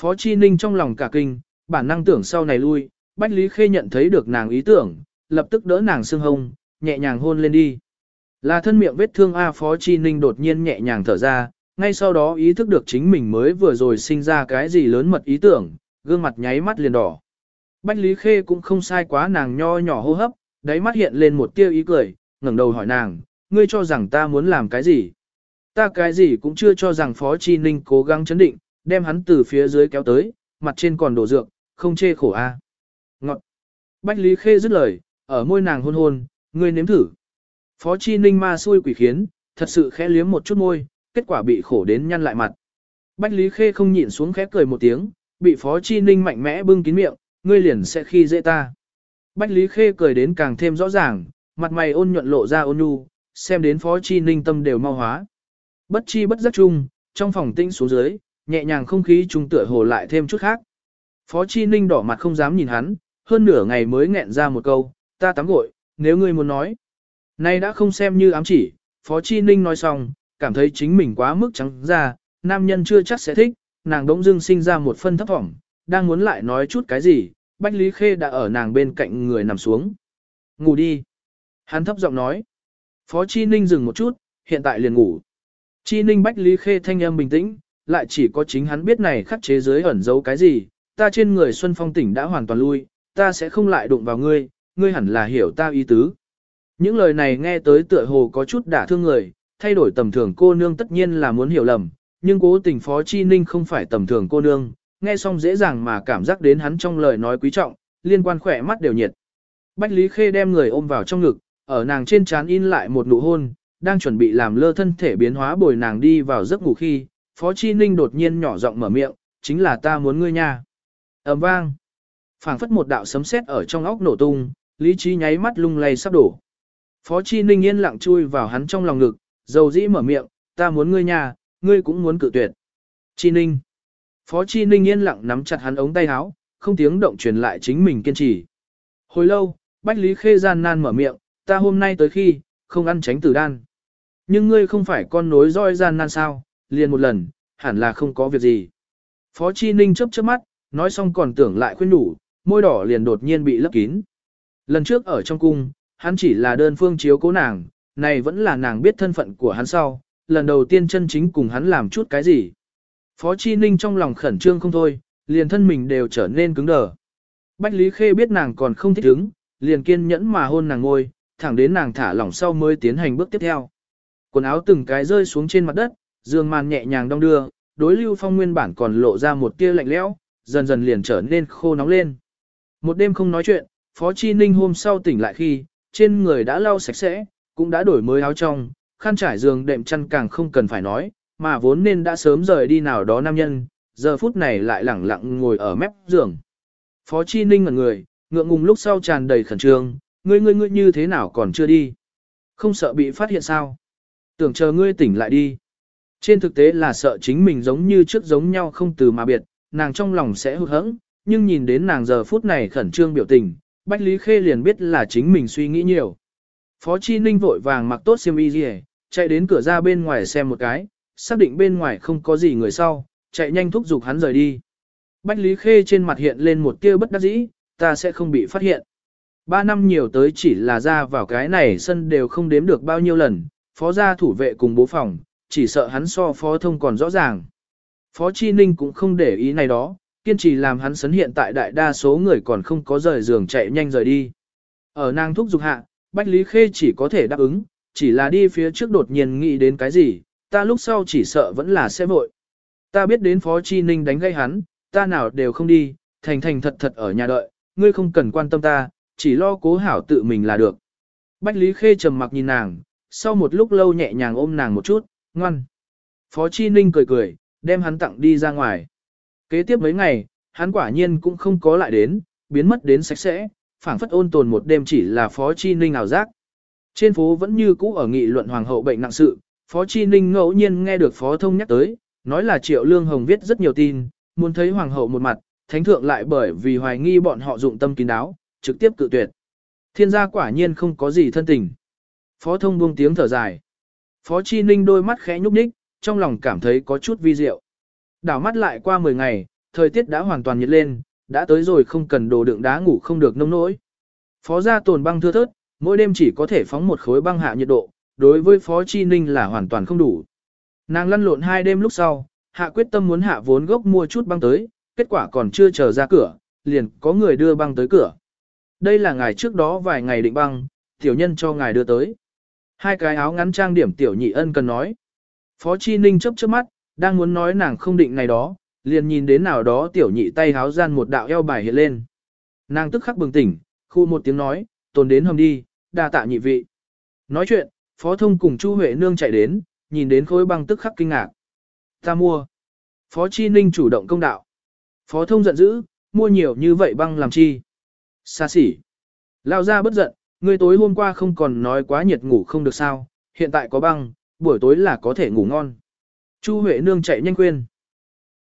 Phó Chi Ninh trong lòng cả kinh, bản năng tưởng sau này lui, Bách Lý Khê nhận thấy được nàng ý tưởng, lập tức đỡ nàng xương hông, nhẹ nhàng hôn lên đi. Là thân miệng vết thương A Phó Chi Ninh đột nhiên nhẹ nhàng thở ra, ngay sau đó ý thức được chính mình mới vừa rồi sinh ra cái gì lớn mật ý tưởng, gương mặt nháy mắt liền đỏ. Bách Lý Khê cũng không sai quá nàng nho nhỏ hô hấp, đáy mắt hiện lên một tia ý cười, ngẩng đầu hỏi nàng, ngươi cho rằng ta muốn làm cái gì? Ta cái gì cũng chưa cho rằng Phó Chi Ninh cố gắng chấn định, đem hắn từ phía dưới kéo tới, mặt trên còn đổ dược, không chê khổ a. À. Ngọt. Bách Lý Khê dứt lời, ở môi nàng hôn hôn, ngươi nếm thử. Phó Chi Ninh ma xui quỷ khiến, thật sự khẽ liếm một chút môi, kết quả bị khổ đến nhăn lại mặt. Bách Lý Khê không nhịn xuống khẽ cười một tiếng, bị Phó Chi Ninh mạnh mẽ bưng kín miệng, ngươi liền sẽ khi dễ ta. Bách Lý Khê cười đến càng thêm rõ ràng, mặt mày ôn nhuận lộ ra ôn nhu, xem đến Phó Chi Ninh tâm đều mau hóa. Bất chi bất giác chung, trong phòng tinh xuống dưới, nhẹ nhàng không khí trung tựa hồ lại thêm chút khác. Phó Chi Ninh đỏ mặt không dám nhìn hắn, hơn nửa ngày mới nghẹn ra một câu, ta tắm gội, nếu ngươi muốn nói. Nay đã không xem như ám chỉ, Phó Chi Ninh nói xong, cảm thấy chính mình quá mức trắng ra, nam nhân chưa chắc sẽ thích, nàng đống dưng sinh ra một phân thấp thỏm, đang muốn lại nói chút cái gì, Bách Lý Khê đã ở nàng bên cạnh người nằm xuống. Ngủ đi. Hắn thấp giọng nói. Phó Chi Ninh dừng một chút, hiện tại liền ngủ. Chi Ninh Bách Lý Khê thanh âm bình tĩnh, lại chỉ có chính hắn biết này khắc chế giới ẩn giấu cái gì, ta trên người Xuân Phong tỉnh đã hoàn toàn lui, ta sẽ không lại đụng vào ngươi, ngươi hẳn là hiểu ta ý tứ. Những lời này nghe tới tựa hồ có chút đả thương người, thay đổi tầm thường cô nương tất nhiên là muốn hiểu lầm, nhưng cố tình Phó Chi Ninh không phải tầm thường cô nương, nghe xong dễ dàng mà cảm giác đến hắn trong lời nói quý trọng, liên quan khỏe mắt đều nhiệt. Bách Lý Khê đem người ôm vào trong ngực, ở nàng trên trán in lại một nụ hôn, đang chuẩn bị làm lơ thân thể biến hóa bồi nàng đi vào giấc ngủ khi, Phó Chi Ninh đột nhiên nhỏ giọng mở miệng, chính là ta muốn ngươi nha. ầm vang. phảng phất một đạo sấm sét ở trong óc nổ tung, lý trí nháy mắt lung lay sắp đổ. Phó Chi Ninh yên lặng chui vào hắn trong lòng ngực, dầu dĩ mở miệng, ta muốn ngươi nha, ngươi cũng muốn cự tuyệt. Chi Ninh. Phó Chi Ninh yên lặng nắm chặt hắn ống tay áo, không tiếng động truyền lại chính mình kiên trì. Hồi lâu, Bách Lý Khê gian nan mở miệng, ta hôm nay tới khi, không ăn tránh tử đan. Nhưng ngươi không phải con nối roi gian nan sao, liền một lần, hẳn là không có việc gì. Phó Chi Ninh chớp chớp mắt, nói xong còn tưởng lại khuyên đủ, môi đỏ liền đột nhiên bị lấp kín. Lần trước ở trong cung, hắn chỉ là đơn phương chiếu cố nàng, này vẫn là nàng biết thân phận của hắn sau, lần đầu tiên chân chính cùng hắn làm chút cái gì. Phó Chi Ninh trong lòng khẩn trương không thôi, liền thân mình đều trở nên cứng đờ. Bách Lý Khê biết nàng còn không thích ứng, liền kiên nhẫn mà hôn nàng ngôi, thẳng đến nàng thả lỏng sau mới tiến hành bước tiếp theo. Quần áo từng cái rơi xuống trên mặt đất, dương màn nhẹ nhàng đong đưa, đối lưu phong nguyên bản còn lộ ra một tia lạnh lẽo, dần dần liền trở nên khô nóng lên. Một đêm không nói chuyện, Phó Chi Ninh hôm sau tỉnh lại khi, trên người đã lau sạch sẽ, cũng đã đổi mới áo trong, khăn trải giường đệm chăn càng không cần phải nói, mà vốn nên đã sớm rời đi nào đó nam nhân, giờ phút này lại lẳng lặng ngồi ở mép giường. Phó Chi Ninh ngẩn người, ngượng ngùng lúc sau tràn đầy khẩn trương, ngươi ngươi ngươi như thế nào còn chưa đi? Không sợ bị phát hiện sao? Tưởng chờ ngươi tỉnh lại đi. Trên thực tế là sợ chính mình giống như trước giống nhau không từ mà biệt, nàng trong lòng sẽ hụt hẫng, nhưng nhìn đến nàng giờ phút này khẩn trương biểu tình, Bách Lý Khê liền biết là chính mình suy nghĩ nhiều. Phó Chi Ninh vội vàng mặc tốt xiêm y gì, chạy đến cửa ra bên ngoài xem một cái, xác định bên ngoài không có gì người sau, chạy nhanh thúc giục hắn rời đi. Bách Lý Khê trên mặt hiện lên một tia bất đắc dĩ, ta sẽ không bị phát hiện. Ba năm nhiều tới chỉ là ra vào cái này sân đều không đếm được bao nhiêu lần, phó gia thủ vệ cùng bố phòng, chỉ sợ hắn so phó thông còn rõ ràng. Phó Chi Ninh cũng không để ý này đó, kiên trì làm hắn sấn hiện tại đại đa số người còn không có rời giường chạy nhanh rời đi. Ở nàng thúc dục hạ, Bách Lý Khê chỉ có thể đáp ứng, chỉ là đi phía trước đột nhiên nghĩ đến cái gì, ta lúc sau chỉ sợ vẫn là sẽ vội. Ta biết đến Phó Chi Ninh đánh gây hắn, ta nào đều không đi, thành thành thật thật ở nhà đợi, ngươi không cần quan tâm ta, chỉ lo cố hảo tự mình là được. Bách Lý Khê trầm mặc nhìn nàng, sau một lúc lâu nhẹ nhàng ôm nàng một chút, ngoan. Phó Chi Ninh cười cười, đem hắn tặng đi ra ngoài. Kế tiếp mấy ngày, hắn quả nhiên cũng không có lại đến, biến mất đến sạch sẽ, phảng phất ôn tồn một đêm chỉ là Phó Chi Ninh ảo giác. Trên phố vẫn như cũ ở nghị luận hoàng hậu bệnh nặng sự, Phó Chi Ninh ngẫu nhiên nghe được Phó Thông nhắc tới, nói là Triệu Lương Hồng viết rất nhiều tin, muốn thấy hoàng hậu một mặt, thánh thượng lại bởi vì hoài nghi bọn họ dụng tâm kín đáo, trực tiếp cự tuyệt. Thiên gia quả nhiên không có gì thân tình. Phó Thông buông tiếng thở dài. Phó Chi Ninh đôi mắt khẽ nhúc nhích, trong lòng cảm thấy có chút vi diệu. Đảo mắt lại qua 10 ngày, thời tiết đã hoàn toàn nhiệt lên, đã tới rồi không cần đồ đựng đá ngủ không được nông nỗi. Phó gia tồn băng thưa thớt, mỗi đêm chỉ có thể phóng một khối băng hạ nhiệt độ, đối với Phó Chi Ninh là hoàn toàn không đủ. Nàng lăn lộn hai đêm lúc sau, hạ quyết tâm muốn hạ vốn gốc mua chút băng tới, kết quả còn chưa chờ ra cửa, liền có người đưa băng tới cửa. Đây là ngày trước đó vài ngày định băng, tiểu nhân cho ngài đưa tới. Hai cái áo ngắn trang điểm tiểu nhị ân cần nói. Phó Chi Ninh chớp chớp mắt, đang muốn nói nàng không định này đó, liền nhìn đến nào đó tiểu nhị tay háo gian một đạo eo bài hiện lên. Nàng tức khắc bừng tỉnh, khu một tiếng nói, tồn đến hầm đi, đa tạ nhị vị. Nói chuyện, Phó Thông cùng Chu Huệ Nương chạy đến, nhìn đến khối băng tức khắc kinh ngạc. Ta mua. Phó Chi Ninh chủ động công đạo. Phó Thông giận dữ, mua nhiều như vậy băng làm chi. Xa xỉ. Lao ra bất giận, ngươi tối hôm qua không còn nói quá nhiệt ngủ không được sao, hiện tại có băng, buổi tối là có thể ngủ ngon. Chu Huệ Nương chạy nhanh quên.